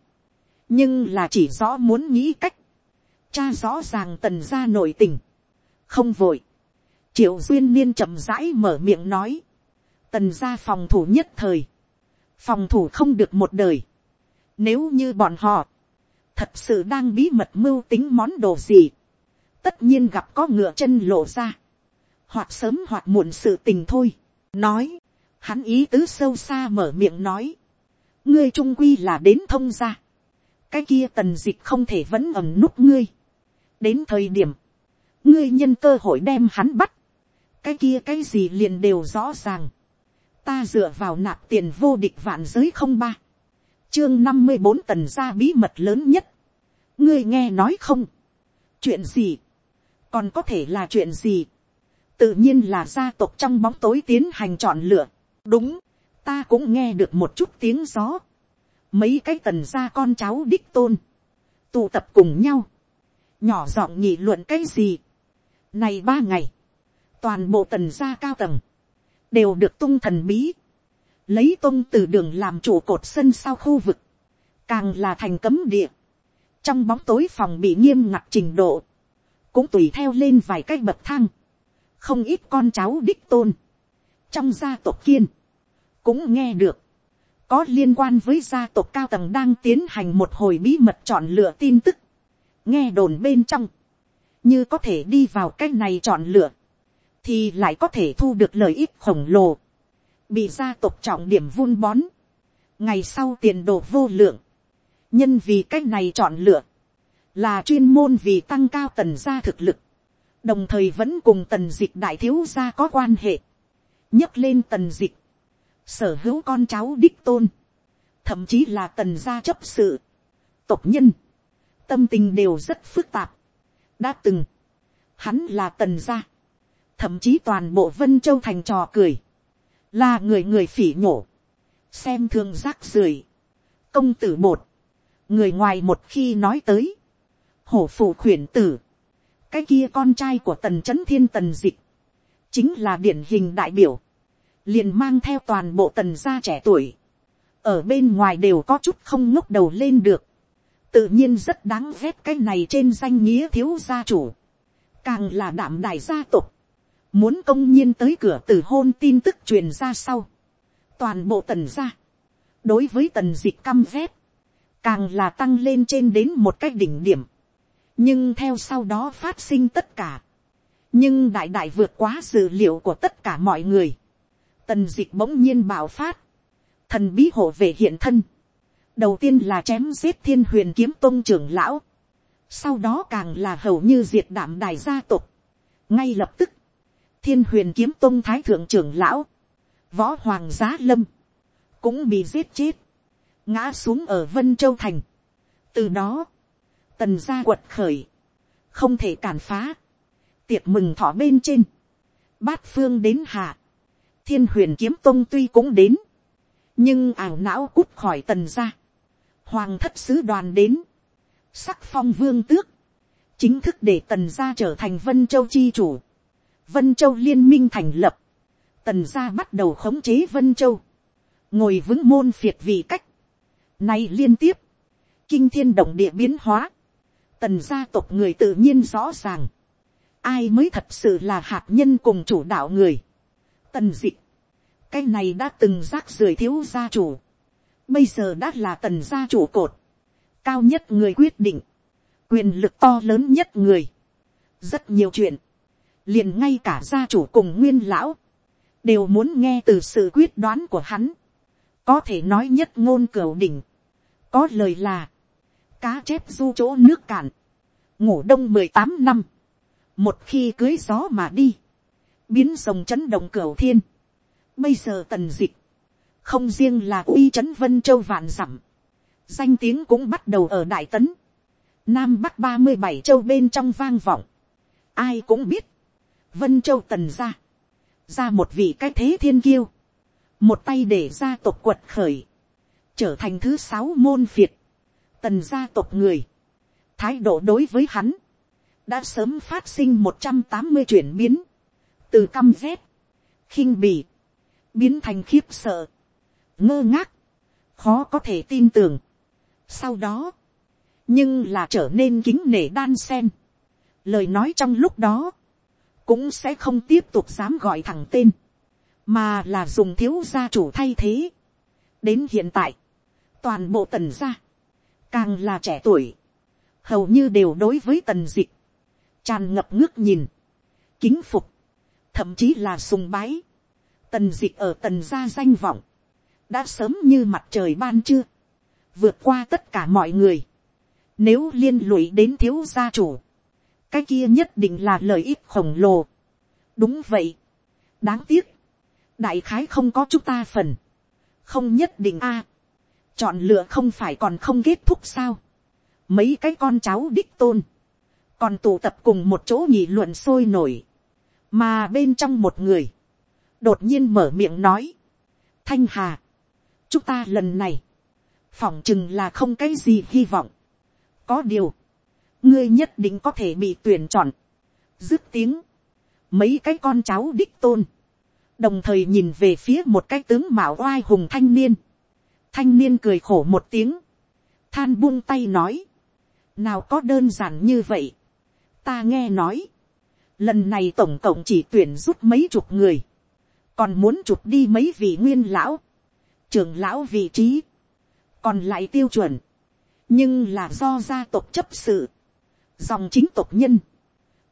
nhưng là chỉ rõ muốn nghĩ cách, cha rõ ràng tần ra nội tình, không vội, triệu duyên niên chậm rãi mở miệng nói, tần ra phòng thủ nhất thời, phòng thủ không được một đời, nếu như bọn họ, thật sự đang bí mật mưu tính món đồ gì, tất nhiên gặp có ngựa chân lộ ra, hoặc sớm hoặc muộn sự tình thôi, nói, hắn ý tứ sâu xa mở miệng nói, ngươi trung quy là đến thông gia. Cái kia tần dịch không thể vẫn ẩm núp ngươi, đến thời điểm, ngươi nhân cơ hội đem hắn bắt, cái kia cái gì liền đều rõ ràng, ta dựa vào nạp tiền vô địch vạn giới không ba, chương năm mươi bốn tần gia bí mật lớn nhất, ngươi nghe nói không, chuyện gì, còn có thể là chuyện gì, tự nhiên là gia tộc trong bóng tối tiến hành chọn lựa, đúng, ta cũng nghe được một chút tiếng gió, mấy cái tần gia con cháu đích tôn, tụ tập cùng nhau, nhỏ giọng nhị luận cái gì, này ba ngày, toàn bộ tần gia cao tầng, đều được tung thần bí, lấy tôn từ đường làm chủ cột sân sau khu vực, càng là thành cấm địa, trong bóng tối phòng bị nghiêm ngặt trình độ, cũng tùy theo lên vài cái bậc thang, không ít con cháu đích tôn, trong gia tộc kiên, cũng nghe được, có liên quan với gia tộc cao tầng đang tiến hành một hồi bí mật chọn lựa tin tức, nghe đồn bên trong, như có thể đi vào cái này chọn lựa, thì lại có thể thu được lợi ích khổng lồ, bị gia tộc trọng điểm vun bón, ngày sau tiền đồ vô lượng, nhân vì cái này chọn lựa, là chuyên môn vì tăng cao tần gia thực lực, đồng thời vẫn cùng tần dịch đại thiếu gia có quan hệ, nhấc lên tần dịch, sở hữu con cháu đích tôn, thậm chí là tần gia chấp sự, tộc nhân, tâm tình đều rất phức tạp, đã từng, hắn là tần gia, thậm chí toàn bộ vân châu thành trò cười, là người người phỉ nhổ, xem thương rác rưởi, công tử một, người ngoài một khi nói tới, hổ phụ khuyển tử, cái kia con trai của tần c h ấ n thiên tần dịch, chính là điển hình đại biểu, liền mang theo toàn bộ tần gia trẻ tuổi, ở bên ngoài đều có chút không ngốc đầu lên được, tự nhiên rất đáng ghét cái này trên danh nghĩa thiếu gia chủ, càng là đảm đại gia tộc, muốn công nhiên tới cửa từ hôn tin tức truyền ra sau, toàn bộ tần gia, đối với tần dịch căm ghét, càng là tăng lên trên đến một cái đỉnh điểm, nhưng theo sau đó phát sinh tất cả, nhưng đại đại vượt quá dự liệu của tất cả mọi người, tần dịch bỗng nhiên bạo phát, thần bí hộ về hiện thân, đầu tiên là chém giết thiên huyền kiếm tôn trưởng lão, sau đó càng là hầu như diệt đảm đài gia tộc, ngay lập tức, thiên huyền kiếm tôn thái thượng trưởng lão, võ hoàng giá lâm, cũng bị giết chết, ngã xuống ở vân châu thành. từ đó, tần gia quật khởi, không thể cản phá, tiệc mừng thọ bên trên, bát phương đến hạ, thiên huyền kiếm tông tuy cũng đến, nhưng ảo não cút khỏi tần gia, hoàng thất sứ đoàn đến, sắc phong vương tước, chính thức để tần gia trở thành vân châu chi chủ, vân châu liên minh thành lập, tần gia bắt đầu khống chế vân châu, ngồi vững môn phiệt vì cách, nay liên tiếp, kinh thiên động địa biến hóa, tần gia tộc người tự nhiên rõ ràng, ai mới thật sự là hạt nhân cùng chủ đạo người. Tần dị, cái này đã từng rác rưởi thiếu gia chủ, bây giờ đã là tần gia chủ cột, cao nhất người quyết định, quyền lực to lớn nhất người, rất nhiều chuyện, liền ngay cả gia chủ cùng nguyên lão, đều muốn nghe từ sự quyết đoán của hắn, có thể nói nhất ngôn cửu đỉnh, có lời là, cá chép du chỗ nước cạn, ngủ đông mười tám năm, một khi cưới gió mà đi, biến sông chấn động cửa thiên, bây giờ tần dịch, không riêng là uy chấn vân châu vạn dặm, danh tiếng cũng bắt đầu ở đại tấn, nam bắc ba mươi bảy châu bên trong vang vọng, ai cũng biết, vân châu tần ra, ra một vị cái thế thiên kiêu, một tay để gia tộc quật khởi, trở thành thứ sáu môn phiệt, tần gia tộc người, thái độ đối với hắn, đã sớm phát sinh một trăm tám mươi chuyển biến, từ căm rét, khinh bì, biến thành khiếp sợ, ngơ ngác, khó có thể tin tưởng. Sau đó, nhưng là trở nên kính nể đan sen. Lời nói trong lúc đó, cũng sẽ không tiếp tục dám gọi thẳng tên, mà là dùng thiếu gia chủ thay thế. đến hiện tại, toàn bộ tần gia, càng là trẻ tuổi, hầu như đều đối với tần dịch, tràn ngập ngước nhìn, kính phục, thậm chí là sùng bái, tần dịch ở tần gia danh vọng, đã sớm như mặt trời ban chưa, vượt qua tất cả mọi người, nếu liên lụy đến thiếu gia chủ, cái kia nhất định là lợi ích khổng lồ. đúng vậy, đáng tiếc, đại khái không có chúng ta phần, không nhất định a, chọn lựa không phải còn không kết thúc sao, mấy cái con cháu đích tôn, còn tụ tập cùng một chỗ nhị luận sôi nổi, mà bên trong một người, đột nhiên mở miệng nói, thanh hà, chúng ta lần này, phỏng chừng là không cái gì hy vọng, có điều, ngươi nhất định có thể bị tuyển chọn, dứt tiếng, mấy cái con cháu đích tôn, đồng thời nhìn về phía một cái tướng mạo oai hùng thanh niên, thanh niên cười khổ một tiếng, than buông tay nói, nào có đơn giản như vậy, ta nghe nói, lần này tổng cộng chỉ tuyển rút mấy chục người, còn muốn chụp đi mấy vị nguyên lão, trưởng lão vị trí, còn lại tiêu chuẩn, nhưng là do gia tộc chấp sự, dòng chính tộc nhân,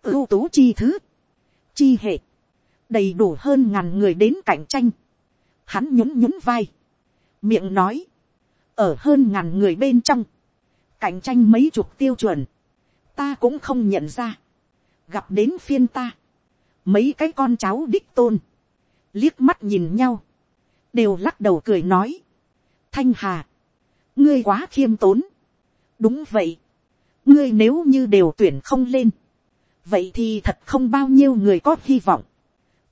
ưu tú chi thứ, chi hệ, đầy đủ hơn ngàn người đến cạnh tranh, hắn nhún nhún vai, miệng nói, ở hơn ngàn người bên trong, cạnh tranh mấy chục tiêu chuẩn, ta cũng không nhận ra, gặp đến phiên ta, mấy cái con cháu đích tôn, liếc mắt nhìn nhau, đều lắc đầu cười nói, thanh hà, ngươi quá khiêm tốn, đúng vậy, ngươi nếu như đều tuyển không lên, vậy thì thật không bao nhiêu người có hy vọng.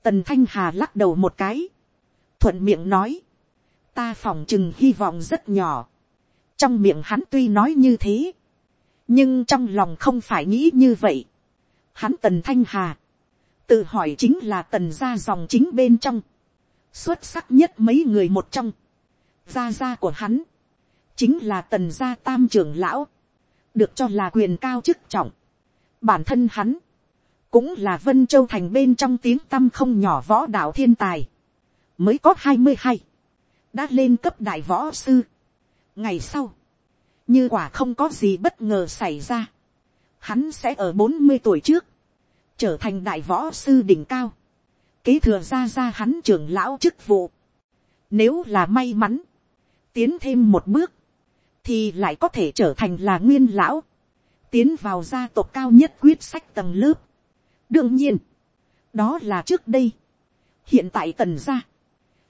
tần thanh hà lắc đầu một cái, thuận miệng nói, ta phòng chừng hy vọng rất nhỏ. trong miệng hắn tuy nói như thế, nhưng trong lòng không phải nghĩ như vậy. hắn tần thanh hà, tự hỏi chính là tần gia dòng chính bên trong, xuất sắc nhất mấy người một trong, gia gia của hắn, chính là tần gia tam trưởng lão, được cho là quyền cao chức trọng. Bản thân hắn, cũng là vân châu thành bên trong tiếng tâm không nhỏ võ đạo thiên tài, mới có hai mươi hai, đã lên cấp đại võ sư. ngày sau, như quả không có gì bất ngờ xảy ra, hắn sẽ ở bốn mươi tuổi trước, trở thành đại võ sư đỉnh cao, kế thừa ra ra hắn trưởng lão chức vụ. Nếu là may mắn, tiến thêm một bước, thì lại có thể trở thành là nguyên lão, tiến vào gia tộc cao nhất quyết sách tầng lớp. đương nhiên, đó là trước đây. hiện tại tần gia,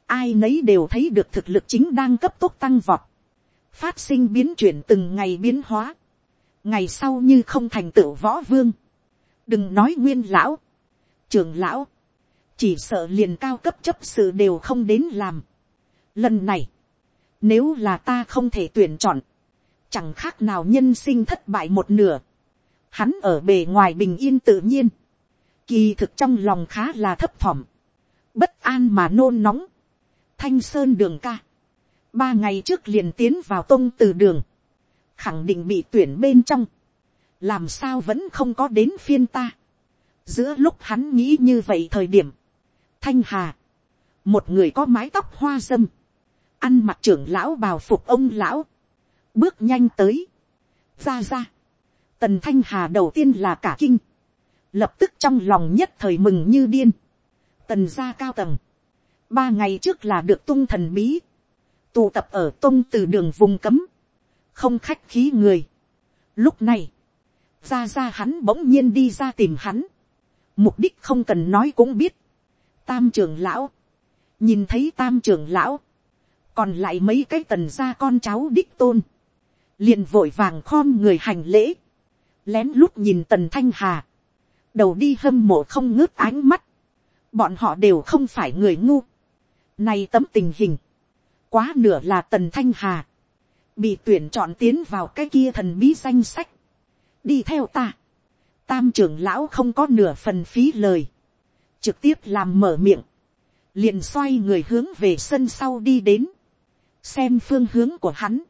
ai nấy đều thấy được thực lực chính đang cấp tốc tăng vọt, phát sinh biến chuyển từng ngày biến hóa, ngày sau như không thành tựu võ vương, đừng nói nguyên lão, trường lão, chỉ sợ liền cao cấp chấp sự đều không đến làm. Lần này, nếu là ta không thể tuyển chọn. Chẳng khác nào nhân sinh thất bại một nửa. Hắn ở bề ngoài bình yên tự nhiên. Kỳ thực trong lòng khá là thấp thỏm. Bất an mà nôn nóng. Thanh Sơn đường ca. Ba ngày trước liền tiến vào tông từ đường. Khẳng định bị tuyển bên trong. Làm sao vẫn không có đến phiên ta. Giữa lúc hắn nghĩ như vậy thời điểm. Thanh Hà. Một người có mái tóc hoa dâm ăn mặc trưởng lão bào phục ông lão, bước nhanh tới, ra ra, tần thanh hà đầu tiên là cả kinh, lập tức trong lòng nhất thời mừng như điên, tần gia cao tầng, ba ngày trước là được tung thần bí, tụ tập ở tung từ đường vùng cấm, không khách khí người. Lúc này, ra ra hắn bỗng nhiên đi ra tìm hắn, mục đích không cần nói cũng biết, tam trưởng lão, nhìn thấy tam trưởng lão, còn lại mấy cái tần gia con cháu đích tôn, liền vội vàng khom người hành lễ, lén lút nhìn tần thanh hà, đầu đi hâm mộ không ngớt ánh mắt, bọn họ đều không phải người ngu, nay tấm tình hình, quá nửa là tần thanh hà, bị tuyển chọn tiến vào cái kia thần bí danh sách, đi theo ta, tam trưởng lão không có nửa phần phí lời, trực tiếp làm mở miệng, liền xoay người hướng về sân sau đi đến, xem phương hướng của hắn,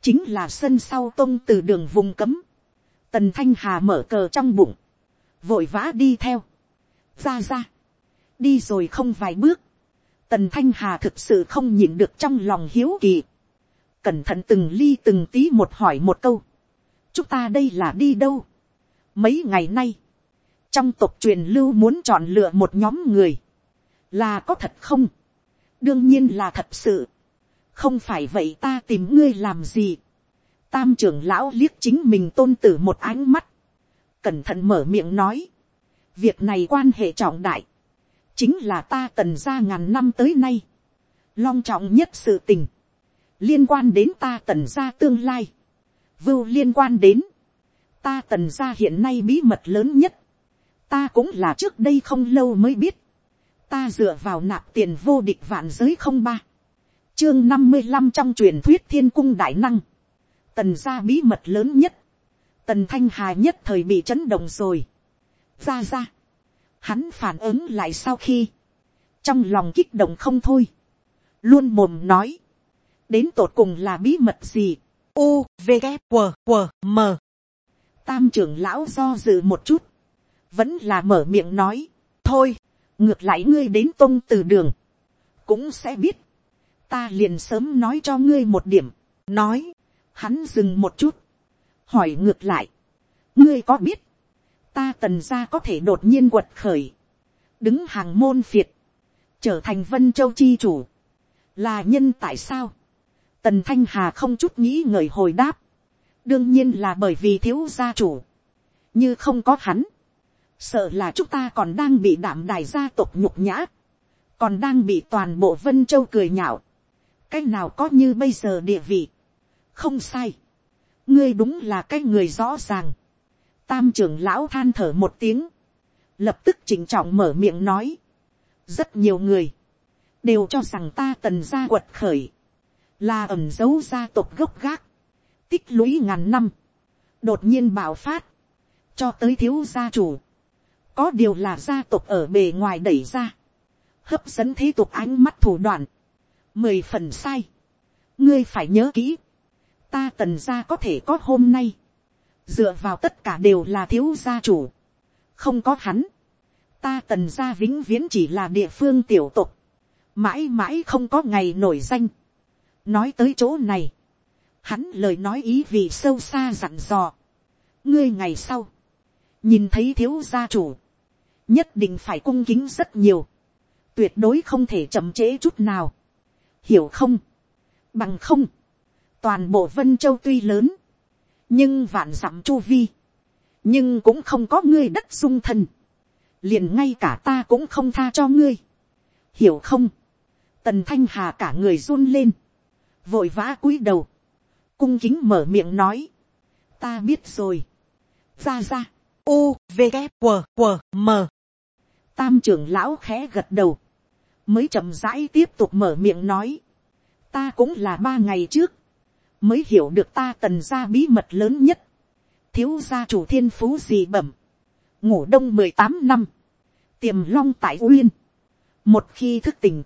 chính là sân sau tông từ đường vùng cấm, tần thanh hà mở cờ trong bụng, vội vã đi theo, ra ra, đi rồi không vài bước, tần thanh hà thực sự không nhìn được trong lòng hiếu kỳ, cẩn thận từng ly từng tí một hỏi một câu, chúng ta đây là đi đâu, mấy ngày nay, trong tộc truyền lưu muốn chọn lựa một nhóm người, là có thật không, đương nhiên là thật sự, không phải vậy ta tìm ngươi làm gì, tam trưởng lão liếc chính mình tôn tử một ánh mắt, cẩn thận mở miệng nói, việc này quan hệ trọng đại, chính là ta tần ra ngàn năm tới nay, long trọng nhất sự tình, liên quan đến ta tần ra tương lai, vưu liên quan đến, ta tần ra hiện nay bí mật lớn nhất, ta cũng là trước đây không lâu mới biết, ta dựa vào nạp tiền vô địch vạn giới không ba, chương năm mươi năm trong truyền thuyết thiên cung đại năng, tần ra bí mật lớn nhất, tần thanh hà nhất thời bị chấn động rồi, ra ra, hắn phản ứng lại sau khi, trong lòng kích động không thôi, luôn mồm nói, đến tột cùng là bí mật gì, u v g q q m. Tam trưởng lão do dự một chút, vẫn là mở miệng nói, thôi, ngược lại ngươi đến tôn từ đường, cũng sẽ biết, ta liền sớm nói cho ngươi một điểm, nói, hắn dừng một chút, hỏi ngược lại, ngươi có biết, ta tần gia có thể đột nhiên quật khởi, đứng hàng môn phiệt, trở thành vân châu chi chủ, là nhân tại sao, tần thanh hà không chút nghĩ ngợi hồi đáp, đương nhiên là bởi vì thiếu gia chủ, như không có hắn, sợ là chúng ta còn đang bị đảm đài gia tộc nhục nhã, còn đang bị toàn bộ vân châu cười nhạo, cái nào có như bây giờ địa vị, không sai, ngươi đúng là cái người rõ ràng, tam trưởng lão than thở một tiếng, lập tức chỉnh trọng mở miệng nói, rất nhiều người, đều cho rằng ta tần gia quật khởi, là ẩm dấu gia tộc gốc gác, tích lũy ngàn năm, đột nhiên bạo phát, cho tới thiếu gia chủ, có điều là gia tộc ở bề ngoài đẩy ra, hấp dẫn thế tục ánh mắt thủ đoạn, mười phần sai, ngươi phải nhớ kỹ, ta tần gia có thể có hôm nay, dựa vào tất cả đều là thiếu gia chủ, không có hắn, ta tần gia vĩnh viễn chỉ là địa phương tiểu tục, mãi mãi không có ngày nổi danh. nói tới chỗ này, hắn lời nói ý vì sâu xa dặn dò. ngươi ngày sau, nhìn thấy thiếu gia chủ, nhất định phải cung kính rất nhiều, tuyệt đối không thể chậm trễ chút nào, hiểu không, bằng không, toàn bộ vân châu tuy lớn, nhưng vạn dặm chu vi, nhưng cũng không có ngươi đất dung thân, liền ngay cả ta cũng không tha cho ngươi, hiểu không, tần thanh hà cả người run lên, vội vã cúi đầu, cung kính mở miệng nói, ta biết rồi, ra ra, u v g q q m. Tam trưởng lão khẽ gật đầu, mới chậm rãi tiếp tục mở miệng nói, ta cũng là ba ngày trước, mới hiểu được ta tần ra bí mật lớn nhất, thiếu gia chủ thiên phú gì bẩm, ngủ đông mười tám năm, tiềm long tại uyên, một khi thức tỉnh,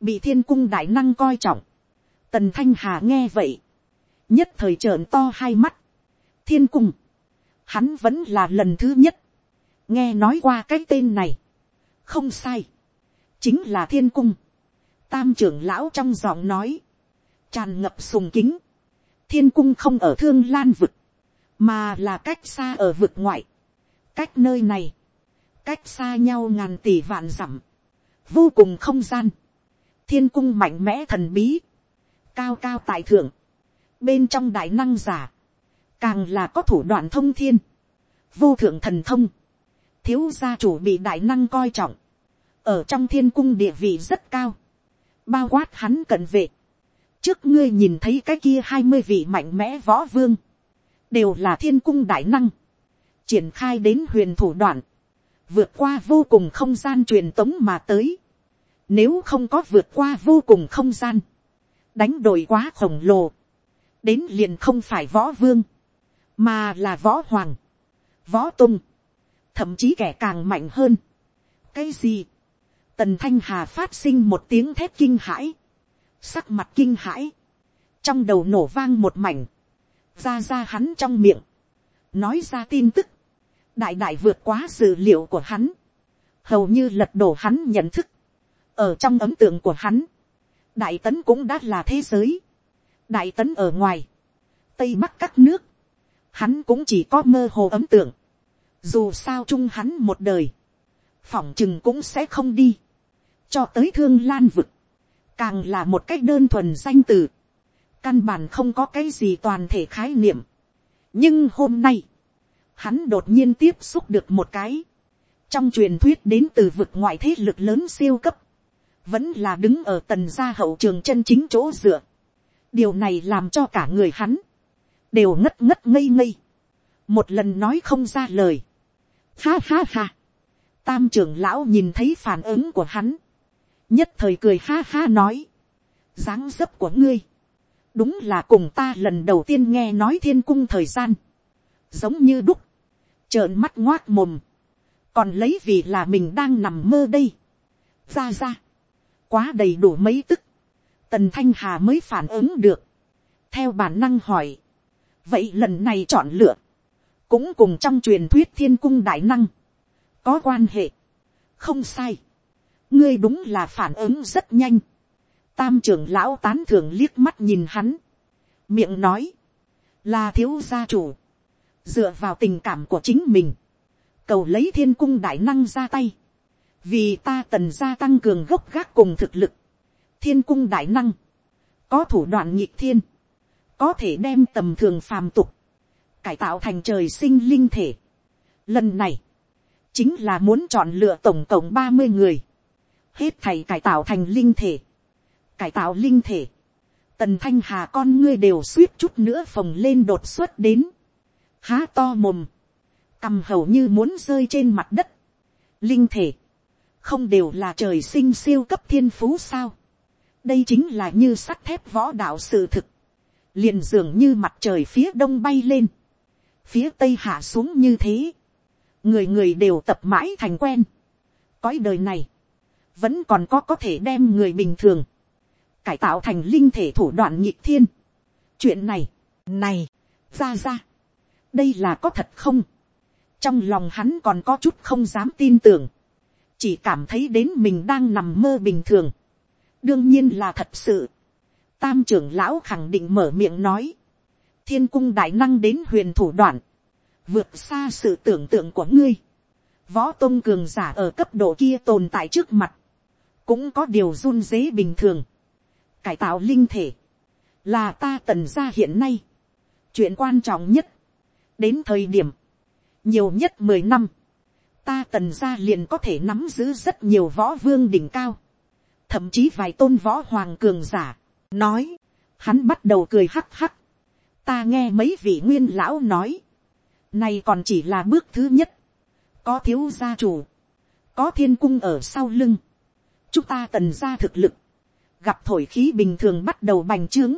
bị thiên cung đại năng coi trọng, tần thanh hà nghe vậy, nhất thời trợn to hai mắt, thiên cung, hắn vẫn là lần thứ nhất, nghe nói qua cái tên này, không sai, chính là thiên cung, tam trưởng lão trong giọng nói, tràn ngập sùng kính, thiên cung không ở thương lan vực, mà là cách xa ở vực ngoại, cách nơi này, cách xa nhau ngàn tỷ vạn dặm, vô cùng không gian, thiên cung mạnh mẽ thần bí, cao cao tại thượng, bên trong đại năng giả, càng là có thủ đoạn thông thiên, vô thượng thần thông, thiếu gia chủ bị đại năng coi trọng, ở trong thiên cung địa vị rất cao, bao quát hắn cận vệ, trước ngươi nhìn thấy cái kia hai mươi vị mạnh mẽ võ vương, đều là thiên cung đại năng, triển khai đến huyền thủ đoạn, vượt qua vô cùng không gian truyền tống mà tới, nếu không có vượt qua vô cùng không gian, đánh đổi quá khổng lồ, đến liền không phải võ vương, mà là võ hoàng, võ tung, thậm chí kẻ càng mạnh hơn. cái gì, tần thanh hà phát sinh một tiếng thép kinh hãi, sắc mặt kinh hãi, trong đầu nổ vang một mảnh, ra ra hắn trong miệng, nói ra tin tức, đại đại vượt quá dự liệu của hắn, hầu như lật đổ hắn nhận thức, ở trong ấm tượng của hắn, đại tấn cũng đã là thế giới, đại tấn ở ngoài, tây bắc các nước, hắn cũng chỉ có mơ hồ ấm tượng, dù sao chung hắn một đời, phỏng chừng cũng sẽ không đi, cho tới thương lan vực, càng là một cách đơn thuần danh từ, căn bản không có cái gì toàn thể khái niệm. nhưng hôm nay, hắn đột nhiên tiếp xúc được một cái, trong truyền thuyết đến từ vực ngoại thế lực lớn siêu cấp, vẫn là đứng ở tần gia hậu trường chân chính chỗ dựa. điều này làm cho cả người hắn, đều ngất ngất ngây ngây, một lần nói không ra lời. Ha ha ha, tam trưởng lão nhìn thấy phản ứng của hắn, nhất thời cười ha ha nói, dáng dấp của ngươi, đúng là cùng ta lần đầu tiên nghe nói thiên cung thời gian, giống như đúc, trợn mắt ngoác mồm, còn lấy vì là mình đang nằm mơ đây, ra ra, quá đầy đủ mấy tức, tần thanh hà mới phản ứng được, theo bản năng hỏi, vậy lần này chọn lựa, cũng cùng trong truyền thuyết thiên cung đại năng, có quan hệ, không sai, ngươi đúng là phản ứng rất nhanh, tam trưởng lão tán thưởng liếc mắt nhìn hắn, miệng nói, là thiếu gia chủ, dựa vào tình cảm của chính mình, cầu lấy thiên cung đại năng ra tay, vì ta tần gia tăng cường gốc gác cùng thực lực, thiên cung đại năng, có thủ đoạn nhịp thiên, có thể đem tầm thường phàm tục, cải tạo thành trời sinh linh thể. Lần này, chính là muốn chọn lựa tổng cộng ba mươi người, hết thầy cải tạo thành linh thể, cải tạo linh thể, tần thanh hà con ngươi đều suýt chút nữa phồng lên đột xuất đến, há to mồm, cằm hầu như muốn rơi trên mặt đất, linh thể, không đều là trời sinh siêu cấp thiên phú sao, đây chính là như sắt thép võ đạo sự thực, liền dường như mặt trời phía đông bay lên, phía tây hạ xuống như thế, người người đều tập mãi thành quen, cõi đời này, vẫn còn có có thể đem người bình thường, cải tạo thành linh thể thủ đoạn nhịp thiên. chuyện này, này, ra ra, đây là có thật không, trong lòng hắn còn có chút không dám tin tưởng, chỉ cảm thấy đến mình đang nằm mơ bình thường, đương nhiên là thật sự, tam trưởng lão khẳng định mở miệng nói, thiên cung đại năng đến huyền thủ đoạn, vượt xa sự tưởng tượng của ngươi, võ tôn cường giả ở cấp độ kia tồn tại trước mặt, cũng có điều run dế bình thường, cải tạo linh thể, là ta tần gia hiện nay, chuyện quan trọng nhất, đến thời điểm, nhiều nhất mười năm, ta tần gia liền có thể nắm giữ rất nhiều võ vương đỉnh cao, thậm chí vài tôn võ hoàng cường giả, nói, hắn bắt đầu cười hắc hắc, ta nghe mấy vị nguyên lão nói, này còn chỉ là bước thứ nhất, có thiếu gia chủ, có thiên cung ở sau lưng, chúng ta tần ra thực lực, gặp thổi khí bình thường bắt đầu bành trướng,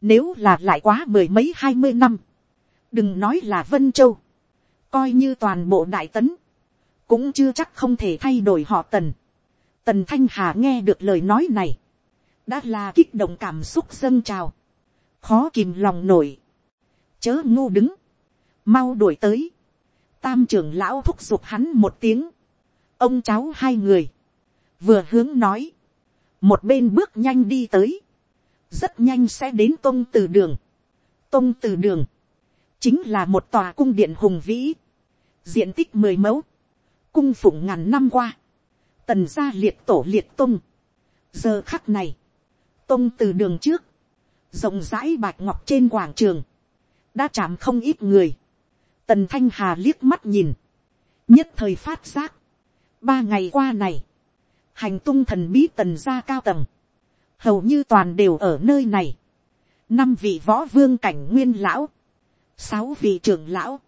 nếu là lại quá mười mấy hai mươi năm, đừng nói là vân châu, coi như toàn bộ đại tấn, cũng chưa chắc không thể thay đổi họ tần. Tần thanh hà nghe được lời nói này, đã là kích động cảm xúc dâng trào, khó kìm lòng nổi, chớ ngu đứng, mau đuổi tới, tam trưởng lão thúc giục hắn một tiếng, ông cháu hai người, vừa hướng nói, một bên bước nhanh đi tới, rất nhanh sẽ đến tôn từ đường. tôn từ đường, chính là một tòa cung điện hùng vĩ, diện tích mười mẫu, cung phụng ngàn năm qua, tần gia liệt tổ liệt tung. giờ khắc này, tôn từ đường trước, rộng rãi bạch ngọc trên quảng trường, đã chạm không ít người, tần thanh hà liếc mắt nhìn, nhất thời phát giác, ba ngày qua này, hành tung thần bí tần gia cao tầng, hầu như toàn đều ở nơi này, năm vị võ vương cảnh nguyên lão, sáu vị trưởng lão,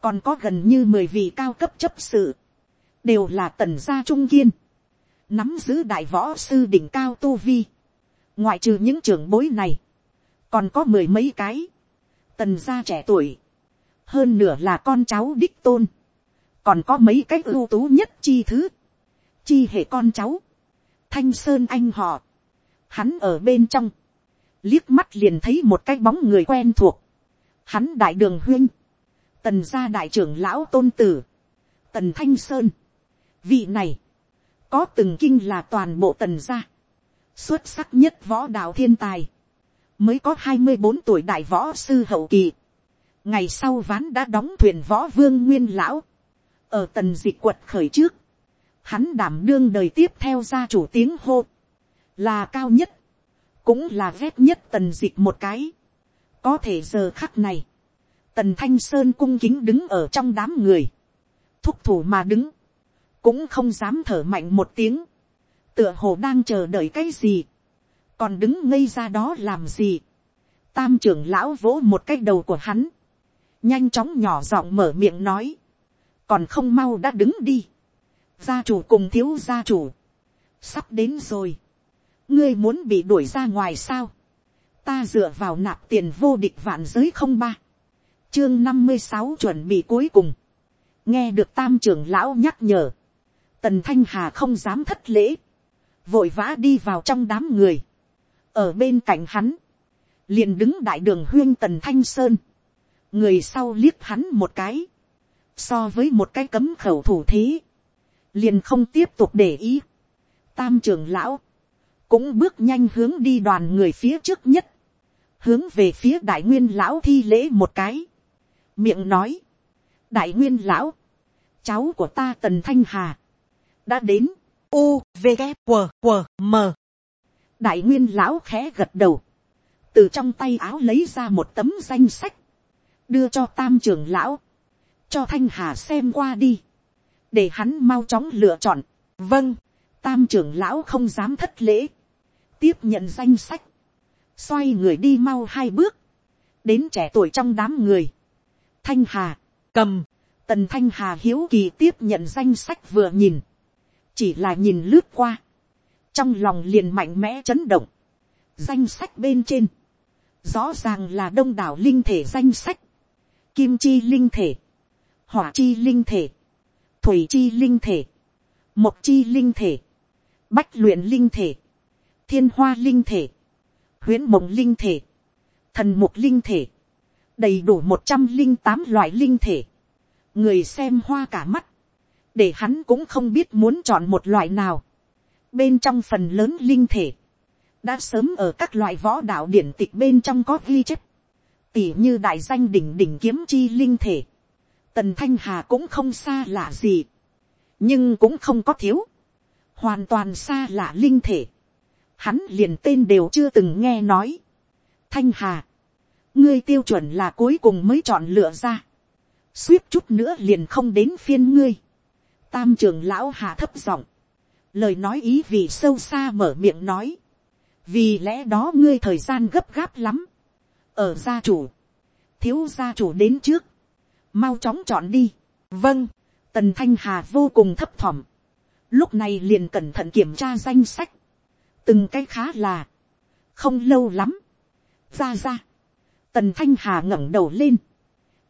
còn có gần như mười vị cao cấp chấp sự, đều là tần gia trung kiên, nắm giữ đại võ sư đỉnh cao tu vi, ngoại trừ những trưởng bối này, còn có mười mấy cái, tần gia trẻ tuổi, hơn nửa là con cháu đích tôn, còn có mấy cái ưu tú nhất chi thứ, chi hệ con cháu, thanh sơn anh họ, hắn ở bên trong, liếc mắt liền thấy một cái bóng người quen thuộc, hắn đại đường huyên, tần gia đại trưởng lão tôn tử, tần thanh sơn, vị này, có từng kinh là toàn bộ tần gia, xuất sắc nhất võ đạo thiên tài, mới có hai mươi bốn tuổi đại võ sư hậu kỳ, ngày sau ván đã đóng thuyền võ vương nguyên lão, ở tần dịch quật khởi trước, hắn đảm đương đời tiếp theo gia chủ tiếng hô, là cao nhất, cũng là ghét nhất tần dịch một cái. có thể giờ khắc này, tần thanh sơn cung kính đứng ở trong đám người, thúc thủ mà đứng, cũng không dám thở mạnh một tiếng, tựa hồ đang chờ đợi cái gì, còn đứng ngây ra đó làm gì. tam trưởng lão vỗ một cái đầu của hắn, nhanh chóng nhỏ giọng mở miệng nói, còn không mau đã đứng đi, gia chủ cùng thiếu gia chủ, sắp đến rồi, ngươi muốn bị đuổi ra ngoài sao, ta dựa vào nạp tiền vô địch vạn giới không ba, chương năm mươi sáu chuẩn bị cuối cùng, nghe được tam trưởng lão nhắc nhở, tần thanh hà không dám thất lễ, vội vã đi vào trong đám người, ở bên cạnh hắn, liền đứng đại đường huyên tần thanh sơn, người sau liếc hắn một cái, so với một cái cấm khẩu thủ thế, liền không tiếp tục để ý. Tam trưởng lão, cũng bước nhanh hướng đi đoàn người phía trước nhất, hướng về phía đại nguyên lão thi lễ một cái, miệng nói, đại nguyên lão, cháu của ta tần thanh hà, đã đến, u v g q q m. Đại nguyên lão khẽ gật đầu, từ trong tay áo lấy ra một tấm danh sách, đưa cho tam trưởng lão, cho thanh hà xem qua đi, để hắn mau chóng lựa chọn. vâng, tam trưởng lão không dám thất lễ, tiếp nhận danh sách, xoay người đi mau hai bước, đến trẻ tuổi trong đám người. thanh hà, cầm, tần thanh hà hiếu kỳ tiếp nhận danh sách vừa nhìn, chỉ là nhìn lướt qua, trong lòng liền mạnh mẽ chấn động, danh sách bên trên, rõ ràng là đông đảo linh thể danh sách, kim chi linh thể, hỏa chi linh thể, thủy chi linh thể, mộc chi linh thể, bách luyện linh thể, thiên hoa linh thể, huyễn mộng linh thể, thần mục linh thể, đầy đủ một trăm linh tám loại linh thể, người xem hoa cả mắt, để hắn cũng không biết muốn chọn một loại nào, bên trong phần lớn linh thể, đã sớm ở các loại võ đạo điển tịch bên trong có ghi chép, tỉ như đại danh đỉnh đỉnh kiếm chi linh thể, tần thanh hà cũng không xa lạ gì, nhưng cũng không có thiếu, hoàn toàn xa lạ linh thể, hắn liền tên đều chưa từng nghe nói. thanh hà, ngươi tiêu chuẩn là cuối cùng mới chọn lựa ra, suýt chút nữa liền không đến phiên ngươi, tam trường lão hạ thấp giọng, lời nói ý vì sâu xa mở miệng nói, vì lẽ đó ngươi thời gian gấp gáp lắm, ở gia chủ, thiếu gia chủ đến trước, mau chóng chọn đi. vâng, tần thanh hà vô cùng thấp thỏm, lúc này liền cẩn thận kiểm tra danh sách, từng cái khá là, không lâu lắm, ra ra, tần thanh hà ngẩng đầu lên,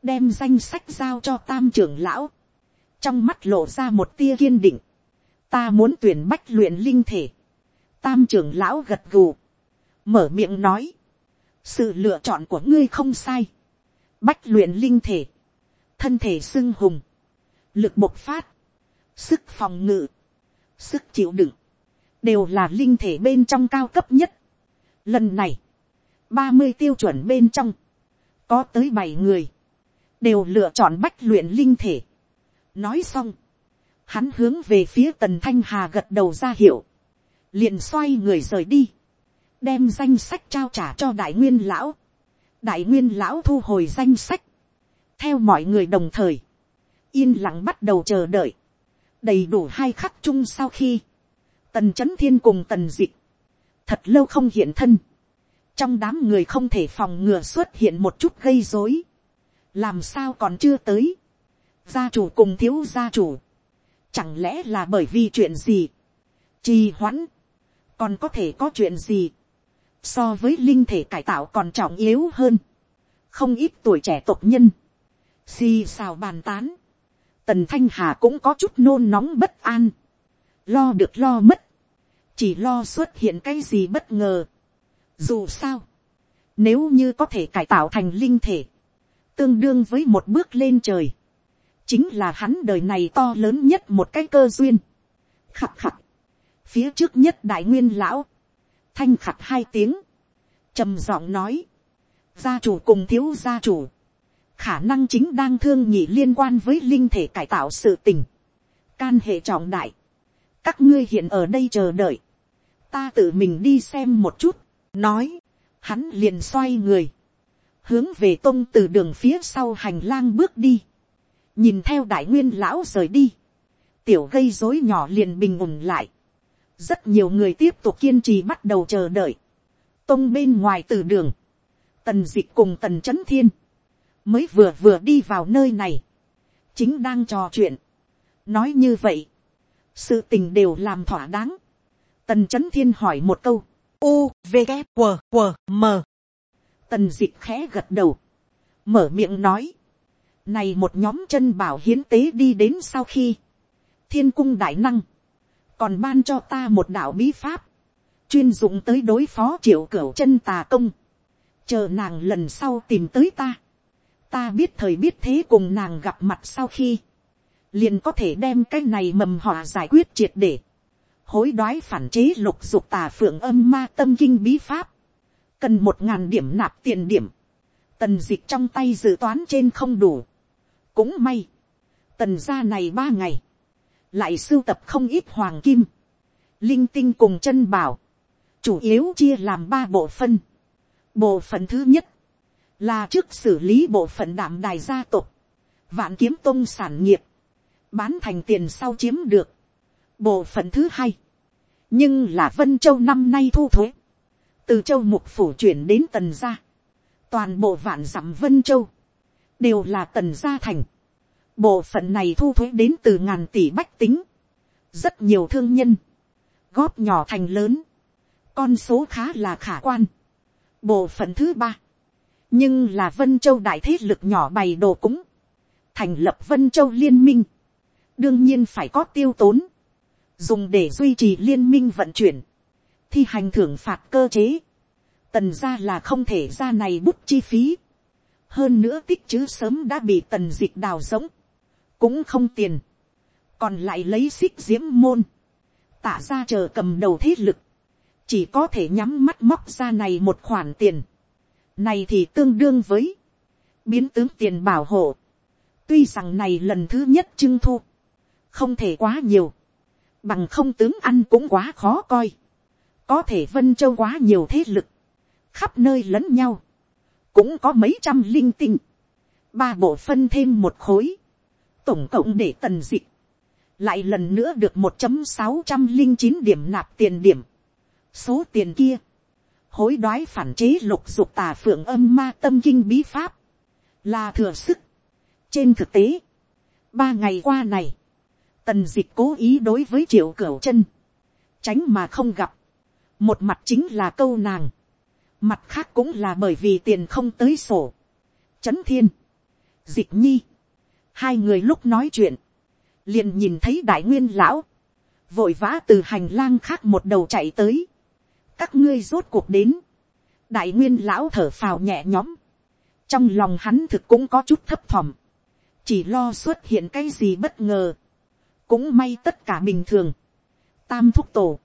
đem danh sách giao cho tam trưởng lão, trong mắt lộ ra một tia kiên định, ta muốn tuyển bách luyện linh thể, tam trưởng lão gật gù, mở miệng nói, sự lựa chọn của ngươi không sai, bách luyện linh thể, thân thể sưng hùng, lực bộc phát, sức phòng ngự, sức chịu đựng, đều là linh thể bên trong cao cấp nhất. Lần này, ba mươi tiêu chuẩn bên trong, có tới bảy người, đều lựa chọn bách luyện linh thể. Nói xong, hắn hướng về phía tần thanh hà gật đầu ra hiệu, liền xoay người rời đi, đem danh sách trao trả cho đại nguyên lão. đại nguyên lão thu hồi danh sách, theo mọi người đồng thời, yên lặng bắt đầu chờ đợi, đầy đủ hai khắc chung sau khi, tần c h ấ n thiên cùng tần d ị thật lâu không hiện thân, trong đám người không thể phòng ngừa xuất hiện một chút gây dối, làm sao còn chưa tới, gia chủ cùng thiếu gia chủ, chẳng lẽ là bởi vì chuyện gì, trì hoãn, còn có thể có chuyện gì, so với linh thể cải tạo còn trọng yếu hơn, không ít tuổi trẻ tộc nhân, xì xào bàn tán, tần thanh hà cũng có chút nôn nóng bất an, lo được lo mất, chỉ lo xuất hiện cái gì bất ngờ. Dù sao, nếu như có thể cải tạo thành linh thể, tương đương với một bước lên trời, chính là hắn đời này to lớn nhất một cái cơ duyên. Khặt khặt, phía trước nhất đại nguyên lão, thanh khặt hai tiếng, trầm giọng nói, gia chủ cùng thiếu gia chủ, khả năng chính đang thương nhị liên quan với linh thể cải tạo sự tình, can hệ trọng đại, các ngươi hiện ở đây chờ đợi, ta tự mình đi xem một chút, nói, hắn liền xoay người, hướng về tông từ đường phía sau hành lang bước đi, nhìn theo đại nguyên lão rời đi, tiểu gây rối nhỏ liền bình ổn lại, rất nhiều người tiếp tục kiên trì bắt đầu chờ đợi, tông bên ngoài từ đường, tần dịch cùng tần chấn thiên, mới vừa vừa đi vào nơi này, chính đang trò chuyện, nói như vậy, sự tình đều làm thỏa đáng, tần c h ấ n thiên hỏi một câu, u v g q q m. Tần d ị c h khẽ gật đầu, mở miệng nói, này một nhóm chân bảo hiến tế đi đến sau khi, thiên cung đại năng, còn ban cho ta một đạo bí pháp, chuyên dụng tới đối phó triệu cửu chân tà công, chờ nàng lần sau tìm tới ta, ta biết thời biết thế cùng nàng gặp mặt sau khi, liền có thể đem cái này mầm họa giải quyết triệt để, hối đoái phản chế lục dục tà phượng âm ma tâm kinh bí pháp, cần một ngàn điểm nạp tiền điểm, tần dịch trong tay dự toán trên không đủ, cũng may, tần gia này ba ngày, lại sưu tập không ít hoàng kim, linh tinh cùng chân bảo, chủ yếu chia làm ba bộ phân, bộ phận thứ nhất, là trước xử lý bộ phận đảm đài gia tộc, vạn kiếm tôn sản nghiệp, bán thành tiền sau chiếm được, bộ phận thứ hai, nhưng là vân châu năm nay thu thuế, từ châu mục phủ chuyển đến tần gia, toàn bộ vạn dặm vân châu, đều là tần gia thành, bộ phận này thu thuế đến từ ngàn tỷ bách tính, rất nhiều thương nhân, góp nhỏ thành lớn, con số khá là khả quan. bộ phận thứ ba, nhưng là vân châu đại thế lực nhỏ bày đồ cúng, thành lập vân châu liên minh, đương nhiên phải có tiêu tốn, dùng để duy trì liên minh vận chuyển, thi hành thưởng phạt cơ chế, tần ra là không thể ra này bút chi phí, hơn nữa tích chữ sớm đã bị tần d ị c h đào giống, cũng không tiền, còn lại lấy xích diễm môn, tả ra chờ cầm đầu thế lực, chỉ có thể nhắm mắt móc ra này một khoản tiền, này thì tương đương với, biến tướng tiền bảo hộ, tuy rằng này lần thứ nhất trưng thu, không thể quá nhiều, bằng không tướng ăn cũng quá khó coi, có thể vân châu quá nhiều thế lực, khắp nơi lẫn nhau, cũng có mấy trăm linh tinh, ba bộ phân thêm một khối, tổng cộng để tần dịch, lại lần nữa được một trăm sáu trăm linh chín điểm nạp tiền điểm, số tiền kia, hối đoái phản chế lục dục tà phượng âm ma tâm kinh bí pháp, là thừa sức. trên thực tế, ba ngày qua này, tần dịch cố ý đối với triệu cửu chân, tránh mà không gặp, một mặt chính là câu nàng, mặt khác cũng là bởi vì tiền không tới sổ, trấn thiên, dịch nhi, hai người lúc nói chuyện, liền nhìn thấy đại nguyên lão, vội vã từ hành lang khác một đầu chạy tới, các ngươi rốt cuộc đến, đại nguyên lão thở phào nhẹ nhõm, trong lòng hắn thực cũng có chút thấp thỏm, chỉ lo xuất hiện cái gì bất ngờ, cũng may tất cả bình thường. tam thúc tổ,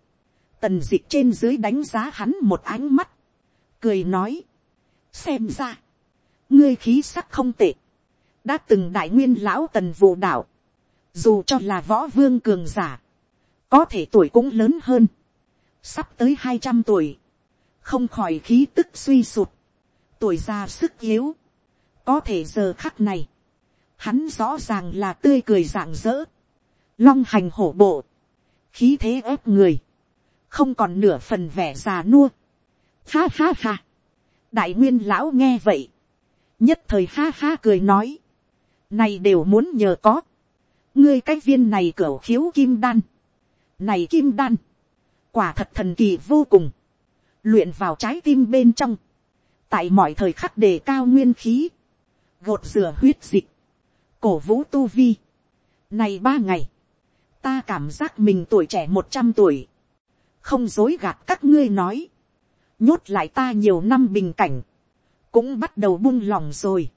tần d ị c h trên dưới đánh giá hắn một ánh mắt, cười nói, xem ra, ngươi khí sắc không tệ, đã từng đại nguyên lão tần vụ đạo, dù cho là võ vương cường giả, có thể tuổi cũng lớn hơn, sắp tới hai trăm tuổi, không khỏi khí tức suy sụt, tuổi già sức yếu, có thể giờ khắc này, hắn rõ ràng là tươi cười rạng rỡ, long hành hổ bộ, khí thế ép người, không còn nửa phần vẻ già nua. Ha ha ha, đại nguyên lão nghe vậy, nhất thời ha ha cười nói, này đều muốn nhờ có, ngươi cái viên này cửa khiếu kim đan, này kim đan, quả thật thần kỳ vô cùng, luyện vào trái tim bên trong, tại mọi thời khắc đề cao nguyên khí, gột rửa huyết dịch, cổ vũ tu vi. Này ba ngày, ta cảm giác mình tuổi trẻ một trăm tuổi, không dối gạt các ngươi nói, nhốt lại ta nhiều năm bình cảnh, cũng bắt đầu buông lòng rồi,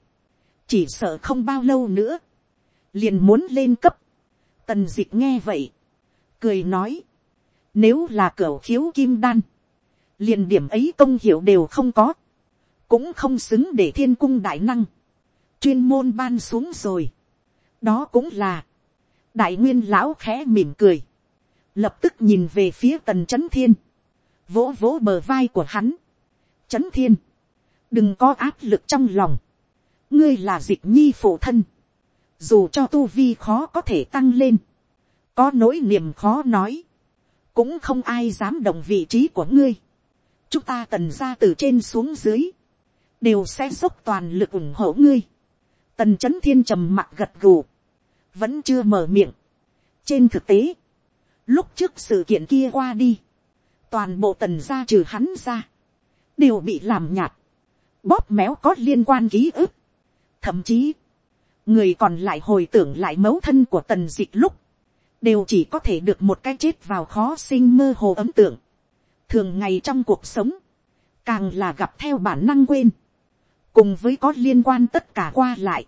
chỉ sợ không bao lâu nữa, liền muốn lên cấp, tần d ị c h nghe vậy, cười nói, nếu là cửa khiếu kim đan, liền điểm ấy công hiệu đều không có, cũng không xứng để thiên cung đại năng, chuyên môn ban xuống rồi. đó cũng là, đại nguyên lão khẽ mỉm cười, lập tức nhìn về phía tần chấn thiên, vỗ vỗ bờ vai của hắn, chấn thiên, đừng có áp lực trong lòng, ngươi là dịch nhi phụ thân, dù cho tu vi khó có thể tăng lên, có nỗi niềm khó nói, cũng không ai dám động vị trí của ngươi, chúng ta tần ra từ trên xuống dưới, đều sẽ dốc toàn lực ủng hộ ngươi. Tần c h ấ n thiên trầm mặt gật gù, vẫn chưa mở miệng. trên thực tế, lúc trước sự kiện kia qua đi, toàn bộ tần gia trừ hắn ra, đều bị làm nhạt, bóp méo có liên quan ký ức. thậm chí, người còn lại hồi tưởng lại mấu thân của tần dịch lúc, đều chỉ có thể được một cái chết vào khó sinh mơ hồ ấm tượng. thường ngày trong cuộc sống, càng là gặp theo bản năng quên, cùng với có liên quan tất cả qua lại,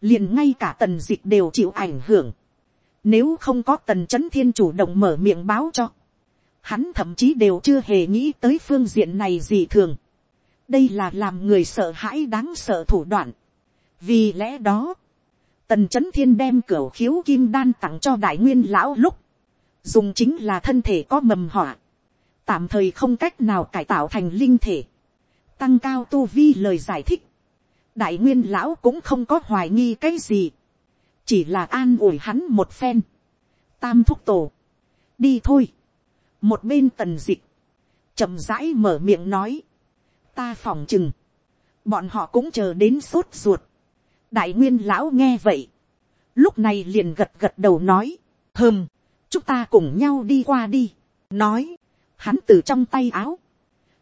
liền ngay cả tần dịch đều chịu ảnh hưởng. Nếu không có tần chấn thiên chủ động mở miệng báo cho, hắn thậm chí đều chưa hề nghĩ tới phương diện này gì thường. đây là làm người sợ hãi đáng sợ thủ đoạn. vì lẽ đó, tần chấn thiên đem cửa khiếu kim đan tặng cho đại nguyên lão lúc, dùng chính là thân thể có mầm họa, tạm thời không cách nào cải tạo thành linh thể, tăng cao tu vi lời giải thích, đại nguyên lão cũng không có hoài nghi cái gì, chỉ là an ủi hắn một phen, tam thúc tổ, đi thôi, một bên tần dịch, chậm rãi mở miệng nói, ta phòng chừng, bọn họ cũng chờ đến sốt ruột, đại nguyên lão nghe vậy, lúc này liền gật gật đầu nói, hơm, chúng ta cùng nhau đi qua đi, nói, hắn từ trong tay áo,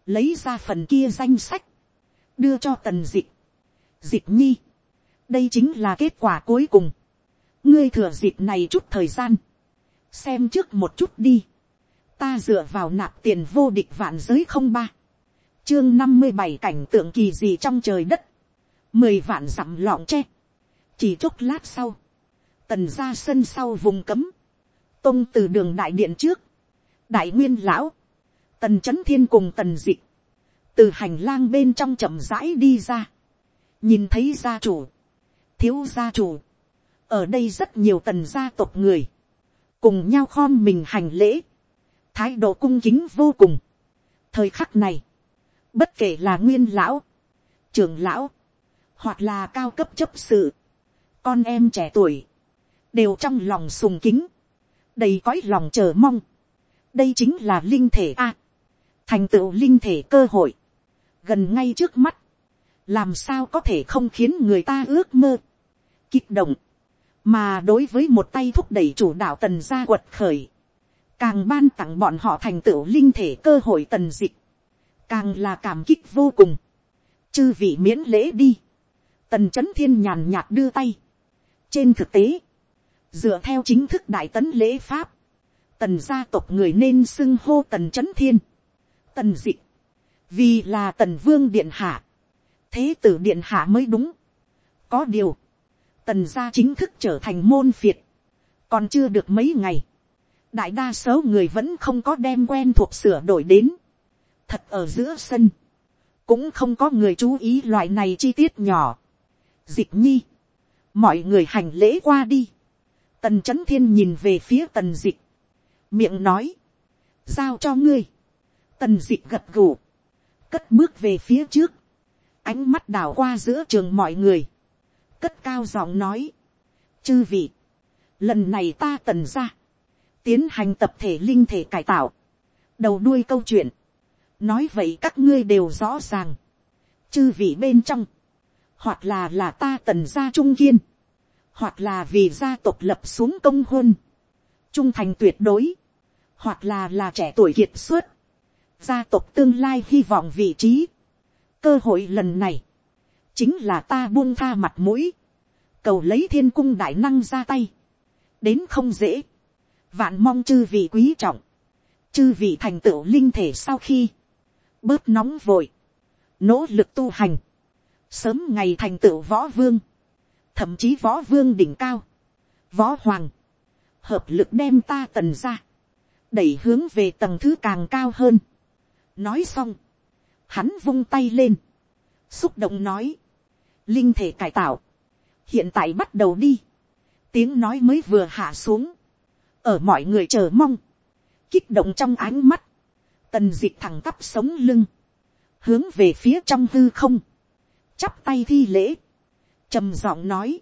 lấy ra phần kia danh sách, đưa cho tần dịch, dịch nhi. đây chính là kết quả cuối cùng. ngươi thừa dịp này chút thời gian. xem trước một chút đi. ta dựa vào nạp tiền vô địch vạn giới không ba. chương năm mươi bảy cảnh tượng kỳ gì trong trời đất mười vạn dặm lọng tre. chỉ chốc lát sau. tần ra sân sau vùng cấm. tông từ đường đại điện trước. đại nguyên lão. tần c h ấ n thiên cùng tần dịch từ hành lang bên trong chậm rãi đi ra nhìn thấy gia chủ, thiếu gia chủ, ở đây rất nhiều tần gia tộc người, cùng nhau khom mình hành lễ, thái độ cung kính vô cùng. thời khắc này, bất kể là nguyên lão, trưởng lão, hoặc là cao cấp chấp sự, con em trẻ tuổi, đều trong lòng sùng kính, đầy cõi lòng chờ mong. đây chính là linh thể a, thành tựu linh thể cơ hội, gần ngay trước mắt, làm sao có thể không khiến người ta ước mơ, kích động, mà đối với một tay thúc đẩy chủ đạo tần gia quật khởi, càng ban tặng bọn họ thành tựu linh thể cơ hội tần dịch, càng là cảm kích vô cùng, chư vị miễn lễ đi, tần c h ấ n thiên nhàn nhạt đưa tay, trên thực tế, dựa theo chính thức đại tấn lễ pháp, tần gia tộc người nên xưng hô tần c h ấ n thiên, tần dịch, vì là tần vương điện hạ, thế tử điện hạ mới đúng. có điều, tần gia chính thức trở thành môn phiệt, còn chưa được mấy ngày, đại đa số người vẫn không có đem quen thuộc sửa đổi đến, thật ở giữa sân, cũng không có người chú ý loại này chi tiết nhỏ dịch nhi, mọi người hành lễ qua đi, tần c h ấ n thiên nhìn về phía tần dịch, miệng nói, giao cho ngươi, tần dịch gật gù, cất bước về phía trước, ánh mắt đảo qua giữa trường mọi người, cất cao giọng nói, chư vị, lần này ta tần ra, tiến hành tập thể linh thể cải tạo, đầu đuôi câu chuyện, nói vậy các ngươi đều rõ ràng, chư vị bên trong, hoặc là là ta tần gia trung kiên, hoặc là vì gia tộc lập xuống công hôn, trung thành tuyệt đối, hoặc là là trẻ tuổi kiệt xuất, gia tộc tương lai hy vọng vị trí, cơ hội lần này, chính là ta buông tha mặt mũi, cầu lấy thiên cung đại năng ra tay, đến không dễ, vạn mong chư vị quý trọng, chư vị thành tựu linh thể sau khi, bớt nóng vội, nỗ lực tu hành, sớm ngày thành tựu võ vương, thậm chí võ vương đỉnh cao, võ hoàng, hợp lực đem ta tần ra, đẩy hướng về tầng thứ càng cao hơn. nói xong, hắn vung tay lên, xúc động nói, linh thể cải tạo, hiện tại bắt đầu đi, tiếng nói mới vừa hạ xuống, ở mọi người chờ mong, kích động trong ánh mắt, tần d ị c h thẳng tắp sống lưng, hướng về phía trong hư không, chắp tay thi lễ, trầm giọng nói,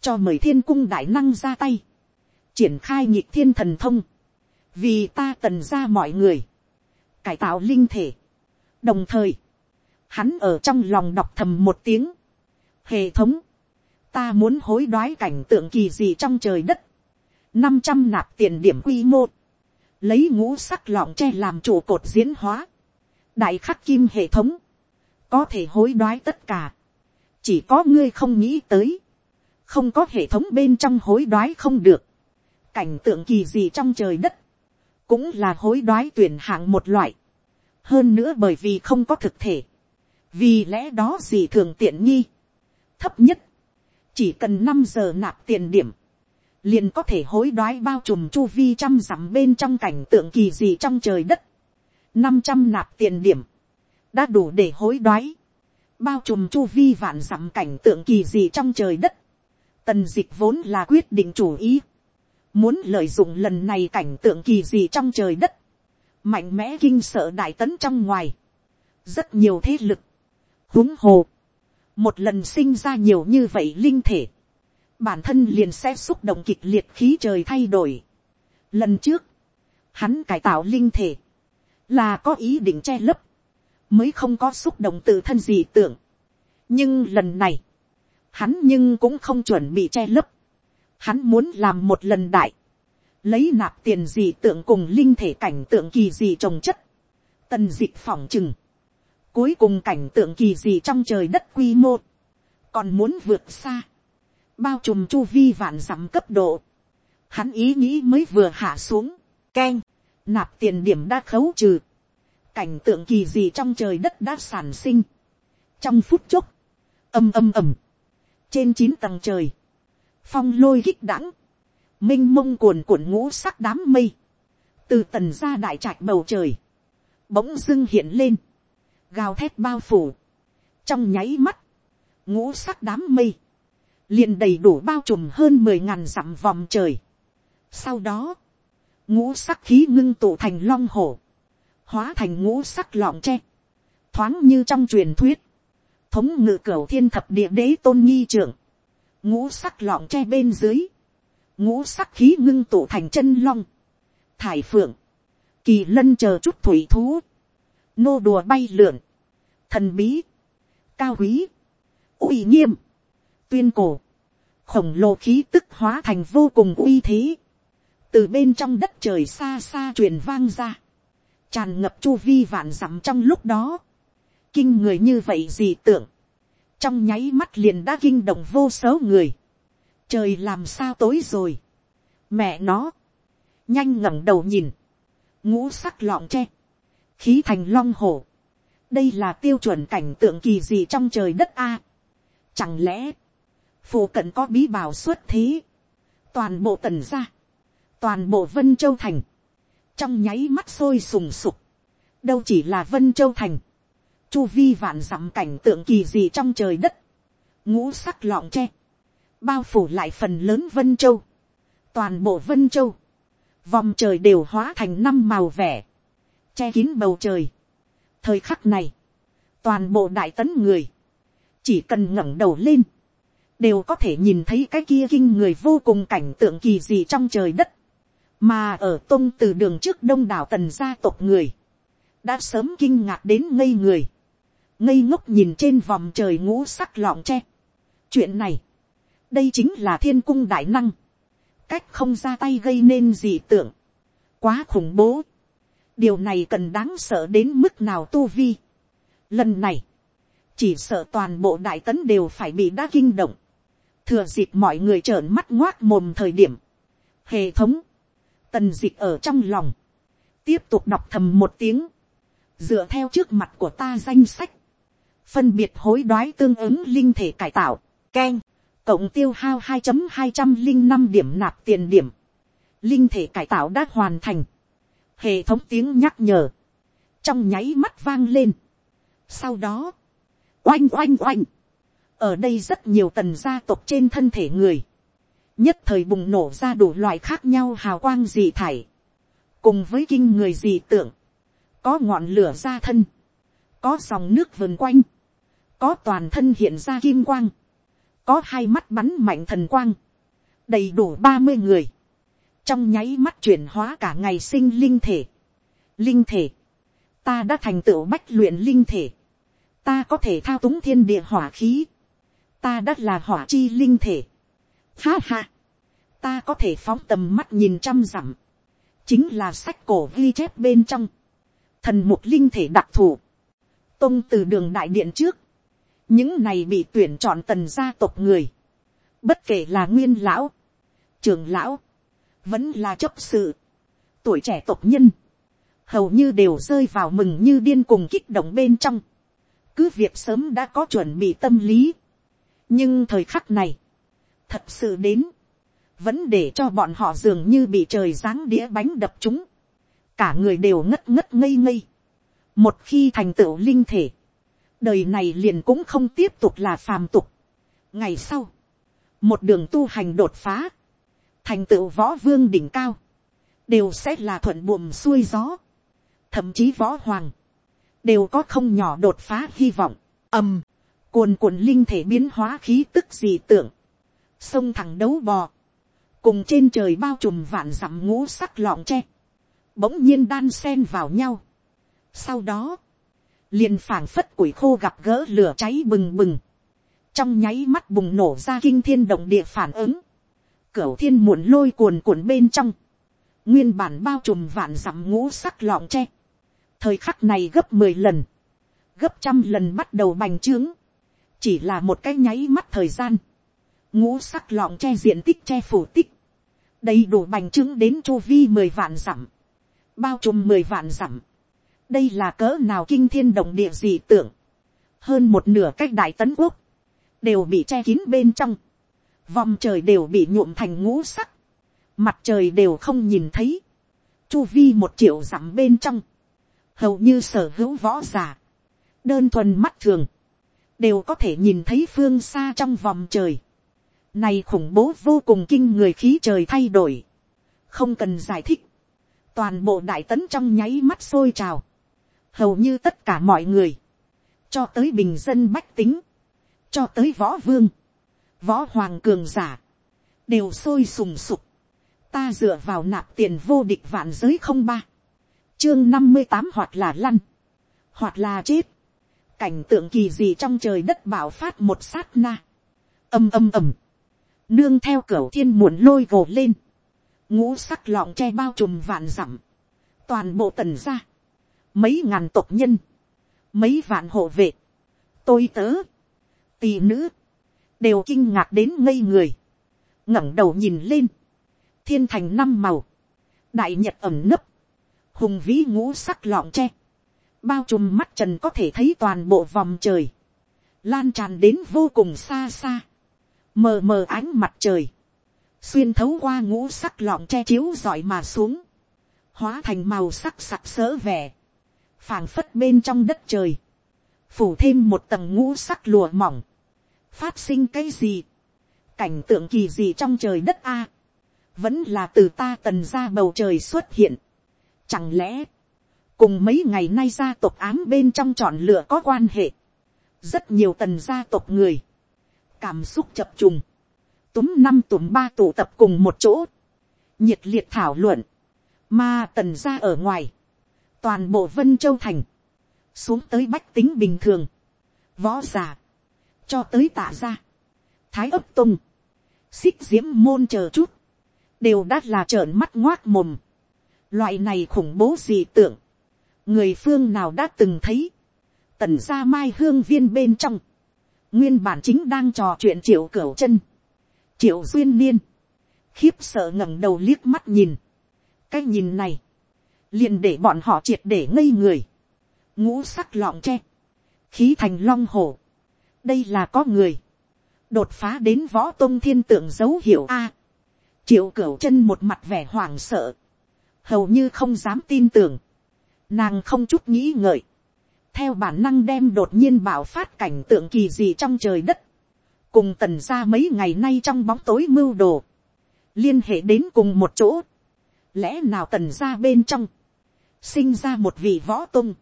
cho mời thiên cung đại năng ra tay, triển khai nhịp thiên thần thông, vì ta tần ra mọi người, cải tạo linh thể. đồng thời, hắn ở trong lòng đọc thầm một tiếng, hệ thống, ta muốn hối đoái cảnh tượng kỳ gì trong trời đất, năm trăm nạp tiền điểm quy mô, lấy ngũ sắc lọng tre làm trụ cột diễn hóa, đại khắc kim hệ thống, có thể hối đoái tất cả, chỉ có ngươi không nghĩ tới, không có hệ thống bên trong hối đoái không được, cảnh tượng kỳ gì trong trời đất, cũng là hối đoái tuyển hạng một loại, hơn nữa bởi vì không có thực thể, vì lẽ đó gì thường tiện nghi, thấp nhất, chỉ cần năm giờ nạp tiền điểm, liền có thể hối đoái bao trùm chu vi trăm dặm bên trong cảnh tượng kỳ gì trong trời đất. năm trăm nạp tiền điểm, đã đủ để hối đoái. bao trùm chu vi vạn dặm cảnh tượng kỳ dị trong trời đất. tần dịch vốn là quyết định chủ ý. muốn lợi dụng lần này cảnh tượng kỳ dị trong trời đất. mạnh mẽ kinh sợ đại tấn trong ngoài. rất nhiều thế lực. huống hồ. một lần sinh ra nhiều như vậy linh thể bản thân liền sẽ xúc động kịch liệt khí trời thay đổi. Lần trước, hắn cải tạo linh thể, là có ý định che lấp, mới không có xúc động tự thân gì tưởng. nhưng lần này, hắn nhưng cũng không chuẩn bị che lấp. Hắn muốn làm một lần đại, lấy nạp tiền gì tượng cùng linh thể cảnh tượng kỳ gì trồng chất, tần d ị phỏng chừng, cuối cùng cảnh tượng kỳ gì trong trời đất quy mô, còn muốn vượt xa, bao trùm chu vi vạn dặm cấp độ, hắn ý nghĩ mới vừa hạ xuống, keng, nạp tiền điểm đã khấu trừ, cảnh tượng kỳ gì trong trời đất đã sản sinh, trong phút chốc, âm âm ầm, trên chín tầng trời, phong lôi hích đẳng, m i n h mông cuồn cuộn ngũ sắc đám mây, từ tần ra đại trạch bầu trời, bỗng dưng hiện lên, gào thét bao phủ, trong nháy mắt, ngũ sắc đám mây, liền đầy đủ bao trùm hơn mười ngàn dặm vòng trời. Sau đó, ngũ sắc khí ngưng tụ thành long hổ, hóa thành ngũ sắc lọng tre, thoáng như trong truyền thuyết, thống ngự cửu thiên thập địa đế tôn nghi trưởng, ngũ sắc lọng tre bên dưới, ngũ sắc khí ngưng tụ thành chân long, thải phượng, kỳ lân chờ chút thủy thú, nô đùa bay lượn, thần bí, cao quý, uy nghiêm, tuyên cổ, khổng lồ khí tức hóa thành vô cùng uy thế, từ bên trong đất trời xa xa truyền vang ra, tràn ngập chu vi vạn dặm trong lúc đó, kinh người như vậy gì tưởng, trong nháy mắt liền đã kinh động vô số người, trời làm sao tối rồi, mẹ nó, nhanh ngẩng đầu nhìn, ngũ sắc lọng tre, khí thành long hổ, đây là tiêu chuẩn cảnh tượng kỳ gì trong trời đất a, chẳng lẽ, phù cận có bí bảo xuất thế, toàn bộ tần gia, toàn bộ vân châu thành, trong nháy mắt sôi sùng sục, đâu chỉ là vân châu thành, chu vi vạn dặm cảnh tượng kỳ dị trong trời đất, ngũ sắc lọng tre, bao phủ lại phần lớn vân châu, toàn bộ vân châu, vòng trời đều hóa thành năm màu vẻ, che kín bầu trời. thời khắc này, toàn bộ đại tấn người, chỉ cần ngẩng đầu lên, đều có thể nhìn thấy cái kia kinh người vô cùng cảnh tượng kỳ dị trong trời đất, mà ở tôn từ đường trước đông đảo tần gia tộc người, đã sớm kinh ngạc đến ngây người, ngây ngốc nhìn trên vòng trời ngũ sắc lọng tre. chuyện này, đây chính là thiên cung đại năng, cách không ra tay gây nên dị tưởng, quá khủng bố, điều này cần đáng sợ đến mức nào tu vi. lần này, chỉ sợ toàn bộ đại tấn đều phải bị đa kinh động, thừa dịp mọi người trợn mắt ngoác mồm thời điểm, hệ thống, tần dịch ở trong lòng, tiếp tục đọc thầm một tiếng, dựa theo trước mặt của ta danh sách, phân biệt hối đoái tương ứng linh thể cải tạo, k e n cộng tiêu hao hai hai trăm linh năm điểm nạp tiền điểm, linh thể cải tạo đã hoàn thành, hệ thống tiếng nhắc nhở, trong nháy mắt vang lên. sau đó, oanh oanh oanh, ở đây rất nhiều tần gia tộc trên thân thể người, nhất thời bùng nổ ra đủ loại khác nhau hào quang dị thải, cùng với kinh người dị tượng, có ngọn lửa ra thân, có dòng nước vườn quanh, có toàn thân hiện ra kim quang, có hai mắt bắn mạnh thần quang, đầy đủ ba mươi người, trong nháy mắt chuyển hóa cả ngày sinh linh thể, linh thể, ta đã thành tựu bách luyện linh thể, ta có thể thao túng thiên địa hỏa khí, ta đã là hỏa chi linh thể. Ha ha, ta có thể phóng tầm mắt nhìn trăm dặm, chính là sách cổ ghi chép bên trong, thần mục linh thể đặc thù, tông từ đường đại điện trước, những này bị tuyển chọn tần gia tộc người, bất kể là nguyên lão, trường lão, vẫn là chấp sự, tuổi trẻ tộc nhân, hầu như đều rơi vào mừng như điên cùng kích động bên trong, cứ việc sớm đã có chuẩn bị tâm lý, nhưng thời khắc này, thật sự đến, vẫn để cho bọn họ dường như bị trời giáng đĩa bánh đập chúng, cả người đều ngất ngất ngây ngây, một khi thành tựu linh thể, đời này liền cũng không tiếp tục là phàm tục. ngày sau, một đường tu hành đột phá, thành tựu võ vương đỉnh cao, đều sẽ là thuận buồm xuôi gió, thậm chí võ hoàng, đều có không nhỏ đột phá hy vọng, ầm, cuồn cuộn linh thể biến hóa khí tức dị tưởng sông thẳng đấu bò, cùng trên trời bao trùm vạn dặm ngũ sắc lọng tre, bỗng nhiên đan sen vào nhau. Sau đó, liền phảng phất củi khô gặp gỡ lửa cháy bừng bừng, trong nháy mắt bùng nổ ra kinh thiên động địa phản ứng, cửa thiên muộn lôi cuồn cuộn bên trong, nguyên bản bao trùm vạn dặm ngũ sắc lọng tre, thời khắc này gấp mười lần, gấp trăm lần bắt đầu bành trướng, chỉ là một cái nháy mắt thời gian, ngũ sắc lọng che diện tích che phủ tích, đầy đủ bành trướng đến chu vi mười vạn dặm, bao trùm mười vạn dặm, đây là cỡ nào kinh thiên động địa gì tưởng, hơn một nửa cách đại tấn quốc, đều bị che kín bên trong, vòng trời đều bị nhuộm thành ngũ sắc, mặt trời đều không nhìn thấy, chu vi một triệu dặm bên trong, hầu như sở hữu võ giả, đơn thuần mắt thường, đều có thể nhìn thấy phương xa trong vòng trời. Này khủng bố vô cùng kinh người khí trời thay đổi. Không cần giải thích. Toàn bộ đại tấn trong nháy mắt sôi trào. Hầu như tất cả mọi người. Cho tới bình dân bách tính. Cho tới võ vương. Võ hoàng cường giả. Đều sôi sùng sục. Ta dựa vào nạp tiền vô địch vạn giới không ba. Chương năm mươi tám hoặc là lăn. Hoặc là chết cảnh tượng kỳ gì trong trời đất bảo phát một sát na. âm âm ầm nương theo cửa thiên muộn lôi vồ lên. ngũ sắc lọng che bao trùm vạn dặm. toàn bộ tần ra. mấy ngàn tộc nhân. mấy vạn hộ vệ. tôi tớ. tỳ nữ. đều kinh ngạc đến ngây người. ngẩng đầu nhìn lên. thiên thành năm màu. đại nhật ẩm nấp. hùng vĩ ngũ sắc lọng tre bao trùm mắt trần có thể thấy toàn bộ vòng trời, lan tràn đến vô cùng xa xa, mờ mờ ánh mặt trời, xuyên thấu qua ngũ sắc lọng che chiếu giỏi mà xuống, hóa thành màu sắc sặc sỡ vẻ, phảng phất bên trong đất trời, phủ thêm một tầng ngũ sắc lùa mỏng, phát sinh cái gì, cảnh tượng kỳ gì trong trời đất a, vẫn là từ ta tần ra bầu trời xuất hiện, chẳng lẽ, cùng mấy ngày nay gia tộc ám bên trong chọn lựa có quan hệ, rất nhiều tần gia tộc người, cảm xúc chập trùng, túm năm túm ba tụ tập cùng một chỗ, nhiệt liệt thảo luận, mà tần gia ở ngoài, toàn bộ vân châu thành, xuống tới bách tính bình thường, võ giả, cho tới tạ gia, thái ấp tung, xích diễm môn chờ chút, đều đã là trợn mắt ngoác mồm. Loại này khủng bố gì tưởng, người phương nào đã từng thấy, tần gia mai hương viên bên trong, nguyên bản chính đang trò chuyện triệu cửu chân, triệu duyên niên, khiếp sợ ngẩng đầu liếc mắt nhìn, cái nhìn này, liền để bọn họ triệt để ngây người, ngũ sắc lọng tre, khí thành long hổ, đây là có người, đột phá đến võ tôn thiên tượng dấu hiệu a, triệu cửu chân một mặt vẻ hoảng sợ, hầu như không dám tin tưởng, Nàng không chút nghĩ ngợi. Theo bản năng đem đột nhiên bảo phát cảnh tượng kỳ dị trong trời đất. cùng tần ra mấy ngày nay trong bóng tối mưu đồ, liên hệ đến cùng một chỗ, lẽ nào tần ra bên trong, sinh ra một vị võ tung,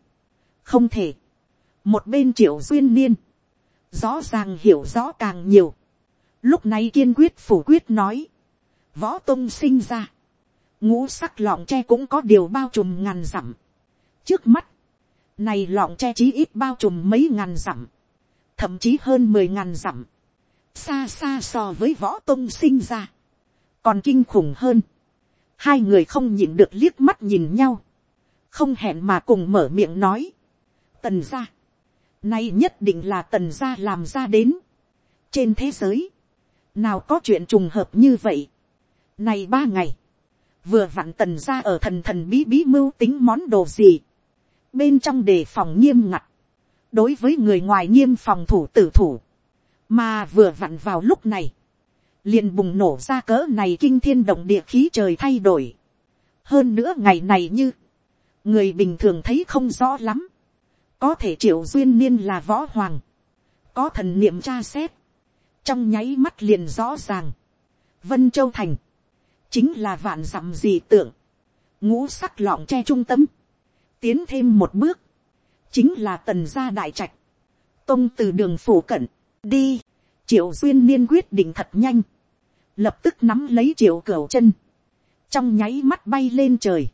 không thể, một bên triệu duyên niên, rõ ràng hiểu rõ càng nhiều, lúc này kiên quyết phủ quyết nói, võ tung sinh ra, ngũ sắc lọng tre cũng có điều bao trùm ngàn dặm, trước mắt, này lọng che chí ít bao trùm mấy ngàn dặm, thậm chí hơn mười ngàn dặm, xa xa so với võ tông sinh ra, còn kinh khủng hơn, hai người không nhìn được liếc mắt nhìn nhau, không hẹn mà cùng mở miệng nói, tần gia, nay nhất định là tần gia làm ra đến, trên thế giới, nào có chuyện trùng hợp như vậy, nay ba ngày, vừa vặn tần gia ở thần thần bí bí mưu tính món đồ gì, bên trong đề phòng nghiêm ngặt, đối với người ngoài nghiêm phòng thủ tử thủ, mà vừa vặn vào lúc này, liền bùng nổ ra cỡ này kinh thiên động địa khí trời thay đổi. hơn nữa ngày này như, người bình thường thấy không rõ lắm, có thể triệu duyên niên là võ hoàng, có thần niệm tra xét, trong nháy mắt liền rõ ràng, vân châu thành, chính là vạn dặm gì tượng, ngũ sắc lọng che trung tâm, tiến thêm một bước, chính là tần gia đại trạch, tông từ đường phủ cận, đi, triệu duyên niên quyết định thật nhanh, lập tức nắm lấy triệu cửa chân, trong nháy mắt bay lên trời,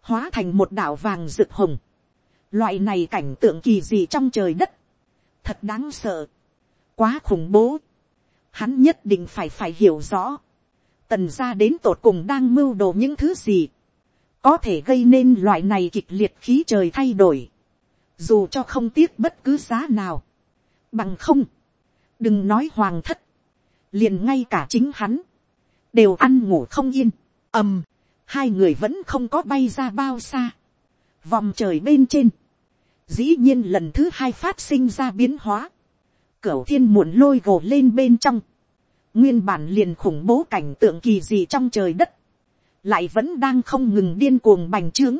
hóa thành một đảo vàng rực hồng, loại này cảnh tượng kỳ dị trong trời đất, thật đáng sợ, quá khủng bố, hắn nhất định phải phải hiểu rõ, tần ra đến tột cùng đang mưu đồ những thứ gì, có thể gây nên loại này kịch liệt khí trời thay đổi, dù cho không tiếc bất cứ giá nào, bằng không, đừng nói hoàng thất, liền ngay cả chính hắn, đều ăn ngủ không yên, ầm, hai người vẫn không có bay ra bao xa, vòng trời bên trên, dĩ nhiên lần thứ hai phát sinh ra biến hóa, cửa thiên muộn lôi gồ lên bên trong, nguyên bản liền khủng bố cảnh tượng kỳ dị trong trời đất, lại vẫn đang không ngừng điên cuồng bành trướng,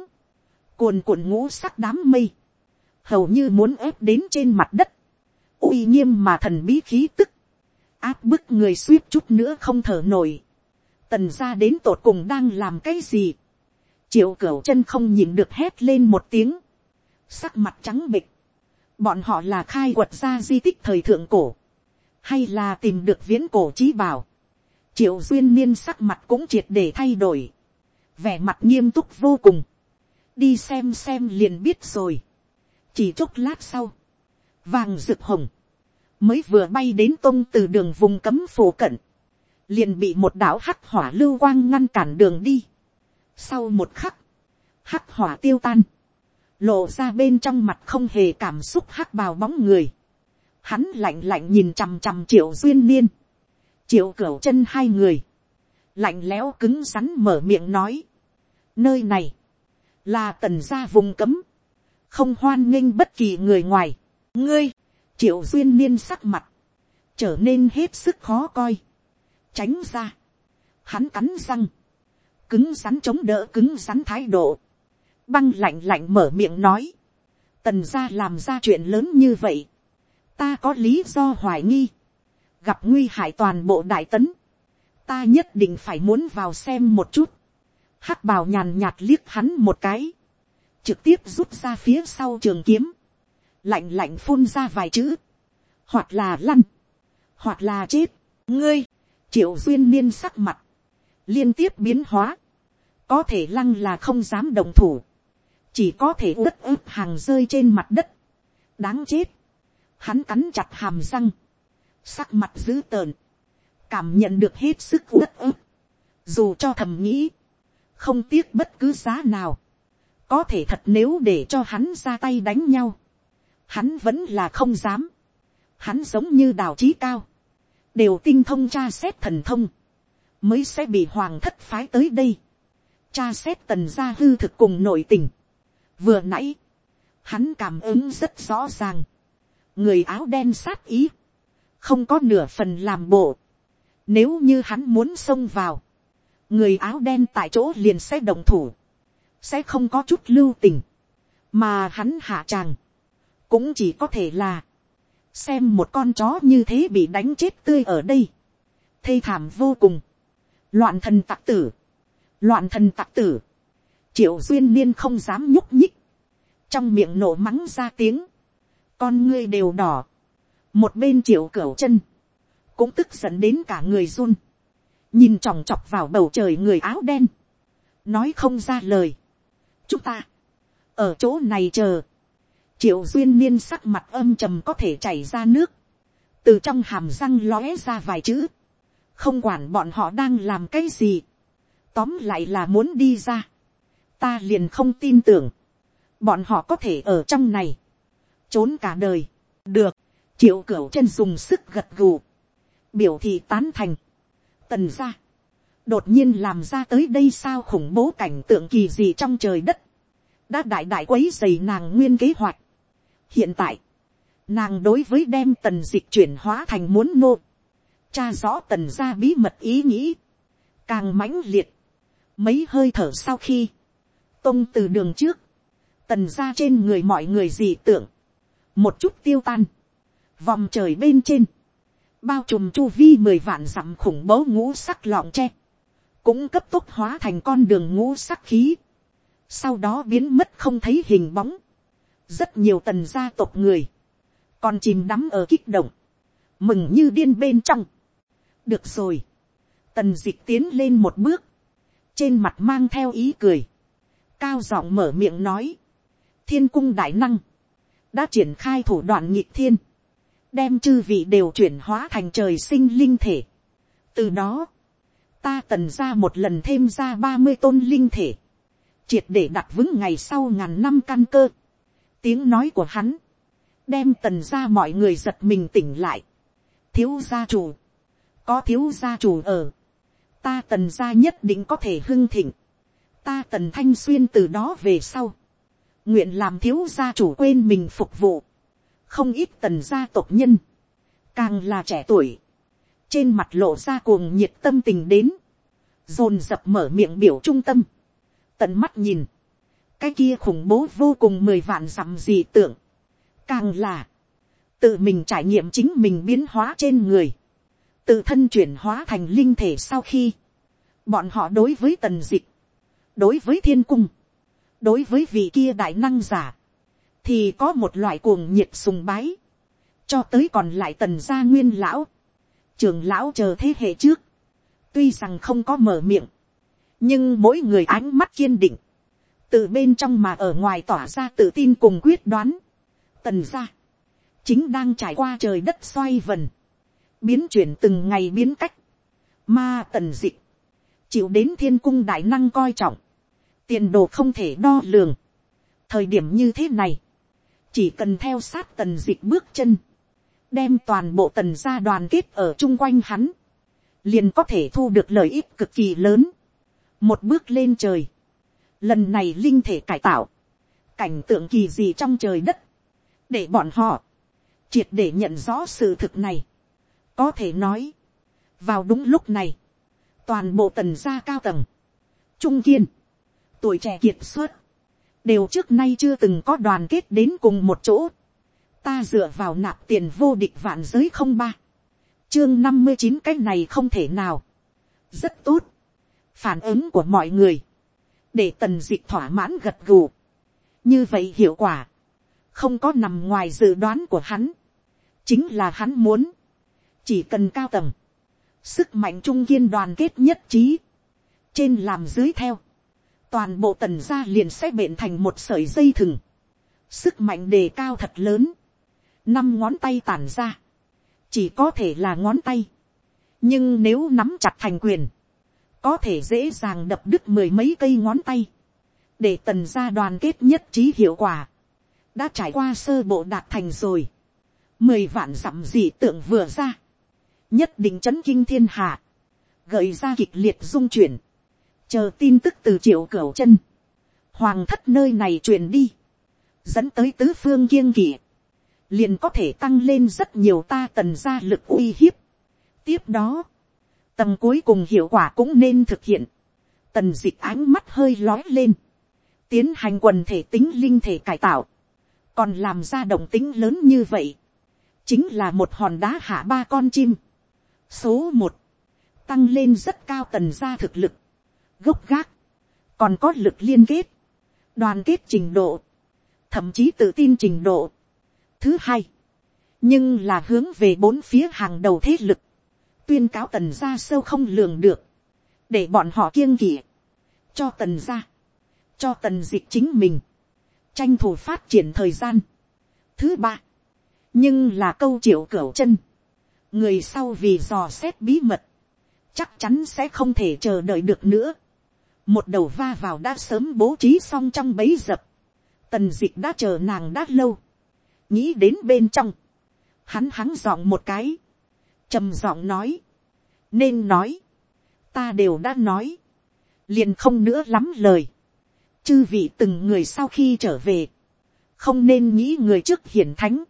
cuồn cuộn ngũ sắc đám mây, hầu như muốn ép đến trên mặt đất, uy nghiêm mà thần bí khí tức, áp bức người suýt chút nữa không thở nổi, tần ra đến tột cùng đang làm cái gì, triệu cửu chân không nhìn được hét lên một tiếng, sắc mặt trắng bịch, bọn họ là khai quật ra di tích thời thượng cổ, hay là tìm được viễn cổ trí bảo, triệu duyên niên sắc mặt cũng triệt để thay đổi, vẻ mặt nghiêm túc vô cùng, đi xem xem liền biết rồi, chỉ chốc lát sau, vàng rực hồng, mới vừa bay đến tông từ đường vùng cấm phổ cận, liền bị một đảo hắc hỏa lưu quang ngăn cản đường đi. Sau một khắc, hắc hỏa tiêu tan, lộ ra bên trong mặt không hề cảm xúc hắc bào bóng người. Hắn lạnh lạnh nhìn chằm chằm triệu duyên niên, triệu cửu chân hai người, lạnh lẽo cứng rắn mở miệng nói, nơi này, là tần gia vùng cấm, không hoan nghênh bất kỳ người ngoài, ngươi, triệu duyên niên sắc mặt, trở nên hết sức khó coi, tránh ra, hắn cắn răng, cứng rắn chống đỡ cứng rắn thái độ, băng lạnh lạnh mở miệng nói, tần gia làm ra chuyện lớn như vậy, ta có lý do hoài nghi, gặp nguy hại toàn bộ đại tấn, ta nhất định phải muốn vào xem một chút, hắc bào nhàn nhạt liếc hắn một cái, trực tiếp rút ra phía sau trường kiếm, lạnh lạnh phun ra vài chữ, hoặc là lăn, hoặc là chết, ngươi, triệu duyên niên sắc mặt, liên tiếp biến hóa, có thể lăng là không dám đồng thủ, chỉ có thể đất ướp hàng rơi trên mặt đất, đáng chết, hắn cắn chặt hàm răng, sắc mặt dữ tợn, cảm nhận được hết sức uất ức, dù cho thầm nghĩ, không tiếc bất cứ giá nào, có thể thật nếu để cho hắn ra tay đánh nhau, hắn vẫn là không dám, hắn giống như đào trí cao, đều tinh thông tra xét thần thông, mới sẽ bị hoàng thất phái tới đây, tra xét tần gia hư thực cùng nội tình. vừa nãy, hắn cảm ứng rất rõ ràng, người áo đen sát ý, không có nửa phần làm bộ, nếu như hắn muốn xông vào, người áo đen tại chỗ liền sẽ đồng thủ, sẽ không có chút lưu tình, mà hắn hạ tràng, cũng chỉ có thể là, xem một con chó như thế bị đánh chết tươi ở đây, thê thảm vô cùng, loạn thần tặc tử, loạn thần tặc tử, triệu duyên niên không dám nhúc nhích, trong miệng nổ mắng ra tiếng, con ngươi đều đỏ, một bên triệu cửu chân, cũng tức giận đến cả người run, nhìn chòng chọc vào bầu trời người áo đen, nói không ra lời. chúng ta, ở chỗ này chờ, triệu duyên niên sắc mặt âm trầm có thể chảy ra nước, từ trong hàm răng lóe ra vài chữ, không quản bọn họ đang làm cái gì, tóm lại là muốn đi ra, ta liền không tin tưởng, bọn họ có thể ở trong này, trốn cả đời, được, triệu cửu chân dùng sức gật gù, biểu thị tán thành, tần ra, đột nhiên làm ra tới đây sao khủng bố cảnh tượng kỳ gì trong trời đất, đã đại đại quấy dày nàng nguyên kế hoạch. hiện tại, nàng đối với đem tần dịch chuyển hóa thành muốn nô, cha rõ tần ra bí mật ý nghĩ, càng mãnh liệt, mấy hơi thở sau khi, tông từ đường trước, tần ra trên người mọi người dị tưởng, một chút tiêu tan, vòng trời bên trên, bao trùm chu vi mười vạn dặm khủng bố ngũ sắc lọng tre, cũng cấp tốc hóa thành con đường ngũ sắc khí, sau đó biến mất không thấy hình bóng, rất nhiều tần gia tộc người, còn chìm đắm ở kích động, mừng như điên bên trong. được rồi, tần d ị c h tiến lên một bước, trên mặt mang theo ý cười, cao giọng mở miệng nói, thiên cung đại năng, đã triển khai thủ đoạn nhịp thiên, đem chư vị đều chuyển hóa thành trời sinh linh thể. từ đó, ta tần ra một lần thêm ra ba mươi tôn linh thể, triệt để đặt vững ngày sau ngàn năm căn cơ. tiếng nói của hắn, đem tần ra mọi người giật mình tỉnh lại. thiếu gia chủ, có thiếu gia chủ ở, ta tần ra nhất định có thể hưng thịnh, ta tần thanh xuyên từ đó về sau, nguyện làm thiếu gia chủ quên mình phục vụ, không ít tần gia tộc nhân, càng là trẻ tuổi, trên mặt lộ ra cuồng nhiệt tâm tình đến, dồn dập mở miệng biểu trung tâm, tận mắt nhìn, cái kia khủng bố vô cùng mười vạn dặm gì tưởng, càng là, tự mình trải nghiệm chính mình biến hóa trên người, tự thân chuyển hóa thành linh thể sau khi, bọn họ đối với tần dịch, đối với thiên cung, đối với vị kia đại năng giả, thì có một loại cuồng nhiệt sùng bái, cho tới còn lại tần gia nguyên lão, trường lão chờ thế hệ trước, tuy rằng không có mở miệng, nhưng mỗi người ánh mắt kiên định, từ bên trong mà ở ngoài tỏa ra tự tin cùng quyết đoán, tần gia chính đang trải qua trời đất xoay vần, biến chuyển từng ngày biến cách, ma tần dị, chịu đến thiên cung đại năng coi trọng, tiền đồ không thể đo lường, thời điểm như thế này, chỉ cần theo sát tần dịch bước chân, đem toàn bộ tần gia đoàn kết ở chung quanh hắn, liền có thể thu được lợi ích cực kỳ lớn. Một bước lên trời, lần này linh thể cải tạo, cảnh tượng kỳ gì trong trời đất, để bọn họ, triệt để nhận rõ sự thực này, có thể nói, vào đúng lúc này, toàn bộ tần gia cao tầng, trung kiên, tuổi trẻ kiệt xuất, đều trước nay chưa từng có đoàn kết đến cùng một chỗ, ta dựa vào nạp tiền vô địch vạn giới không ba, chương năm mươi chín cái này không thể nào, rất tốt, phản ứng của mọi người, để tần dịch thỏa mãn gật gù. như vậy hiệu quả, không có nằm ngoài dự đoán của hắn, chính là hắn muốn, chỉ cần cao tầng, sức mạnh trung kiên đoàn kết nhất trí, trên làm dưới theo, toàn bộ tần gia liền sẽ bện thành một sợi dây thừng, sức mạnh đề cao thật lớn, năm ngón tay tản ra, chỉ có thể là ngón tay, nhưng nếu nắm chặt thành quyền, có thể dễ dàng đập đứt mười mấy cây ngón tay, để tần gia đoàn kết nhất trí hiệu quả, đã trải qua sơ bộ đạt thành rồi, mười vạn dặm dị tượng vừa ra, nhất định c h ấ n kinh thiên hạ, gợi ra kịch liệt dung chuyển, chờ tin tức từ triệu cửu chân, hoàng thất nơi này truyền đi, dẫn tới tứ phương kiêng kỵ, liền có thể tăng lên rất nhiều ta tần gia lực uy hiếp. tiếp đó, tầm cuối cùng hiệu quả cũng nên thực hiện. tần dịch ánh mắt hơi lói lên, tiến hành quần thể tính linh thể cải tạo, còn làm ra động tính lớn như vậy, chính là một hòn đá hạ ba con chim. số một, tăng lên rất cao tần gia thực lực, gốc gác, còn có lực liên kết, đoàn kết trình độ, thậm chí tự tin trình độ. thứ hai, nhưng là hướng về bốn phía hàng đầu thế lực, tuyên cáo tần gia sâu không lường được, để bọn họ kiêng kỵ, cho tần gia, cho tần dịch chính mình, tranh thủ phát triển thời gian. thứ ba, nhưng là câu triệu cửu chân, người sau vì dò xét bí mật, chắc chắn sẽ không thể chờ đợi được nữa một đầu va vào đã sớm bố trí xong trong bấy dập, tần d ị c h đã chờ nàng đã lâu, nghĩ đến bên trong, hắn hắn giọng một cái, trầm giọng nói, nên nói, ta đều đã nói, liền không nữa lắm lời, chư vị từng người sau khi trở về, không nên nghĩ người trước hiển thánh,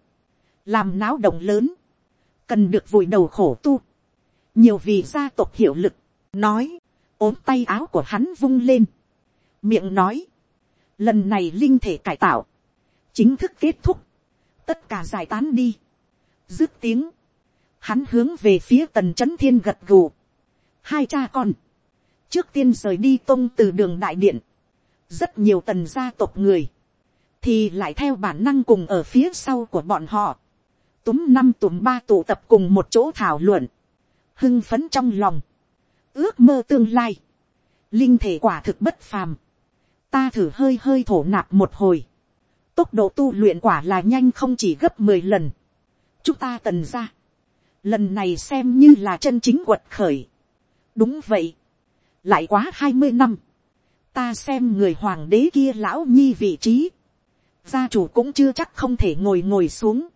làm náo động lớn, cần được vùi đầu khổ tu, nhiều vì gia tộc hiệu lực, nói, ốm tay áo của hắn vung lên, miệng nói, lần này linh thể cải tạo, chính thức kết thúc, tất cả giải tán đi, dứt tiếng, hắn hướng về phía tần c h ấ n thiên gật gù, hai cha con, trước tiên rời đi tông từ đường đại điện, rất nhiều tần gia tộc người, thì lại theo bản năng cùng ở phía sau của bọn họ, túm năm túm ba tụ tập cùng một chỗ thảo luận, hưng phấn trong lòng, ước mơ tương lai, linh thể quả thực bất phàm, ta thử hơi hơi thổ nạp một hồi, tốc độ tu luyện quả là nhanh không chỉ gấp mười lần, chúng ta tần ra, lần này xem như là chân chính quật khởi, đúng vậy, lại quá hai mươi năm, ta xem người hoàng đế kia lão nhi vị trí, gia chủ cũng chưa chắc không thể ngồi ngồi xuống,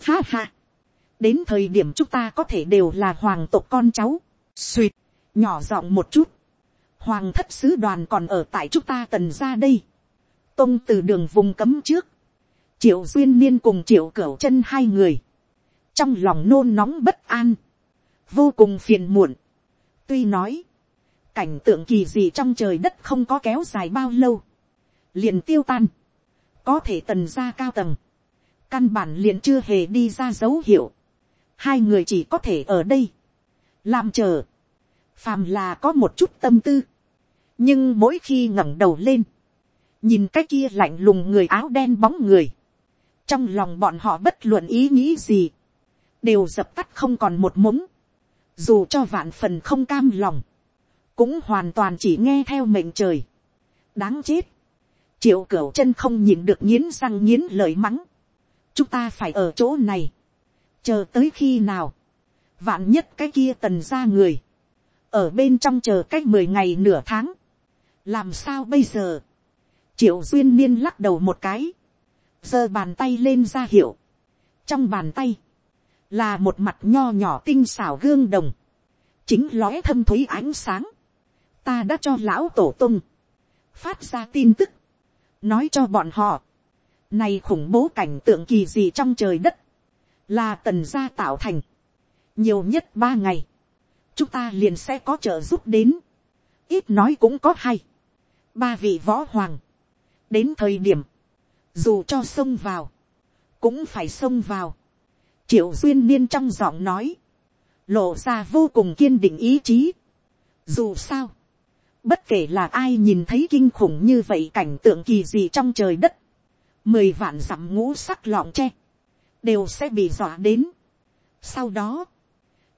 Ha ha. Đến thời điểm chúng ta có thể đều là hoàng tộc con cháu. Xuyệt. Nhỏ giọng một chút. Hoàng thất sứ đoàn còn ở tại chúng ta tần ra đây. Tông từ đường vùng cấm trước. Triệu duyên niên cùng triệu cửu chân hai người. Trong lòng nôn nóng bất an. Vô cùng phiền muộn. Tuy nói. Cảnh tượng kỳ dị trong trời đất không có kéo dài bao lâu. Liền tiêu tan. Có thể tần ra cao tầng căn bản liền chưa hề đi ra dấu hiệu, hai người chỉ có thể ở đây, làm chờ, phàm là có một chút tâm tư, nhưng mỗi khi ngẩng đầu lên, nhìn cái kia lạnh lùng người áo đen bóng người, trong lòng bọn họ bất luận ý nghĩ gì, đều dập tắt không còn một mống, dù cho vạn phần không cam lòng, cũng hoàn toàn chỉ nghe theo mệnh trời, đáng chết, triệu cửu chân không nhìn được nghiến răng nghiến lời mắng, chúng ta phải ở chỗ này, chờ tới khi nào, vạn nhất cái kia tần ra người, ở bên trong chờ cách mười ngày nửa tháng, làm sao bây giờ, triệu duyên niên lắc đầu một cái, giơ bàn tay lên ra hiệu, trong bàn tay, là một mặt nho nhỏ tinh xảo gương đồng, chính lóe thâm thúy ánh sáng, ta đã cho lão tổ tung, phát ra tin tức, nói cho bọn họ, này khủng bố cảnh tượng kỳ gì trong trời đất. Là tần gia tạo thành. Nhiều nhất ba ngày. Chúng ta liền sẽ có trợ giúp đến. Ít nói cũng có hay. Ba vị võ hoàng. Đến thời điểm. Dù cho xông vào. Cũng phải xông vào. Triệu duyên niên trong giọng nói. Lộ ra vô cùng kiên định ý chí. Dù sao. Bất kể là ai nhìn thấy kinh khủng như vậy cảnh tượng kỳ gì trong trời đất mười vạn dặm ngũ sắc lọng tre, đều sẽ bị dọa đến. Sau đó,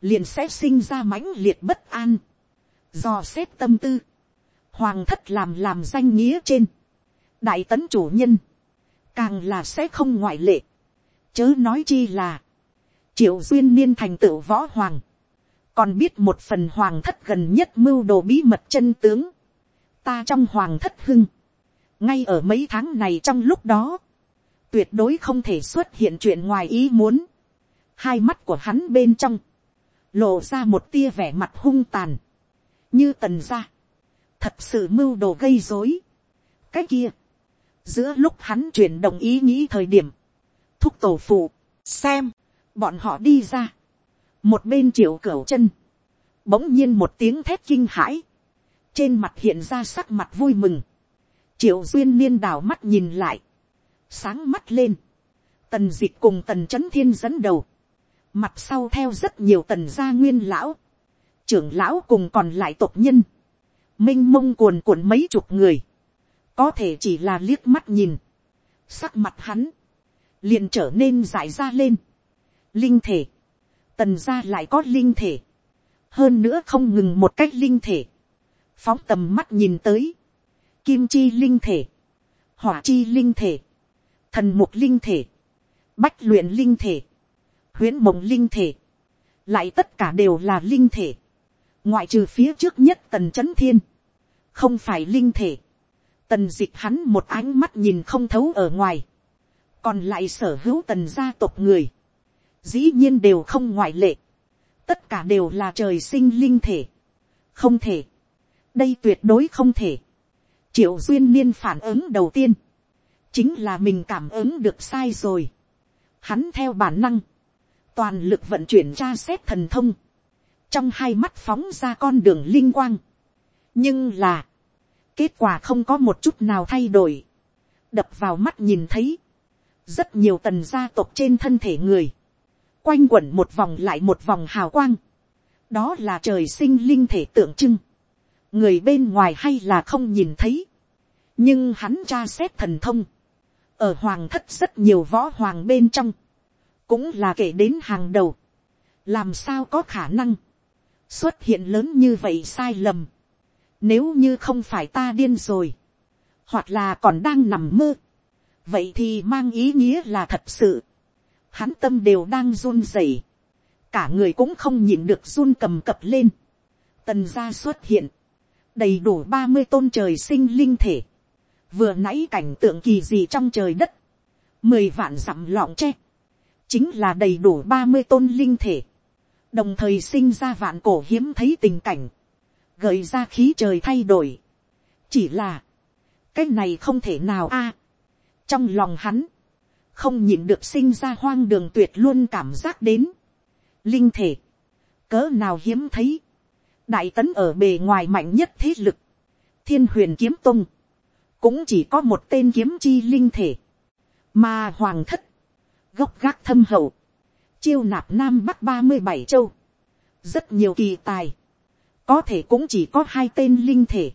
liền sẽ sinh ra mãnh liệt bất an, do xét tâm tư, hoàng thất làm làm danh nghĩa trên, đại tấn chủ nhân, càng là sẽ không ngoại lệ, chớ nói chi là, triệu duyên niên thành tựu võ hoàng, còn biết một phần hoàng thất gần nhất mưu đồ bí mật chân tướng, ta trong hoàng thất hưng, ngay ở mấy tháng này trong lúc đó, tuyệt đối không thể xuất hiện chuyện ngoài ý muốn. hai mắt của hắn bên trong, lộ ra một tia vẻ mặt hung tàn, như tần ra, thật sự mưu đồ gây dối. cái kia, giữa lúc hắn chuyển đồng ý nghĩ thời điểm, thúc tổ phụ, xem, bọn họ đi ra, một bên triệu cửa chân, bỗng nhiên một tiếng thét kinh hãi, trên mặt hiện ra sắc mặt vui mừng, triệu duyên niên đào mắt nhìn lại, sáng mắt lên, tần dịch cùng tần c h ấ n thiên dẫn đầu, mặt sau theo rất nhiều tần gia nguyên lão, trưởng lão cùng còn lại tộc nhân, m i n h mông cuồn cuộn mấy chục người, có thể chỉ là liếc mắt nhìn, sắc mặt hắn, liền trở nên dại ra lên, linh thể, tần gia lại có linh thể, hơn nữa không ngừng một cách linh thể, phóng tầm mắt nhìn tới, kim chi linh thể, hỏa chi linh thể, thần mục linh thể, bách luyện linh thể, huyễn mộng linh thể, lại tất cả đều là linh thể, ngoại trừ phía trước nhất tần c h ấ n thiên, không phải linh thể, tần d ị c h hắn một ánh mắt nhìn không thấu ở ngoài, còn lại sở hữu tần gia tộc người, dĩ nhiên đều không ngoại lệ, tất cả đều là trời sinh linh thể, không thể, đây tuyệt đối không thể, triệu duyên niên phản ứng đầu tiên, chính là mình cảm ứng được sai rồi, hắn theo bản năng, toàn lực vận chuyển tra xét thần thông, trong hai mắt phóng ra con đường linh quang. nhưng là, kết quả không có một chút nào thay đổi, đập vào mắt nhìn thấy, rất nhiều tần gia tộc trên thân thể người, quanh quẩn một vòng lại một vòng hào quang, đó là trời sinh linh thể tượng trưng, người bên ngoài hay là không nhìn thấy, nhưng hắn tra xét thần thông, ở hoàng thất rất nhiều võ hoàng bên trong, cũng là kể đến hàng đầu, làm sao có khả năng, xuất hiện lớn như vậy sai lầm. Nếu như không phải ta điên rồi, hoặc là còn đang nằm mơ, vậy thì mang ý nghĩa là thật sự. Hắn tâm đều đang run rẩy, cả người cũng không nhịn được run cầm cập lên. Tần gia xuất hiện, đầy đủ ba mươi tôn trời sinh linh thể, vừa nãy cảnh tượng kỳ gì trong trời đất, mười vạn dặm lọng tre, chính là đầy đủ ba mươi tôn linh thể đồng thời sinh ra vạn cổ hiếm thấy tình cảnh, gợi ra khí trời thay đổi. chỉ là, cái này không thể nào a. trong lòng hắn, không nhìn được sinh ra hoang đường tuyệt luôn cảm giác đến. linh thể, cỡ nào hiếm thấy, đại tấn ở bề ngoài mạnh nhất thế lực, thiên huyền kiếm tung, cũng chỉ có một tên kiếm chi linh thể, mà hoàng thất, gốc gác thâm hậu, chiêu nạp nam bắc ba mươi bảy châu, rất nhiều kỳ tài, có thể cũng chỉ có hai tên linh thể,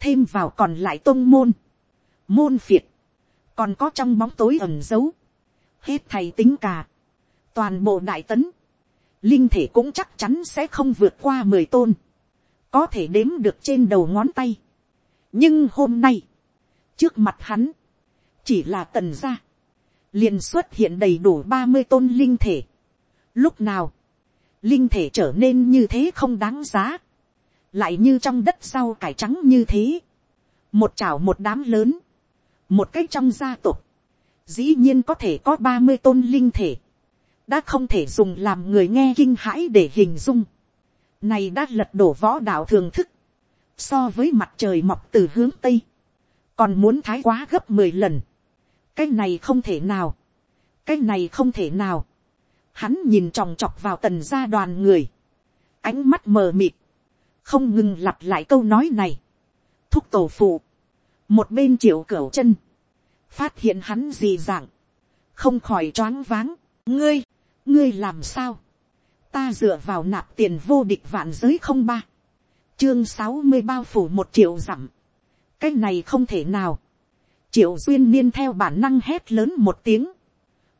thêm vào còn lại tôn môn, môn phiệt, còn có trong bóng tối ẩn giấu, hết thầy tính cả, toàn bộ đại tấn, linh thể cũng chắc chắn sẽ không vượt qua mười tôn, có thể đếm được trên đầu ngón tay. nhưng hôm nay, trước mặt hắn, chỉ là tần gia, liền xuất hiện đầy đủ ba mươi tôn linh thể. Lúc nào, linh thể trở nên như thế không đáng giá, lại như trong đất sau cải trắng như thế, một chảo một đám lớn, một cách trong gia tộc, dĩ nhiên có thể có ba mươi tôn linh thể, đã không thể dùng làm người nghe kinh hãi để hình dung, này đã lật đổ võ đạo thường thức, so với mặt trời mọc từ hướng tây, còn muốn thái quá gấp mười lần, cái này không thể nào, cái này không thể nào, hắn nhìn tròng trọc vào tần gia đoàn người, ánh mắt mờ mịt, không ngừng lặp lại câu nói này, thúc tổ phụ, một bên triệu cửa chân, phát hiện hắn gì dạng, không khỏi choáng váng, ngươi, ngươi làm sao, ta dựa vào nạp tiền vô địch vạn giới không ba, chương sáu mươi bao phủ một triệu dặm, cái này không thể nào, triệu duyên niên theo bản năng hét lớn một tiếng,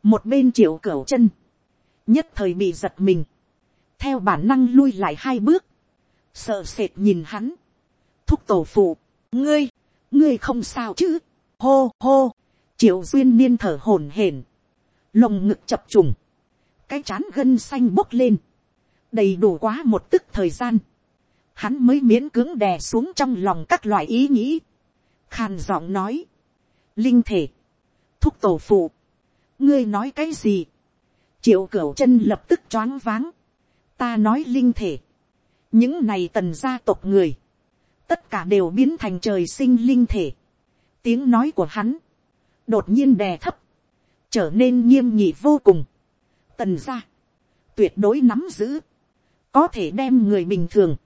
một bên triệu cửa chân, nhất thời bị giật mình, theo bản năng lui lại hai bước, sợ sệt nhìn hắn, thúc tổ phụ, ngươi, ngươi không sao chứ, hô hô, triệu duyên niên thở hổn hển, lồng ngực chập trùng, cái chán gân xanh bốc lên, đầy đủ quá một tức thời gian, hắn mới miễn cưỡng đè xuống trong lòng các loại ý nghĩ, khàn giọng nói, linh thể, thúc tổ phụ, ngươi nói cái gì, triệu cửu chân lập tức choáng váng. ta nói linh thể. những này tần gia tộc người. tất cả đều biến thành trời sinh linh thể. tiếng nói của hắn. đột nhiên đè thấp. trở nên nghiêm nhị vô cùng. tần gia. tuyệt đối nắm giữ. có thể đem người bình thường.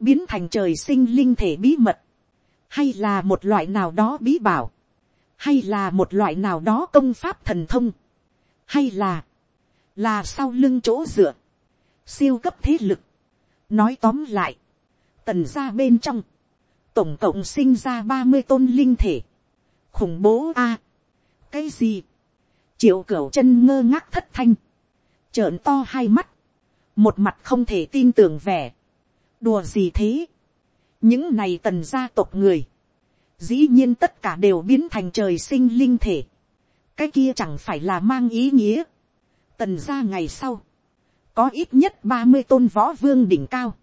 biến thành trời sinh linh thể bí mật. hay là một loại nào đó bí bảo hay là một loại nào đó công pháp thần thông hay là, là sau lưng chỗ dựa, siêu cấp thế lực. nói tóm lại, tần ra bên trong, tổng cộng sinh ra ba mươi tôn linh thể, khủng bố a, cái gì, triệu cửu chân ngơ ngác thất thanh, trợn to hai mắt, một mặt không thể tin tưởng vẻ, đùa gì thế, những này tần gia tộc người, dĩ nhiên tất cả đều biến thành trời sinh linh thể, cái kia chẳng phải là mang ý nghĩa, tần gia ngày sau, có ít nhất ba mươi tôn võ vương đỉnh cao,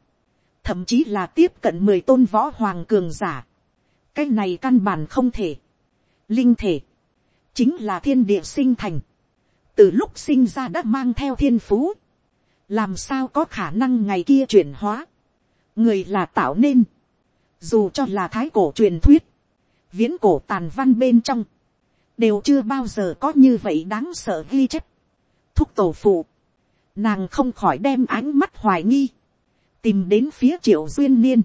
thậm chí là tiếp cận mười tôn võ hoàng cường giả, cái này căn bản không thể, linh thể, chính là thiên địa sinh thành, từ lúc sinh ra đã mang theo thiên phú, làm sao có khả năng ngày kia chuyển hóa, người là tạo nên, dù cho là thái cổ truyền thuyết, viễn cổ tàn văn bên trong, đều chưa bao giờ có như vậy đáng sợ ghi chép. thúc tổ phụ, nàng không khỏi đem ánh mắt hoài nghi, tìm đến phía triệu duyên niên,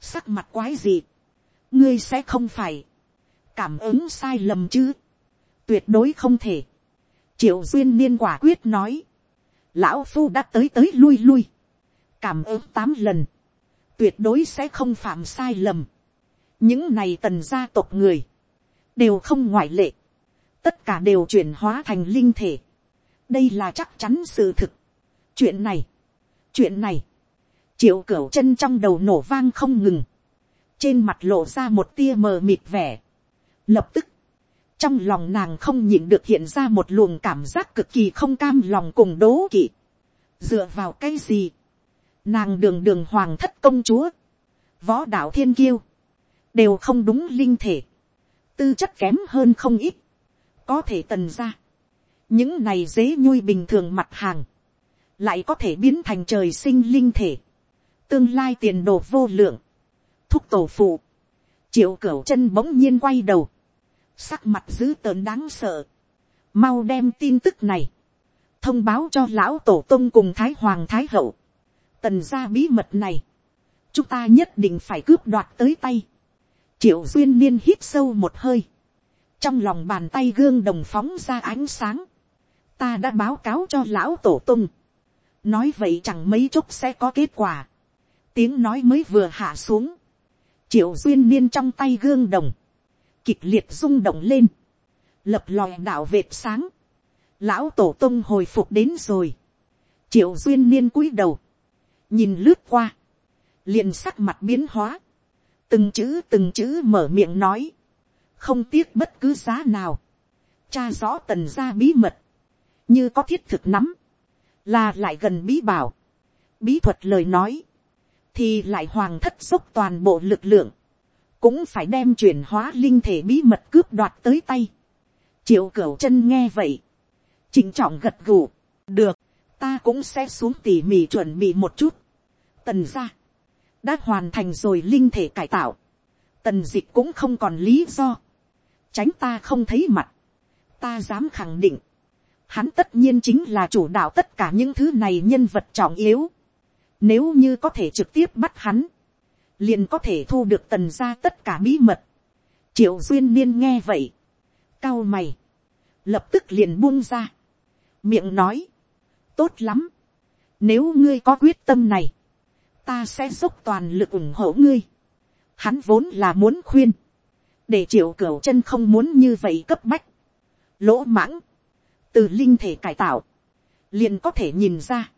sắc mặt quái gì, ngươi sẽ không phải, cảm ứng sai lầm chứ, tuyệt đối không thể, triệu duyên niên quả quyết nói, lão phu đã tới tới lui lui, cảm ứng tám lần, tuyệt đối sẽ không phạm sai lầm những này tần gia tộc người, đều không ngoại lệ, tất cả đều chuyển hóa thành linh thể. đây là chắc chắn sự thực. chuyện này, chuyện này, triệu cửu chân trong đầu nổ vang không ngừng, trên mặt lộ ra một tia mờ mịt vẻ. lập tức, trong lòng nàng không nhịn được hiện ra một luồng cảm giác cực kỳ không cam lòng cùng đố kỵ. dựa vào cái gì, nàng đường đường hoàng thất công chúa, võ đạo thiên kiêu, đều không đúng linh thể, tư chất kém hơn không ít, có thể tần ra, những này dế nhui bình thường mặt hàng, lại có thể biến thành trời sinh linh thể, tương lai tiền đồ vô lượng, thúc tổ phụ, triệu cửu chân bỗng nhiên quay đầu, sắc mặt dữ tợn đáng sợ, mau đem tin tức này, thông báo cho lão tổ tông cùng thái hoàng thái hậu, tần ra bí mật này, chúng ta nhất định phải cướp đoạt tới tay triệu duyên niên hít sâu một hơi, trong lòng bàn tay gương đồng phóng ra ánh sáng, ta đã báo cáo cho lão tổ tung, nói vậy chẳng mấy chốc sẽ có kết quả, tiếng nói mới vừa hạ xuống, triệu duyên niên trong tay gương đồng, kịch liệt rung động lên, lập lòi đạo vệt sáng, lão tổ tông hồi phục đến rồi, triệu duyên niên cúi đầu, nhìn lướt qua, liền sắc mặt biến hóa, từng chữ từng chữ mở miệng nói, không tiếc bất cứ giá nào, cha rõ tần ra bí mật, như có thiết thực nắm, là lại gần bí bảo, bí thuật lời nói, thì lại hoàng thất dốc toàn bộ lực lượng, cũng phải đem chuyển hóa linh thể bí mật cướp đoạt tới tay. triệu cửu chân nghe vậy, chỉnh trọng gật gù, được, ta cũng sẽ xuống tỉ mỉ chuẩn bị một chút. tần ra, đã hoàn thành rồi linh thể cải tạo, tần dịch cũng không còn lý do, tránh ta không thấy mặt, ta dám khẳng định, hắn tất nhiên chính là chủ đạo tất cả những thứ này nhân vật trọng yếu, nếu như có thể trực tiếp bắt hắn, liền có thể thu được tần ra tất cả bí mật, triệu duyên niên nghe vậy, cao mày, lập tức liền buông ra, miệng nói, tốt lắm, nếu ngươi có quyết tâm này, ta sẽ dốc toàn lực ủng hộ ngươi. Hắn vốn là muốn khuyên, để triệu cửu chân không muốn như vậy cấp bách. Lỗ mãng, từ linh thể cải tạo, liền có thể nhìn ra,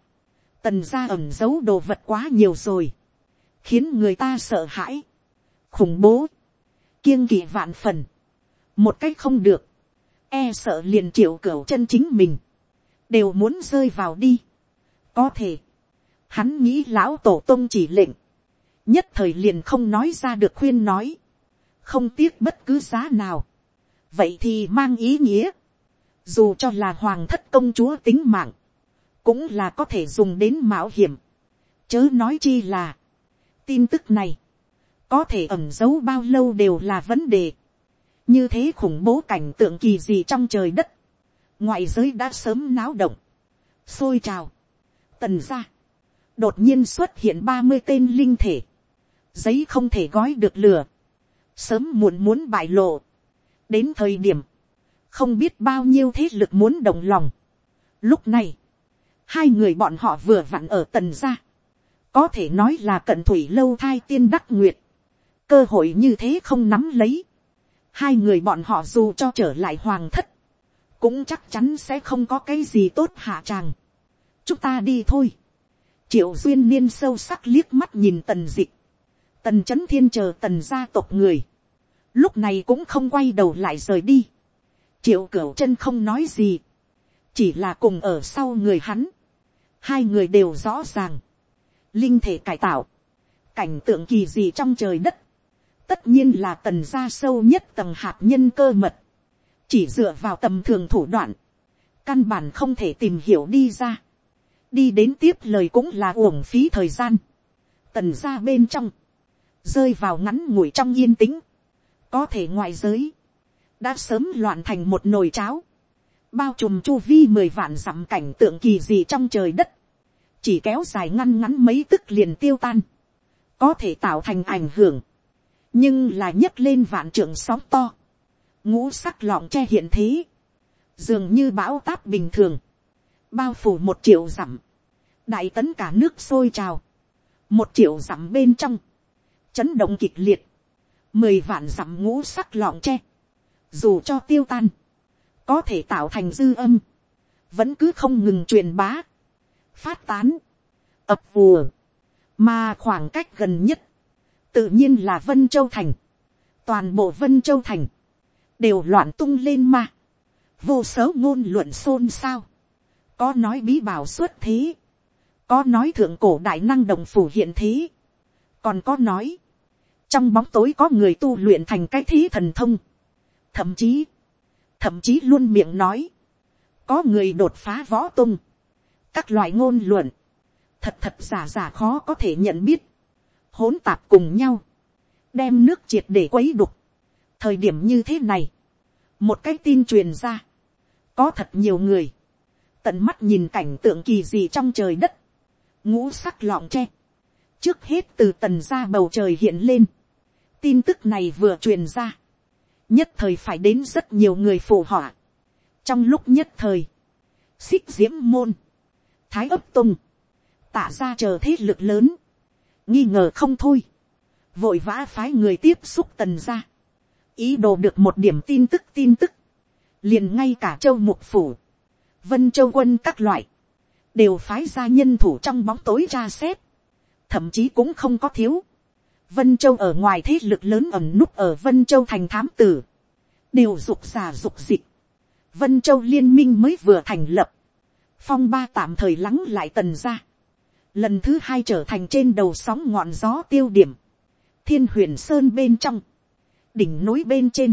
tần gia ẩm giấu đồ vật quá nhiều rồi, khiến người ta sợ hãi, khủng bố, kiêng kỵ vạn phần, một cách không được, e sợ liền triệu cửu chân chính mình, đều muốn rơi vào đi. có thể, hắn nghĩ lão tổ tông chỉ lệnh, nhất thời liền không nói ra được khuyên nói, không tiếc bất cứ giá nào, vậy thì mang ý nghĩa, dù cho là hoàng thất công chúa tính mạng, cũng là có thể dùng đến mạo hiểm, chớ nói chi là, tin tức này, có thể ẩn giấu bao lâu đều là vấn đề, như thế khủng bố cảnh tượng kỳ gì trong trời đất, ngoại giới đã sớm náo động, xôi trào, tần ra, đột nhiên xuất hiện ba mươi tên linh thể, giấy không thể gói được lừa, sớm muộn muốn bại lộ, đến thời điểm, không biết bao nhiêu thế lực muốn đồng lòng, Lúc này, hai người bọn họ vừa vặn ở tần gia. Có thể nói là cận thủy lâu thai tiên đắc nguyệt. Cơ hội như thế không nắm lấy. Hai người bọn họ dù cho trở lại hoàng thất. Cũng chắc chắn sẽ không có cái gì tốt hạ tràng. Chúng ta đi thôi. Triệu duyên niên sâu sắc liếc mắt nhìn tần dịch. Tần chấn thiên chờ tần gia tộc người. Lúc này cũng không quay đầu lại rời đi. Triệu cửu chân không nói gì. Chỉ là cùng ở sau người hắn. Hai người đều rõ ràng. Linh thể cải tạo. Cảnh tượng kỳ gì trong trời đất. Tất nhiên là tần gia sâu nhất tầng hạt nhân cơ mật. Chỉ dựa vào tầm thường thủ đoạn. Căn bản không thể tìm hiểu đi ra. Đi đến tiếp lời cũng là uổng phí thời gian. Tần gia bên trong. Rơi vào ngắn ngủi trong yên tĩnh. Có thể ngoại giới. Đã sớm loạn thành một nồi cháo bao trùm chu vi mười vạn dặm cảnh tượng kỳ dị trong trời đất, chỉ kéo dài ngăn ngắn mấy tức liền tiêu tan, có thể tạo thành ảnh hưởng, nhưng là nhấc lên vạn trưởng sóng to, ngũ sắc lọng che hiện thế, dường như bão táp bình thường, bao phủ một triệu dặm, đại tấn cả nước sôi trào, một triệu dặm bên trong, chấn động kịch liệt, mười vạn dặm ngũ sắc lọng tre dù cho tiêu tan, có thể tạo thành dư âm, vẫn cứ không ngừng truyền bá, phát tán, ập vùa, mà khoảng cách gần nhất, tự nhiên là vân châu thành, toàn bộ vân châu thành, đều loạn tung lên mà, vô số ngôn luận xôn xao, có nói bí bảo xuất thế, có nói thượng cổ đại năng đồng phủ hiện thế, còn có nói, trong bóng tối có người tu luyện thành cái thí thần thông, thậm chí, thậm chí luôn miệng nói, có người đột phá võ tung, các loại ngôn luận, thật thật giả giả khó có thể nhận biết, hỗn tạp cùng nhau, đem nước triệt để quấy đục. thời điểm như thế này, một cái tin truyền ra, có thật nhiều người, tận mắt nhìn cảnh tượng kỳ dị trong trời đất, ngũ sắc lọng tre, trước hết từ tần ra bầu trời hiện lên, tin tức này vừa truyền ra, nhất thời phải đến rất nhiều người phù họa. trong lúc nhất thời, xích diễm môn, thái ấp tung, tạ ra chờ thế lực lớn, nghi ngờ không thôi, vội vã phái người tiếp xúc tần ra, ý đồ được một điểm tin tức tin tức, liền ngay cả châu mục phủ, vân châu quân các loại, đều phái ra nhân thủ trong bóng tối ra xét, thậm chí cũng không có thiếu, Vân Châu ở ngoài thế lực lớn ẩm núp ở Vân Châu thành thám tử. Đều dục giả dục dịch. Vân Châu liên minh mới vừa thành lập. Phong ba tạm thời lắng lại tần ra. Lần thứ hai trở thành trên đầu sóng ngọn gió tiêu điểm. Thiên huyền sơn bên trong. Đỉnh núi bên trên.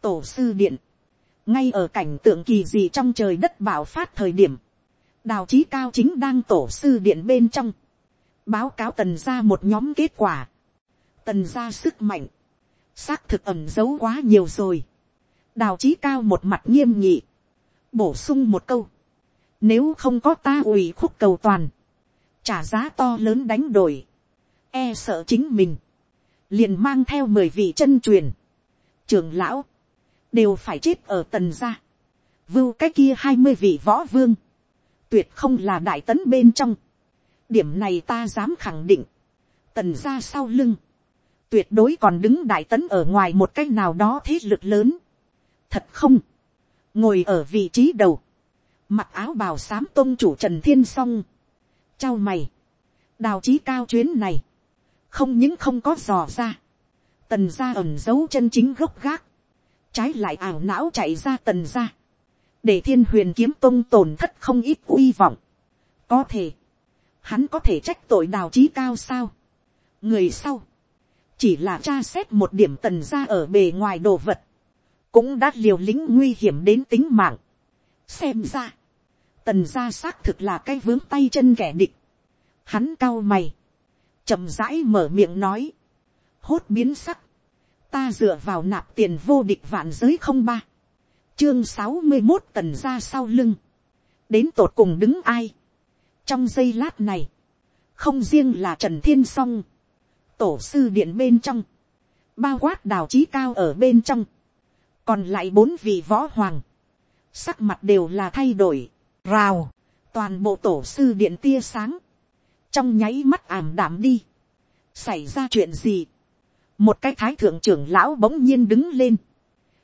Tổ sư điện. Ngay ở cảnh tượng kỳ dị trong trời đất bảo phát thời điểm. Đào trí cao chính đang tổ sư điện bên trong. Báo cáo tần ra một nhóm kết quả. Tần ra sức mạnh, xác thực ẩm giấu quá nhiều rồi. đào trí cao một mặt nghiêm nghị, bổ sung một câu, nếu không có ta ủy khúc cầu toàn, trả giá to lớn đánh đổi, e sợ chính mình, liền mang theo mười vị chân truyền, trưởng lão, đều phải chết ở tần gia, vưu cái kia hai mươi vị võ vương, tuyệt không là đại tấn bên trong, điểm này ta dám khẳng định, tần gia sau lưng, tuyệt đối còn đứng đại tấn ở ngoài một cái nào đó thế lực lớn. thật không, ngồi ở vị trí đầu, mặc áo bào xám tôn chủ trần thiên s o n g trao mày, đào trí cao chuyến này, không những không có dò ra, tần ra ẩm giấu chân chính gốc gác, trái lại ảo não chạy ra tần ra, để thiên huyền kiếm tôn tổn thất không ít uy vọng. có thể, hắn có thể trách tội đào trí cao sao. người sau, chỉ là tra xét một điểm tần ra ở bề ngoài đồ vật, cũng đã liều lĩnh nguy hiểm đến tính mạng. xem ra, tần ra xác thực là cái vướng tay chân kẻ địch. hắn cao mày, chậm rãi mở miệng nói, hốt biến sắc, ta dựa vào nạp tiền vô địch vạn giới không ba, chương sáu mươi một tần ra sau lưng, đến tột cùng đứng ai. trong giây lát này, không riêng là trần thiên s o n g tổ sư điện bên trong, bao quát đào trí cao ở bên trong, còn lại bốn vị võ hoàng, sắc mặt đều là thay đổi, rào, toàn bộ tổ sư điện tia sáng, trong nháy mắt ảm đạm đi, xảy ra chuyện gì, một cái thái thượng trưởng lão bỗng nhiên đứng lên,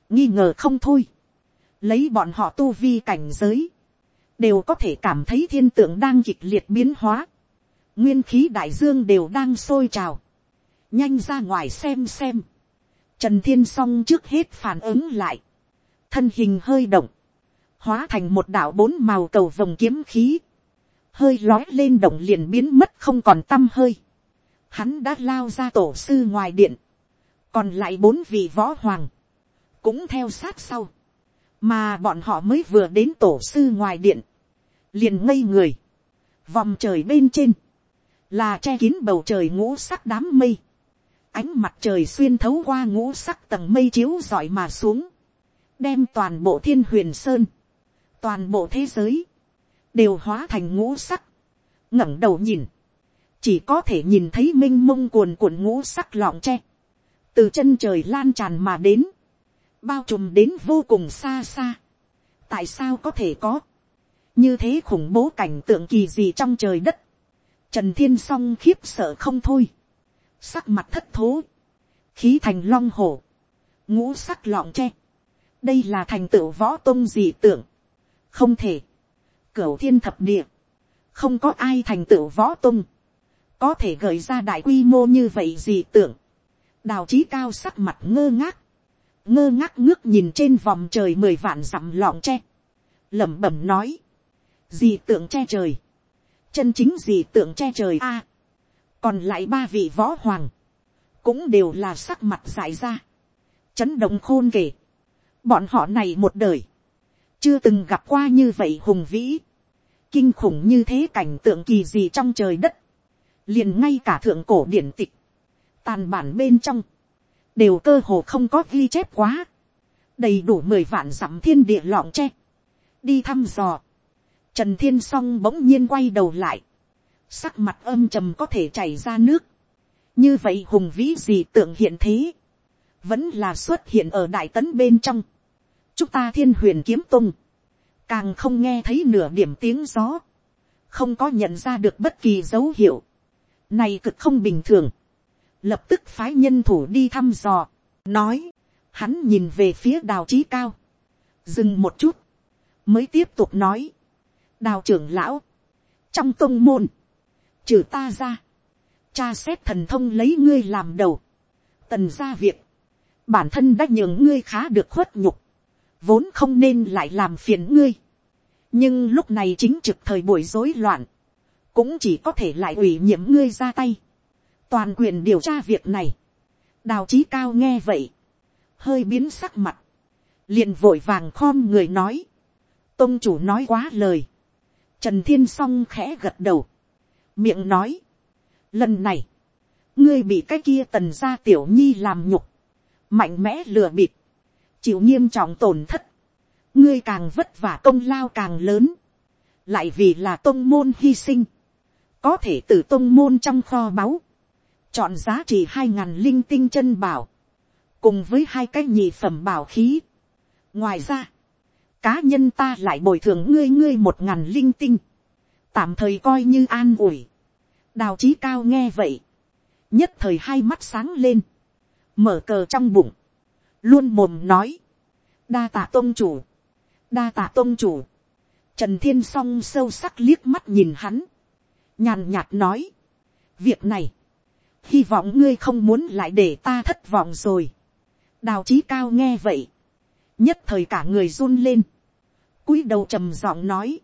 nghi ngờ không thôi, lấy bọn họ tu vi cảnh giới, đều có thể cảm thấy thiên tượng đang kịch liệt biến hóa, nguyên khí đại dương đều đang sôi trào, nhanh ra ngoài xem xem, trần thiên s o n g trước hết phản ứng lại, thân hình hơi động, hóa thành một đạo bốn màu cầu vòng kiếm khí, hơi lói lên động liền biến mất không còn t â m hơi, hắn đã lao ra tổ sư ngoài điện, còn lại bốn vị võ hoàng, cũng theo sát sau, mà bọn họ mới vừa đến tổ sư ngoài điện, liền ngây người, vòng trời bên trên, là che kín bầu trời ngũ sắc đám mây, ánh mặt trời xuyên thấu qua ngũ sắc tầng mây chiếu rọi mà xuống, đem toàn bộ thiên huyền sơn, toàn bộ thế giới, đều hóa thành ngũ sắc, ngẩng đầu nhìn, chỉ có thể nhìn thấy m i n h mông cuồn cuộn ngũ sắc lọng tre, từ chân trời lan tràn mà đến, bao trùm đến vô cùng xa xa. tại sao có thể có, như thế khủng bố cảnh tượng kỳ gì trong trời đất, trần thiên s o n g khiếp sợ không thôi, sắc mặt thất thố, khí thành long hổ, ngũ sắc lọng tre, đây là thành tựu võ tôn dị tưởng, không thể, cửu thiên thập địa, không có ai thành tựu võ tôn, có thể gợi ra đại quy mô như vậy dị tưởng, đào trí cao sắc mặt ngơ ngác, ngơ ngác ngước nhìn trên vòng trời mười vạn dặm lọng tre, lẩm bẩm nói, dì tượng che trời, chân chính dì tượng che trời a, còn lại ba vị võ hoàng, cũng đều là sắc mặt dại ra, chấn động khôn kể, bọn họ này một đời, chưa từng gặp qua như vậy hùng vĩ, kinh khủng như thế cảnh tượng kỳ gì trong trời đất, liền ngay cả thượng cổ điển tịch, tàn bản bên trong, đều cơ hồ không có ghi chép quá, đầy đủ mười vạn dặm thiên địa lọng tre, đi thăm dò, trần thiên s o n g bỗng nhiên quay đầu lại, sắc mặt âm trầm có thể chảy ra nước, như vậy hùng vĩ gì tượng hiện thế, vẫn là xuất hiện ở đại tấn bên trong, chúng ta thiên huyền kiếm tung, càng không nghe thấy nửa điểm tiếng gió, không có nhận ra được bất kỳ dấu hiệu, này cực không bình thường, lập tức phái nhân thủ đi thăm dò, nói, hắn nhìn về phía đào trí cao, dừng một chút, mới tiếp tục nói, đào trưởng lão, trong tông môn, trừ ta ra, cha xét thần thông lấy ngươi làm đầu, tần ra việc, bản thân đã nhường ngươi khá được khuất nhục, vốn không nên lại làm phiền ngươi, nhưng lúc này chính trực thời buổi rối loạn, cũng chỉ có thể lại ủy nhiệm ngươi ra tay, toàn quyền điều tra việc này, đào trí cao nghe vậy, hơi biến sắc mặt, liền vội vàng khom người nói, tôn chủ nói quá lời, trần thiên s o n g khẽ gật đầu, miệng nói, lần này, ngươi bị cái kia tần gia tiểu nhi làm nhục, mạnh mẽ lừa bịp, chịu nghiêm trọng tổn thất, ngươi càng vất vả công lao càng lớn, lại vì là tôn môn hy sinh, có thể từ tôn môn trong kho báu, chọn giá trị hai ngàn linh tinh chân bảo, cùng với hai cái nhị phẩm bảo khí. ngoài ra, cá nhân ta lại bồi thường ngươi ngươi một ngàn linh tinh, tạm thời coi như an ủi. đào trí cao nghe vậy, nhất thời hai mắt sáng lên, mở cờ trong bụng, luôn mồm nói, đa tạ tôn chủ, đa tạ tôn chủ, trần thiên s o n g sâu sắc liếc mắt nhìn hắn, nhàn nhạt nói, việc này, hy vọng ngươi không muốn lại để ta thất vọng rồi, đào trí cao nghe vậy, nhất thời cả người run lên, cúi đầu trầm giọng nói,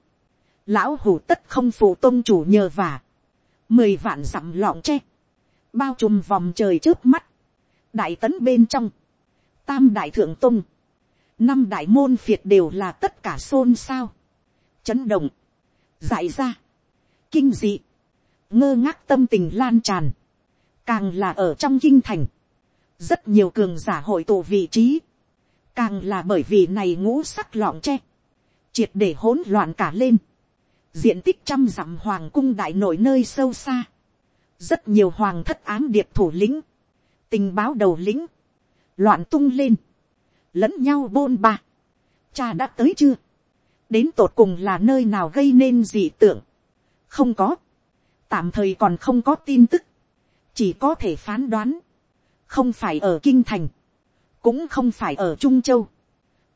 lão hủ tất không phụ tôn chủ nhờ vả, mười vạn dặm lọng tre, bao trùm vòng trời trước mắt, đại tấn bên trong, tam đại thượng tung, năm đại môn phiệt đều là tất cả xôn xao, chấn động, dại ra, kinh dị, ngơ ngác tâm tình lan tràn, càng là ở trong kinh thành, rất nhiều cường giả hội tụ vị trí, càng là bởi vì này ngũ sắc lọng tre, triệt để hỗn loạn cả lên, diện tích trăm dặm hoàng cung đại nội nơi sâu xa, rất nhiều hoàng thất ám điệp thủ lĩnh, tình báo đầu lĩnh, loạn tung lên, lẫn nhau bôn ba, cha đã tới chưa, đến tột cùng là nơi nào gây nên dị tượng, không có, tạm thời còn không có tin tức, chỉ có thể phán đoán, không phải ở kinh thành, cũng không phải ở trung châu,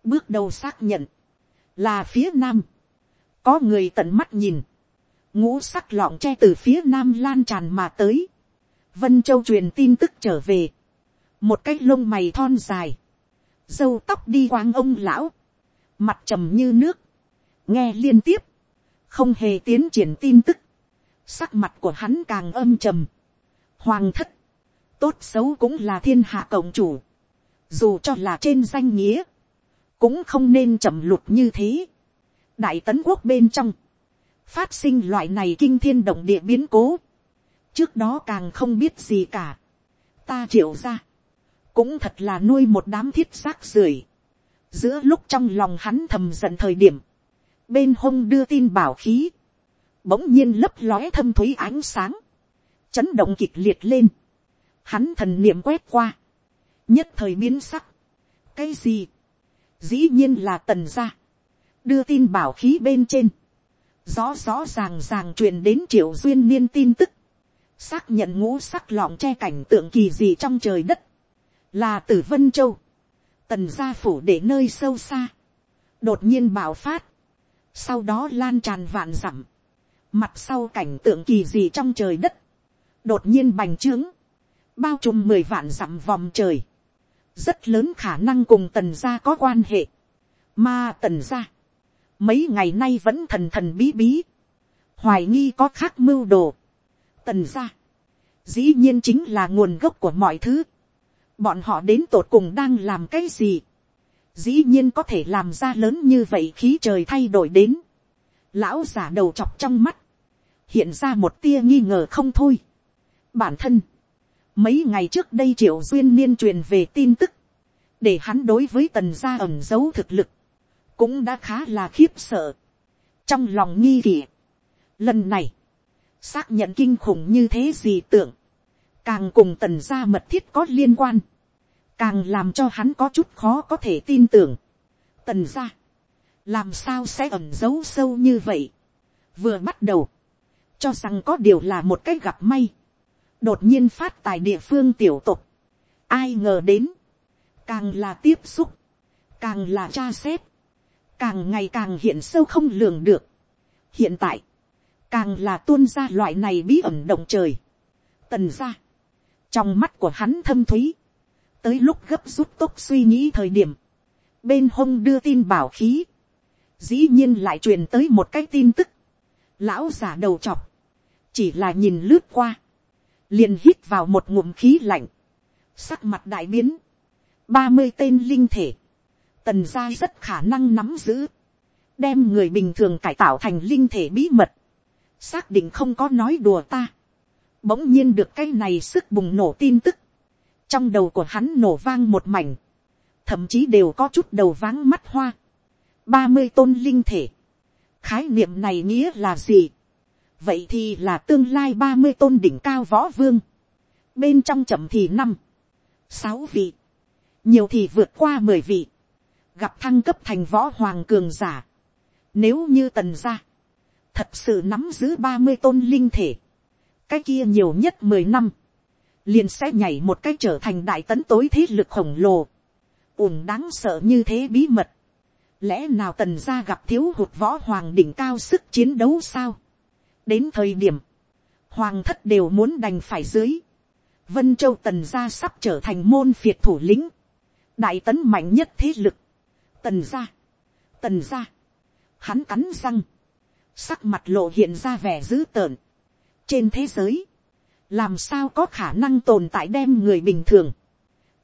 bước đầu xác nhận, là phía nam, có người tận mắt nhìn, ngũ sắc lọng tre từ phía nam lan tràn mà tới, vân châu truyền tin tức trở về, một cái lông mày thon dài, dâu tóc đi quang ông lão, mặt trầm như nước, nghe liên tiếp, không hề tiến triển tin tức, sắc mặt của hắn càng âm trầm, hoàng thất, tốt xấu cũng là thiên hạ cộng chủ, dù cho là trên danh nghĩa, cũng không nên chậm lụt như thế. đại tấn quốc bên trong, phát sinh loại này kinh thiên động địa biến cố, trước đó càng không biết gì cả, ta triệu ra, cũng thật là nuôi một đám thiết xác rưởi, giữa lúc trong lòng hắn thầm giận thời điểm, bên hông đưa tin bảo khí, bỗng nhiên lấp lóe thâm thúy ánh sáng, chấn động kịch liệt lên, hắn thần niệm quét qua, nhất thời biến sắc, cái gì, dĩ nhiên là tần gia, đưa tin bảo khí bên trên, rõ rõ ràng ràng truyền đến triệu duyên niên tin tức, xác nhận ngũ sắc lọng che cảnh tượng kỳ gì trong trời đất, là tử vân châu, tần gia phủ để nơi sâu xa, đột nhiên bạo phát, sau đó lan tràn vạn dặm, mặt sau cảnh tượng kỳ gì trong trời đất, đột nhiên bành trướng, bao trùm mười vạn dặm vòng trời, rất lớn khả năng cùng tần gia có quan hệ, mà tần gia, mấy ngày nay vẫn thần thần bí bí, hoài nghi có khác mưu đồ, tần gia, dĩ nhiên chính là nguồn gốc của mọi thứ, bọn họ đến tột cùng đang làm cái gì, dĩ nhiên có thể làm ra lớn như vậy khí trời thay đổi đến. Lão giả đầu chọc trong mắt, hiện ra một tia nghi ngờ không thôi. Bản thân, mấy ngày trước đây triệu duyên niên truyền về tin tức, để hắn đối với tần gia ẩm giấu thực lực, cũng đã khá là khiếp sợ. trong lòng nghi kỵ, lần này, xác nhận kinh khủng như thế gì tưởng, càng cùng tần gia mật thiết có liên quan. Càng làm cho hắn có chút khó có thể tin tưởng. tần gia làm sao sẽ ẩn giấu sâu như vậy. vừa bắt đầu, cho rằng có điều là một cái gặp may, đột nhiên phát tài địa phương tiểu tục, ai ngờ đến, càng là tiếp xúc, càng là tra xét, càng ngày càng hiện sâu không lường được. hiện tại, càng là tuôn ra loại này bí ẩn động trời. tần ra, trong mắt của hắn thâm thúy, tới lúc gấp rút tốc suy nghĩ thời điểm, bên hông đưa tin bảo khí, dĩ nhiên lại truyền tới một cái tin tức, lão giả đầu chọc, chỉ là nhìn lướt qua, liền hít vào một ngụm khí lạnh, sắc mặt đại biến, ba mươi tên linh thể, tần gia rất khả năng nắm giữ, đem người bình thường cải tạo thành linh thể bí mật, xác định không có nói đùa ta, bỗng nhiên được cái này sức bùng nổ tin tức, trong đầu của hắn nổ vang một mảnh, thậm chí đều có chút đầu váng mắt hoa, ba mươi tôn linh thể, khái niệm này nghĩa là gì, vậy thì là tương lai ba mươi tôn đỉnh cao võ vương, bên trong chậm thì năm, sáu vị, nhiều thì vượt qua mười vị, gặp thăng cấp thành võ hoàng cường giả, nếu như tần gia, thật sự nắm giữ ba mươi tôn linh thể, cái kia nhiều nhất mười năm, liền sẽ nhảy một cách trở thành đại tấn tối thế lực khổng lồ, ùn đáng sợ như thế bí mật, lẽ nào tần gia gặp thiếu hụt võ hoàng đỉnh cao sức chiến đấu sao, đến thời điểm, hoàng thất đều muốn đành phải dưới, vân châu tần gia sắp trở thành môn phiệt thủ lĩnh, đại tấn mạnh nhất thế lực, tần gia, tần gia, hắn cắn răng, sắc mặt lộ hiện ra vẻ dữ tợn, trên thế giới, làm sao có khả năng tồn tại đem người bình thường,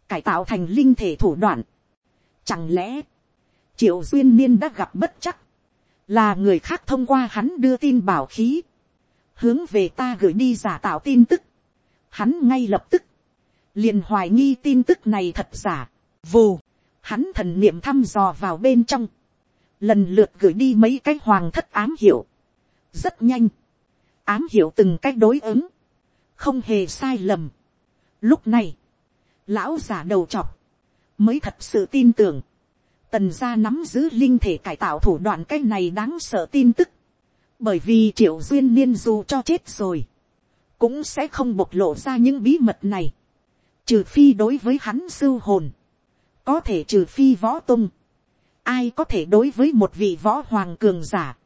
cải tạo thành linh thể thủ đoạn. Chẳng lẽ, triệu duyên niên đã gặp bất chắc, là người khác thông qua hắn đưa tin bảo khí, hướng về ta gửi đi giả tạo tin tức, hắn ngay lập tức, liền hoài nghi tin tức này thật giả, vù, hắn thần niệm thăm dò vào bên trong, lần lượt gửi đi mấy cái hoàng thất ám hiệu, rất nhanh, ám hiệu từng cách đối ứng, không hề sai lầm. Lúc này, lão giả đầu chọc, mới thật sự tin tưởng, tần gia nắm giữ linh thể cải tạo thủ đoạn cái này đáng sợ tin tức, bởi vì triệu duyên niên dù cho chết rồi, cũng sẽ không bộc lộ ra những bí mật này, trừ phi đối với hắn sưu hồn, có thể trừ phi võ tung, ai có thể đối với một vị võ hoàng cường giả,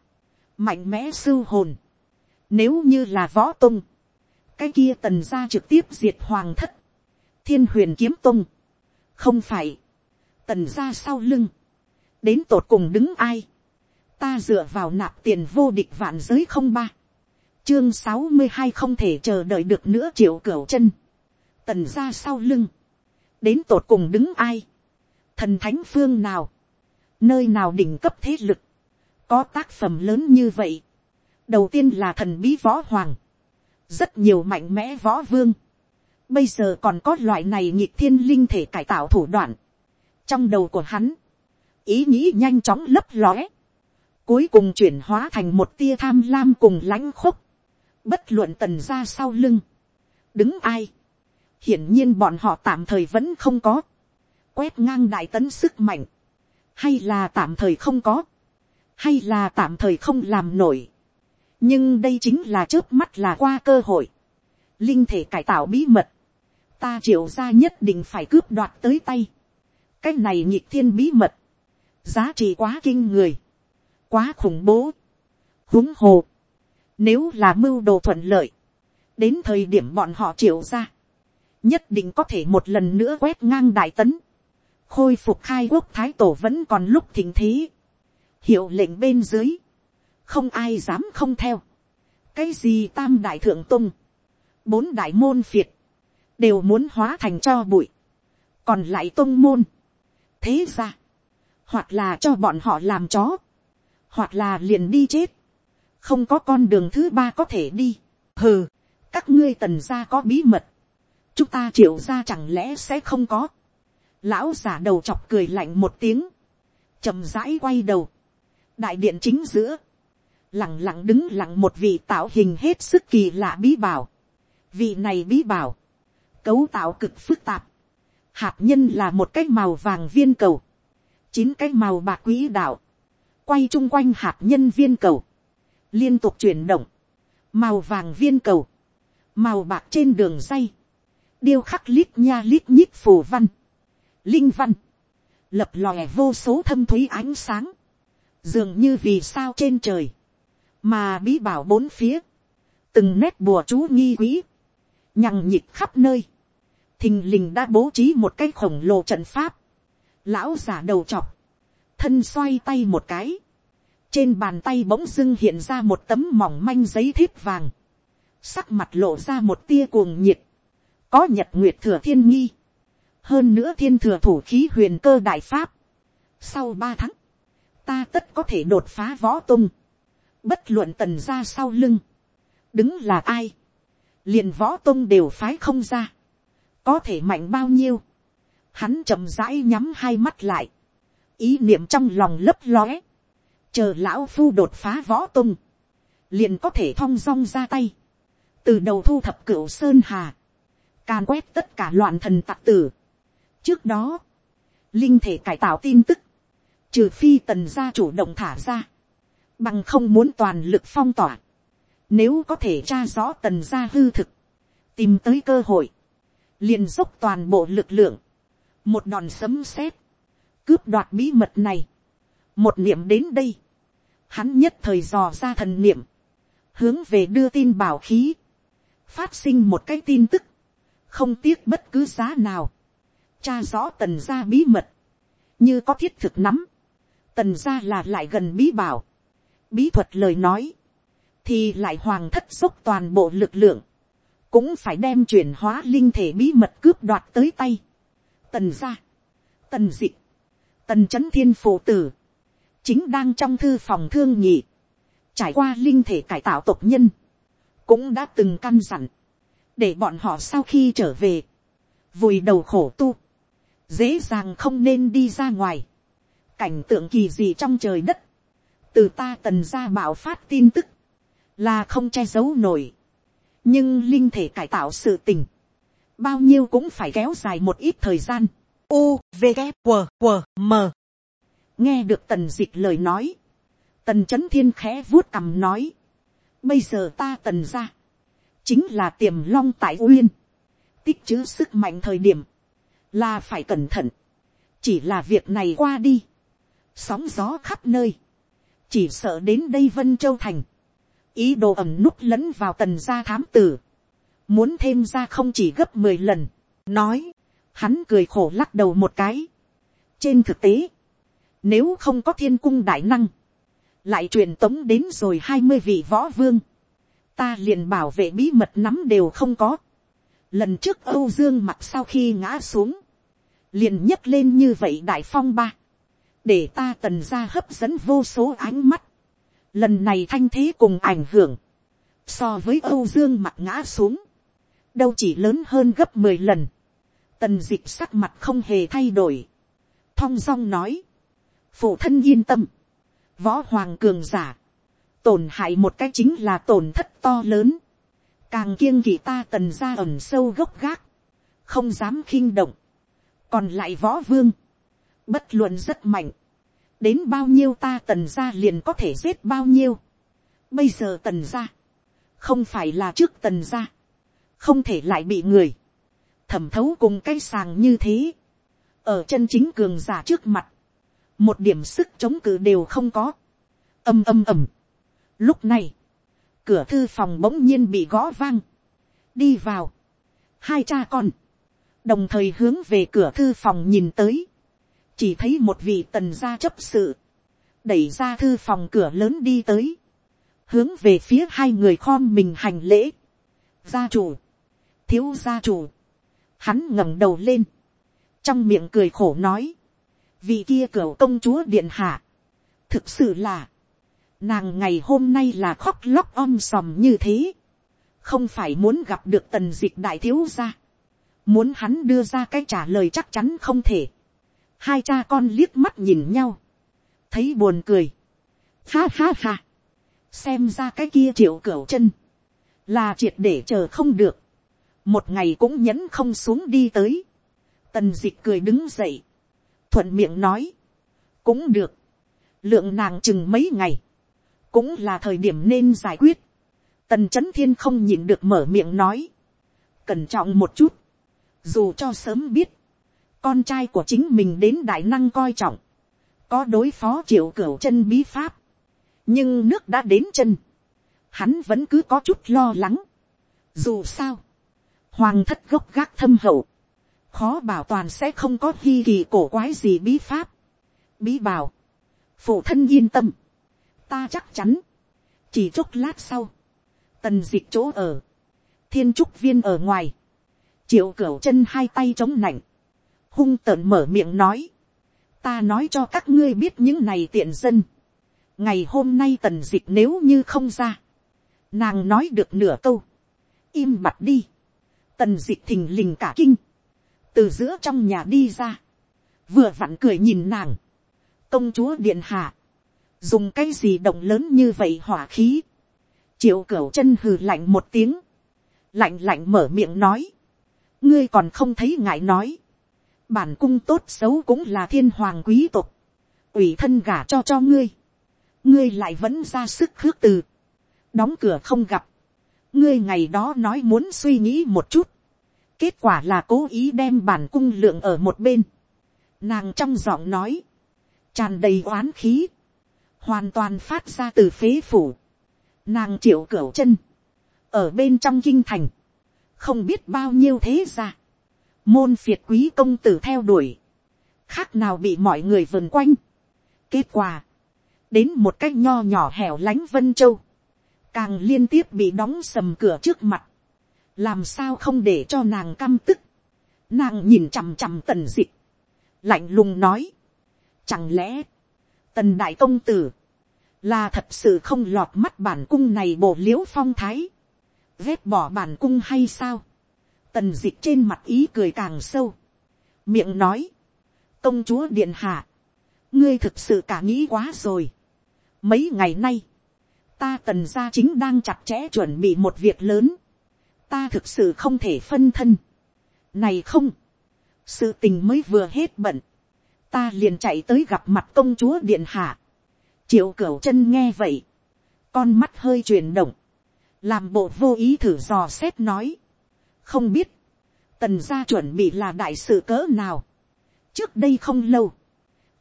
mạnh mẽ sưu hồn, nếu như là võ tung, cái kia tần gia trực tiếp diệt hoàng thất, thiên huyền kiếm tung, không phải, tần gia sau lưng, đến tột cùng đứng ai, ta dựa vào nạp tiền vô địch vạn giới không ba, chương sáu mươi hai không thể chờ đợi được nữa triệu cửu chân, tần gia sau lưng, đến tột cùng đứng ai, thần thánh phương nào, nơi nào đỉnh cấp thế lực, có tác phẩm lớn như vậy, đầu tiên là thần bí võ hoàng, rất nhiều mạnh mẽ võ vương, bây giờ còn có loại này nhịp thiên linh thể cải tạo thủ đoạn, trong đầu của hắn, ý nghĩ nhanh chóng lấp lóe, cuối cùng chuyển hóa thành một tia tham lam cùng lãnh khúc, bất luận tần ra sau lưng, đứng ai, hiển nhiên bọn họ tạm thời vẫn không có, quét ngang đại tấn sức mạnh, hay là tạm thời không có, hay là tạm thời không làm nổi, nhưng đây chính là trước mắt là qua cơ hội, linh thể cải tạo bí mật, ta triệu ra nhất định phải cướp đoạt tới tay, cái này nhịp thiên bí mật, giá trị quá kinh người, quá khủng bố, huống hồ, nếu là mưu đồ thuận lợi, đến thời điểm bọn họ triệu ra, nhất định có thể một lần nữa quét ngang đại tấn, khôi phục khai quốc thái tổ vẫn còn lúc thình thế, hiệu lệnh bên dưới, không ai dám không theo, cái gì tam đại thượng tung, bốn đại môn phiệt, đều muốn hóa thành cho bụi, còn lại tung môn, thế ra, hoặc là cho bọn họ làm chó, hoặc là liền đi chết, không có con đường thứ ba có thể đi, hừ, các ngươi tần gia có bí mật, chúng ta triệu gia chẳng lẽ sẽ không có, lão giả đầu chọc cười lạnh một tiếng, chầm rãi quay đầu, đại điện chính giữa, lẳng lặng đứng lặng một vị tạo hình hết sức kỳ lạ bí bảo, vị này bí bảo, cấu tạo cực phức tạp, hạt nhân là một cái màu vàng viên cầu, chín cái màu bạc quỹ đạo, quay chung quanh hạt nhân viên cầu, liên tục chuyển động, màu vàng viên cầu, màu bạc trên đường dây, điêu khắc lít nha lít nhít phù văn, linh văn, lập lòe vô số thâm thúy ánh sáng, dường như vì sao trên trời, mà bí bảo bốn phía, từng nét bùa chú nghi quý, nhằng nhịp khắp nơi, thình lình đã bố trí một cái khổng lồ trận pháp, lão giả đầu chọc, thân xoay tay một cái, trên bàn tay bỗng dưng hiện ra một tấm mỏng manh giấy thiếp vàng, sắc mặt lộ ra một tia cuồng nhiệt, có nhật nguyệt thừa thiên nghi, hơn nữa thiên thừa thủ khí huyền cơ đại pháp. Sau ba tháng, ta tất có thể đột phá võ tung, bất luận tần ra sau lưng, đứng là ai, liền võ tung đều phái không ra, có thể mạnh bao nhiêu, hắn chậm rãi nhắm hai mắt lại, ý niệm trong lòng lấp lóe, chờ lão phu đột phá võ tung, liền có thể thong dong ra tay, từ đầu thu thập cửu sơn hà, càn quét tất cả loạn thần tặc tử, trước đó, linh thể cải tạo tin tức, trừ phi tần gia chủ động thả ra, bằng không muốn toàn lực phong tỏa, nếu có thể tra rõ tần gia hư thực, tìm tới cơ hội, liền dốc toàn bộ lực lượng, một đòn sấm sét, cướp đoạt bí mật này, một niệm đến đây, hắn nhất thời dò ra thần niệm, hướng về đưa tin bảo khí, phát sinh một cái tin tức, không tiếc bất cứ giá nào, cha rõ tần gia bí mật, như có thiết thực nắm, tần gia là lại gần bí bảo, bí thuật lời nói, thì lại hoàng thất dốc toàn bộ lực lượng, cũng phải đem chuyển hóa linh thể bí mật cướp đoạt tới tay. Tần gia, tần dị, tần c h ấ n thiên phụ tử, chính đang trong thư phòng thương nhị, trải qua linh thể cải tạo tộc nhân, cũng đã từng căn dặn, để bọn họ sau khi trở về, vùi đầu khổ tu, dễ dàng không nên đi ra ngoài, cảnh tượng kỳ gì trong trời đất, từ ta tần ra bảo phát tin tức, là không che giấu nổi, nhưng linh thể cải tạo sự tình, bao nhiêu cũng phải kéo dài một ít thời gian. U, V, K, W, W, M. nghe được tần dịch lời nói, tần c h ấ n thiên khẽ vuốt cằm nói, bây giờ ta tần ra, chính là tiềm long tại uyên, tích chữ sức mạnh thời điểm, là phải cẩn thận, chỉ là việc này qua đi, sóng gió khắp nơi, chỉ sợ đến đây vân châu thành, ý đồ ẩm núp lẫn vào tần gia thám tử, muốn thêm ra không chỉ gấp mười lần, nói, hắn cười khổ lắc đầu một cái. trên thực tế, nếu không có thiên cung đại năng. Lại truyền tống đến rồi hai mươi vị võ vương. Ta liền bảo vệ bí mật nắm đều không có. Lần trước Âu Dương mặt sau khi ngã xuống. Liền nhấc lên như vậy đại phong ba. Để ta tần ra hấp dẫn vô số ánh mắt. Lần này thanh thế cùng ảnh hưởng. So với Âu Dương mặt ngã xuống. Đâu chỉ lớn hơn gấp mười lần. Tần dịch sắc mặt không hề thay đổi. Thong dong nói. Phụ thân yên tâm, võ hoàng cường giả, tổn hại một cái chính là tổn thất to lớn, càng kiêng kỵ ta tần ra ẩm sâu gốc gác, không dám khinh động, còn lại võ vương, bất luận rất mạnh, đến bao nhiêu ta tần ra liền có thể giết bao nhiêu, bây giờ tần ra, không phải là trước tần ra, không thể lại bị người, thẩm thấu cùng cái sàng như thế, ở chân chính cường giả trước mặt, một điểm sức chống cự đều không có, âm âm ầm. Lúc này, cửa thư phòng bỗng nhiên bị gõ vang, đi vào, hai cha con, đồng thời hướng về cửa thư phòng nhìn tới, chỉ thấy một vị tần gia chấp sự, đẩy ra thư phòng cửa lớn đi tới, hướng về phía hai người khom mình hành lễ, gia chủ, thiếu gia chủ, hắn ngẩng đầu lên, trong miệng cười khổ nói, vì kia cửa công chúa điện hạ, thực sự là, nàng ngày hôm nay là khóc lóc om sòm như thế, không phải muốn gặp được tần dịch đại thiếu gia, muốn hắn đưa ra cái trả lời chắc chắn không thể, hai cha con liếc mắt nhìn nhau, thấy buồn cười, ha ha ha, xem ra cái kia triệu cửa chân, là triệt để chờ không được, một ngày cũng nhẫn không xuống đi tới, tần dịch cười đứng dậy, thuận miệng nói, cũng được, lượng nàng chừng mấy ngày, cũng là thời điểm nên giải quyết, tần c h ấ n thiên không nhìn được mở miệng nói, cẩn trọng một chút, dù cho sớm biết, con trai của chính mình đến đại năng coi trọng, có đối phó triệu cửu chân bí pháp, nhưng nước đã đến chân, hắn vẫn cứ có chút lo lắng. Dù sao, hoàng thất gốc gác thâm hậu, khó bảo toàn sẽ không có hi kỳ cổ quái gì bí pháp. bí bảo, phụ thân yên tâm, ta chắc chắn, chỉ chốc lát sau, tần d ị c h chỗ ở, thiên trúc viên ở ngoài, triệu cửu chân hai tay chống nảnh, hung tợn mở miệng nói, ta nói cho các ngươi biết những này tiện dân, ngày hôm nay tần d ị c h nếu như không ra, nàng nói được nửa câu, im mặt đi, tần dịch thình lình cả kinh, từ giữa trong nhà đi ra, vừa vặn cười nhìn nàng, công chúa điện hạ, dùng cái gì động lớn như vậy hỏa khí, triệu cửu chân hừ lạnh một tiếng, lạnh lạnh mở miệng nói, ngươi còn không thấy ngại nói, bản cung tốt xấu cũng là thiên hoàng quý tộc, ủy thân gả cho cho ngươi, ngươi lại vẫn ra sức khước từ, đóng cửa không gặp, ngươi ngày đó nói muốn suy nghĩ một chút, Kết quả là cố ý đem bản cung lượng ở một bên. Nàng trong giọng nói. Tràn đầy oán khí. Hoàn toàn phát ra từ phế phủ. Nàng triệu cửa chân. Ở bên trong kinh thành. Không biết bao nhiêu thế ra. Môn phiệt quý công tử theo đuổi. Khác nào bị mọi người vần quanh. Kết quả. Đến một cách nho nhỏ hẻo lánh Vân Châu. Càng liên tiếp bị đóng sầm cửa trước mặt. Làm sao không để cho nàng căm tức, nàng nhìn chằm chằm tần dịch, lạnh lùng nói, chẳng lẽ, tần đại công tử, là thật sự không lọt mắt bản cung này bổ l i ễ u phong thái, ghét bỏ bản cung hay sao, tần dịch trên mặt ý cười càng sâu, miệng nói, công chúa điện hạ, ngươi thực sự cả nghĩ quá rồi, mấy ngày nay, ta tần gia chính đang chặt chẽ chuẩn bị một việc lớn, ta thực sự không thể phân thân. này không, sự tình mới vừa hết bận, ta liền chạy tới gặp mặt công chúa điện hạ. triệu cửu chân nghe vậy, con mắt hơi chuyển động, làm bộ vô ý thử dò xét nói, không biết, tần gia chuẩn bị là đại sự cỡ nào. trước đây không lâu,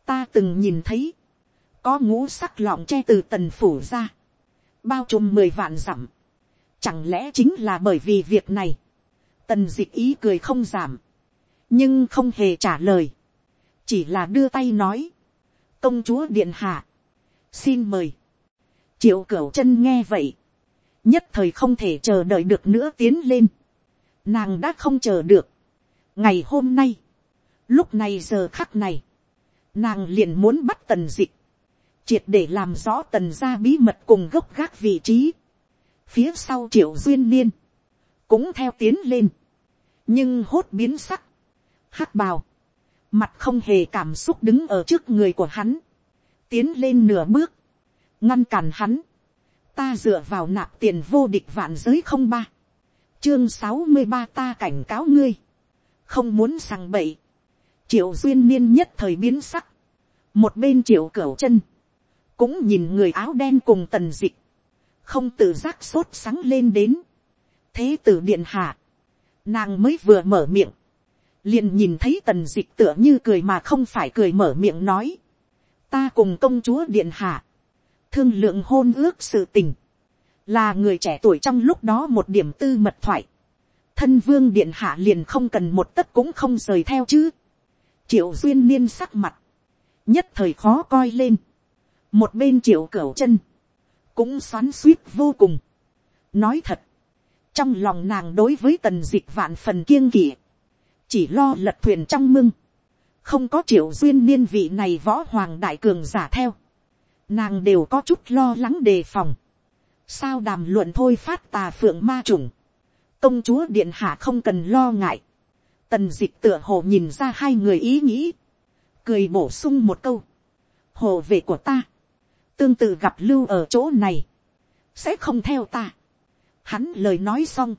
ta từng nhìn thấy, có ngũ sắc lọng che từ tần phủ ra, bao trùm mười vạn dặm, chẳng lẽ chính là bởi vì việc này, tần dịch ý cười không giảm, nhưng không hề trả lời, chỉ là đưa tay nói, công chúa điện hạ, xin mời, triệu cửu chân nghe vậy, nhất thời không thể chờ đợi được nữa tiến lên, nàng đã không chờ được, ngày hôm nay, lúc này giờ khắc này, nàng liền muốn bắt tần dịch, triệt để làm rõ tần gia bí mật cùng gốc gác vị trí. phía sau triệu duyên niên, cũng theo tiến lên, nhưng hốt biến sắc, hắc bào, mặt không hề cảm xúc đứng ở trước người của hắn, tiến lên nửa bước, ngăn cản hắn, ta dựa vào nạp tiền vô địch vạn giới không ba, chương sáu mươi ba ta cảnh cáo ngươi, không muốn sằng bậy, triệu duyên niên nhất thời biến sắc, một bên triệu cửu chân, cũng nhìn người áo đen cùng tần dịch, không tự giác sốt sáng lên đến. thế tử điện hạ, nàng mới vừa mở miệng, liền nhìn thấy tần dịch tựa như cười mà không phải cười mở miệng nói, ta cùng công chúa điện hạ, thương lượng hôn ước sự tình, là người trẻ tuổi trong lúc đó một điểm tư mật thoại, thân vương điện hạ liền không cần một tất cũng không rời theo chứ, triệu duyên niên sắc mặt, nhất thời khó coi lên, một bên triệu cửu chân, cũng xoắn suýt vô cùng. nói thật, trong lòng nàng đối với tần dịch vạn phần kiêng kỵ, chỉ lo lật thuyền trong mưng, không có triệu duyên niên vị này võ hoàng đại cường giả theo, nàng đều có chút lo lắng đề phòng, sao đàm luận thôi phát tà phượng ma trùng, công chúa điện hạ không cần lo ngại, tần dịch tựa hồ nhìn ra hai người ý nghĩ, cười bổ sung một câu, hồ về của ta, tương tự gặp lưu ở chỗ này, sẽ không theo ta. Hắn lời nói xong,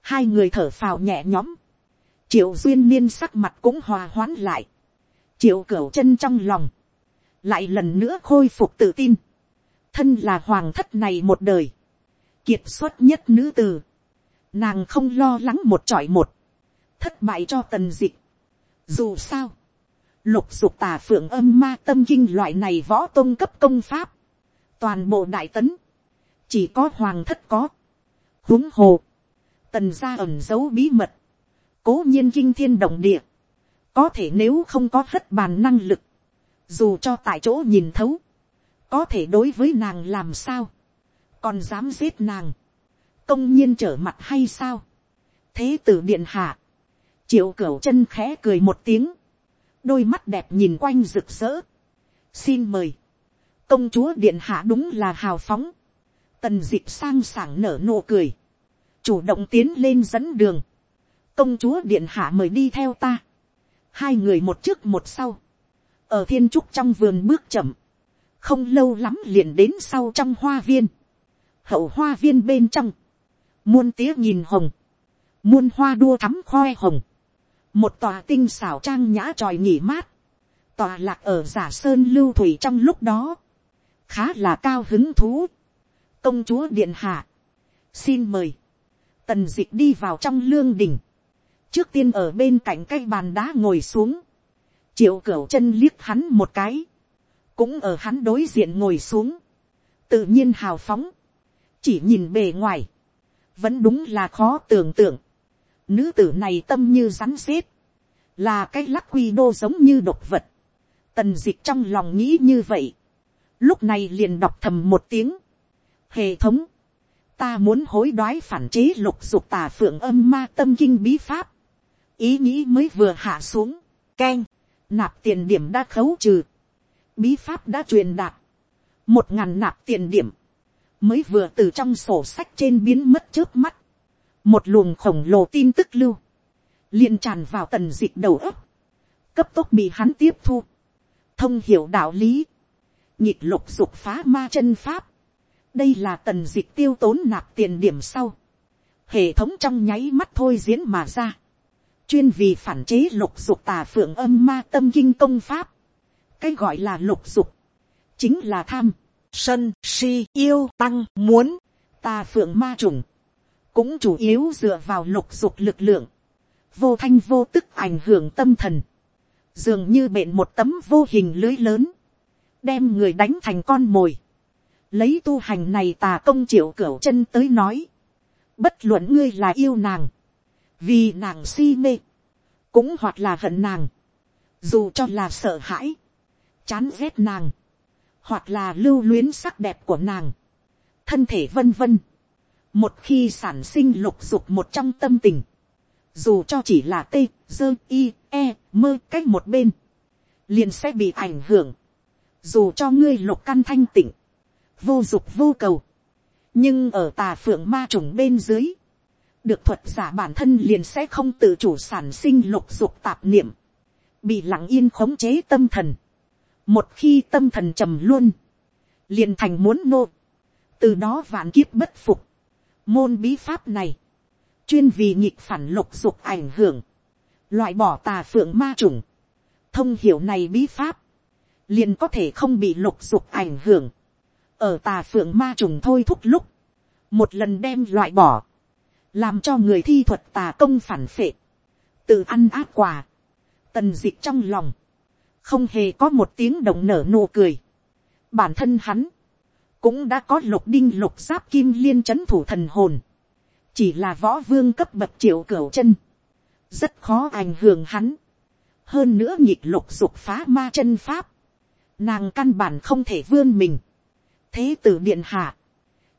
hai người thở phào nhẹ nhõm, triệu duyên niên sắc mặt cũng hòa hoãn lại, triệu cửu chân trong lòng, lại lần nữa khôi phục tự tin, thân là hoàng thất này một đời, kiệt xuất nhất nữ từ, nàng không lo lắng một trọi một, thất bại cho tần dịch. Dù sao, lục dục tà phượng âm ma tâm kinh loại này võ tôn cấp công pháp, toàn bộ đại tấn, chỉ có hoàng thất có, huống hồ, tần gia ẩn giấu bí mật, cố nhiên kinh thiên động địa, có thể nếu không có hất bàn năng lực, dù cho tại chỗ nhìn thấu, có thể đối với nàng làm sao, còn dám giết nàng, công nhiên trở mặt hay sao, thế tử điện hạ, triệu cửu chân khẽ cười một tiếng, đôi mắt đẹp nhìn quanh rực rỡ. xin mời, công chúa điện hạ đúng là hào phóng, tần dịp sang sảng nở nụ cười, chủ động tiến lên dẫn đường, công chúa điện hạ mời đi theo ta, hai người một trước một sau, ở thiên trúc trong vườn bước chậm, không lâu lắm liền đến sau trong hoa viên, hậu hoa viên bên trong, muôn tía nhìn hồng, muôn hoa đua thắm khoe hồng, một tòa tinh xảo trang nhã tròi nghỉ mát, tòa lạc ở giả sơn lưu thủy trong lúc đó, khá là cao hứng thú. công chúa điện hạ, xin mời, tần d ị c h đi vào trong lương đình, trước tiên ở bên cạnh cây bàn đá ngồi xuống, triệu cửu chân liếc hắn một cái, cũng ở hắn đối diện ngồi xuống, tự nhiên hào phóng, chỉ nhìn bề ngoài, vẫn đúng là khó tưởng tượng, Nữ tử này tâm như rắn rết. Là cái lắc quy đô giống như độc vật. Tần dịch trong lòng nghĩ như vậy. Lúc này liền đọc thầm một tiếng. Hệ thống. Ta muốn hối đoái phản chế lục dục tà phượng âm ma tâm kinh bí pháp. Ý nghĩ mới vừa hạ xuống. Keng. Nạp tiền điểm đã khấu trừ. Bí pháp đã truyền đạt. Một ngàn nạp tiền điểm mới vừa từ trong sổ sách trên biến mất trước mắt một luồng khổng lồ tin tức lưu, liền tràn vào tần dịch đầu ấp, cấp tốc bị hắn tiếp thu, thông hiểu đạo lý, nhịp lục dục phá ma chân pháp, đây là tần dịch tiêu tốn nạp tiền điểm sau, hệ thống trong nháy mắt thôi diễn mà ra, chuyên vì phản chế lục dục tà phượng âm ma tâm kinh công pháp, cái gọi là lục dục, chính là tham, sân, si, yêu, tăng, muốn, tà phượng ma trùng, cũng chủ yếu dựa vào lục dục lực lượng, vô thanh vô tức ảnh hưởng tâm thần, dường như bện một tấm vô hình lưới lớn, đem người đánh thành con mồi, lấy tu hành này tà công triệu cửu chân tới nói, bất luận ngươi là yêu nàng, vì nàng si mê, cũng hoặc là hận nàng, dù cho là sợ hãi, chán ghét nàng, hoặc là lưu luyến sắc đẹp của nàng, thân thể vân vân, một khi sản sinh lục dục một trong tâm tình, dù cho chỉ là t, dơ, i, e, mơ cách một bên, liền sẽ bị ảnh hưởng, dù cho ngươi lục căn thanh tịnh, vô dục vô cầu, nhưng ở tà phượng ma trùng bên dưới, được thuật giả bản thân liền sẽ không tự chủ sản sinh lục dục tạp niệm, bị lặng yên khống chế tâm thần, một khi tâm thần trầm luôn, liền thành muốn nô, từ đó vạn kiếp bất phục, môn bí pháp này, chuyên vì nghịch phản lục dục ảnh hưởng, loại bỏ tà phượng ma trùng, thông hiểu này bí pháp, liền có thể không bị lục dục ảnh hưởng, ở tà phượng ma trùng thôi thúc lúc, một lần đem loại bỏ, làm cho người thi thuật tà công phản phệ, tự ăn ác quà, tần dịch trong lòng, không hề có một tiếng động nở nụ cười. bản thân hắn, cũng đã có lục đinh lục giáp kim liên c h ấ n thủ thần hồn, chỉ là võ vương cấp bậc triệu cửu chân, rất khó ảnh hưởng hắn, hơn nữa nhịp lục dục phá ma chân pháp, nàng căn bản không thể vươn mình, thế tử điện hạ,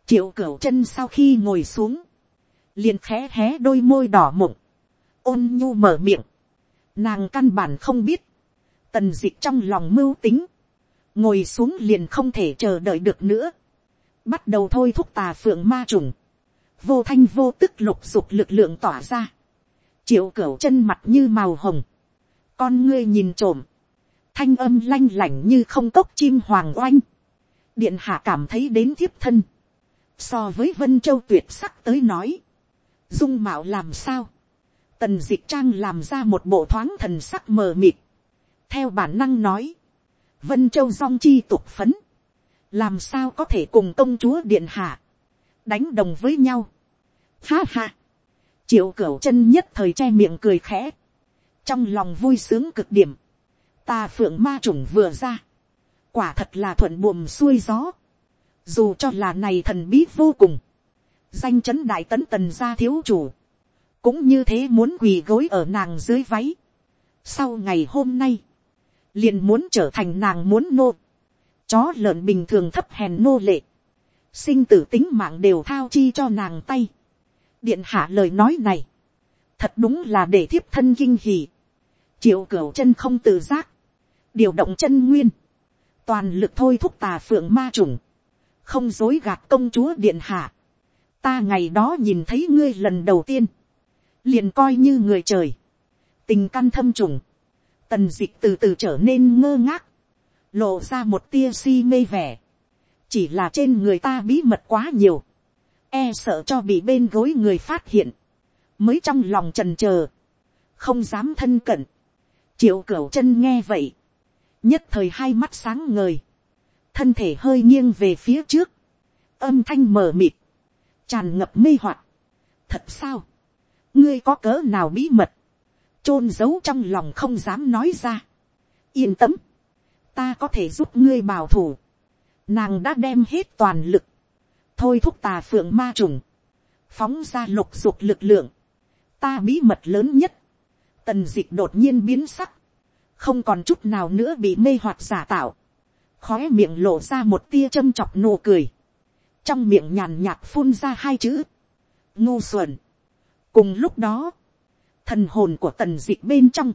triệu cửu chân sau khi ngồi xuống, liền khẽ hé đôi môi đỏ mộng, ôn nhu mở miệng, Nàng căn bản không biết. Tần dịch trong lòng mưu tính. Ngồi xuống liền không thể chờ đợi được nữa. Bắt đầu thôi thúc tà phượng ma trùng. Vô thanh vô tức lục dục lực lượng tỏa ra. Triệu cửu chân mặt như màu hồng. Con ngươi nhìn trộm. Thanh âm lanh lảnh như không cốc chim hoàng oanh. Điện hạ cảm thấy đến thiếp thân. So với Vân Châu tuyệt sắc tới nói. Dung mạo làm sao? Tần dịch trang làm ra một bộ thoáng thần sắc mờ mịt. Theo bản năng nói. Vân Châu song chi tục phấn. Làm sao có thể cùng công chúa điện hạ. Đánh đồng với nhau. Ha ha. Triệu cửu chân nhất thời che miệng cười khẽ. Trong lòng vui sướng cực điểm. Ta phượng ma trùng vừa ra. Quả thật là thuận buồm xuôi gió. Dù cho là này thần bí vô cùng. Danh chấn đại tấn tần gia thiếu chủ cũng như thế muốn quỳ gối ở nàng dưới váy. sau ngày hôm nay, liền muốn trở thành nàng muốn nô, chó lợn bình thường thấp hèn nô lệ, sinh tử tính mạng đều thao chi cho nàng tay. điện hạ lời nói này, thật đúng là để thiếp thân kinh hỉ, triệu cửu chân không tự giác, điều động chân nguyên, toàn lực thôi thúc tà phượng ma trùng, không dối gạt công chúa điện hạ. ta ngày đó nhìn thấy ngươi lần đầu tiên, liền coi như người trời, tình căn thâm trùng, tần dịch từ từ trở nên ngơ ngác, lộ ra một tia si mê vẻ, chỉ là trên người ta bí mật quá nhiều, e sợ cho bị bên gối người phát hiện, mới trong lòng trần trờ, không dám thân cận, triệu cửu chân nghe vậy, nhất thời hai mắt sáng ngời, thân thể hơi nghiêng về phía trước, âm thanh mờ mịt, tràn ngập mê hoặc, thật sao, ngươi có cỡ nào bí mật, chôn giấu trong lòng không dám nói ra. yên tâm, ta có thể giúp ngươi bảo thủ. nàng đã đem hết toàn lực, thôi thúc tà phượng ma trùng, phóng ra lục dục lực lượng, ta bí mật lớn nhất, tần dịch đột nhiên biến sắc, không còn chút nào nữa bị mê hoặc giả tạo, khói miệng lộ ra một tia châm chọc nụ cười, trong miệng nhàn nhạt phun ra hai chữ, ngu xuẩn, cùng lúc đó, thần hồn của tần dịch bên trong,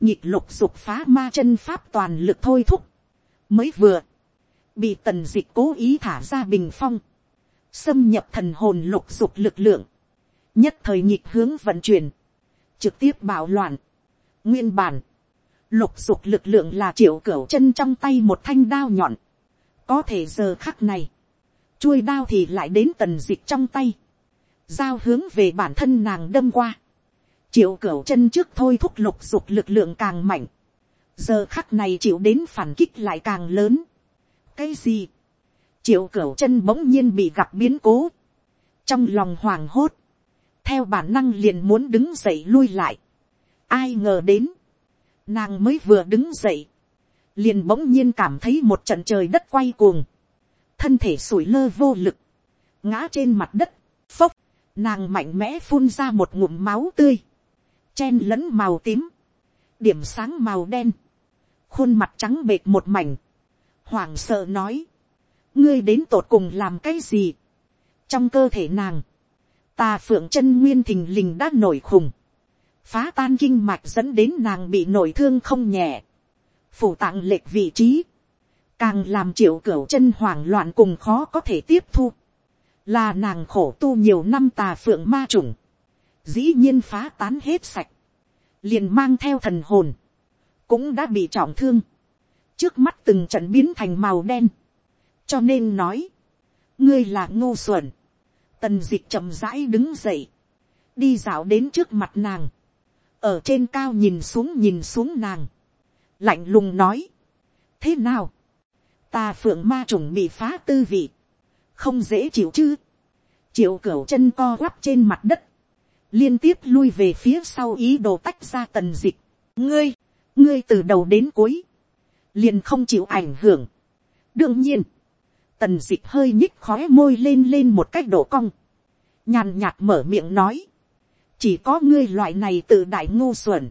nhịp lục dục phá ma chân pháp toàn lực thôi thúc, mới vừa, bị tần dịch cố ý thả ra bình phong, xâm nhập thần hồn lục dục lực lượng, nhất thời nhịp hướng vận chuyển, trực tiếp bạo loạn, nguyên bản, lục dục lực lượng là triệu cửu chân trong tay một thanh đao nhọn, có thể giờ khắc này, chuôi đao thì lại đến tần dịch trong tay, giao hướng về bản thân nàng đâm qua, triệu cửu chân trước thôi thúc lục dục lực lượng càng mạnh, giờ khắc này chịu đến phản kích lại càng lớn. cái gì, triệu cửu chân bỗng nhiên bị gặp biến cố, trong lòng hoảng hốt, theo bản năng liền muốn đứng dậy lui lại, ai ngờ đến, nàng mới vừa đứng dậy, liền bỗng nhiên cảm thấy một trận trời đất quay cuồng, thân thể sủi lơ vô lực, ngã trên mặt đất, phốc, nàng mạnh mẽ phun ra một ngụm máu tươi, chen lẫn màu tím, điểm sáng màu đen, khuôn mặt trắng bệt một mảnh, hoảng sợ nói, ngươi đến tột cùng làm cái gì, trong cơ thể nàng, tà phượng chân nguyên thình lình đã nổi khùng, phá tan kinh mạch dẫn đến nàng bị nổi thương không nhẹ, phủ tạng lệch vị trí, càng làm triệu cửu chân hoảng loạn cùng khó có thể tiếp thu, là nàng khổ tu nhiều năm tà phượng ma trùng, dĩ nhiên phá tán hết sạch, liền mang theo thần hồn, cũng đã bị trọng thương, trước mắt từng trận biến thành màu đen, cho nên nói, ngươi là ngô xuẩn, tần d ị c h chậm rãi đứng dậy, đi dạo đến trước mặt nàng, ở trên cao nhìn xuống nhìn xuống nàng, lạnh lùng nói, thế nào, ta phượng ma trùng bị phá tư vị, không dễ chịu chứ, triệu cửu chân co quắp trên mặt đất, liên tiếp lui về phía sau ý đồ tách ra tần dịch, ngươi, ngươi từ đầu đến cuối, liền không chịu ảnh hưởng. đương nhiên, tần dịch hơi nhích khói môi lên lên một cách đổ cong, nhàn nhạt mở miệng nói, chỉ có ngươi loại này tự đại ngô xuẩn,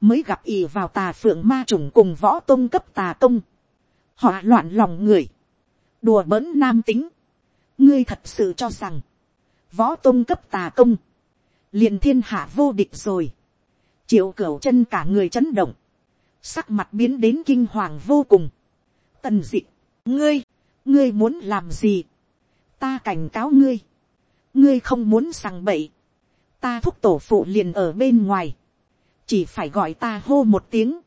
mới gặp ì vào tà phượng ma trùng cùng võ tôn cấp tà công, họ loạn lòng người, đùa bỡn nam tính, ngươi thật sự cho rằng, võ tôn cấp tà công, liền thiên hạ vô địch rồi, triệu cửu chân cả người chấn động, sắc mặt biến đến kinh hoàng vô cùng, tần dị ngươi, ngươi muốn làm gì, ta cảnh cáo ngươi, ngươi không muốn sằng bậy, ta thúc tổ phụ liền ở bên ngoài, chỉ phải gọi ta hô một tiếng,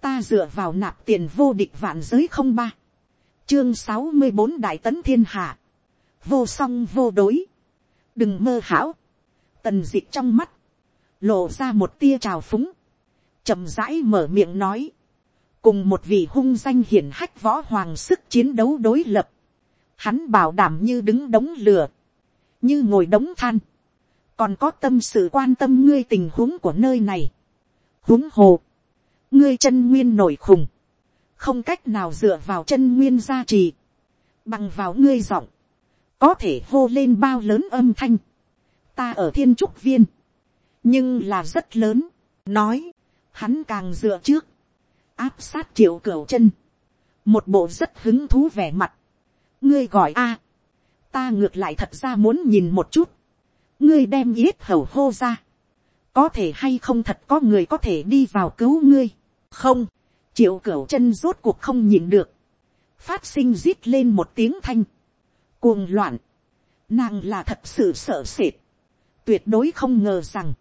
ta dựa vào nạp tiền vô địch vạn giới không ba, chương sáu mươi bốn đại tấn thiên hạ, vô song vô đối, đừng mơ hão, tần d ị c h trong mắt, lộ ra một tia trào phúng, chậm rãi mở miệng nói, cùng một vị hung danh hiển hách võ hoàng sức chiến đấu đối lập, hắn bảo đảm như đứng đống lửa, như ngồi đống than, còn có tâm sự quan tâm ngươi tình huống của nơi này, huống hồ, ngươi chân nguyên nổi khùng, không cách nào dựa vào chân nguyên gia trì, bằng vào ngươi giọng, có thể hô lên bao lớn âm thanh, ta ở thiên trúc viên, nhưng là rất lớn, nói, hắn càng dựa trước, áp sát triệu cửu chân, một bộ rất hứng thú vẻ mặt, ngươi gọi a, ta ngược lại thật ra muốn nhìn một chút, ngươi đem yết hầu hô ra, có thể hay không thật có người có thể đi vào cứu ngươi, không, triệu cửu chân rốt cuộc không nhìn được, phát sinh rít lên một tiếng thanh, cuồng loạn, nàng là thật sự sợ sệt, tuyệt đối không ngờ rằng,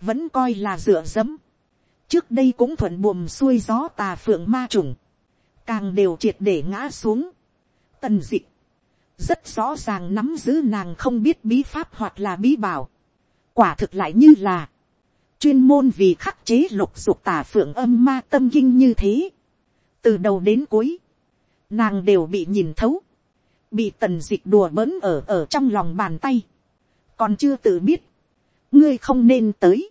vẫn coi là dựa dẫm, trước đây cũng thuận buồm xuôi gió tà phượng ma trùng, càng đều triệt để ngã xuống. Tần dịch, rất rõ ràng nắm giữ nàng không biết bí pháp hoặc là bí bảo, quả thực lại như là, chuyên môn vì khắc chế lục dục tà phượng âm ma tâm kinh như thế, từ đầu đến cuối, nàng đều bị nhìn thấu, bị tần dịch đùa bỡn ở ở trong lòng bàn tay, còn chưa tự biết, ngươi không nên tới,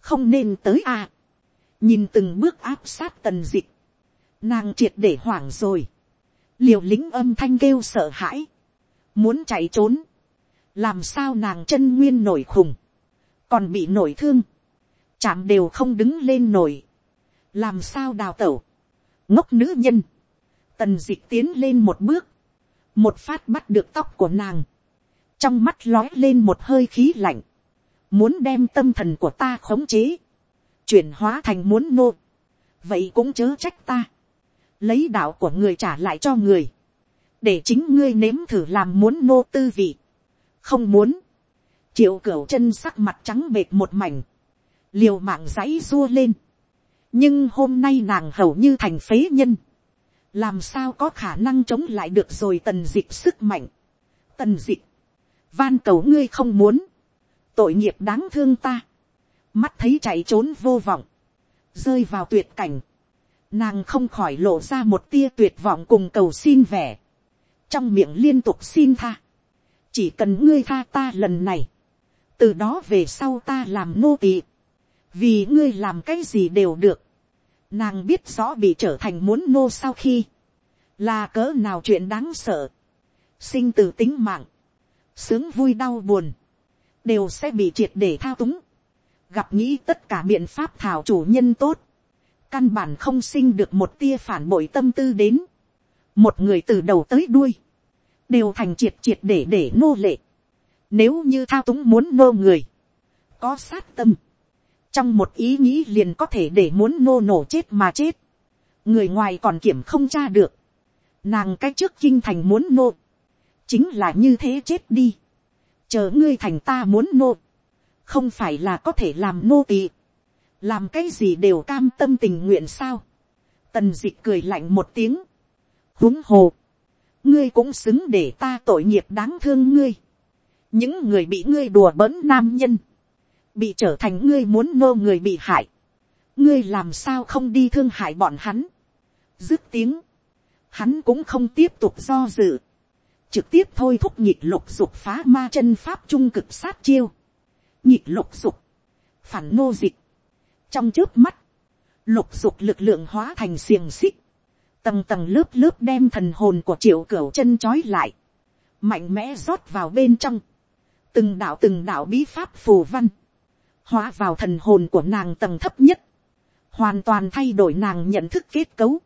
không nên tới à. Nhìn từng bước áp sát tần dịch, nàng triệt để hoảng rồi, liều lính âm thanh kêu sợ hãi, muốn chạy trốn, làm sao nàng chân nguyên nổi khùng, còn bị nổi thương, chạm đều không đứng lên nổi, làm sao đào tẩu, ngốc nữ nhân, tần dịch tiến lên một bước, một phát bắt được tóc của nàng, trong mắt lói lên một hơi khí lạnh, muốn đem tâm thần của ta khống chế, chuyển hóa thành muốn nô. vậy cũng chớ trách ta. lấy đạo của người trả lại cho người. để chính ngươi nếm thử làm muốn nô tư vị. không muốn. triệu cửu chân sắc mặt trắng bệt một mảnh. liều mạng giấy dua lên. nhưng hôm nay nàng hầu như thành phế nhân. làm sao có khả năng chống lại được rồi tần dịch sức mạnh. tần dịch van cầu ngươi không muốn. tội nghiệp đáng thương ta. Mắt thấy chạy trốn vô vọng, rơi vào tuyệt cảnh, nàng không khỏi lộ ra một tia tuyệt vọng cùng cầu xin vẻ, trong miệng liên tục xin tha, chỉ cần ngươi tha ta lần này, từ đó về sau ta làm nô tỳ, vì ngươi làm cái gì đều được, nàng biết rõ bị trở thành muốn nô sau khi, là cỡ nào chuyện đáng sợ, sinh từ tính mạng, sướng vui đau buồn, đều sẽ bị triệt để thao túng, gặp nghĩ tất cả biện pháp thảo chủ nhân tốt, căn bản không sinh được một tia phản bội tâm tư đến, một người từ đầu tới đuôi, đều thành triệt triệt để để nô lệ, nếu như thao túng muốn nô người, có sát tâm, trong một ý nghĩ liền có thể để muốn nô nổ chết mà chết, người ngoài còn kiểm không tra được, nàng cái trước kinh thành muốn nô, chính là như thế chết đi, chờ ngươi thành ta muốn nô, không phải là có thể làm nô tỳ, làm cái gì đều cam tâm tình nguyện sao, tần d ị c h cười lạnh một tiếng, huống hồ, ngươi cũng xứng để ta tội nghiệp đáng thương ngươi, những người bị ngươi đùa bỡn nam nhân, bị trở thành ngươi muốn nô người bị hại, ngươi làm sao không đi thương hại bọn hắn, dứt tiếng, hắn cũng không tiếp tục do dự, trực tiếp thôi thúc nhịp lục dục phá ma chân pháp trung cực sát chiêu, nhịp lục dục, phản nô dịch, trong trước mắt, lục dục lực lượng hóa thành xiềng xích, tầng tầng lớp lớp đem thần hồn của triệu cửu chân trói lại, mạnh mẽ rót vào bên trong, từng đạo từng đạo bí pháp phù văn, hóa vào thần hồn của nàng tầng thấp nhất, hoàn toàn thay đổi nàng nhận thức kết cấu.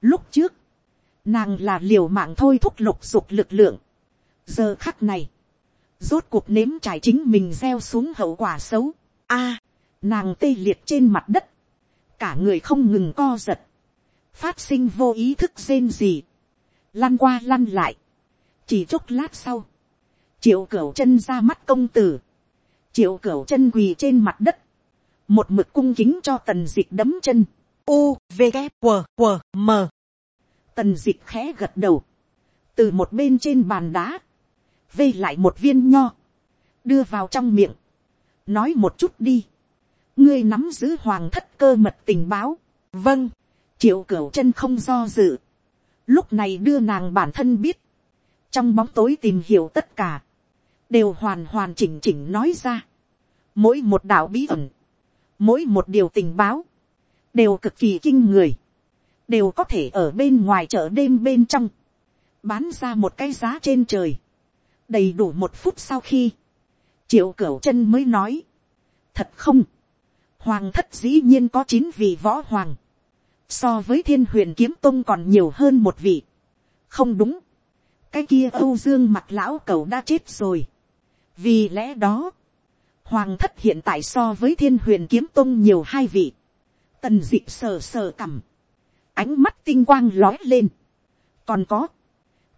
Lúc trước, nàng là liều mạng thôi thúc lục dục lực lượng. giờ khắc này, rốt cuộc nếm trải chính mình gieo xuống hậu quả xấu. A, nàng tê liệt trên mặt đất, cả người không ngừng co giật, phát sinh vô ý thức rên gì, lăn qua lăn lại, chỉ chốc lát sau, triệu cửu chân ra mắt công tử, triệu cửu chân quỳ trên mặt đất, một mực cung kính cho tần d ị đấm chân, u v g q q m tần dịch khẽ gật đầu, từ một bên trên bàn đá, vây lại một viên nho, đưa vào trong miệng, nói một chút đi, ngươi nắm giữ hoàng thất cơ mật tình báo, vâng, triệu cửu chân không do dự, lúc này đưa nàng bản thân biết, trong bóng tối tìm hiểu tất cả, đều hoàn hoàn chỉnh chỉnh nói ra, mỗi một đạo bí ẩn, mỗi một điều tình báo, đều cực kỳ kinh người, đều có thể ở bên ngoài chợ đêm bên trong, bán ra một cái giá trên trời. Đầy đủ một phút sau khi, triệu cửu chân mới nói, thật không, hoàng thất dĩ nhiên có chín vị võ hoàng, so với thiên huyền kiếm tông còn nhiều hơn một vị, không đúng, cái kia âu dương mặt lão cầu đã chết rồi, vì lẽ đó, hoàng thất hiện tại so với thiên huyền kiếm tông nhiều hai vị, tần dịp sờ sờ cằm, ánh mắt tinh quang lói lên, còn có,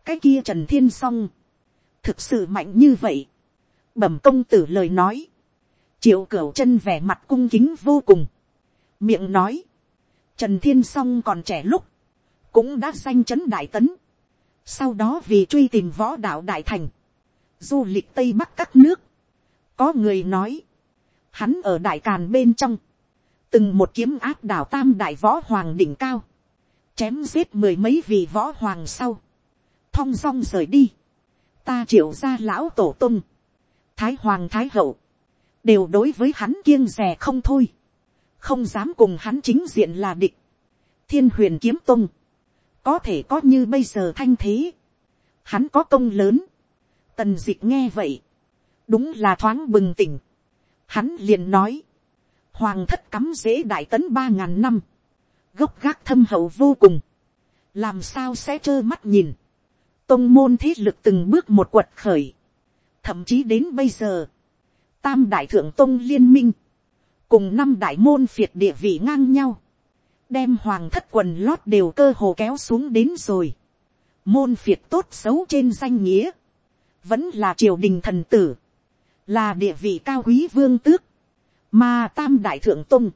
cái kia trần thiên s o n g thực sự mạnh như vậy. bẩm công tử lời nói, triệu cửu chân vẻ mặt cung kính vô cùng, miệng nói, trần thiên s o n g còn trẻ lúc, cũng đã danh chấn đại tấn, sau đó vì truy tìm võ đạo đại thành, du lịch tây bắc các nước, có người nói, hắn ở đại càn bên trong, từng một kiếm áp đảo tam đại võ hoàng đỉnh cao, chém giết mười mấy vị võ hoàng sau, thong dong rời đi, ta triệu ra lão tổ tung, thái hoàng thái hậu, đều đối với hắn kiêng rè không thôi, không dám cùng hắn chính diện là địch, thiên huyền kiếm tung, có thể có như bây giờ thanh thế, hắn có công lớn, tần d ị c h nghe vậy, đúng là thoáng bừng tỉnh, hắn liền nói, hoàng thất cắm dễ đại tấn ba ngàn năm, gốc gác thâm hậu vô cùng, làm sao sẽ trơ mắt nhìn, tông môn thế lực từng bước một quật khởi. Thậm chí đến bây giờ, tam đại thượng tông liên minh, cùng năm đại môn phiệt địa vị ngang nhau, đem hoàng thất quần lót đều cơ hồ kéo xuống đến rồi. Môn phiệt tốt xấu trên danh nghĩa, vẫn là triều đình thần tử, là địa vị cao quý vương tước, mà tam đại thượng tông,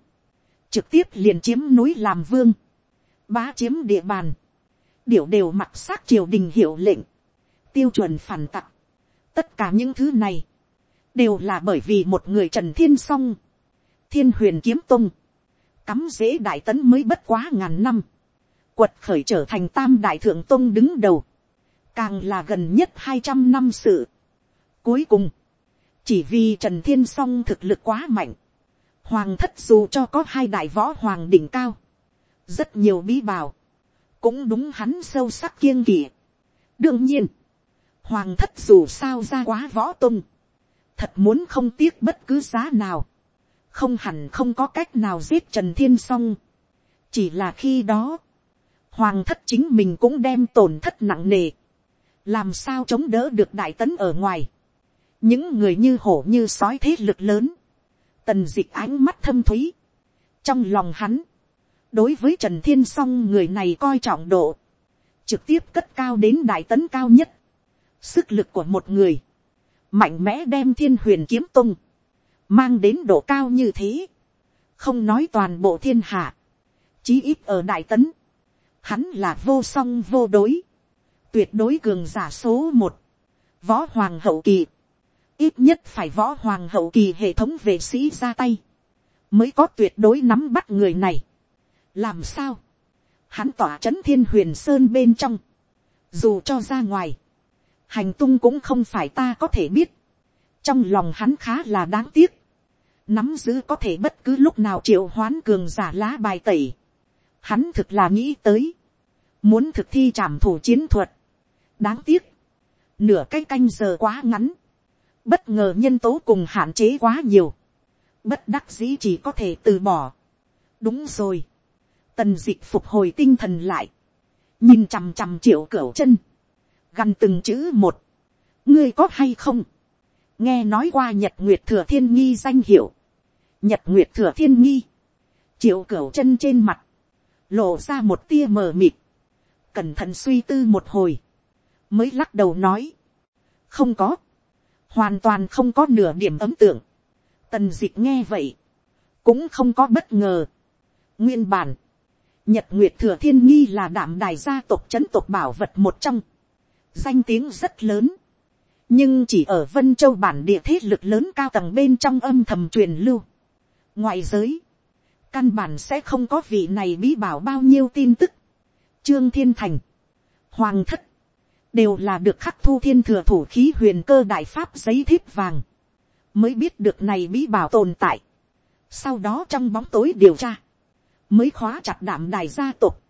trực tiếp liền chiếm núi làm vương, bá chiếm địa bàn, điểu đều mặc xác triều đình hiệu lệnh, tiêu chuẩn phản tặc. Tất cả những thứ này, đều là bởi vì một người trần thiên song, thiên huyền kiếm tung, cắm dễ đại tấn mới bất quá ngàn năm, quật khởi trở thành tam đại thượng tung đứng đầu, càng là gần nhất hai trăm năm sự. Cuối cùng, chỉ vì trần thiên s o n g thực lực quá mạnh, hoàng thất dù cho có hai đại võ hoàng đỉnh cao, rất nhiều bí bảo, cũng đúng hắn sâu sắc kiêng kỵ. đương nhiên, hoàng thất dù sao ra quá võ tung, thật muốn không tiếc bất cứ giá nào, không hẳn không có cách nào giết trần thiên s o n g chỉ là khi đó, hoàng thất chính mình cũng đem tổn thất nặng nề, làm sao chống đỡ được đại tấn ở ngoài, những người như hổ như sói thế lực lớn, tần dịch ánh mắt thâm thúy, trong lòng hắn, đối với trần thiên song người này coi trọng độ, trực tiếp cất cao đến đại tấn cao nhất, sức lực của một người, mạnh mẽ đem thiên huyền kiếm tung, mang đến độ cao như thế, không nói toàn bộ thiên hạ, chí ít ở đại tấn, hắn là vô song vô đối, tuyệt đối cường giả số một, võ hoàng hậu kỳ, ít nhất phải võ hoàng hậu kỳ hệ thống vệ sĩ ra tay, mới có tuyệt đối nắm bắt người này. làm sao, hắn tỏa c h ấ n thiên huyền sơn bên trong, dù cho ra ngoài, hành tung cũng không phải ta có thể biết, trong lòng hắn khá là đáng tiếc, nắm giữ có thể bất cứ lúc nào triệu hoán cường giả lá bài tẩy, hắn thực là nghĩ tới, muốn thực thi trảm thủ chiến thuật, đáng tiếc, nửa cái canh giờ quá ngắn, bất ngờ nhân tố cùng hạn chế quá nhiều, bất đắc dĩ chỉ có thể từ bỏ. đúng rồi, tần d ị phục hồi tinh thần lại, nhìn chằm chằm triệu cửa chân, gần từng chữ một, ngươi có hay không, nghe nói qua nhật nguyệt thừa thiên nghi danh hiệu, nhật nguyệt thừa thiên nghi, triệu cửa chân trên mặt, lộ ra một tia mờ mịt, cẩn thận suy tư một hồi, mới lắc đầu nói, không có, hoàn toàn không có nửa điểm ấm tượng. Tần dịch nghe vậy, cũng không có bất ngờ. nguyên bản, nhật nguyệt thừa thiên nghi là đảm đài gia tộc c h ấ n tộc bảo vật một trong, danh tiếng rất lớn, nhưng chỉ ở vân châu bản địa thế lực lớn cao tầng bên trong âm thầm truyền lưu. ngoại giới, căn bản sẽ không có vị này bí bảo bao nhiêu tin tức. trương thiên thành, hoàng thất, đều là được khắc thu thiên thừa thủ khí huyền cơ đại pháp giấy thiếp vàng, mới biết được này bí bảo tồn tại. sau đó trong bóng tối điều tra, mới khóa chặt đảm đài gia tộc,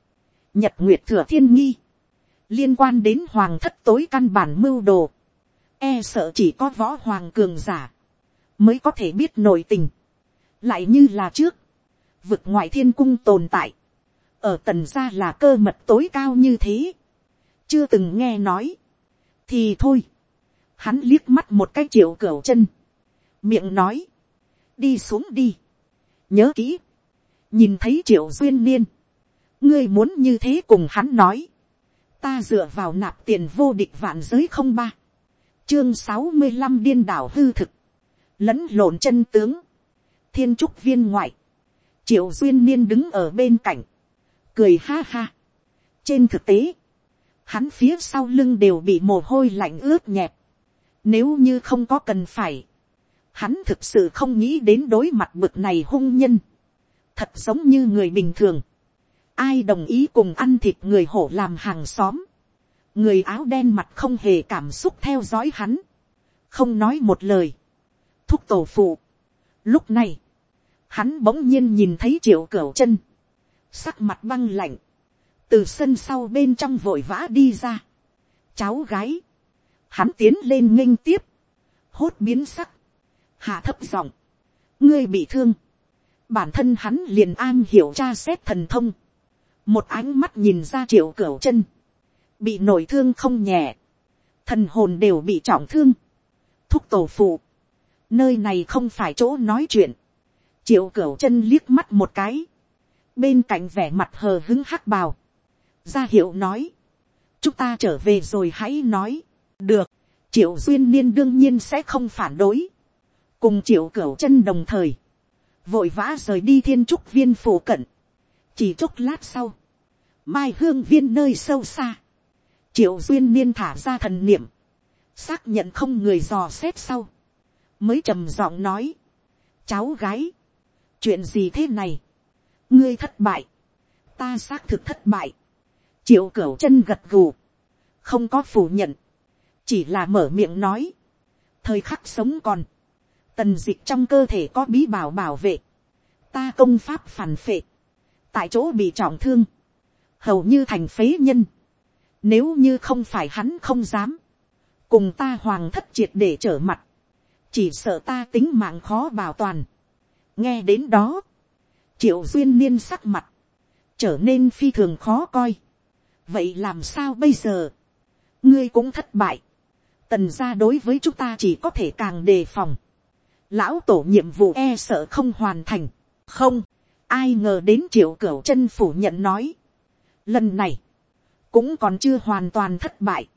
nhật nguyệt thừa thiên nghi, liên quan đến hoàng thất tối căn bản mưu đồ, e sợ chỉ có võ hoàng cường giả, mới có thể biết nội tình, lại như là trước, vực ngoại thiên cung tồn tại, ở tần gia là cơ mật tối cao như thế, chưa từng nghe nói, thì thôi, hắn liếc mắt một cái triệu cửa chân, miệng nói, đi xuống đi, nhớ kỹ, nhìn thấy triệu duyên niên, ngươi muốn như thế cùng hắn nói, ta dựa vào nạp tiền vô địch vạn giới không ba, chương sáu mươi năm điên đảo hư thực, lẫn lộn chân tướng, thiên trúc viên ngoại, triệu duyên niên đứng ở bên cạnh, cười ha ha. trên thực tế, hắn phía sau lưng đều bị mồ hôi lạnh ướt nhẹp. Nếu như không có cần phải, hắn thực sự không nghĩ đến đối mặt bực này hung nhân. Thật giống như người bình thường. Ai đồng ý cùng ăn thịt người hổ làm hàng xóm. Người áo đen mặt không hề cảm xúc theo dõi hắn. Không nói một lời. Thúc tổ phụ. Lúc này, hắn bỗng nhiên nhìn thấy triệu cửu chân. Sắc mặt băng lạnh từ sân sau bên trong vội vã đi ra. cháu gái, hắn tiến lên nghênh tiếp, hốt biến sắc, hạ thấp giọng, ngươi bị thương, bản thân hắn liền an hiểu tra xét thần thông, một ánh mắt nhìn ra triệu cửa chân, bị nổi thương không nhẹ, thần hồn đều bị trọng thương, thúc tổ phụ, nơi này không phải chỗ nói chuyện, triệu cửa chân liếc mắt một cái, bên cạnh vẻ mặt hờ hứng hắc bào, ra hiệu nói, chúng ta trở về rồi hãy nói, được, triệu duyên niên đương nhiên sẽ không phản đối, cùng triệu cửu chân đồng thời, vội vã rời đi thiên trúc viên phủ cận, chỉ chốc lát sau, mai hương viên nơi sâu xa, triệu duyên niên thả ra thần niệm, xác nhận không người dò xét sau, mới trầm giọng nói, cháu gái, chuyện gì thế này, ngươi thất bại, ta xác thực thất bại, triệu cửu chân gật gù, không có phủ nhận, chỉ là mở miệng nói, thời khắc sống còn, tần dịch trong cơ thể có bí bảo bảo vệ, ta công pháp phản phệ, tại chỗ bị trọng thương, hầu như thành phế nhân, nếu như không phải hắn không dám, cùng ta hoàng thất triệt để trở mặt, chỉ sợ ta tính mạng khó bảo toàn. nghe đến đó, triệu duyên niên sắc mặt, trở nên phi thường khó coi vậy làm sao bây giờ, ngươi cũng thất bại, tần ra đối với chúng ta chỉ có thể càng đề phòng, lão tổ nhiệm vụ e sợ không hoàn thành, không, ai ngờ đến triệu cửu chân phủ nhận nói, lần này, cũng còn chưa hoàn toàn thất bại,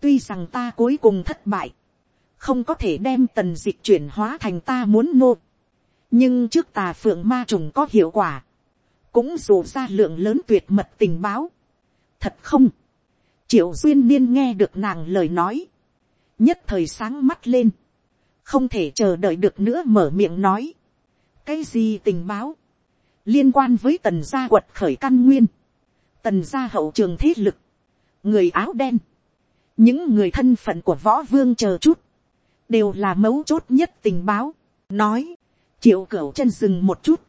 tuy rằng ta cuối cùng thất bại, không có thể đem tần dịch chuyển hóa thành ta muốn nô, nhưng trước tà phượng ma trùng có hiệu quả, cũng dù ra lượng lớn tuyệt mật tình báo thật không, triệu duyên niên nghe được nàng lời nói, nhất thời sáng mắt lên, không thể chờ đợi được nữa mở miệng nói, cái gì tình báo, liên quan với tần gia quật khởi căn nguyên, tần gia hậu trường thế lực, người áo đen, những người thân phận của võ vương chờ chút, đều là mấu chốt nhất tình báo, nói, triệu cửu chân dừng một chút,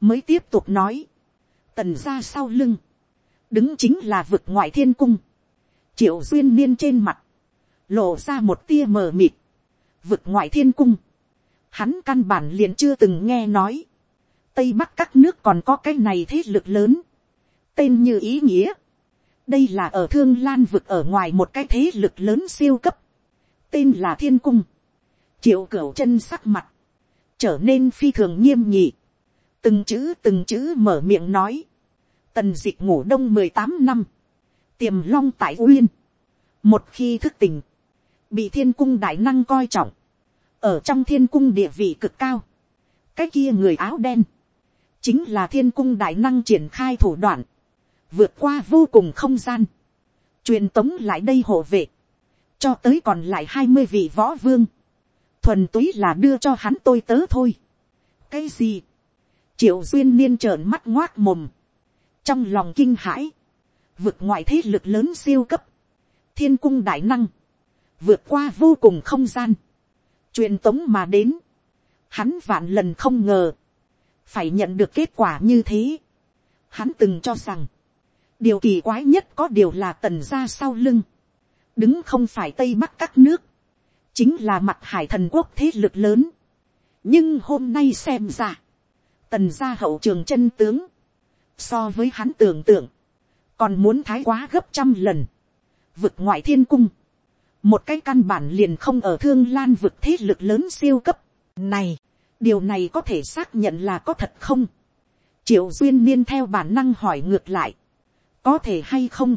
mới tiếp tục nói, tần ra sau lưng, đứng chính là vực ngoại thiên cung, triệu duyên niên trên mặt, lộ ra một tia mờ mịt, vực ngoại thiên cung, hắn căn bản liền chưa từng nghe nói, tây bắc các nước còn có cái này thế lực lớn, tên như ý nghĩa, đây là ở thương lan vực ở ngoài một cái thế lực lớn siêu cấp, tên là thiên cung, triệu cửu chân sắc mặt, trở nên phi thường nghiêm nhị, từng chữ từng chữ mở miệng nói, tần dịch ngủ đông mười tám năm, tiềm long tại uyên, một khi thức tỉnh, bị thiên cung đại năng coi trọng, ở trong thiên cung địa vị cực cao, cái kia người áo đen, chính là thiên cung đại năng triển khai thủ đoạn, vượt qua vô cùng không gian, truyền tống lại đây hộ vệ, cho tới còn lại hai mươi vị võ vương, thuần túy là đưa cho hắn tôi tớ thôi. cái gì, triệu duyên niên trợn mắt ngoác mồm, trong lòng kinh hãi, vượt ngoài thế lực lớn siêu cấp, thiên cung đại năng, vượt qua vô cùng không gian, truyền tống mà đến, hắn vạn lần không ngờ, phải nhận được kết quả như thế. Hắn từng cho rằng, điều kỳ quái nhất có điều là tần ra sau lưng, đứng không phải tây bắc các nước, chính là mặt hải thần quốc thế lực lớn. nhưng hôm nay xem ra, tần gia hậu trường chân tướng, so với hắn tưởng tượng, còn muốn thái quá gấp trăm lần, vực ngoại thiên cung, một cái căn bản liền không ở thương lan vực thế lực lớn siêu cấp, này, điều này có thể xác nhận là có thật không, triệu duyên niên theo bản năng hỏi ngược lại, có thể hay không,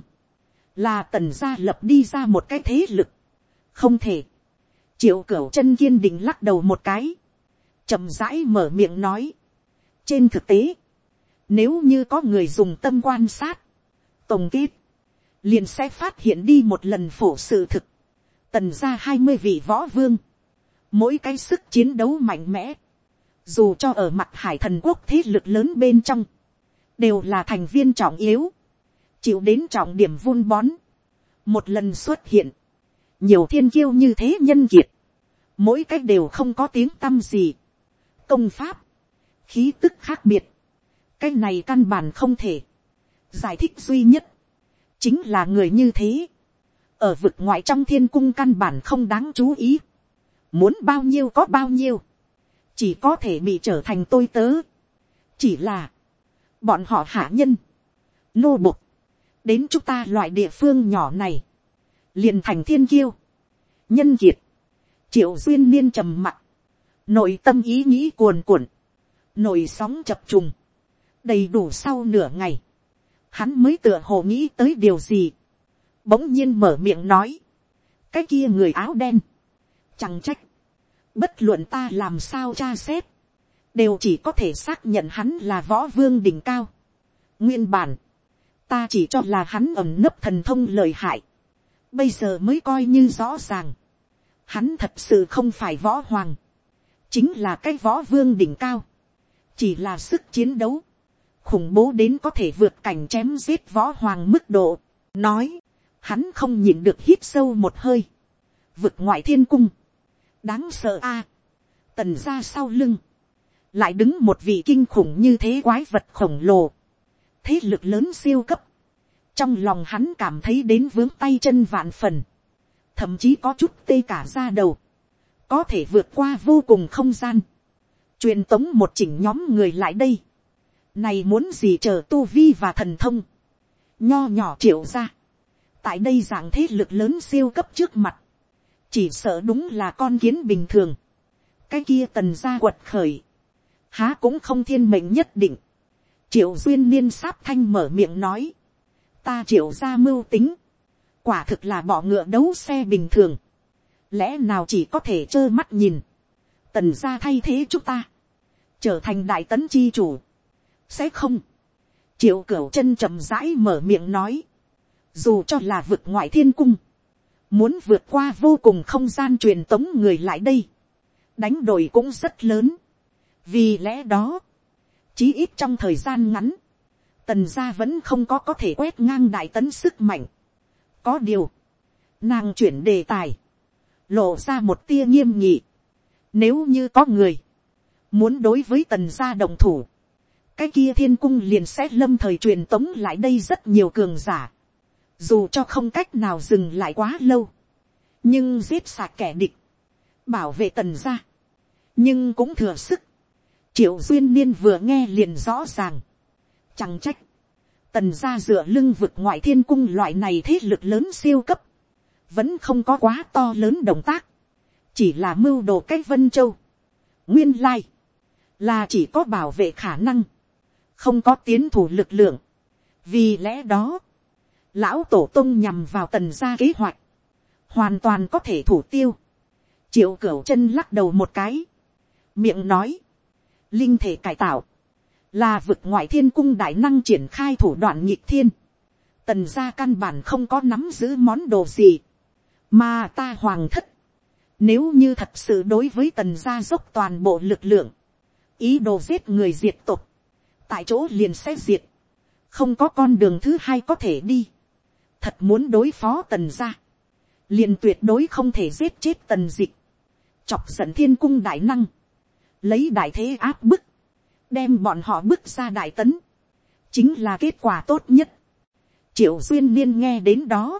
là tần gia lập đi ra một cái thế lực, không thể, triệu cửu chân kiên định lắc đầu một cái, chậm rãi mở miệng nói. trên thực tế, nếu như có người dùng tâm quan sát, tổng kết, liền sẽ phát hiện đi một lần phổ sự thực, tần ra hai mươi vị võ vương, mỗi cái sức chiến đấu mạnh mẽ, dù cho ở mặt hải thần quốc thế lực lớn bên trong, đều là thành viên trọng yếu, chịu đến trọng điểm vun bón, một lần xuất hiện, nhiều thiên kiêu như thế nhân kiệt, mỗi cách đều không có tiếng tâm gì, công pháp, khí tức khác biệt, cái này căn bản không thể, giải thích duy nhất, chính là người như thế, ở vực ngoại trong thiên cung căn bản không đáng chú ý, muốn bao nhiêu có bao nhiêu, chỉ có thể bị trở thành tôi tớ, chỉ là, bọn họ hạ nhân, nô bục, đến chúng ta loại địa phương nhỏ này, liền thành thiên kiêu, nhân kiệt, triệu duyên niên trầm mặc, nội tâm ý nghĩ cuồn cuộn, nội sóng chập trùng, đầy đủ sau nửa ngày, hắn mới tựa hồ nghĩ tới điều gì, bỗng nhiên mở miệng nói, cái kia người áo đen, chẳng trách, bất luận ta làm sao tra xét, đều chỉ có thể xác nhận hắn là võ vương đỉnh cao. nguyên bản, ta chỉ cho là hắn ẩm nấp thần thông lời hại, bây giờ mới coi như rõ ràng, hắn thật sự không phải võ hoàng, chính là cái võ vương đỉnh cao, chỉ là sức chiến đấu, khủng bố đến có thể vượt cảnh chém giết võ hoàng mức độ, nói, hắn không nhìn được hít sâu một hơi, vực ngoại thiên cung, đáng sợ a, tần ra sau lưng, lại đứng một vị kinh khủng như thế quái vật khổng lồ, thế lực lớn siêu cấp, trong lòng hắn cảm thấy đến vướng tay chân vạn phần, thậm chí có chút tê cả ra đầu, có thể vượt qua vô cùng không gian, truyền tống một chỉnh nhóm người lại đây, này muốn gì chờ tu vi và thần thông, nho nhỏ triệu ra, tại đây dạng thế lực lớn siêu cấp trước mặt, chỉ sợ đúng là con kiến bình thường, cái kia tần ra quật khởi, há cũng không thiên mệnh nhất định, triệu duyên niên sáp thanh mở miệng nói, ta triệu ra mưu tính, quả thực là bỏ ngựa đấu xe bình thường, lẽ nào chỉ có thể trơ mắt nhìn, tần ra thay thế chúng ta, trở thành đại tấn chi chủ, sẽ không, triệu cửu chân chậm rãi mở miệng nói, dù cho là vực ngoại thiên cung, muốn vượt qua vô cùng không gian truyền tống người lại đây, đánh đổi cũng rất lớn, vì lẽ đó, chí ít trong thời gian ngắn, tần gia vẫn không có có thể quét ngang đại tấn sức mạnh. có điều, nàng chuyển đề tài, lộ ra một tia nghiêm nhị. nếu như có người, muốn đối với tần gia đồng thủ, cái kia thiên cung liền sẽ lâm thời truyền tống lại đây rất nhiều cường giả. dù cho không cách nào dừng lại quá lâu, nhưng giết sạc kẻ địch, bảo vệ tần gia, nhưng cũng thừa sức. triệu duyên niên vừa nghe liền rõ ràng, chẳng trách, tần gia dựa lưng vực ngoại thiên cung loại này thế lực lớn siêu cấp, vẫn không có quá to lớn động tác, chỉ là mưu đồ cách vân châu. nguyên lai, là chỉ có bảo vệ khả năng, không có tiến thủ lực lượng. vì lẽ đó, lão tổ tông nhằm vào tần gia kế hoạch, hoàn toàn có thể thủ tiêu. triệu cửu chân lắc đầu một cái, miệng nói, linh thể cải tạo, là vực ngoại thiên cung đại năng triển khai thủ đoạn nhịp thiên, tần gia căn bản không có nắm giữ món đồ gì, mà ta hoàng thất, nếu như thật sự đối với tần gia dốc toàn bộ lực lượng, ý đồ giết người diệt tục, tại chỗ liền sẽ diệt, không có con đường thứ hai có thể đi, thật muốn đối phó tần gia, liền tuyệt đối không thể giết chết tần dịch, chọc giận thiên cung đại năng, lấy đại thế áp bức, đem bọn họ bước ra đại tấn, chính là kết quả tốt nhất. triệu duyên niên nghe đến đó,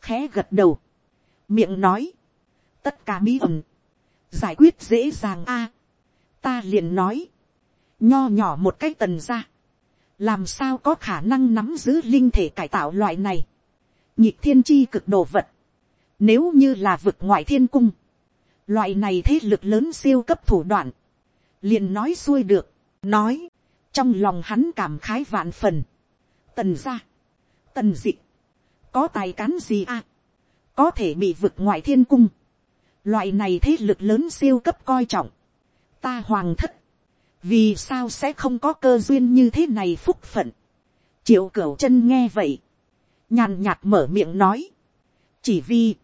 khẽ gật đầu, miệng nói, tất cả bí ẩn, giải quyết dễ dàng a, ta liền nói, nho nhỏ một cái tần ra, làm sao có khả năng nắm giữ linh thể cải tạo loại này, nhịp thiên chi cực đồ vật, nếu như là vực ngoại thiên cung, loại này thế lực lớn siêu cấp thủ đoạn, liền nói xuôi được, nói, trong lòng hắn cảm khái vạn phần, tần ra, tần dị, có tài cán gì à, có thể bị vực ngoại thiên cung, loại này thế lực lớn siêu cấp coi trọng, ta hoàng thất, vì sao sẽ không có cơ duyên như thế này phúc phận, triệu cửu chân nghe vậy, nhàn nhạt mở miệng nói, chỉ vì,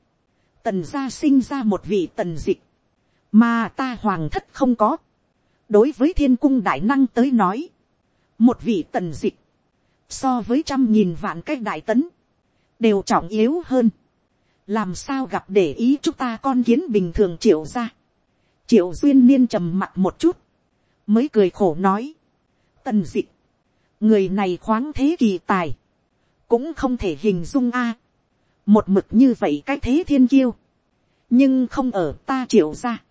tần gia sinh ra một vị tần dịch, mà ta hoàng thất không có, đối với thiên cung đại năng tới nói, một vị tần dịch, so với trăm nghìn vạn cái đại tấn, đều trọng yếu hơn. làm sao gặp để ý chúng ta con kiến bình thường triệu ra. triệu duyên niên trầm mặt một chút, mới cười khổ nói, tần dị, người này khoáng thế kỳ tài, cũng không thể hình dung a, một mực như vậy cái thế thiên kiêu, nhưng không ở ta triệu ra.